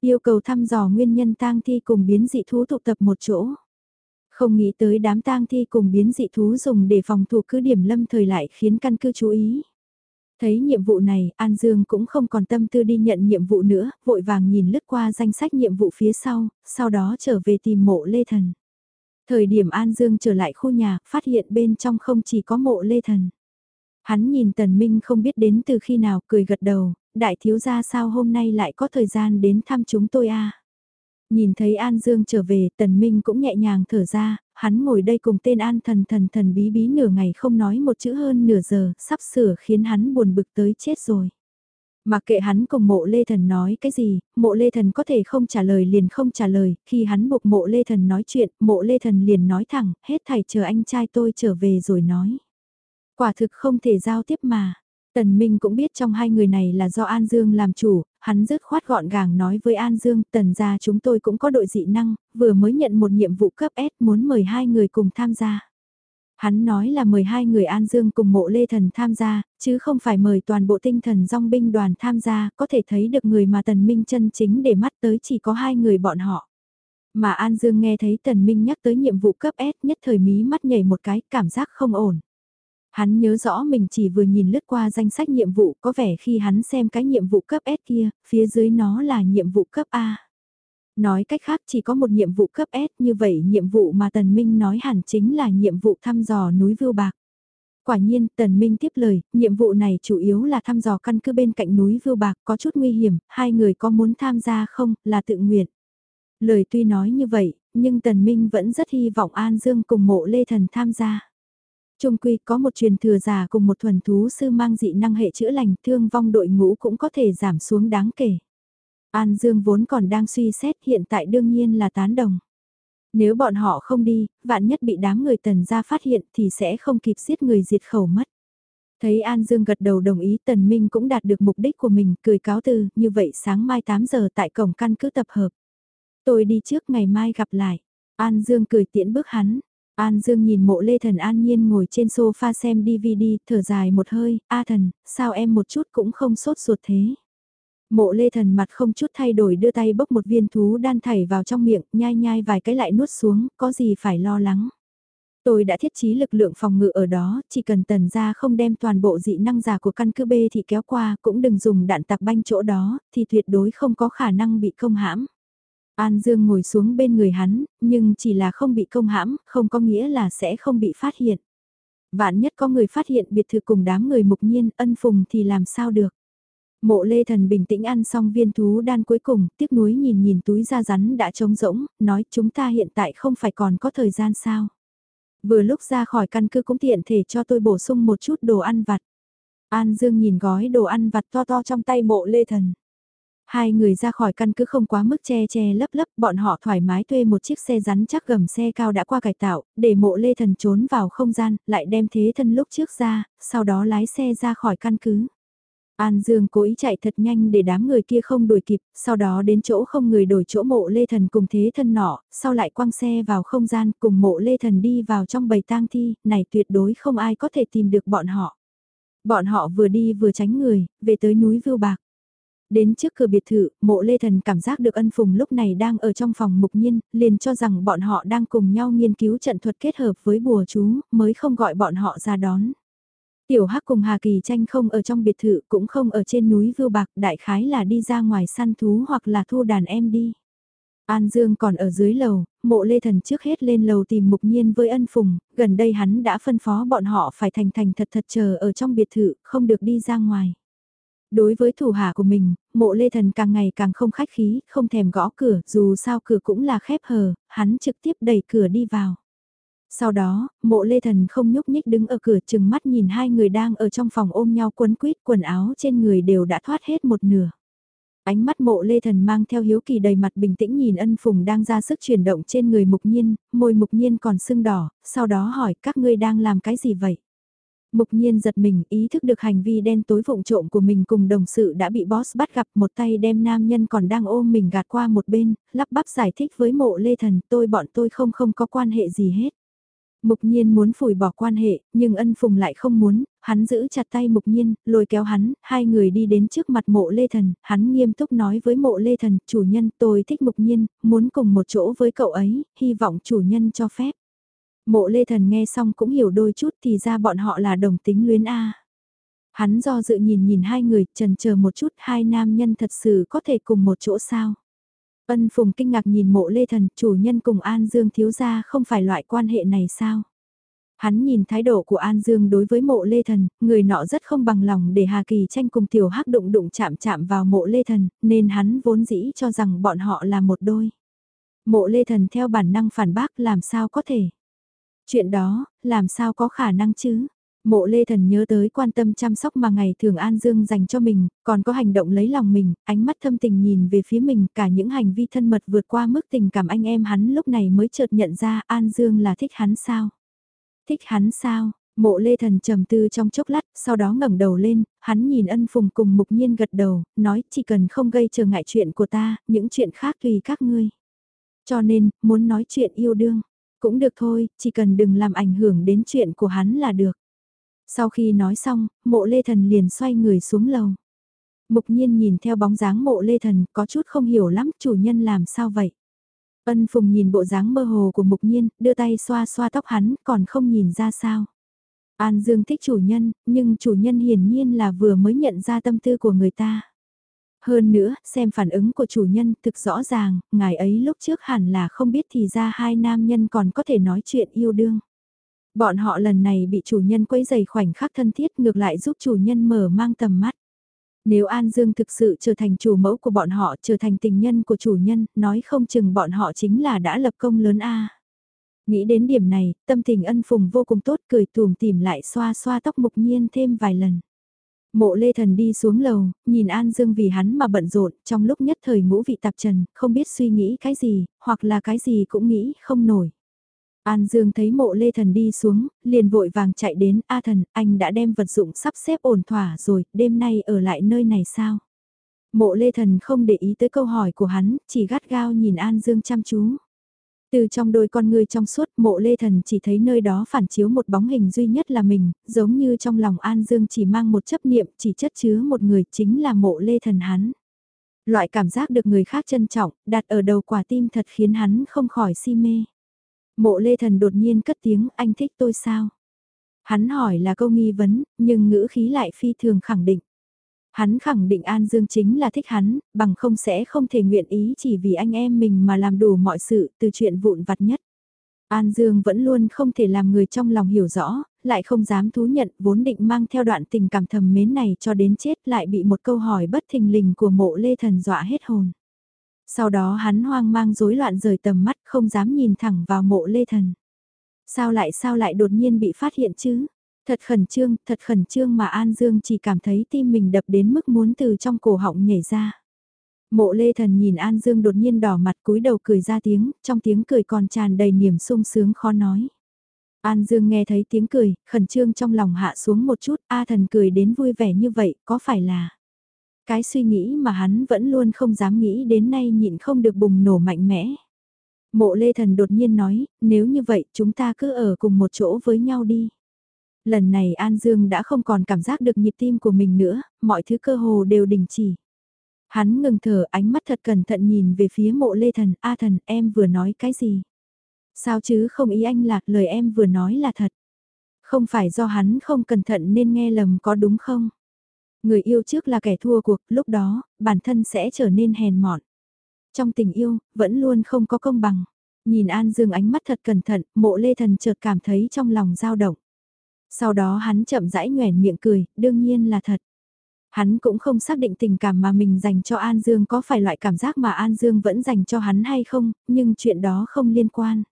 Yêu cầu thăm dò nguyên nhân tang thi cùng biến dị thú tụ tập một chỗ. Không nghĩ tới đám tang thi cùng biến dị thú dùng để phòng thủ cứ điểm lâm thời lại khiến căn cứ chú ý. Thấy nhiệm vụ này, An Dương cũng không còn tâm tư đi nhận nhiệm vụ nữa, vội vàng nhìn lướt qua danh sách nhiệm vụ phía sau, sau đó trở về tìm mộ Lê Thần. Thời điểm An Dương trở lại khu nhà, phát hiện bên trong không chỉ có mộ Lê Thần. Hắn nhìn Tần Minh không biết đến từ khi nào, cười gật đầu, đại thiếu gia sao hôm nay lại có thời gian đến thăm chúng tôi a Nhìn thấy An Dương trở về, Tần Minh cũng nhẹ nhàng thở ra, hắn ngồi đây cùng tên An thần thần thần bí bí nửa ngày không nói một chữ hơn nửa giờ, sắp sửa khiến hắn buồn bực tới chết rồi. Mà kệ hắn cùng mộ lê thần nói cái gì, mộ lê thần có thể không trả lời liền không trả lời, khi hắn buộc mộ lê thần nói chuyện, mộ lê thần liền nói thẳng, hết thảy chờ anh trai tôi trở về rồi nói. Quả thực không thể giao tiếp mà. Tần Minh cũng biết trong hai người này là do An Dương làm chủ, hắn dứt khoát gọn gàng nói với An Dương, tần gia chúng tôi cũng có đội dị năng, vừa mới nhận một nhiệm vụ cấp S muốn mời hai người cùng tham gia. Hắn nói là mời hai người An Dương cùng mộ Lê Thần tham gia, chứ không phải mời toàn bộ tinh thần dòng binh đoàn tham gia, có thể thấy được người mà Tần Minh chân chính để mắt tới chỉ có hai người bọn họ. Mà An Dương nghe thấy Tần Minh nhắc tới nhiệm vụ cấp S nhất thời mí mắt nhảy một cái, cảm giác không ổn. Hắn nhớ rõ mình chỉ vừa nhìn lướt qua danh sách nhiệm vụ có vẻ khi hắn xem cái nhiệm vụ cấp S kia, phía dưới nó là nhiệm vụ cấp A. Nói cách khác chỉ có một nhiệm vụ cấp S như vậy nhiệm vụ mà Tần Minh nói hẳn chính là nhiệm vụ thăm dò núi Vưu Bạc. Quả nhiên, Tần Minh tiếp lời, nhiệm vụ này chủ yếu là thăm dò căn cứ bên cạnh núi Vưu Bạc có chút nguy hiểm, hai người có muốn tham gia không, là tự nguyện. Lời tuy nói như vậy, nhưng Tần Minh vẫn rất hy vọng An Dương cùng mộ Lê Thần tham gia. Trung quy có một truyền thừa già cùng một thuần thú sư mang dị năng hệ chữa lành thương vong đội ngũ cũng có thể giảm xuống đáng kể. An Dương vốn còn đang suy xét hiện tại đương nhiên là tán đồng. Nếu bọn họ không đi, vạn nhất bị đám người tần ra phát hiện thì sẽ không kịp giết người diệt khẩu mất. Thấy An Dương gật đầu đồng ý Tần Minh cũng đạt được mục đích của mình, cười cáo từ, như vậy sáng mai 8 giờ tại cổng căn cứ tập hợp. Tôi đi trước ngày mai gặp lại. An Dương cười tiễn bước hắn. An Dương nhìn mộ lê thần an nhiên ngồi trên sofa xem DVD, thở dài một hơi, A thần, sao em một chút cũng không sốt ruột thế. Mộ lê thần mặt không chút thay đổi đưa tay bốc một viên thú đan thảy vào trong miệng, nhai nhai vài cái lại nuốt xuống, có gì phải lo lắng. Tôi đã thiết trí lực lượng phòng ngự ở đó, chỉ cần tần ra không đem toàn bộ dị năng giả của căn cứ B thì kéo qua, cũng đừng dùng đạn tạc banh chỗ đó, thì tuyệt đối không có khả năng bị công hãm. An Dương ngồi xuống bên người hắn, nhưng chỉ là không bị công hãm, không có nghĩa là sẽ không bị phát hiện. Vạn nhất có người phát hiện biệt thự cùng đám người mục nhiên, ân phùng thì làm sao được. Mộ lê thần bình tĩnh ăn xong viên thú đan cuối cùng, tiếc nuối nhìn nhìn túi da rắn đã trống rỗng, nói chúng ta hiện tại không phải còn có thời gian sao. Vừa lúc ra khỏi căn cứ cũng tiện thể cho tôi bổ sung một chút đồ ăn vặt. An Dương nhìn gói đồ ăn vặt to to trong tay mộ lê thần. Hai người ra khỏi căn cứ không quá mức che che lấp lấp, bọn họ thoải mái thuê một chiếc xe rắn chắc gầm xe cao đã qua cải tạo, để mộ lê thần trốn vào không gian, lại đem thế thân lúc trước ra, sau đó lái xe ra khỏi căn cứ. An Dương cố ý chạy thật nhanh để đám người kia không đuổi kịp, sau đó đến chỗ không người đổi chỗ mộ lê thần cùng thế thân nọ, sau lại quăng xe vào không gian cùng mộ lê thần đi vào trong bầy tang thi, này tuyệt đối không ai có thể tìm được bọn họ. Bọn họ vừa đi vừa tránh người, về tới núi Vưu Bạc. Đến trước cửa biệt thự, mộ lê thần cảm giác được ân phùng lúc này đang ở trong phòng mục nhiên, liền cho rằng bọn họ đang cùng nhau nghiên cứu trận thuật kết hợp với bùa chú, mới không gọi bọn họ ra đón. Tiểu Hắc cùng Hà Kỳ tranh không ở trong biệt thự cũng không ở trên núi Vưu Bạc đại khái là đi ra ngoài săn thú hoặc là thu đàn em đi. An Dương còn ở dưới lầu, mộ lê thần trước hết lên lầu tìm mục nhiên với ân phùng, gần đây hắn đã phân phó bọn họ phải thành thành thật thật chờ ở trong biệt thự, không được đi ra ngoài. Đối với thủ hạ của mình, mộ lê thần càng ngày càng không khách khí, không thèm gõ cửa, dù sao cửa cũng là khép hờ, hắn trực tiếp đẩy cửa đi vào. Sau đó, mộ lê thần không nhúc nhích đứng ở cửa chừng mắt nhìn hai người đang ở trong phòng ôm nhau quấn quýt quần áo trên người đều đã thoát hết một nửa. Ánh mắt mộ lê thần mang theo hiếu kỳ đầy mặt bình tĩnh nhìn ân phùng đang ra sức chuyển động trên người mục nhiên, môi mục nhiên còn sưng đỏ, sau đó hỏi các ngươi đang làm cái gì vậy? Mục nhiên giật mình ý thức được hành vi đen tối vụng trộm của mình cùng đồng sự đã bị boss bắt gặp một tay đem nam nhân còn đang ôm mình gạt qua một bên, lắp bắp giải thích với mộ lê thần tôi bọn tôi không không có quan hệ gì hết. Mục nhiên muốn phủi bỏ quan hệ, nhưng ân phùng lại không muốn, hắn giữ chặt tay mục nhiên, lôi kéo hắn, hai người đi đến trước mặt mộ lê thần, hắn nghiêm túc nói với mộ lê thần, chủ nhân tôi thích mục nhiên, muốn cùng một chỗ với cậu ấy, hy vọng chủ nhân cho phép. Mộ lê thần nghe xong cũng hiểu đôi chút thì ra bọn họ là đồng tính luyến A. Hắn do dự nhìn nhìn hai người, trần chờ một chút hai nam nhân thật sự có thể cùng một chỗ sao. Ân Phùng kinh ngạc nhìn mộ lê thần, chủ nhân cùng An Dương thiếu gia không phải loại quan hệ này sao? Hắn nhìn thái độ của An Dương đối với mộ lê thần, người nọ rất không bằng lòng để Hà Kỳ tranh cùng tiểu hắc đụng đụng chạm chạm vào mộ lê thần, nên hắn vốn dĩ cho rằng bọn họ là một đôi. Mộ lê thần theo bản năng phản bác làm sao có thể. Chuyện đó, làm sao có khả năng chứ? Mộ Lê Thần nhớ tới quan tâm chăm sóc mà ngày thường An Dương dành cho mình, còn có hành động lấy lòng mình, ánh mắt thâm tình nhìn về phía mình, cả những hành vi thân mật vượt qua mức tình cảm anh em hắn lúc này mới chợt nhận ra An Dương là thích hắn sao? Thích hắn sao? Mộ Lê Thần trầm tư trong chốc lát, sau đó ngẩng đầu lên, hắn nhìn ân phùng cùng mục nhiên gật đầu, nói chỉ cần không gây trở ngại chuyện của ta, những chuyện khác tùy các ngươi. Cho nên, muốn nói chuyện yêu đương, cũng được thôi, chỉ cần đừng làm ảnh hưởng đến chuyện của hắn là được. Sau khi nói xong, mộ lê thần liền xoay người xuống lầu. Mục nhiên nhìn theo bóng dáng mộ lê thần có chút không hiểu lắm chủ nhân làm sao vậy. Ân phùng nhìn bộ dáng mơ hồ của mục nhiên, đưa tay xoa xoa tóc hắn còn không nhìn ra sao. An Dương thích chủ nhân, nhưng chủ nhân hiển nhiên là vừa mới nhận ra tâm tư của người ta. Hơn nữa, xem phản ứng của chủ nhân thực rõ ràng, ngài ấy lúc trước hẳn là không biết thì ra hai nam nhân còn có thể nói chuyện yêu đương. Bọn họ lần này bị chủ nhân quấy giày khoảnh khắc thân thiết ngược lại giúp chủ nhân mở mang tầm mắt. Nếu An Dương thực sự trở thành chủ mẫu của bọn họ, trở thành tình nhân của chủ nhân, nói không chừng bọn họ chính là đã lập công lớn A. Nghĩ đến điểm này, tâm tình ân phùng vô cùng tốt cười tùm tìm lại xoa xoa tóc mục nhiên thêm vài lần. Mộ lê thần đi xuống lầu, nhìn An Dương vì hắn mà bận rộn, trong lúc nhất thời ngũ vị tạp trần, không biết suy nghĩ cái gì, hoặc là cái gì cũng nghĩ không nổi. An Dương thấy mộ lê thần đi xuống, liền vội vàng chạy đến, A thần, anh đã đem vật dụng sắp xếp ổn thỏa rồi, đêm nay ở lại nơi này sao? Mộ lê thần không để ý tới câu hỏi của hắn, chỉ gắt gao nhìn An Dương chăm chú. Từ trong đôi con người trong suốt mộ lê thần chỉ thấy nơi đó phản chiếu một bóng hình duy nhất là mình, giống như trong lòng An Dương chỉ mang một chấp niệm chỉ chất chứa một người chính là mộ lê thần hắn. Loại cảm giác được người khác trân trọng, đặt ở đầu quả tim thật khiến hắn không khỏi si mê. Mộ lê thần đột nhiên cất tiếng anh thích tôi sao? Hắn hỏi là câu nghi vấn, nhưng ngữ khí lại phi thường khẳng định. Hắn khẳng định An Dương chính là thích hắn, bằng không sẽ không thể nguyện ý chỉ vì anh em mình mà làm đủ mọi sự từ chuyện vụn vặt nhất. An Dương vẫn luôn không thể làm người trong lòng hiểu rõ, lại không dám thú nhận vốn định mang theo đoạn tình cảm thầm mến này cho đến chết lại bị một câu hỏi bất thình lình của mộ lê thần dọa hết hồn. Sau đó hắn hoang mang rối loạn rời tầm mắt không dám nhìn thẳng vào mộ lê thần. Sao lại sao lại đột nhiên bị phát hiện chứ? Thật khẩn trương, thật khẩn trương mà An Dương chỉ cảm thấy tim mình đập đến mức muốn từ trong cổ họng nhảy ra. Mộ lê thần nhìn An Dương đột nhiên đỏ mặt cúi đầu cười ra tiếng, trong tiếng cười còn tràn đầy niềm sung sướng khó nói. An Dương nghe thấy tiếng cười, khẩn trương trong lòng hạ xuống một chút, A thần cười đến vui vẻ như vậy, có phải là... Cái suy nghĩ mà hắn vẫn luôn không dám nghĩ đến nay nhịn không được bùng nổ mạnh mẽ. Mộ lê thần đột nhiên nói, nếu như vậy chúng ta cứ ở cùng một chỗ với nhau đi. Lần này An Dương đã không còn cảm giác được nhịp tim của mình nữa, mọi thứ cơ hồ đều đình chỉ. Hắn ngừng thở ánh mắt thật cẩn thận nhìn về phía mộ lê thần, A thần em vừa nói cái gì? Sao chứ không ý anh lạc lời em vừa nói là thật. Không phải do hắn không cẩn thận nên nghe lầm có đúng không? Người yêu trước là kẻ thua cuộc, lúc đó, bản thân sẽ trở nên hèn mọn. Trong tình yêu, vẫn luôn không có công bằng. Nhìn An Dương ánh mắt thật cẩn thận, mộ lê thần chợt cảm thấy trong lòng dao động. Sau đó hắn chậm rãi nhoẻn miệng cười, đương nhiên là thật. Hắn cũng không xác định tình cảm mà mình dành cho An Dương có phải loại cảm giác mà An Dương vẫn dành cho hắn hay không, nhưng chuyện đó không liên quan.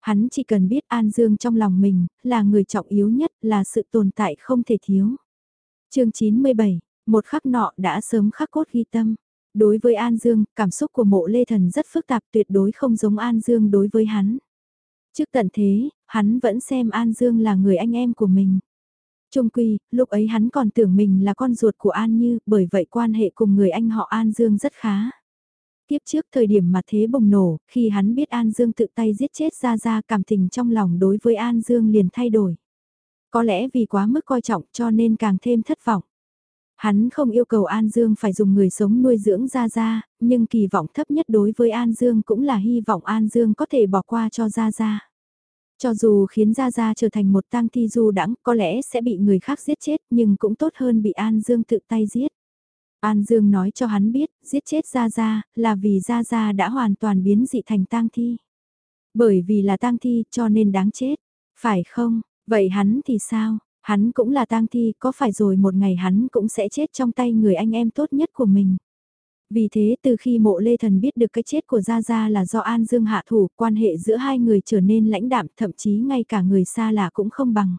Hắn chỉ cần biết An Dương trong lòng mình, là người trọng yếu nhất, là sự tồn tại không thể thiếu. chương 97, một khắc nọ đã sớm khắc cốt ghi tâm. Đối với An Dương, cảm xúc của mộ Lê Thần rất phức tạp tuyệt đối không giống An Dương đối với hắn. Trước tận thế, hắn vẫn xem An Dương là người anh em của mình. Trung quy, lúc ấy hắn còn tưởng mình là con ruột của An Như, bởi vậy quan hệ cùng người anh họ An Dương rất khá. Tiếp trước thời điểm mà thế bùng nổ, khi hắn biết An Dương tự tay giết chết ra ra cảm tình trong lòng đối với An Dương liền thay đổi. Có lẽ vì quá mức coi trọng cho nên càng thêm thất vọng. Hắn không yêu cầu An Dương phải dùng người sống nuôi dưỡng Gia Gia, nhưng kỳ vọng thấp nhất đối với An Dương cũng là hy vọng An Dương có thể bỏ qua cho Gia Gia. Cho dù khiến Gia Gia trở thành một tang thi du đãng có lẽ sẽ bị người khác giết chết nhưng cũng tốt hơn bị An Dương tự tay giết. An Dương nói cho hắn biết, giết chết Gia Gia, là vì Gia Gia đã hoàn toàn biến dị thành tang thi. Bởi vì là tang thi cho nên đáng chết, phải không? Vậy hắn thì sao? Hắn cũng là tang thi, có phải rồi một ngày hắn cũng sẽ chết trong tay người anh em tốt nhất của mình. Vì thế từ khi mộ lê thần biết được cái chết của Gia Gia là do An Dương hạ thủ, quan hệ giữa hai người trở nên lãnh đạm, thậm chí ngay cả người xa lạ cũng không bằng.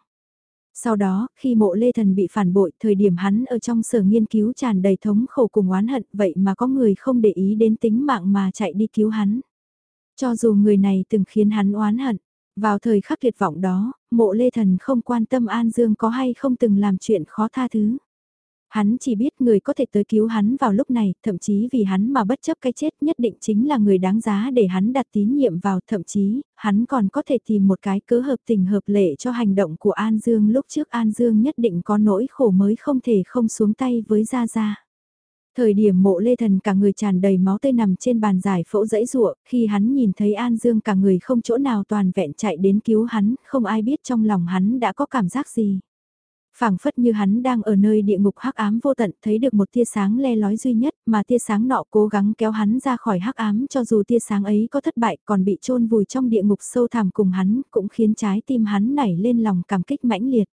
Sau đó, khi mộ lê thần bị phản bội, thời điểm hắn ở trong sở nghiên cứu tràn đầy thống khổ cùng oán hận, vậy mà có người không để ý đến tính mạng mà chạy đi cứu hắn. Cho dù người này từng khiến hắn oán hận, vào thời khắc tuyệt vọng đó, mộ lê thần không quan tâm An Dương có hay không từng làm chuyện khó tha thứ. Hắn chỉ biết người có thể tới cứu hắn vào lúc này, thậm chí vì hắn mà bất chấp cái chết nhất định chính là người đáng giá để hắn đặt tín nhiệm vào, thậm chí, hắn còn có thể tìm một cái cớ hợp tình hợp lệ cho hành động của An Dương lúc trước An Dương nhất định có nỗi khổ mới không thể không xuống tay với Gia Gia. Thời điểm mộ lê thần cả người tràn đầy máu tươi nằm trên bàn giải phẫu dãy rụa, khi hắn nhìn thấy An Dương cả người không chỗ nào toàn vẹn chạy đến cứu hắn, không ai biết trong lòng hắn đã có cảm giác gì phảng phất như hắn đang ở nơi địa ngục hắc ám vô tận thấy được một tia sáng le lói duy nhất mà tia sáng nọ cố gắng kéo hắn ra khỏi hắc ám cho dù tia sáng ấy có thất bại còn bị chôn vùi trong địa ngục sâu thẳm cùng hắn cũng khiến trái tim hắn nảy lên lòng cảm kích mãnh liệt.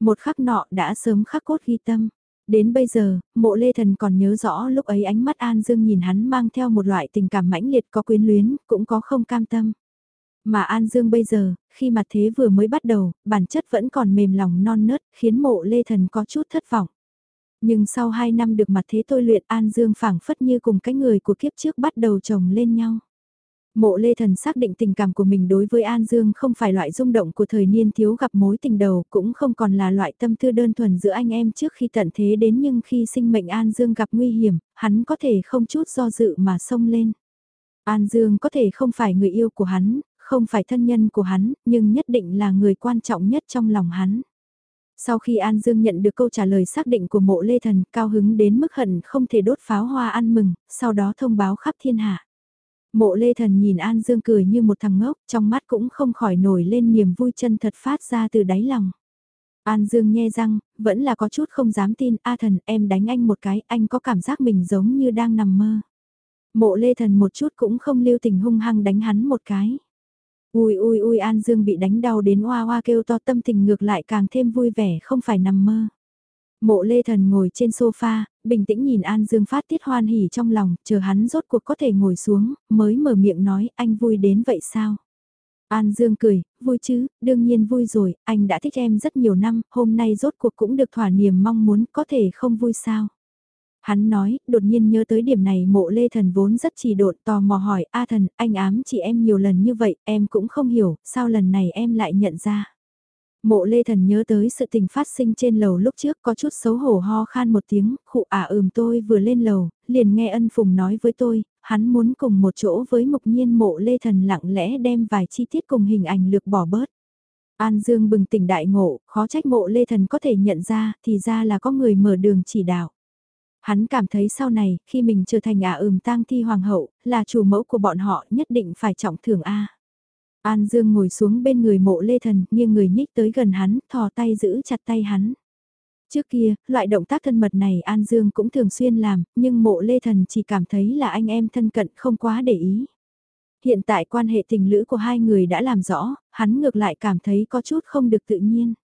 Một khắc nọ đã sớm khắc cốt ghi tâm. Đến bây giờ, mộ lê thần còn nhớ rõ lúc ấy ánh mắt An Dương nhìn hắn mang theo một loại tình cảm mãnh liệt có quyến luyến, cũng có không cam tâm. Mà An Dương bây giờ, khi mặt thế vừa mới bắt đầu, bản chất vẫn còn mềm lòng non nớt, khiến mộ lê thần có chút thất vọng. Nhưng sau 2 năm được mặt thế tôi luyện An Dương phảng phất như cùng cái người của kiếp trước bắt đầu chồng lên nhau. Mộ Lê Thần xác định tình cảm của mình đối với An Dương không phải loại rung động của thời niên thiếu gặp mối tình đầu, cũng không còn là loại tâm tư đơn thuần giữa anh em trước khi tận thế đến nhưng khi sinh mệnh An Dương gặp nguy hiểm, hắn có thể không chút do dự mà xông lên. An Dương có thể không phải người yêu của hắn, không phải thân nhân của hắn, nhưng nhất định là người quan trọng nhất trong lòng hắn. Sau khi An Dương nhận được câu trả lời xác định của mộ Lê Thần, cao hứng đến mức hận không thể đốt pháo hoa ăn mừng, sau đó thông báo khắp thiên hạ. Mộ Lê Thần nhìn An Dương cười như một thằng ngốc, trong mắt cũng không khỏi nổi lên niềm vui chân thật phát ra từ đáy lòng. An Dương nghe răng, vẫn là có chút không dám tin, A Thần em đánh anh một cái, anh có cảm giác mình giống như đang nằm mơ. Mộ Lê Thần một chút cũng không lưu tình hung hăng đánh hắn một cái. Ui ui ui An Dương bị đánh đau đến oa oa kêu to tâm tình ngược lại càng thêm vui vẻ không phải nằm mơ. Mộ Lê Thần ngồi trên sofa, bình tĩnh nhìn An Dương phát tiết hoan hỉ trong lòng, chờ hắn rốt cuộc có thể ngồi xuống, mới mở miệng nói anh vui đến vậy sao? An Dương cười, vui chứ, đương nhiên vui rồi, anh đã thích em rất nhiều năm, hôm nay rốt cuộc cũng được thỏa niềm mong muốn, có thể không vui sao? Hắn nói, đột nhiên nhớ tới điểm này mộ lê thần vốn rất chỉ độn tò mò hỏi, A thần, anh ám chị em nhiều lần như vậy, em cũng không hiểu, sao lần này em lại nhận ra. Mộ lê thần nhớ tới sự tình phát sinh trên lầu lúc trước có chút xấu hổ ho khan một tiếng, khụ ả à ừm tôi vừa lên lầu, liền nghe ân phùng nói với tôi, hắn muốn cùng một chỗ với mục nhiên mộ lê thần lặng lẽ đem vài chi tiết cùng hình ảnh lược bỏ bớt. An Dương bừng tỉnh đại ngộ, khó trách mộ lê thần có thể nhận ra, thì ra là có người mở đường chỉ đạo. Hắn cảm thấy sau này, khi mình trở thành ả ừm tang thi hoàng hậu, là chủ mẫu của bọn họ nhất định phải trọng thưởng A. An Dương ngồi xuống bên người mộ lê thần, nghiêng người nhích tới gần hắn, thò tay giữ chặt tay hắn. Trước kia, loại động tác thân mật này An Dương cũng thường xuyên làm, nhưng mộ lê thần chỉ cảm thấy là anh em thân cận không quá để ý. Hiện tại quan hệ tình lữ của hai người đã làm rõ, hắn ngược lại cảm thấy có chút không được tự nhiên.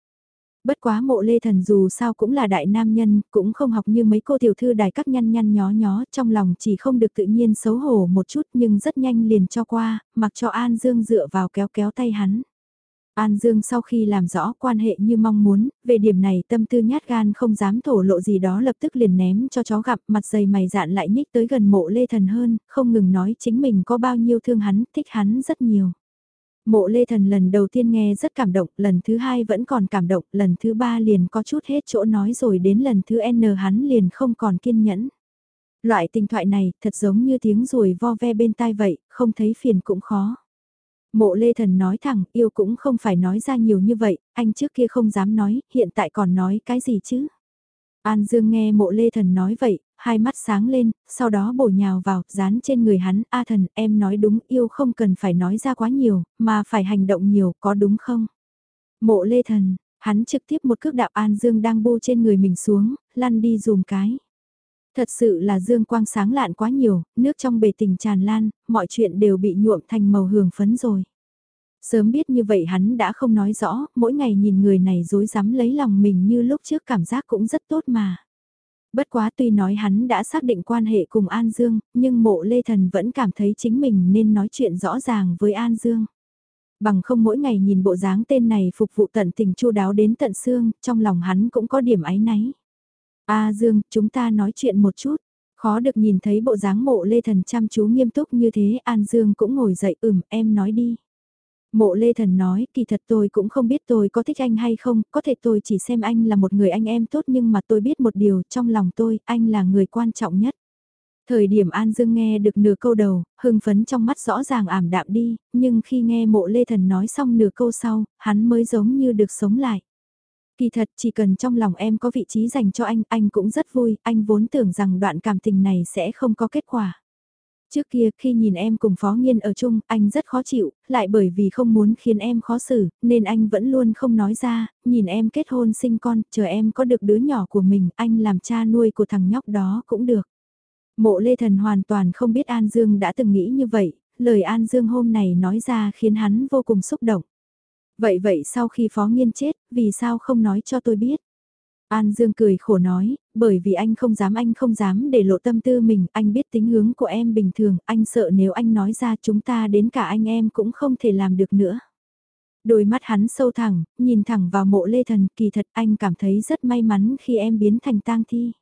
Bất quá mộ lê thần dù sao cũng là đại nam nhân, cũng không học như mấy cô tiểu thư đài các nhăn nhăn nhó nhó, trong lòng chỉ không được tự nhiên xấu hổ một chút nhưng rất nhanh liền cho qua, mặc cho An Dương dựa vào kéo kéo tay hắn. An Dương sau khi làm rõ quan hệ như mong muốn, về điểm này tâm tư nhát gan không dám thổ lộ gì đó lập tức liền ném cho chó gặp mặt dày mày dạn lại nhích tới gần mộ lê thần hơn, không ngừng nói chính mình có bao nhiêu thương hắn, thích hắn rất nhiều. Mộ lê thần lần đầu tiên nghe rất cảm động, lần thứ hai vẫn còn cảm động, lần thứ ba liền có chút hết chỗ nói rồi đến lần thứ N hắn liền không còn kiên nhẫn. Loại tình thoại này thật giống như tiếng ruồi vo ve bên tai vậy, không thấy phiền cũng khó. Mộ lê thần nói thẳng, yêu cũng không phải nói ra nhiều như vậy, anh trước kia không dám nói, hiện tại còn nói cái gì chứ? An Dương nghe mộ lê thần nói vậy, hai mắt sáng lên, sau đó bổ nhào vào, dán trên người hắn, A thần, em nói đúng, yêu không cần phải nói ra quá nhiều, mà phải hành động nhiều, có đúng không? Mộ lê thần, hắn trực tiếp một cước đạo An Dương đang bô trên người mình xuống, lăn đi dùm cái. Thật sự là dương quang sáng lạn quá nhiều, nước trong bể tình tràn lan, mọi chuyện đều bị nhuộm thành màu hường phấn rồi. Sớm biết như vậy hắn đã không nói rõ, mỗi ngày nhìn người này dối dám lấy lòng mình như lúc trước cảm giác cũng rất tốt mà. Bất quá tuy nói hắn đã xác định quan hệ cùng An Dương, nhưng mộ Lê Thần vẫn cảm thấy chính mình nên nói chuyện rõ ràng với An Dương. Bằng không mỗi ngày nhìn bộ dáng tên này phục vụ tận tình chu đáo đến tận xương, trong lòng hắn cũng có điểm áy náy. A Dương, chúng ta nói chuyện một chút. Khó được nhìn thấy bộ dáng mộ Lê Thần chăm chú nghiêm túc như thế, An Dương cũng ngồi dậy ừm, em nói đi. Mộ Lê Thần nói, kỳ thật tôi cũng không biết tôi có thích anh hay không, có thể tôi chỉ xem anh là một người anh em tốt nhưng mà tôi biết một điều, trong lòng tôi, anh là người quan trọng nhất. Thời điểm An Dương nghe được nửa câu đầu, hưng phấn trong mắt rõ ràng ảm đạm đi, nhưng khi nghe mộ Lê Thần nói xong nửa câu sau, hắn mới giống như được sống lại. Kỳ thật chỉ cần trong lòng em có vị trí dành cho anh, anh cũng rất vui, anh vốn tưởng rằng đoạn cảm tình này sẽ không có kết quả. Trước kia khi nhìn em cùng Phó Nghiên ở chung, anh rất khó chịu, lại bởi vì không muốn khiến em khó xử, nên anh vẫn luôn không nói ra, nhìn em kết hôn sinh con, chờ em có được đứa nhỏ của mình, anh làm cha nuôi của thằng nhóc đó cũng được. Mộ Lê Thần hoàn toàn không biết An Dương đã từng nghĩ như vậy, lời An Dương hôm này nói ra khiến hắn vô cùng xúc động. Vậy vậy sau khi Phó Nghiên chết, vì sao không nói cho tôi biết? An Dương cười khổ nói, bởi vì anh không dám anh không dám để lộ tâm tư mình, anh biết tính hướng của em bình thường, anh sợ nếu anh nói ra chúng ta đến cả anh em cũng không thể làm được nữa. Đôi mắt hắn sâu thẳng, nhìn thẳng vào mộ lê thần, kỳ thật anh cảm thấy rất may mắn khi em biến thành tang thi.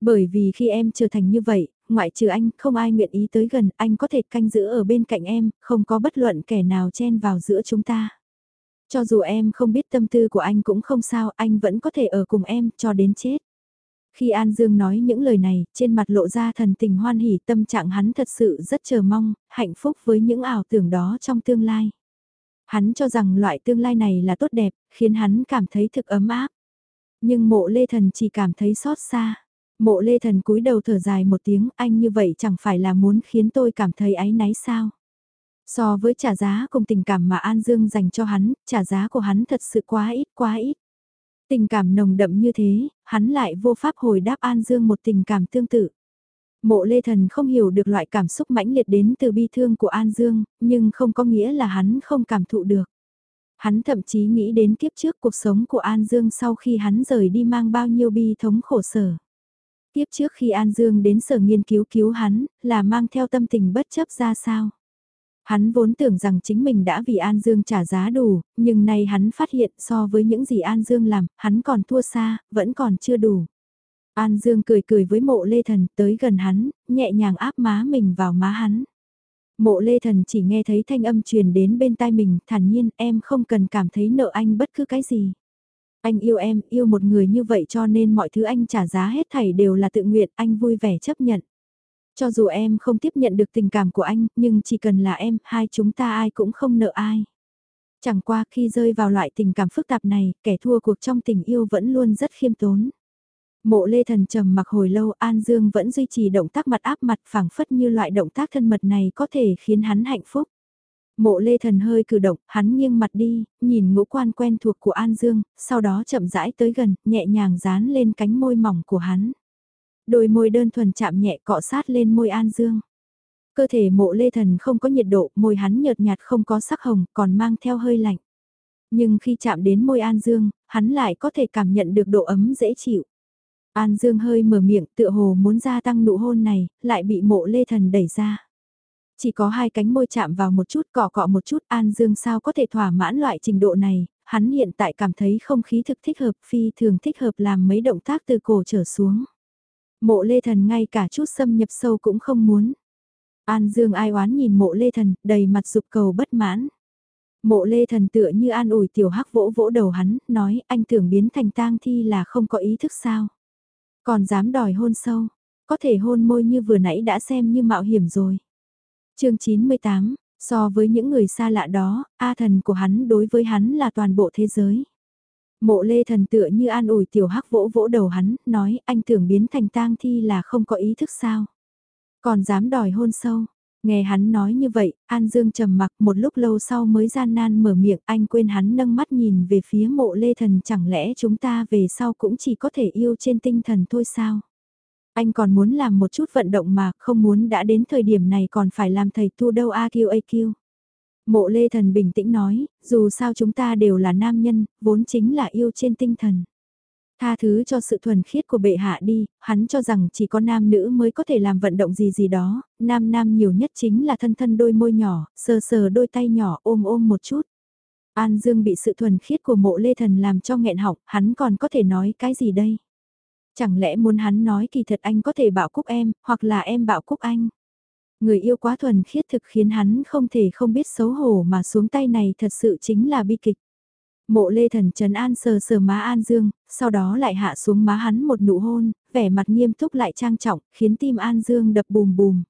Bởi vì khi em trở thành như vậy, ngoại trừ anh, không ai nguyện ý tới gần, anh có thể canh giữ ở bên cạnh em, không có bất luận kẻ nào chen vào giữa chúng ta. Cho dù em không biết tâm tư của anh cũng không sao, anh vẫn có thể ở cùng em cho đến chết. Khi An Dương nói những lời này, trên mặt lộ ra thần tình hoan hỉ tâm trạng hắn thật sự rất chờ mong, hạnh phúc với những ảo tưởng đó trong tương lai. Hắn cho rằng loại tương lai này là tốt đẹp, khiến hắn cảm thấy thực ấm áp. Nhưng mộ lê thần chỉ cảm thấy xót xa. Mộ lê thần cúi đầu thở dài một tiếng, anh như vậy chẳng phải là muốn khiến tôi cảm thấy áy náy sao. So với trả giá cùng tình cảm mà An Dương dành cho hắn, trả giá của hắn thật sự quá ít quá ít. Tình cảm nồng đậm như thế, hắn lại vô pháp hồi đáp An Dương một tình cảm tương tự. Mộ Lê Thần không hiểu được loại cảm xúc mãnh liệt đến từ bi thương của An Dương, nhưng không có nghĩa là hắn không cảm thụ được. Hắn thậm chí nghĩ đến kiếp trước cuộc sống của An Dương sau khi hắn rời đi mang bao nhiêu bi thống khổ sở. Tiếp trước khi An Dương đến sở nghiên cứu cứu hắn, là mang theo tâm tình bất chấp ra sao. Hắn vốn tưởng rằng chính mình đã vì An Dương trả giá đủ, nhưng nay hắn phát hiện so với những gì An Dương làm, hắn còn thua xa, vẫn còn chưa đủ. An Dương cười cười với mộ lê thần tới gần hắn, nhẹ nhàng áp má mình vào má hắn. Mộ lê thần chỉ nghe thấy thanh âm truyền đến bên tai mình, thản nhiên em không cần cảm thấy nợ anh bất cứ cái gì. Anh yêu em, yêu một người như vậy cho nên mọi thứ anh trả giá hết thảy đều là tự nguyện, anh vui vẻ chấp nhận. Cho dù em không tiếp nhận được tình cảm của anh, nhưng chỉ cần là em, hai chúng ta ai cũng không nợ ai. Chẳng qua khi rơi vào loại tình cảm phức tạp này, kẻ thua cuộc trong tình yêu vẫn luôn rất khiêm tốn. Mộ lê thần trầm mặc hồi lâu An Dương vẫn duy trì động tác mặt áp mặt phẳng phất như loại động tác thân mật này có thể khiến hắn hạnh phúc. Mộ lê thần hơi cử động, hắn nghiêng mặt đi, nhìn ngũ quan quen thuộc của An Dương, sau đó chậm rãi tới gần, nhẹ nhàng dán lên cánh môi mỏng của hắn. Đôi môi đơn thuần chạm nhẹ cọ sát lên môi An Dương. Cơ thể mộ lê thần không có nhiệt độ, môi hắn nhợt nhạt không có sắc hồng, còn mang theo hơi lạnh. Nhưng khi chạm đến môi An Dương, hắn lại có thể cảm nhận được độ ấm dễ chịu. An Dương hơi mở miệng tựa hồ muốn gia tăng nụ hôn này, lại bị mộ lê thần đẩy ra. Chỉ có hai cánh môi chạm vào một chút cọ cọ một chút An Dương sao có thể thỏa mãn loại trình độ này, hắn hiện tại cảm thấy không khí thực thích hợp phi thường thích hợp làm mấy động tác từ cổ trở xuống. Mộ lê thần ngay cả chút xâm nhập sâu cũng không muốn. An Dương ai oán nhìn mộ lê thần, đầy mặt dục cầu bất mãn. Mộ lê thần tựa như an ủi tiểu hắc vỗ vỗ đầu hắn, nói anh tưởng biến thành tang thi là không có ý thức sao. Còn dám đòi hôn sâu, có thể hôn môi như vừa nãy đã xem như mạo hiểm rồi. chương 98, so với những người xa lạ đó, A thần của hắn đối với hắn là toàn bộ thế giới. Mộ lê thần tựa như an ủi tiểu hắc vỗ vỗ đầu hắn, nói anh tưởng biến thành tang thi là không có ý thức sao. Còn dám đòi hôn sâu. Nghe hắn nói như vậy, An Dương trầm mặc một lúc lâu sau mới gian nan mở miệng anh quên hắn nâng mắt nhìn về phía mộ lê thần chẳng lẽ chúng ta về sau cũng chỉ có thể yêu trên tinh thần thôi sao? Anh còn muốn làm một chút vận động mà không muốn đã đến thời điểm này còn phải làm thầy tu đâu AQ AQ. Mộ Lê Thần bình tĩnh nói, dù sao chúng ta đều là nam nhân, vốn chính là yêu trên tinh thần. Tha thứ cho sự thuần khiết của bệ hạ đi, hắn cho rằng chỉ có nam nữ mới có thể làm vận động gì gì đó, nam nam nhiều nhất chính là thân thân đôi môi nhỏ, sờ sờ đôi tay nhỏ ôm ôm một chút. An Dương bị sự thuần khiết của mộ lê thần làm cho nghẹn học, hắn còn có thể nói cái gì đây? Chẳng lẽ muốn hắn nói kỳ thật anh có thể bảo cúc em, hoặc là em bảo cúc anh? Người yêu quá thuần khiết thực khiến hắn không thể không biết xấu hổ mà xuống tay này thật sự chính là bi kịch. Mộ lê thần trấn an sờ sờ má An Dương, sau đó lại hạ xuống má hắn một nụ hôn, vẻ mặt nghiêm túc lại trang trọng, khiến tim An Dương đập bùm bùm.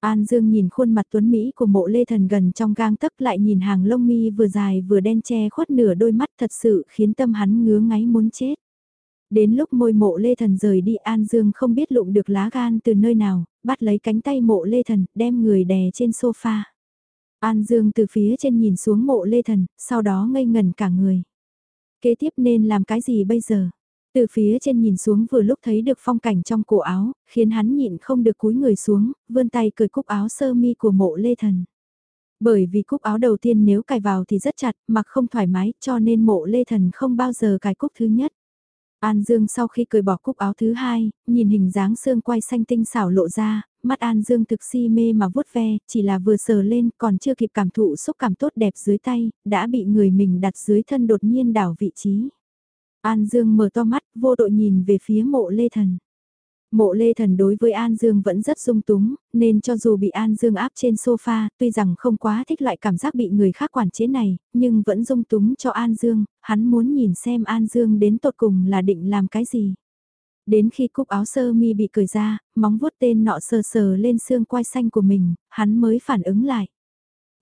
An Dương nhìn khuôn mặt tuấn Mỹ của mộ lê thần gần trong gang tấc lại nhìn hàng lông mi vừa dài vừa đen che khuất nửa đôi mắt thật sự khiến tâm hắn ngứa ngáy muốn chết. Đến lúc môi mộ lê thần rời đi An Dương không biết lụng được lá gan từ nơi nào, bắt lấy cánh tay mộ lê thần, đem người đè trên sofa. An Dương từ phía trên nhìn xuống mộ lê thần, sau đó ngây ngẩn cả người. Kế tiếp nên làm cái gì bây giờ? Từ phía trên nhìn xuống vừa lúc thấy được phong cảnh trong cổ áo, khiến hắn nhịn không được cúi người xuống, vươn tay cởi cúc áo sơ mi của mộ lê thần. Bởi vì cúc áo đầu tiên nếu cài vào thì rất chặt, mặc không thoải mái, cho nên mộ lê thần không bao giờ cài cúc thứ nhất. An Dương sau khi cười bỏ cúc áo thứ hai, nhìn hình dáng xương quai xanh tinh xảo lộ ra, mắt An Dương thực si mê mà vuốt ve, chỉ là vừa sờ lên còn chưa kịp cảm thụ xúc cảm tốt đẹp dưới tay, đã bị người mình đặt dưới thân đột nhiên đảo vị trí. An Dương mở to mắt, vô đội nhìn về phía mộ lê thần. Mộ Lê Thần đối với An Dương vẫn rất dung túng, nên cho dù bị An Dương áp trên sofa, tuy rằng không quá thích loại cảm giác bị người khác quản chế này, nhưng vẫn dung túng cho An Dương, hắn muốn nhìn xem An Dương đến tột cùng là định làm cái gì. Đến khi cúc áo sơ mi bị cởi ra, móng vuốt tên nọ sờ sờ lên xương quai xanh của mình, hắn mới phản ứng lại.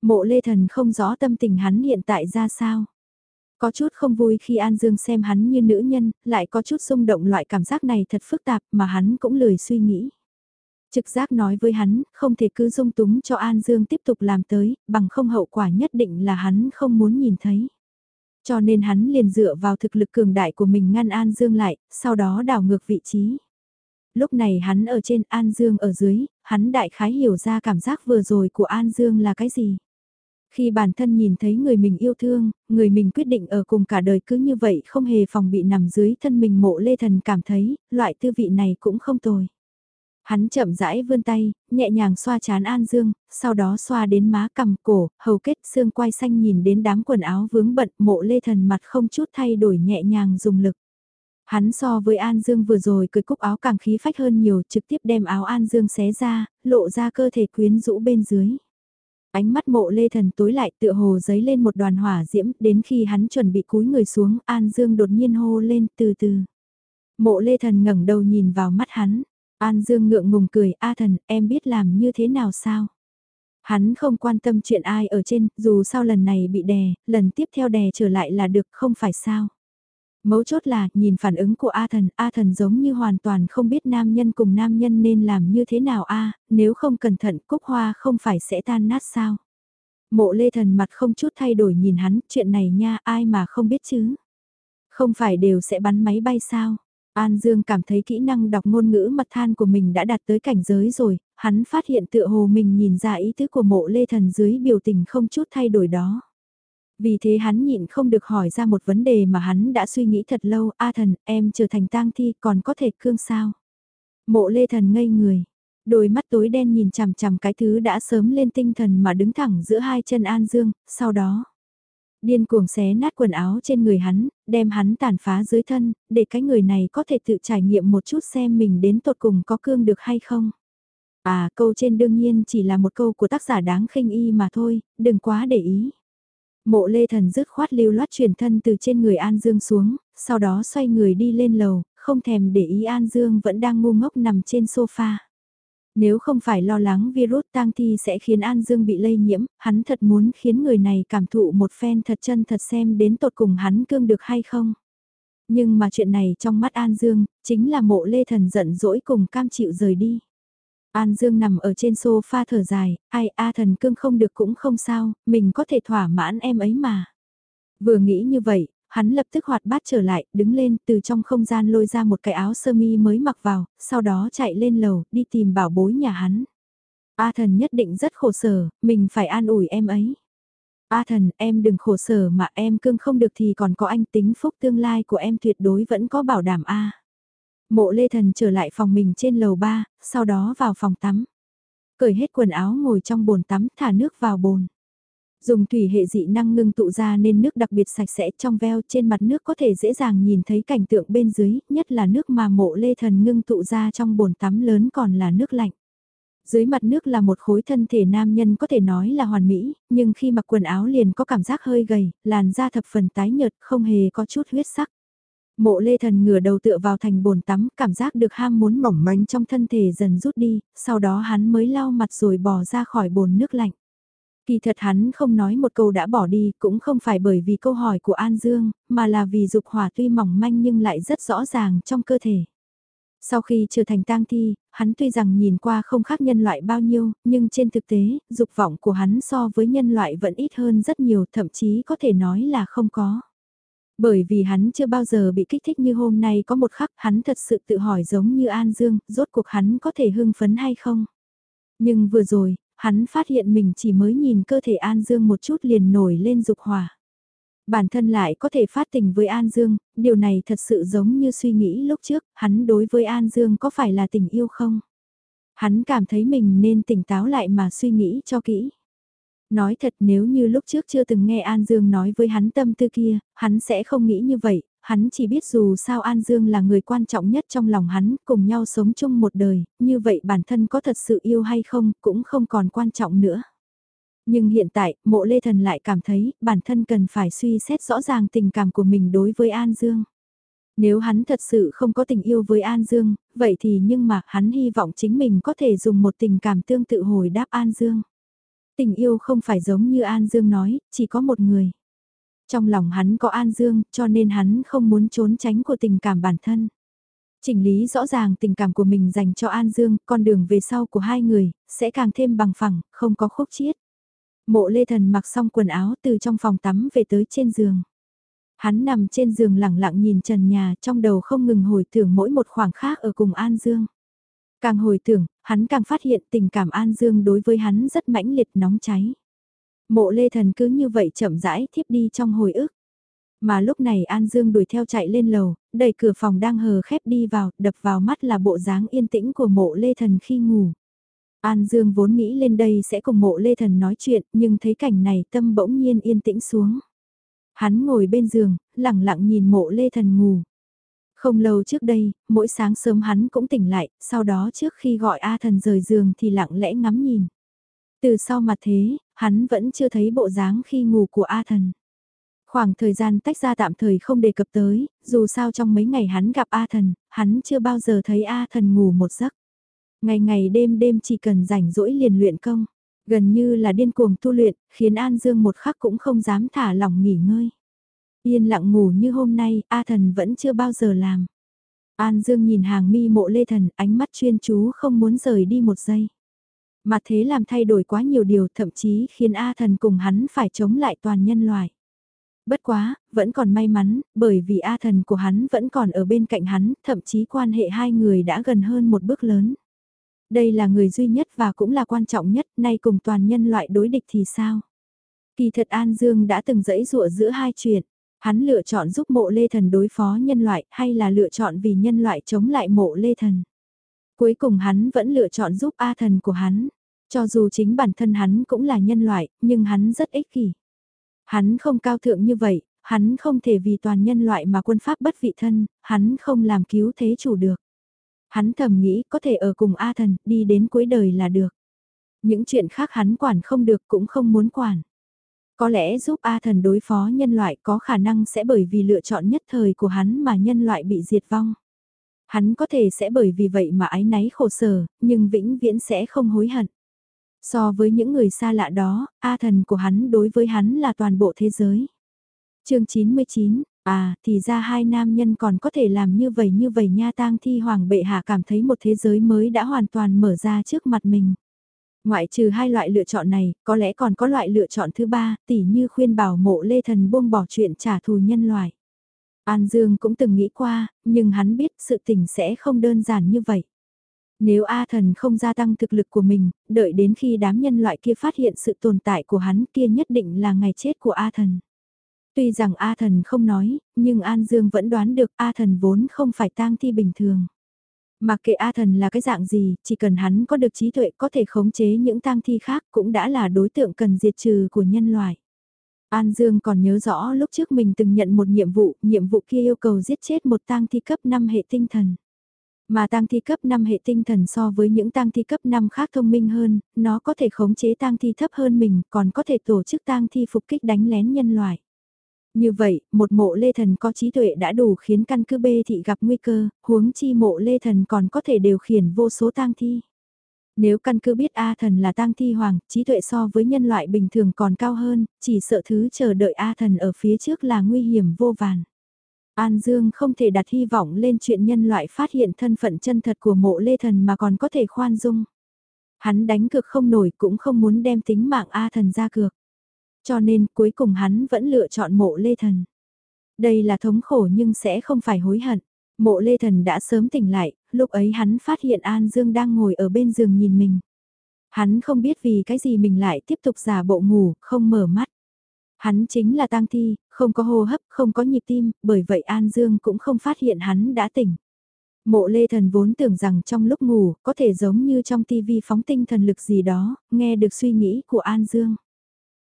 Mộ Lê Thần không rõ tâm tình hắn hiện tại ra sao. Có chút không vui khi An Dương xem hắn như nữ nhân, lại có chút xung động loại cảm giác này thật phức tạp mà hắn cũng lười suy nghĩ. Trực giác nói với hắn, không thể cứ dung túng cho An Dương tiếp tục làm tới, bằng không hậu quả nhất định là hắn không muốn nhìn thấy. Cho nên hắn liền dựa vào thực lực cường đại của mình ngăn An Dương lại, sau đó đảo ngược vị trí. Lúc này hắn ở trên An Dương ở dưới, hắn đại khái hiểu ra cảm giác vừa rồi của An Dương là cái gì. Khi bản thân nhìn thấy người mình yêu thương, người mình quyết định ở cùng cả đời cứ như vậy không hề phòng bị nằm dưới thân mình mộ lê thần cảm thấy, loại tư vị này cũng không tồi. Hắn chậm rãi vươn tay, nhẹ nhàng xoa chán An Dương, sau đó xoa đến má cầm cổ, hầu kết xương quai xanh nhìn đến đám quần áo vướng bận mộ lê thần mặt không chút thay đổi nhẹ nhàng dùng lực. Hắn so với An Dương vừa rồi cười cúc áo càng khí phách hơn nhiều trực tiếp đem áo An Dương xé ra, lộ ra cơ thể quyến rũ bên dưới. Ánh mắt mộ lê thần tối lại tựa hồ giấy lên một đoàn hỏa diễm, đến khi hắn chuẩn bị cúi người xuống, An Dương đột nhiên hô lên từ từ. Mộ lê thần ngẩng đầu nhìn vào mắt hắn, An Dương ngượng ngùng cười, A thần, em biết làm như thế nào sao? Hắn không quan tâm chuyện ai ở trên, dù sao lần này bị đè, lần tiếp theo đè trở lại là được, không phải sao? Mấu chốt là, nhìn phản ứng của A thần, A thần giống như hoàn toàn không biết nam nhân cùng nam nhân nên làm như thế nào A, nếu không cẩn thận cúc hoa không phải sẽ tan nát sao. Mộ lê thần mặt không chút thay đổi nhìn hắn, chuyện này nha, ai mà không biết chứ. Không phải đều sẽ bắn máy bay sao. An Dương cảm thấy kỹ năng đọc ngôn ngữ mật than của mình đã đạt tới cảnh giới rồi, hắn phát hiện tựa hồ mình nhìn ra ý tứ của mộ lê thần dưới biểu tình không chút thay đổi đó. Vì thế hắn nhịn không được hỏi ra một vấn đề mà hắn đã suy nghĩ thật lâu, A thần, em trở thành tang thi còn có thể cương sao? Mộ lê thần ngây người, đôi mắt tối đen nhìn chằm chằm cái thứ đã sớm lên tinh thần mà đứng thẳng giữa hai chân An Dương, sau đó điên cuồng xé nát quần áo trên người hắn, đem hắn tàn phá dưới thân, để cái người này có thể tự trải nghiệm một chút xem mình đến tột cùng có cương được hay không. À, câu trên đương nhiên chỉ là một câu của tác giả đáng khinh y mà thôi, đừng quá để ý. Mộ lê thần dứt khoát lưu loát chuyển thân từ trên người An Dương xuống, sau đó xoay người đi lên lầu, không thèm để ý An Dương vẫn đang ngu ngốc nằm trên sofa. Nếu không phải lo lắng virus tang thi sẽ khiến An Dương bị lây nhiễm, hắn thật muốn khiến người này cảm thụ một phen thật chân thật xem đến tột cùng hắn cương được hay không. Nhưng mà chuyện này trong mắt An Dương, chính là mộ lê thần giận dỗi cùng cam chịu rời đi. An Dương nằm ở trên sofa thở dài, ai A thần cương không được cũng không sao, mình có thể thỏa mãn em ấy mà. Vừa nghĩ như vậy, hắn lập tức hoạt bát trở lại, đứng lên từ trong không gian lôi ra một cái áo sơ mi mới mặc vào, sau đó chạy lên lầu, đi tìm bảo bối nhà hắn. A thần nhất định rất khổ sở, mình phải an ủi em ấy. A thần, em đừng khổ sở mà em cương không được thì còn có anh tính phúc tương lai của em tuyệt đối vẫn có bảo đảm A. Mộ lê thần trở lại phòng mình trên lầu 3, sau đó vào phòng tắm. Cởi hết quần áo ngồi trong bồn tắm thả nước vào bồn. Dùng thủy hệ dị năng ngưng tụ ra nên nước đặc biệt sạch sẽ trong veo trên mặt nước có thể dễ dàng nhìn thấy cảnh tượng bên dưới, nhất là nước mà mộ lê thần ngưng tụ ra trong bồn tắm lớn còn là nước lạnh. Dưới mặt nước là một khối thân thể nam nhân có thể nói là hoàn mỹ, nhưng khi mặc quần áo liền có cảm giác hơi gầy, làn da thập phần tái nhợt không hề có chút huyết sắc. Mộ lê thần ngửa đầu tựa vào thành bồn tắm, cảm giác được ham muốn mỏng manh trong thân thể dần rút đi, sau đó hắn mới lau mặt rồi bỏ ra khỏi bồn nước lạnh. Kỳ thật hắn không nói một câu đã bỏ đi, cũng không phải bởi vì câu hỏi của An Dương, mà là vì dục hỏa tuy mỏng manh nhưng lại rất rõ ràng trong cơ thể. Sau khi trở thành tang thi, hắn tuy rằng nhìn qua không khác nhân loại bao nhiêu, nhưng trên thực tế, dục vọng của hắn so với nhân loại vẫn ít hơn rất nhiều, thậm chí có thể nói là không có. Bởi vì hắn chưa bao giờ bị kích thích như hôm nay có một khắc hắn thật sự tự hỏi giống như An Dương, rốt cuộc hắn có thể hưng phấn hay không. Nhưng vừa rồi, hắn phát hiện mình chỉ mới nhìn cơ thể An Dương một chút liền nổi lên dục hỏa. Bản thân lại có thể phát tình với An Dương, điều này thật sự giống như suy nghĩ lúc trước, hắn đối với An Dương có phải là tình yêu không? Hắn cảm thấy mình nên tỉnh táo lại mà suy nghĩ cho kỹ. Nói thật nếu như lúc trước chưa từng nghe An Dương nói với hắn tâm tư kia, hắn sẽ không nghĩ như vậy, hắn chỉ biết dù sao An Dương là người quan trọng nhất trong lòng hắn, cùng nhau sống chung một đời, như vậy bản thân có thật sự yêu hay không cũng không còn quan trọng nữa. Nhưng hiện tại, mộ lê thần lại cảm thấy bản thân cần phải suy xét rõ ràng tình cảm của mình đối với An Dương. Nếu hắn thật sự không có tình yêu với An Dương, vậy thì nhưng mà hắn hy vọng chính mình có thể dùng một tình cảm tương tự hồi đáp An Dương. Tình yêu không phải giống như An Dương nói, chỉ có một người. Trong lòng hắn có An Dương, cho nên hắn không muốn trốn tránh của tình cảm bản thân. Chỉnh lý rõ ràng tình cảm của mình dành cho An Dương, con đường về sau của hai người, sẽ càng thêm bằng phẳng, không có khúc chiết. Mộ lê thần mặc xong quần áo từ trong phòng tắm về tới trên giường. Hắn nằm trên giường lặng lặng nhìn trần nhà trong đầu không ngừng hồi tưởng mỗi một khoảng khác ở cùng An Dương. Càng hồi tưởng, hắn càng phát hiện tình cảm An Dương đối với hắn rất mãnh liệt nóng cháy. Mộ lê thần cứ như vậy chậm rãi thiếp đi trong hồi ức. Mà lúc này An Dương đuổi theo chạy lên lầu, đẩy cửa phòng đang hờ khép đi vào, đập vào mắt là bộ dáng yên tĩnh của mộ lê thần khi ngủ. An Dương vốn nghĩ lên đây sẽ cùng mộ lê thần nói chuyện, nhưng thấy cảnh này tâm bỗng nhiên yên tĩnh xuống. Hắn ngồi bên giường, lặng lặng nhìn mộ lê thần ngủ. Không lâu trước đây, mỗi sáng sớm hắn cũng tỉnh lại, sau đó trước khi gọi A thần rời giường thì lặng lẽ ngắm nhìn. Từ sau mặt thế, hắn vẫn chưa thấy bộ dáng khi ngủ của A thần. Khoảng thời gian tách ra tạm thời không đề cập tới, dù sao trong mấy ngày hắn gặp A thần, hắn chưa bao giờ thấy A thần ngủ một giấc. Ngày ngày đêm đêm chỉ cần rảnh rỗi liền luyện công, gần như là điên cuồng tu luyện, khiến An Dương một khắc cũng không dám thả lỏng nghỉ ngơi. Yên lặng ngủ như hôm nay, A thần vẫn chưa bao giờ làm. An Dương nhìn hàng mi mộ lê thần, ánh mắt chuyên chú không muốn rời đi một giây. Mà thế làm thay đổi quá nhiều điều thậm chí khiến A thần cùng hắn phải chống lại toàn nhân loại. Bất quá, vẫn còn may mắn, bởi vì A thần của hắn vẫn còn ở bên cạnh hắn, thậm chí quan hệ hai người đã gần hơn một bước lớn. Đây là người duy nhất và cũng là quan trọng nhất, nay cùng toàn nhân loại đối địch thì sao? Kỳ thật An Dương đã từng dẫy dụa giữa hai chuyện. Hắn lựa chọn giúp mộ lê thần đối phó nhân loại hay là lựa chọn vì nhân loại chống lại mộ lê thần. Cuối cùng hắn vẫn lựa chọn giúp A thần của hắn. Cho dù chính bản thân hắn cũng là nhân loại, nhưng hắn rất ích kỷ. Hắn không cao thượng như vậy, hắn không thể vì toàn nhân loại mà quân pháp bất vị thân, hắn không làm cứu thế chủ được. Hắn thầm nghĩ có thể ở cùng A thần, đi đến cuối đời là được. Những chuyện khác hắn quản không được cũng không muốn quản. Có lẽ giúp A thần đối phó nhân loại có khả năng sẽ bởi vì lựa chọn nhất thời của hắn mà nhân loại bị diệt vong. Hắn có thể sẽ bởi vì vậy mà ái náy khổ sở, nhưng vĩnh viễn sẽ không hối hận. So với những người xa lạ đó, A thần của hắn đối với hắn là toàn bộ thế giới. chương 99, à, thì ra hai nam nhân còn có thể làm như vậy như vậy nha tang thi hoàng bệ hạ cảm thấy một thế giới mới đã hoàn toàn mở ra trước mặt mình. Ngoại trừ hai loại lựa chọn này, có lẽ còn có loại lựa chọn thứ ba, tỉ như khuyên bảo mộ lê thần buông bỏ chuyện trả thù nhân loại. An Dương cũng từng nghĩ qua, nhưng hắn biết sự tình sẽ không đơn giản như vậy. Nếu A thần không gia tăng thực lực của mình, đợi đến khi đám nhân loại kia phát hiện sự tồn tại của hắn kia nhất định là ngày chết của A thần. Tuy rằng A thần không nói, nhưng An Dương vẫn đoán được A thần vốn không phải tang thi bình thường. Mặc kệ A thần là cái dạng gì, chỉ cần hắn có được trí tuệ có thể khống chế những tang thi khác cũng đã là đối tượng cần diệt trừ của nhân loại. An Dương còn nhớ rõ lúc trước mình từng nhận một nhiệm vụ, nhiệm vụ kia yêu cầu giết chết một tang thi cấp 5 hệ tinh thần. Mà tang thi cấp 5 hệ tinh thần so với những tang thi cấp 5 khác thông minh hơn, nó có thể khống chế tang thi thấp hơn mình, còn có thể tổ chức tang thi phục kích đánh lén nhân loại. Như vậy, một mộ lê thần có trí tuệ đã đủ khiến căn cứ bê thị gặp nguy cơ, huống chi mộ lê thần còn có thể điều khiển vô số tang thi. Nếu căn cứ biết A thần là tang thi hoàng, trí tuệ so với nhân loại bình thường còn cao hơn, chỉ sợ thứ chờ đợi A thần ở phía trước là nguy hiểm vô vàn. An Dương không thể đặt hy vọng lên chuyện nhân loại phát hiện thân phận chân thật của mộ lê thần mà còn có thể khoan dung. Hắn đánh cược không nổi cũng không muốn đem tính mạng A thần ra cược. Cho nên cuối cùng hắn vẫn lựa chọn mộ lê thần. Đây là thống khổ nhưng sẽ không phải hối hận. Mộ lê thần đã sớm tỉnh lại, lúc ấy hắn phát hiện An Dương đang ngồi ở bên giường nhìn mình. Hắn không biết vì cái gì mình lại tiếp tục giả bộ ngủ, không mở mắt. Hắn chính là tang thi, không có hô hấp, không có nhịp tim, bởi vậy An Dương cũng không phát hiện hắn đã tỉnh. Mộ lê thần vốn tưởng rằng trong lúc ngủ, có thể giống như trong tivi phóng tinh thần lực gì đó, nghe được suy nghĩ của An Dương.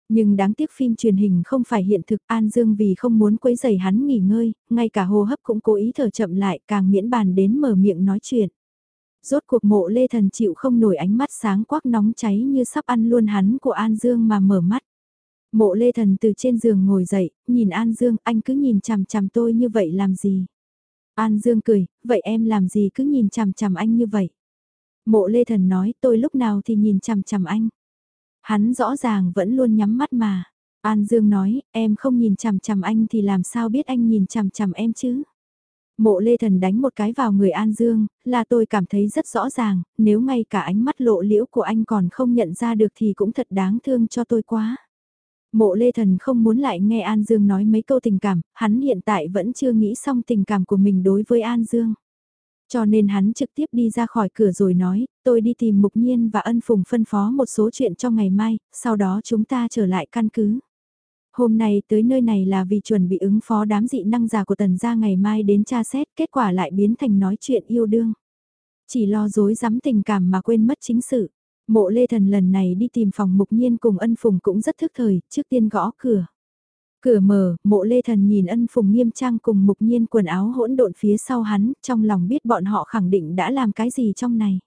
Nhưng đáng tiếc phim truyền hình không phải hiện thực An Dương vì không muốn quấy rầy hắn nghỉ ngơi, ngay cả hô hấp cũng cố ý thở chậm lại càng miễn bàn đến mở miệng nói chuyện. Rốt cuộc mộ lê thần chịu không nổi ánh mắt sáng quắc nóng cháy như sắp ăn luôn hắn của An Dương mà mở mắt. Mộ lê thần từ trên giường ngồi dậy, nhìn An Dương, anh cứ nhìn chằm chằm tôi như vậy làm gì? An Dương cười, vậy em làm gì cứ nhìn chằm chằm anh như vậy? Mộ lê thần nói tôi lúc nào thì nhìn chằm chằm anh. Hắn rõ ràng vẫn luôn nhắm mắt mà. An Dương nói, em không nhìn chằm chằm anh thì làm sao biết anh nhìn chằm chằm em chứ? Mộ Lê Thần đánh một cái vào người An Dương, là tôi cảm thấy rất rõ ràng, nếu ngay cả ánh mắt lộ liễu của anh còn không nhận ra được thì cũng thật đáng thương cho tôi quá. Mộ Lê Thần không muốn lại nghe An Dương nói mấy câu tình cảm, hắn hiện tại vẫn chưa nghĩ xong tình cảm của mình đối với An Dương. Cho nên hắn trực tiếp đi ra khỏi cửa rồi nói, tôi đi tìm Mục Nhiên và Ân Phùng phân phó một số chuyện cho ngày mai, sau đó chúng ta trở lại căn cứ. Hôm nay tới nơi này là vì chuẩn bị ứng phó đám dị năng giả của tần gia ngày mai đến tra xét, kết quả lại biến thành nói chuyện yêu đương. Chỉ lo dối dám tình cảm mà quên mất chính sự. Mộ Lê Thần lần này đi tìm phòng mục nhiên cùng ân phùng cũng rất thức thời, trước tiên gõ cửa. Cửa mở, mộ Lê Thần nhìn ân phùng nghiêm trang cùng mục nhiên quần áo hỗn độn phía sau hắn, trong lòng biết bọn họ khẳng định đã làm cái gì trong này.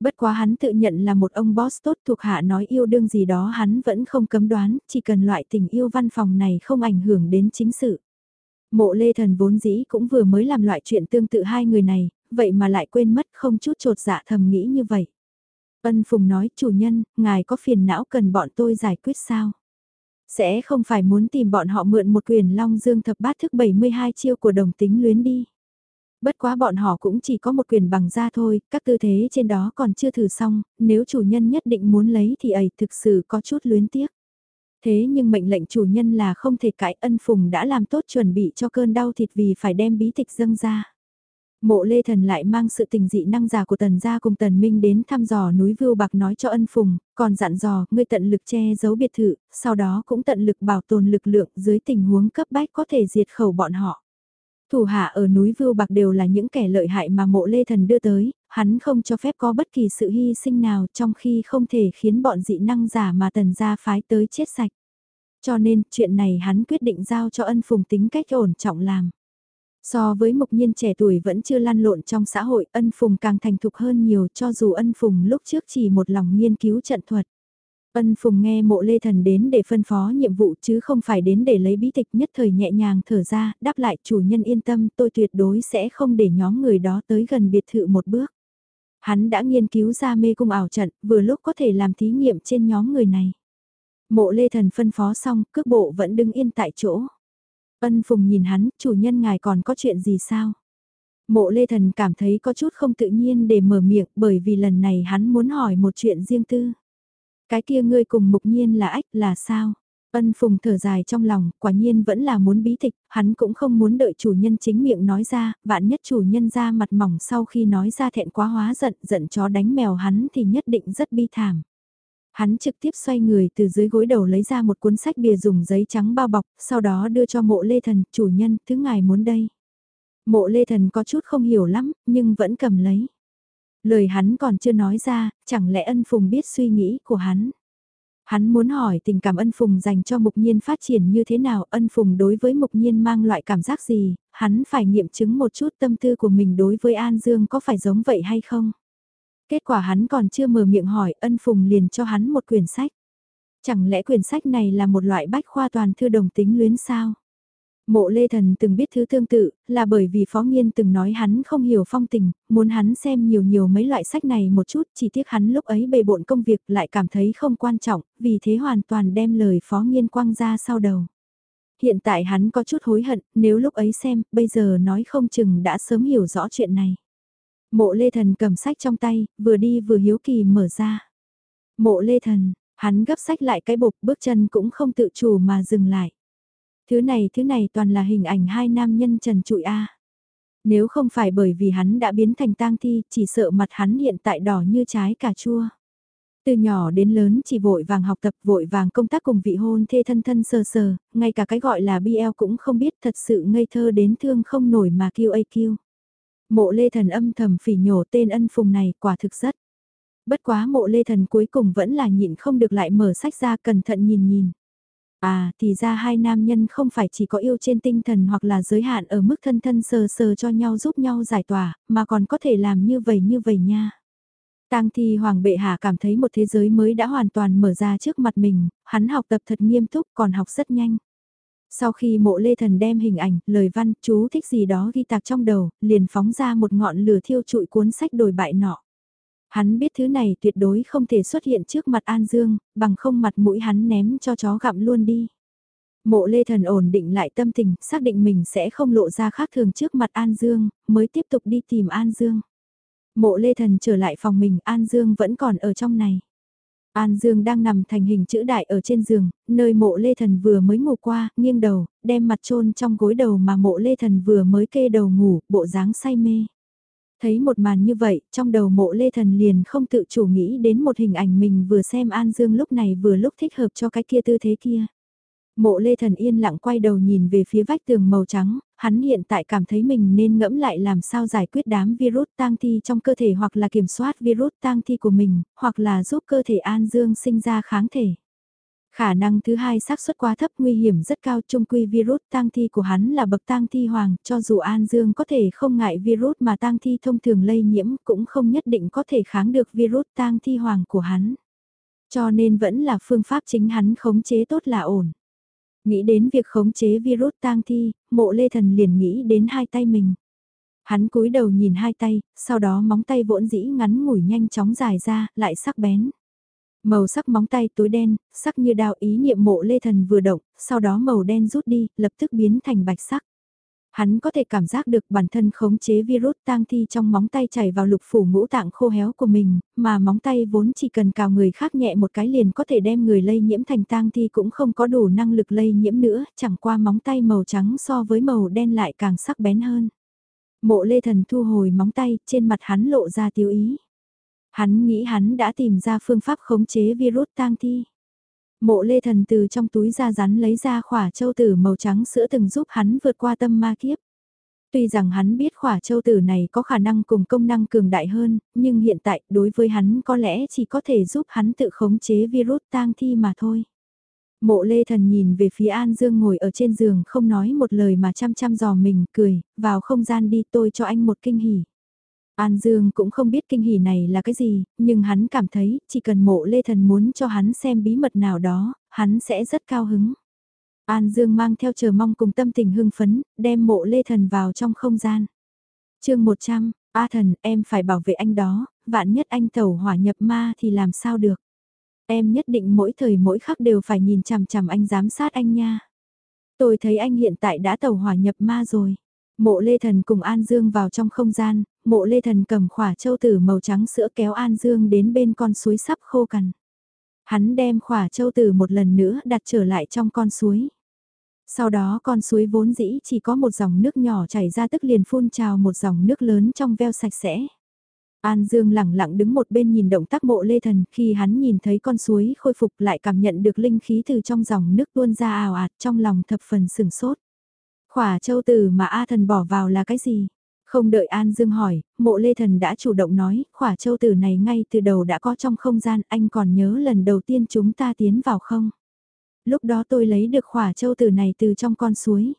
Bất quá hắn tự nhận là một ông boss tốt thuộc hạ nói yêu đương gì đó hắn vẫn không cấm đoán, chỉ cần loại tình yêu văn phòng này không ảnh hưởng đến chính sự. Mộ Lê Thần vốn dĩ cũng vừa mới làm loại chuyện tương tự hai người này, vậy mà lại quên mất không chút trột dạ thầm nghĩ như vậy. Ân Phùng nói chủ nhân, ngài có phiền não cần bọn tôi giải quyết sao? Sẽ không phải muốn tìm bọn họ mượn một quyền long dương thập bát thức 72 chiêu của đồng tính luyến đi. Bất quá bọn họ cũng chỉ có một quyền bằng da thôi, các tư thế trên đó còn chưa thử xong, nếu chủ nhân nhất định muốn lấy thì ấy thực sự có chút luyến tiếc. Thế nhưng mệnh lệnh chủ nhân là không thể cãi ân phùng đã làm tốt chuẩn bị cho cơn đau thịt vì phải đem bí tịch dâng ra. Mộ Lê Thần lại mang sự tình dị năng giả của Tần gia cùng Tần Minh đến thăm dò núi Vưu Bạc nói cho ân phùng, còn dặn dò ngươi tận lực che giấu biệt thự, sau đó cũng tận lực bảo tồn lực lượng dưới tình huống cấp bách có thể diệt khẩu bọn họ. Thủ hạ ở núi Vưu Bạc đều là những kẻ lợi hại mà mộ Lê Thần đưa tới, hắn không cho phép có bất kỳ sự hy sinh nào trong khi không thể khiến bọn dị năng giả mà Tần gia phái tới chết sạch. Cho nên chuyện này hắn quyết định giao cho ân phùng tính cách ổn trọng làm. So với mục nhiên trẻ tuổi vẫn chưa lan lộn trong xã hội, ân phùng càng thành thục hơn nhiều cho dù ân phùng lúc trước chỉ một lòng nghiên cứu trận thuật. Ân phùng nghe mộ lê thần đến để phân phó nhiệm vụ chứ không phải đến để lấy bí tịch nhất thời nhẹ nhàng thở ra, đáp lại chủ nhân yên tâm tôi tuyệt đối sẽ không để nhóm người đó tới gần biệt thự một bước. Hắn đã nghiên cứu ra mê cung ảo trận, vừa lúc có thể làm thí nghiệm trên nhóm người này. Mộ lê thần phân phó xong, cước bộ vẫn đứng yên tại chỗ. Ân Phùng nhìn hắn, chủ nhân ngài còn có chuyện gì sao? Mộ Lê Thần cảm thấy có chút không tự nhiên để mở miệng bởi vì lần này hắn muốn hỏi một chuyện riêng tư. Cái kia ngươi cùng mục nhiên là ách là sao? Ân Phùng thở dài trong lòng, quả nhiên vẫn là muốn bí tịch, hắn cũng không muốn đợi chủ nhân chính miệng nói ra, vạn nhất chủ nhân ra mặt mỏng sau khi nói ra thẹn quá hóa giận, giận chó đánh mèo hắn thì nhất định rất bi thảm. Hắn trực tiếp xoay người từ dưới gối đầu lấy ra một cuốn sách bìa dùng giấy trắng bao bọc, sau đó đưa cho mộ lê thần, chủ nhân, thứ ngài muốn đây. Mộ lê thần có chút không hiểu lắm, nhưng vẫn cầm lấy. Lời hắn còn chưa nói ra, chẳng lẽ ân phùng biết suy nghĩ của hắn. Hắn muốn hỏi tình cảm ân phùng dành cho mục nhiên phát triển như thế nào, ân phùng đối với mục nhiên mang loại cảm giác gì, hắn phải nghiệm chứng một chút tâm tư của mình đối với An Dương có phải giống vậy hay không. Kết quả hắn còn chưa mở miệng hỏi ân phùng liền cho hắn một quyển sách. Chẳng lẽ quyển sách này là một loại bách khoa toàn thư đồng tính luyến sao? Mộ Lê Thần từng biết thứ tương tự, là bởi vì Phó Nghiên từng nói hắn không hiểu phong tình, muốn hắn xem nhiều nhiều mấy loại sách này một chút, chỉ tiếc hắn lúc ấy bề bộn công việc lại cảm thấy không quan trọng, vì thế hoàn toàn đem lời Phó Nghiên quăng ra sau đầu. Hiện tại hắn có chút hối hận, nếu lúc ấy xem, bây giờ nói không chừng đã sớm hiểu rõ chuyện này. Mộ Lê Thần cầm sách trong tay, vừa đi vừa hiếu kỳ mở ra. Mộ Lê Thần, hắn gấp sách lại cái bục bước chân cũng không tự chủ mà dừng lại. Thứ này thứ này toàn là hình ảnh hai nam nhân trần trụi A. Nếu không phải bởi vì hắn đã biến thành tang thi, chỉ sợ mặt hắn hiện tại đỏ như trái cà chua. Từ nhỏ đến lớn chỉ vội vàng học tập vội vàng công tác cùng vị hôn thê thân thân sờ sờ, ngay cả cái gọi là BL cũng không biết thật sự ngây thơ đến thương không nổi mà kêu AQ. Mộ lê thần âm thầm phỉ nhổ tên ân phùng này quả thực rất. Bất quá mộ lê thần cuối cùng vẫn là nhịn không được lại mở sách ra cẩn thận nhìn nhìn. À, thì ra hai nam nhân không phải chỉ có yêu trên tinh thần hoặc là giới hạn ở mức thân thân sờ sờ cho nhau giúp nhau giải tỏa, mà còn có thể làm như vậy như vậy nha. Tang thi hoàng bệ hạ cảm thấy một thế giới mới đã hoàn toàn mở ra trước mặt mình, hắn học tập thật nghiêm túc còn học rất nhanh. Sau khi mộ lê thần đem hình ảnh, lời văn, chú thích gì đó ghi tạc trong đầu, liền phóng ra một ngọn lửa thiêu trụi cuốn sách đổi bại nọ. Hắn biết thứ này tuyệt đối không thể xuất hiện trước mặt An Dương, bằng không mặt mũi hắn ném cho chó gặm luôn đi. Mộ lê thần ổn định lại tâm tình, xác định mình sẽ không lộ ra khác thường trước mặt An Dương, mới tiếp tục đi tìm An Dương. Mộ lê thần trở lại phòng mình, An Dương vẫn còn ở trong này. An Dương đang nằm thành hình chữ đại ở trên giường, nơi mộ lê thần vừa mới ngủ qua, nghiêng đầu, đem mặt trôn trong gối đầu mà mộ lê thần vừa mới kê đầu ngủ, bộ dáng say mê. Thấy một màn như vậy, trong đầu mộ lê thần liền không tự chủ nghĩ đến một hình ảnh mình vừa xem An Dương lúc này vừa lúc thích hợp cho cái kia tư thế kia. Mộ lê thần yên lặng quay đầu nhìn về phía vách tường màu trắng, hắn hiện tại cảm thấy mình nên ngẫm lại làm sao giải quyết đám virus tang thi trong cơ thể hoặc là kiểm soát virus tang thi của mình, hoặc là giúp cơ thể An Dương sinh ra kháng thể. Khả năng thứ hai xác suất quá thấp nguy hiểm rất cao trung quy virus tang thi của hắn là bậc tang thi hoàng, cho dù An Dương có thể không ngại virus mà tang thi thông thường lây nhiễm cũng không nhất định có thể kháng được virus tang thi hoàng của hắn. Cho nên vẫn là phương pháp chính hắn khống chế tốt là ổn. Nghĩ đến việc khống chế virus tang thi, mộ lê thần liền nghĩ đến hai tay mình. Hắn cúi đầu nhìn hai tay, sau đó móng tay vỗn dĩ ngắn ngủi nhanh chóng dài ra, lại sắc bén. Màu sắc móng tay tối đen, sắc như đao ý niệm mộ lê thần vừa động, sau đó màu đen rút đi, lập tức biến thành bạch sắc. Hắn có thể cảm giác được bản thân khống chế virus tang thi trong móng tay chảy vào lục phủ ngũ tạng khô héo của mình, mà móng tay vốn chỉ cần cào người khác nhẹ một cái liền có thể đem người lây nhiễm thành tang thi cũng không có đủ năng lực lây nhiễm nữa, chẳng qua móng tay màu trắng so với màu đen lại càng sắc bén hơn. Mộ lê thần thu hồi móng tay, trên mặt hắn lộ ra tiêu ý. Hắn nghĩ hắn đã tìm ra phương pháp khống chế virus tang thi. Mộ lê thần từ trong túi da rắn lấy ra khỏa châu tử màu trắng sữa từng giúp hắn vượt qua tâm ma kiếp. Tuy rằng hắn biết khỏa châu tử này có khả năng cùng công năng cường đại hơn, nhưng hiện tại đối với hắn có lẽ chỉ có thể giúp hắn tự khống chế virus tang thi mà thôi. Mộ lê thần nhìn về phía An Dương ngồi ở trên giường không nói một lời mà chăm chăm dò mình, cười, vào không gian đi tôi cho anh một kinh hỉ. An Dương cũng không biết kinh hỉ này là cái gì, nhưng hắn cảm thấy chỉ cần mộ lê thần muốn cho hắn xem bí mật nào đó, hắn sẽ rất cao hứng. An Dương mang theo chờ mong cùng tâm tình hưng phấn, đem mộ lê thần vào trong không gian. chương 100, A thần, em phải bảo vệ anh đó, vạn nhất anh tẩu hỏa nhập ma thì làm sao được. Em nhất định mỗi thời mỗi khắc đều phải nhìn chằm chằm anh giám sát anh nha. Tôi thấy anh hiện tại đã tẩu hỏa nhập ma rồi. Mộ Lê Thần cùng An Dương vào trong không gian, mộ Lê Thần cầm khỏa châu tử màu trắng sữa kéo An Dương đến bên con suối sắp khô cằn. Hắn đem khỏa châu tử một lần nữa đặt trở lại trong con suối. Sau đó con suối vốn dĩ chỉ có một dòng nước nhỏ chảy ra tức liền phun trào một dòng nước lớn trong veo sạch sẽ. An Dương lẳng lặng đứng một bên nhìn động tác mộ lê thần khi hắn nhìn thấy con suối khôi phục lại cảm nhận được linh khí từ trong dòng nước tuôn ra ào ạt trong lòng thập phần sừng sốt. Khỏa châu tử mà A thần bỏ vào là cái gì? Không đợi An Dương hỏi, mộ lê thần đã chủ động nói, khỏa châu tử này ngay từ đầu đã có trong không gian, anh còn nhớ lần đầu tiên chúng ta tiến vào không? Lúc đó tôi lấy được khỏa châu tử này từ trong con suối.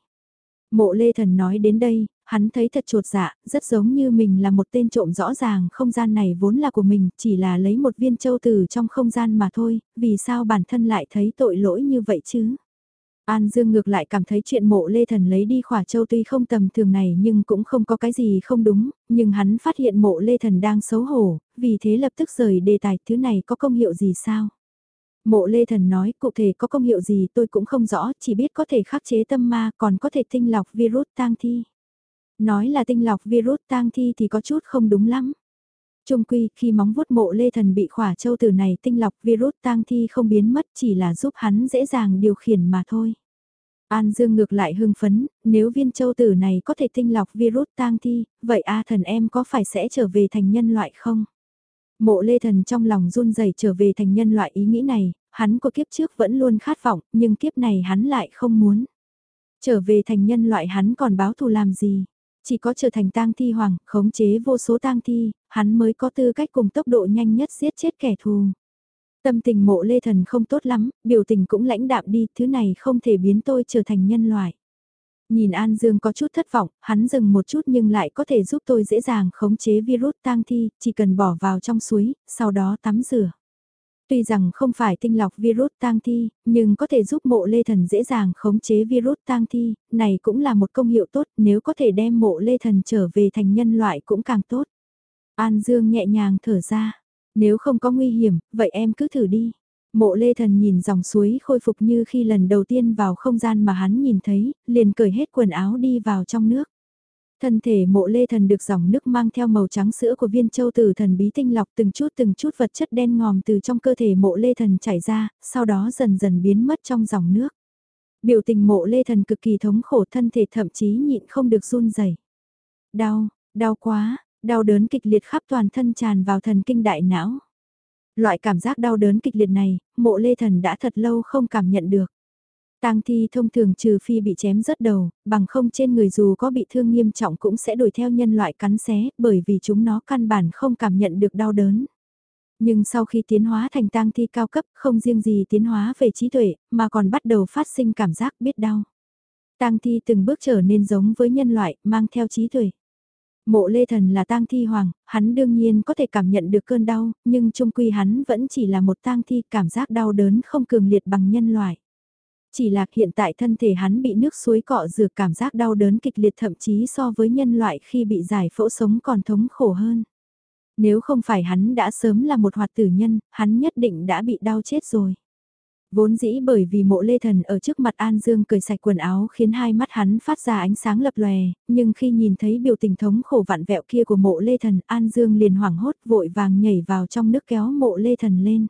Mộ lê thần nói đến đây, hắn thấy thật trột dạ, rất giống như mình là một tên trộm rõ ràng không gian này vốn là của mình, chỉ là lấy một viên châu tử trong không gian mà thôi, vì sao bản thân lại thấy tội lỗi như vậy chứ? An Dương ngược lại cảm thấy chuyện mộ lê thần lấy đi khỏa châu tuy không tầm thường này nhưng cũng không có cái gì không đúng, nhưng hắn phát hiện mộ lê thần đang xấu hổ, vì thế lập tức rời đề tài thứ này có công hiệu gì sao? Mộ lê thần nói cụ thể có công hiệu gì tôi cũng không rõ, chỉ biết có thể khắc chế tâm ma còn có thể tinh lọc virus tang thi. Nói là tinh lọc virus tang thi thì có chút không đúng lắm. Trung quy, khi móng vuốt mộ lê thần bị khỏa châu tử này tinh lọc virus tang thi không biến mất chỉ là giúp hắn dễ dàng điều khiển mà thôi. An Dương ngược lại hưng phấn, nếu viên châu tử này có thể tinh lọc virus tang thi, vậy A thần em có phải sẽ trở về thành nhân loại không? Mộ lê thần trong lòng run rẩy trở về thành nhân loại ý nghĩ này, hắn của kiếp trước vẫn luôn khát vọng, nhưng kiếp này hắn lại không muốn. Trở về thành nhân loại hắn còn báo thù làm gì? Chỉ có trở thành tang thi hoàng, khống chế vô số tang thi, hắn mới có tư cách cùng tốc độ nhanh nhất giết chết kẻ thù. Tâm tình mộ lê thần không tốt lắm, biểu tình cũng lãnh đạm đi, thứ này không thể biến tôi trở thành nhân loại. Nhìn An Dương có chút thất vọng, hắn dừng một chút nhưng lại có thể giúp tôi dễ dàng khống chế virus tang thi, chỉ cần bỏ vào trong suối, sau đó tắm rửa. Tuy rằng không phải tinh lọc virus tang thi, nhưng có thể giúp mộ lê thần dễ dàng khống chế virus tang thi, này cũng là một công hiệu tốt nếu có thể đem mộ lê thần trở về thành nhân loại cũng càng tốt. An Dương nhẹ nhàng thở ra, nếu không có nguy hiểm, vậy em cứ thử đi. Mộ lê thần nhìn dòng suối khôi phục như khi lần đầu tiên vào không gian mà hắn nhìn thấy, liền cởi hết quần áo đi vào trong nước. Thân thể mộ lê thần được dòng nước mang theo màu trắng sữa của viên châu tử thần bí tinh lọc từng chút từng chút vật chất đen ngòm từ trong cơ thể mộ lê thần chảy ra, sau đó dần dần biến mất trong dòng nước. Biểu tình mộ lê thần cực kỳ thống khổ thân thể thậm chí nhịn không được run rẩy. Đau, đau quá, đau đớn kịch liệt khắp toàn thân tràn vào thần kinh đại não. Loại cảm giác đau đớn kịch liệt này, mộ lê thần đã thật lâu không cảm nhận được. Tang thi thông thường trừ phi bị chém rớt đầu, bằng không trên người dù có bị thương nghiêm trọng cũng sẽ đuổi theo nhân loại cắn xé, bởi vì chúng nó căn bản không cảm nhận được đau đớn. Nhưng sau khi tiến hóa thành tang thi cao cấp, không riêng gì tiến hóa về trí tuệ, mà còn bắt đầu phát sinh cảm giác biết đau. Tang thi từng bước trở nên giống với nhân loại, mang theo trí tuệ. Mộ Lê Thần là tang thi hoàng, hắn đương nhiên có thể cảm nhận được cơn đau, nhưng chung quy hắn vẫn chỉ là một tang thi, cảm giác đau đớn không cường liệt bằng nhân loại. Chỉ là hiện tại thân thể hắn bị nước suối cọ rửa cảm giác đau đớn kịch liệt thậm chí so với nhân loại khi bị giải phẫu sống còn thống khổ hơn. Nếu không phải hắn đã sớm là một hoạt tử nhân, hắn nhất định đã bị đau chết rồi. Vốn dĩ bởi vì mộ lê thần ở trước mặt An Dương cười sạch quần áo khiến hai mắt hắn phát ra ánh sáng lập lòe, nhưng khi nhìn thấy biểu tình thống khổ vạn vẹo kia của mộ lê thần, An Dương liền hoảng hốt vội vàng nhảy vào trong nước kéo mộ lê thần lên.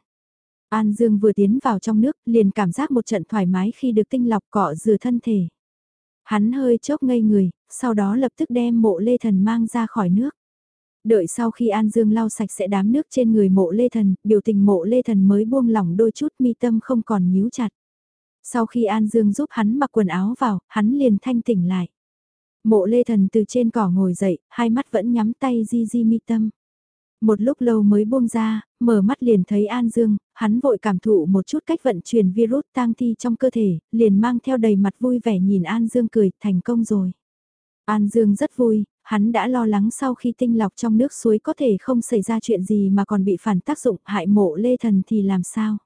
An Dương vừa tiến vào trong nước liền cảm giác một trận thoải mái khi được tinh lọc cọ rửa thân thể. Hắn hơi chốc ngây người, sau đó lập tức đem mộ lê thần mang ra khỏi nước. Đợi sau khi An Dương lau sạch sẽ đám nước trên người mộ lê thần, biểu tình mộ lê thần mới buông lỏng đôi chút mi tâm không còn nhíu chặt. Sau khi An Dương giúp hắn mặc quần áo vào, hắn liền thanh tỉnh lại. Mộ lê thần từ trên cỏ ngồi dậy, hai mắt vẫn nhắm tay di di mi tâm. Một lúc lâu mới buông ra, mở mắt liền thấy An Dương, hắn vội cảm thụ một chút cách vận chuyển virus tang thi trong cơ thể, liền mang theo đầy mặt vui vẻ nhìn An Dương cười, thành công rồi. An Dương rất vui, hắn đã lo lắng sau khi tinh lọc trong nước suối có thể không xảy ra chuyện gì mà còn bị phản tác dụng hại mộ lê thần thì làm sao.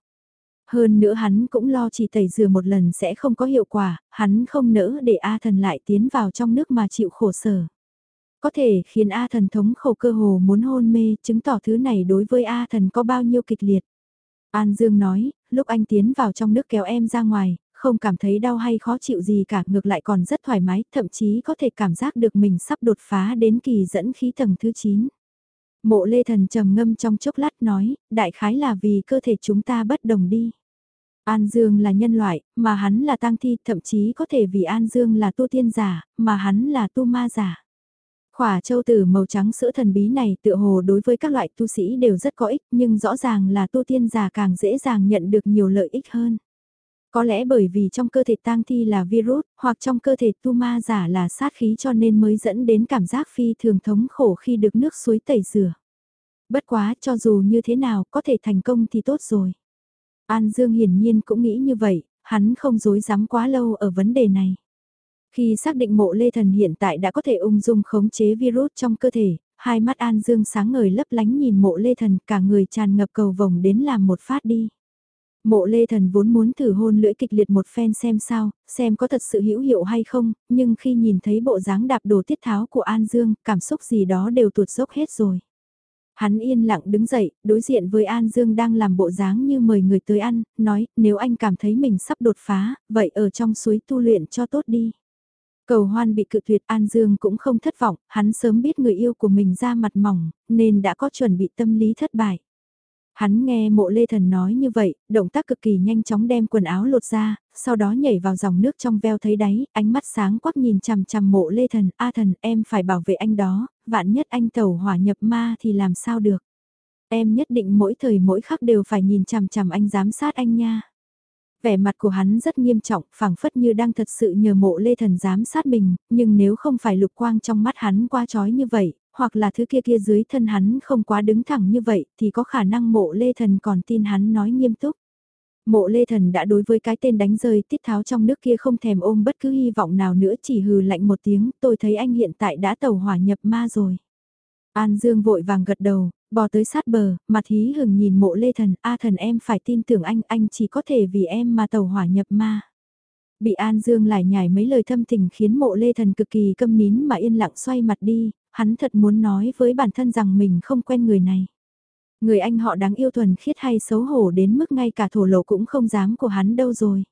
Hơn nữa hắn cũng lo chỉ tẩy rửa một lần sẽ không có hiệu quả, hắn không nỡ để A thần lại tiến vào trong nước mà chịu khổ sở. Có thể khiến A thần thống khổ cơ hồ muốn hôn mê, chứng tỏ thứ này đối với A thần có bao nhiêu kịch liệt. An Dương nói, lúc anh tiến vào trong nước kéo em ra ngoài, không cảm thấy đau hay khó chịu gì cả, ngược lại còn rất thoải mái, thậm chí có thể cảm giác được mình sắp đột phá đến kỳ dẫn khí tầng thứ 9. Mộ lê thần trầm ngâm trong chốc lát nói, đại khái là vì cơ thể chúng ta bất đồng đi. An Dương là nhân loại, mà hắn là tang thi, thậm chí có thể vì An Dương là tu tiên giả, mà hắn là tu ma giả. Khỏa châu tử màu trắng sữa thần bí này tựa hồ đối với các loại tu sĩ đều rất có ích nhưng rõ ràng là tu tiên giả càng dễ dàng nhận được nhiều lợi ích hơn. Có lẽ bởi vì trong cơ thể tang thi là virus, hoặc trong cơ thể tu ma giả là sát khí cho nên mới dẫn đến cảm giác phi thường thống khổ khi được nước suối tẩy rửa. Bất quá cho dù như thế nào có thể thành công thì tốt rồi. An Dương hiển nhiên cũng nghĩ như vậy, hắn không dối dám quá lâu ở vấn đề này. Khi xác định mộ lê thần hiện tại đã có thể ung dung khống chế virus trong cơ thể, hai mắt An Dương sáng ngời lấp lánh nhìn mộ lê thần cả người tràn ngập cầu vồng đến làm một phát đi. Mộ lê thần vốn muốn thử hôn lưỡi kịch liệt một phen xem sao, xem có thật sự hữu hiệu hay không, nhưng khi nhìn thấy bộ dáng đạp đồ tiết tháo của An Dương, cảm xúc gì đó đều tuột dốc hết rồi. Hắn yên lặng đứng dậy, đối diện với An Dương đang làm bộ dáng như mời người tới ăn, nói, nếu anh cảm thấy mình sắp đột phá, vậy ở trong suối tu luyện cho tốt đi. Cầu hoan bị cự tuyệt An Dương cũng không thất vọng, hắn sớm biết người yêu của mình ra mặt mỏng, nên đã có chuẩn bị tâm lý thất bại. Hắn nghe mộ lê thần nói như vậy, động tác cực kỳ nhanh chóng đem quần áo lột ra, sau đó nhảy vào dòng nước trong veo thấy đáy, ánh mắt sáng quắc nhìn chằm chằm mộ lê thần, a thần em phải bảo vệ anh đó, vạn nhất anh tẩu hỏa nhập ma thì làm sao được. Em nhất định mỗi thời mỗi khắc đều phải nhìn chằm chằm anh giám sát anh nha. Vẻ mặt của hắn rất nghiêm trọng, phảng phất như đang thật sự nhờ mộ lê thần giám sát mình, nhưng nếu không phải lục quang trong mắt hắn qua trói như vậy, hoặc là thứ kia kia dưới thân hắn không quá đứng thẳng như vậy, thì có khả năng mộ lê thần còn tin hắn nói nghiêm túc. Mộ lê thần đã đối với cái tên đánh rơi tiết tháo trong nước kia không thèm ôm bất cứ hy vọng nào nữa chỉ hừ lạnh một tiếng, tôi thấy anh hiện tại đã tàu hỏa nhập ma rồi. An Dương vội vàng gật đầu, bò tới sát bờ, mặt hí hừng nhìn mộ lê thần, a thần em phải tin tưởng anh, anh chỉ có thể vì em mà tàu hỏa nhập ma. Bị An Dương lại nhảy mấy lời thâm tình khiến mộ lê thần cực kỳ câm nín mà yên lặng xoay mặt đi, hắn thật muốn nói với bản thân rằng mình không quen người này. Người anh họ đáng yêu thuần khiết hay xấu hổ đến mức ngay cả thổ lộ cũng không dám của hắn đâu rồi.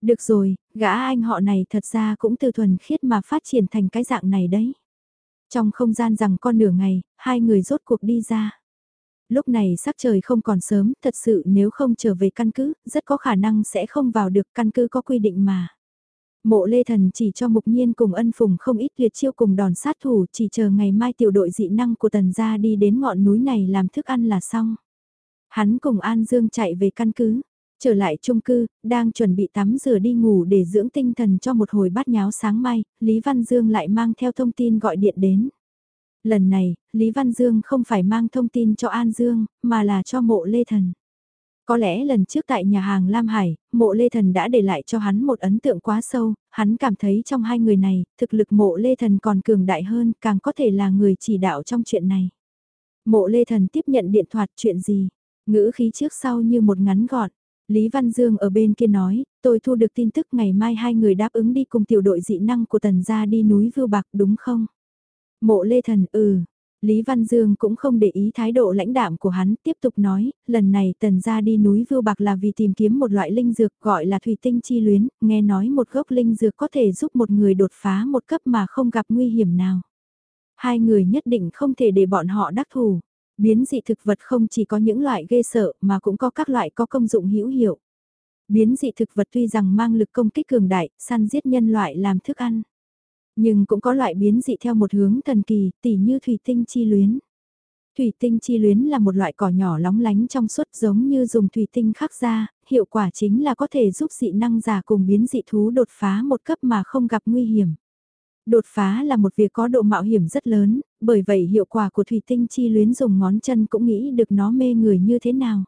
Được rồi, gã anh họ này thật ra cũng từ thuần khiết mà phát triển thành cái dạng này đấy. Trong không gian rằng con nửa ngày, hai người rốt cuộc đi ra. Lúc này sắc trời không còn sớm, thật sự nếu không trở về căn cứ, rất có khả năng sẽ không vào được căn cứ có quy định mà. Mộ Lê Thần chỉ cho Mục Nhiên cùng ân phùng không ít tuyệt chiêu cùng đòn sát thủ chỉ chờ ngày mai tiểu đội dị năng của Tần gia đi đến ngọn núi này làm thức ăn là xong. Hắn cùng An Dương chạy về căn cứ, trở lại chung cư, đang chuẩn bị tắm rửa đi ngủ để dưỡng tinh thần cho một hồi bát nháo sáng mai, Lý Văn Dương lại mang theo thông tin gọi điện đến. Lần này, Lý Văn Dương không phải mang thông tin cho An Dương, mà là cho mộ Lê Thần. Có lẽ lần trước tại nhà hàng Lam Hải, mộ Lê Thần đã để lại cho hắn một ấn tượng quá sâu, hắn cảm thấy trong hai người này, thực lực mộ Lê Thần còn cường đại hơn, càng có thể là người chỉ đạo trong chuyện này. Mộ Lê Thần tiếp nhận điện thoại chuyện gì, ngữ khí trước sau như một ngắn gọn. Lý Văn Dương ở bên kia nói, tôi thu được tin tức ngày mai hai người đáp ứng đi cùng tiểu đội dị năng của tần gia đi núi Vưu Bạc đúng không? Mộ Lê Thần ừ, Lý Văn Dương cũng không để ý thái độ lãnh đạm của hắn, tiếp tục nói, lần này tần gia đi núi Vưu Bạc là vì tìm kiếm một loại linh dược gọi là thủy tinh chi luyến, nghe nói một gốc linh dược có thể giúp một người đột phá một cấp mà không gặp nguy hiểm nào. Hai người nhất định không thể để bọn họ đắc thủ. Biến dị thực vật không chỉ có những loại ghê sợ mà cũng có các loại có công dụng hữu hiệu. Biến dị thực vật tuy rằng mang lực công kích cường đại, săn giết nhân loại làm thức ăn. Nhưng cũng có loại biến dị theo một hướng thần kỳ, tỉ như thủy tinh chi luyến. Thủy tinh chi luyến là một loại cỏ nhỏ lóng lánh trong suốt giống như dùng thủy tinh khắc ra, hiệu quả chính là có thể giúp dị năng giả cùng biến dị thú đột phá một cấp mà không gặp nguy hiểm. Đột phá là một việc có độ mạo hiểm rất lớn, bởi vậy hiệu quả của thủy tinh chi luyến dùng ngón chân cũng nghĩ được nó mê người như thế nào.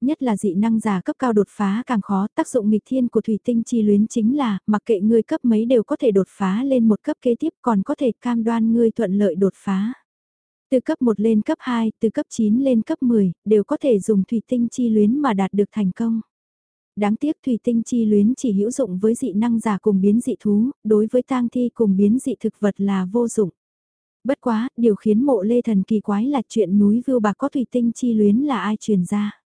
Nhất là dị năng giả cấp cao đột phá càng khó, tác dụng nghịch thiên của thủy tinh chi luyến chính là, mặc kệ ngươi cấp mấy đều có thể đột phá lên một cấp kế tiếp còn có thể cam đoan ngươi thuận lợi đột phá. Từ cấp 1 lên cấp 2, từ cấp 9 lên cấp 10, đều có thể dùng thủy tinh chi luyến mà đạt được thành công. Đáng tiếc thủy tinh chi luyến chỉ hữu dụng với dị năng giả cùng biến dị thú, đối với tang thi cùng biến dị thực vật là vô dụng. Bất quá, điều khiến mộ lê thần kỳ quái là chuyện núi vưu bạc có thủy tinh chi luyến là ai truyền ra.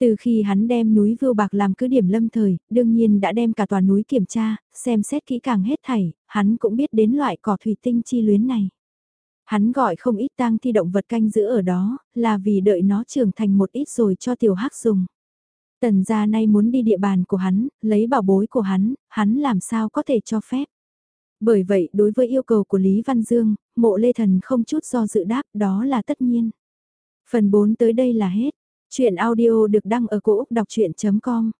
Từ khi hắn đem núi vưu bạc làm cứ điểm lâm thời, đương nhiên đã đem cả tòa núi kiểm tra, xem xét kỹ càng hết thảy, hắn cũng biết đến loại cỏ thủy tinh chi luyến này. Hắn gọi không ít tang thi động vật canh giữ ở đó, là vì đợi nó trưởng thành một ít rồi cho tiểu hắc dùng. Tần gia nay muốn đi địa bàn của hắn, lấy bảo bối của hắn, hắn làm sao có thể cho phép. Bởi vậy đối với yêu cầu của Lý Văn Dương, mộ lê thần không chút do dự đáp đó là tất nhiên. Phần 4 tới đây là hết. Chuyện audio được đăng ở cổ Úc đọc chuyện.com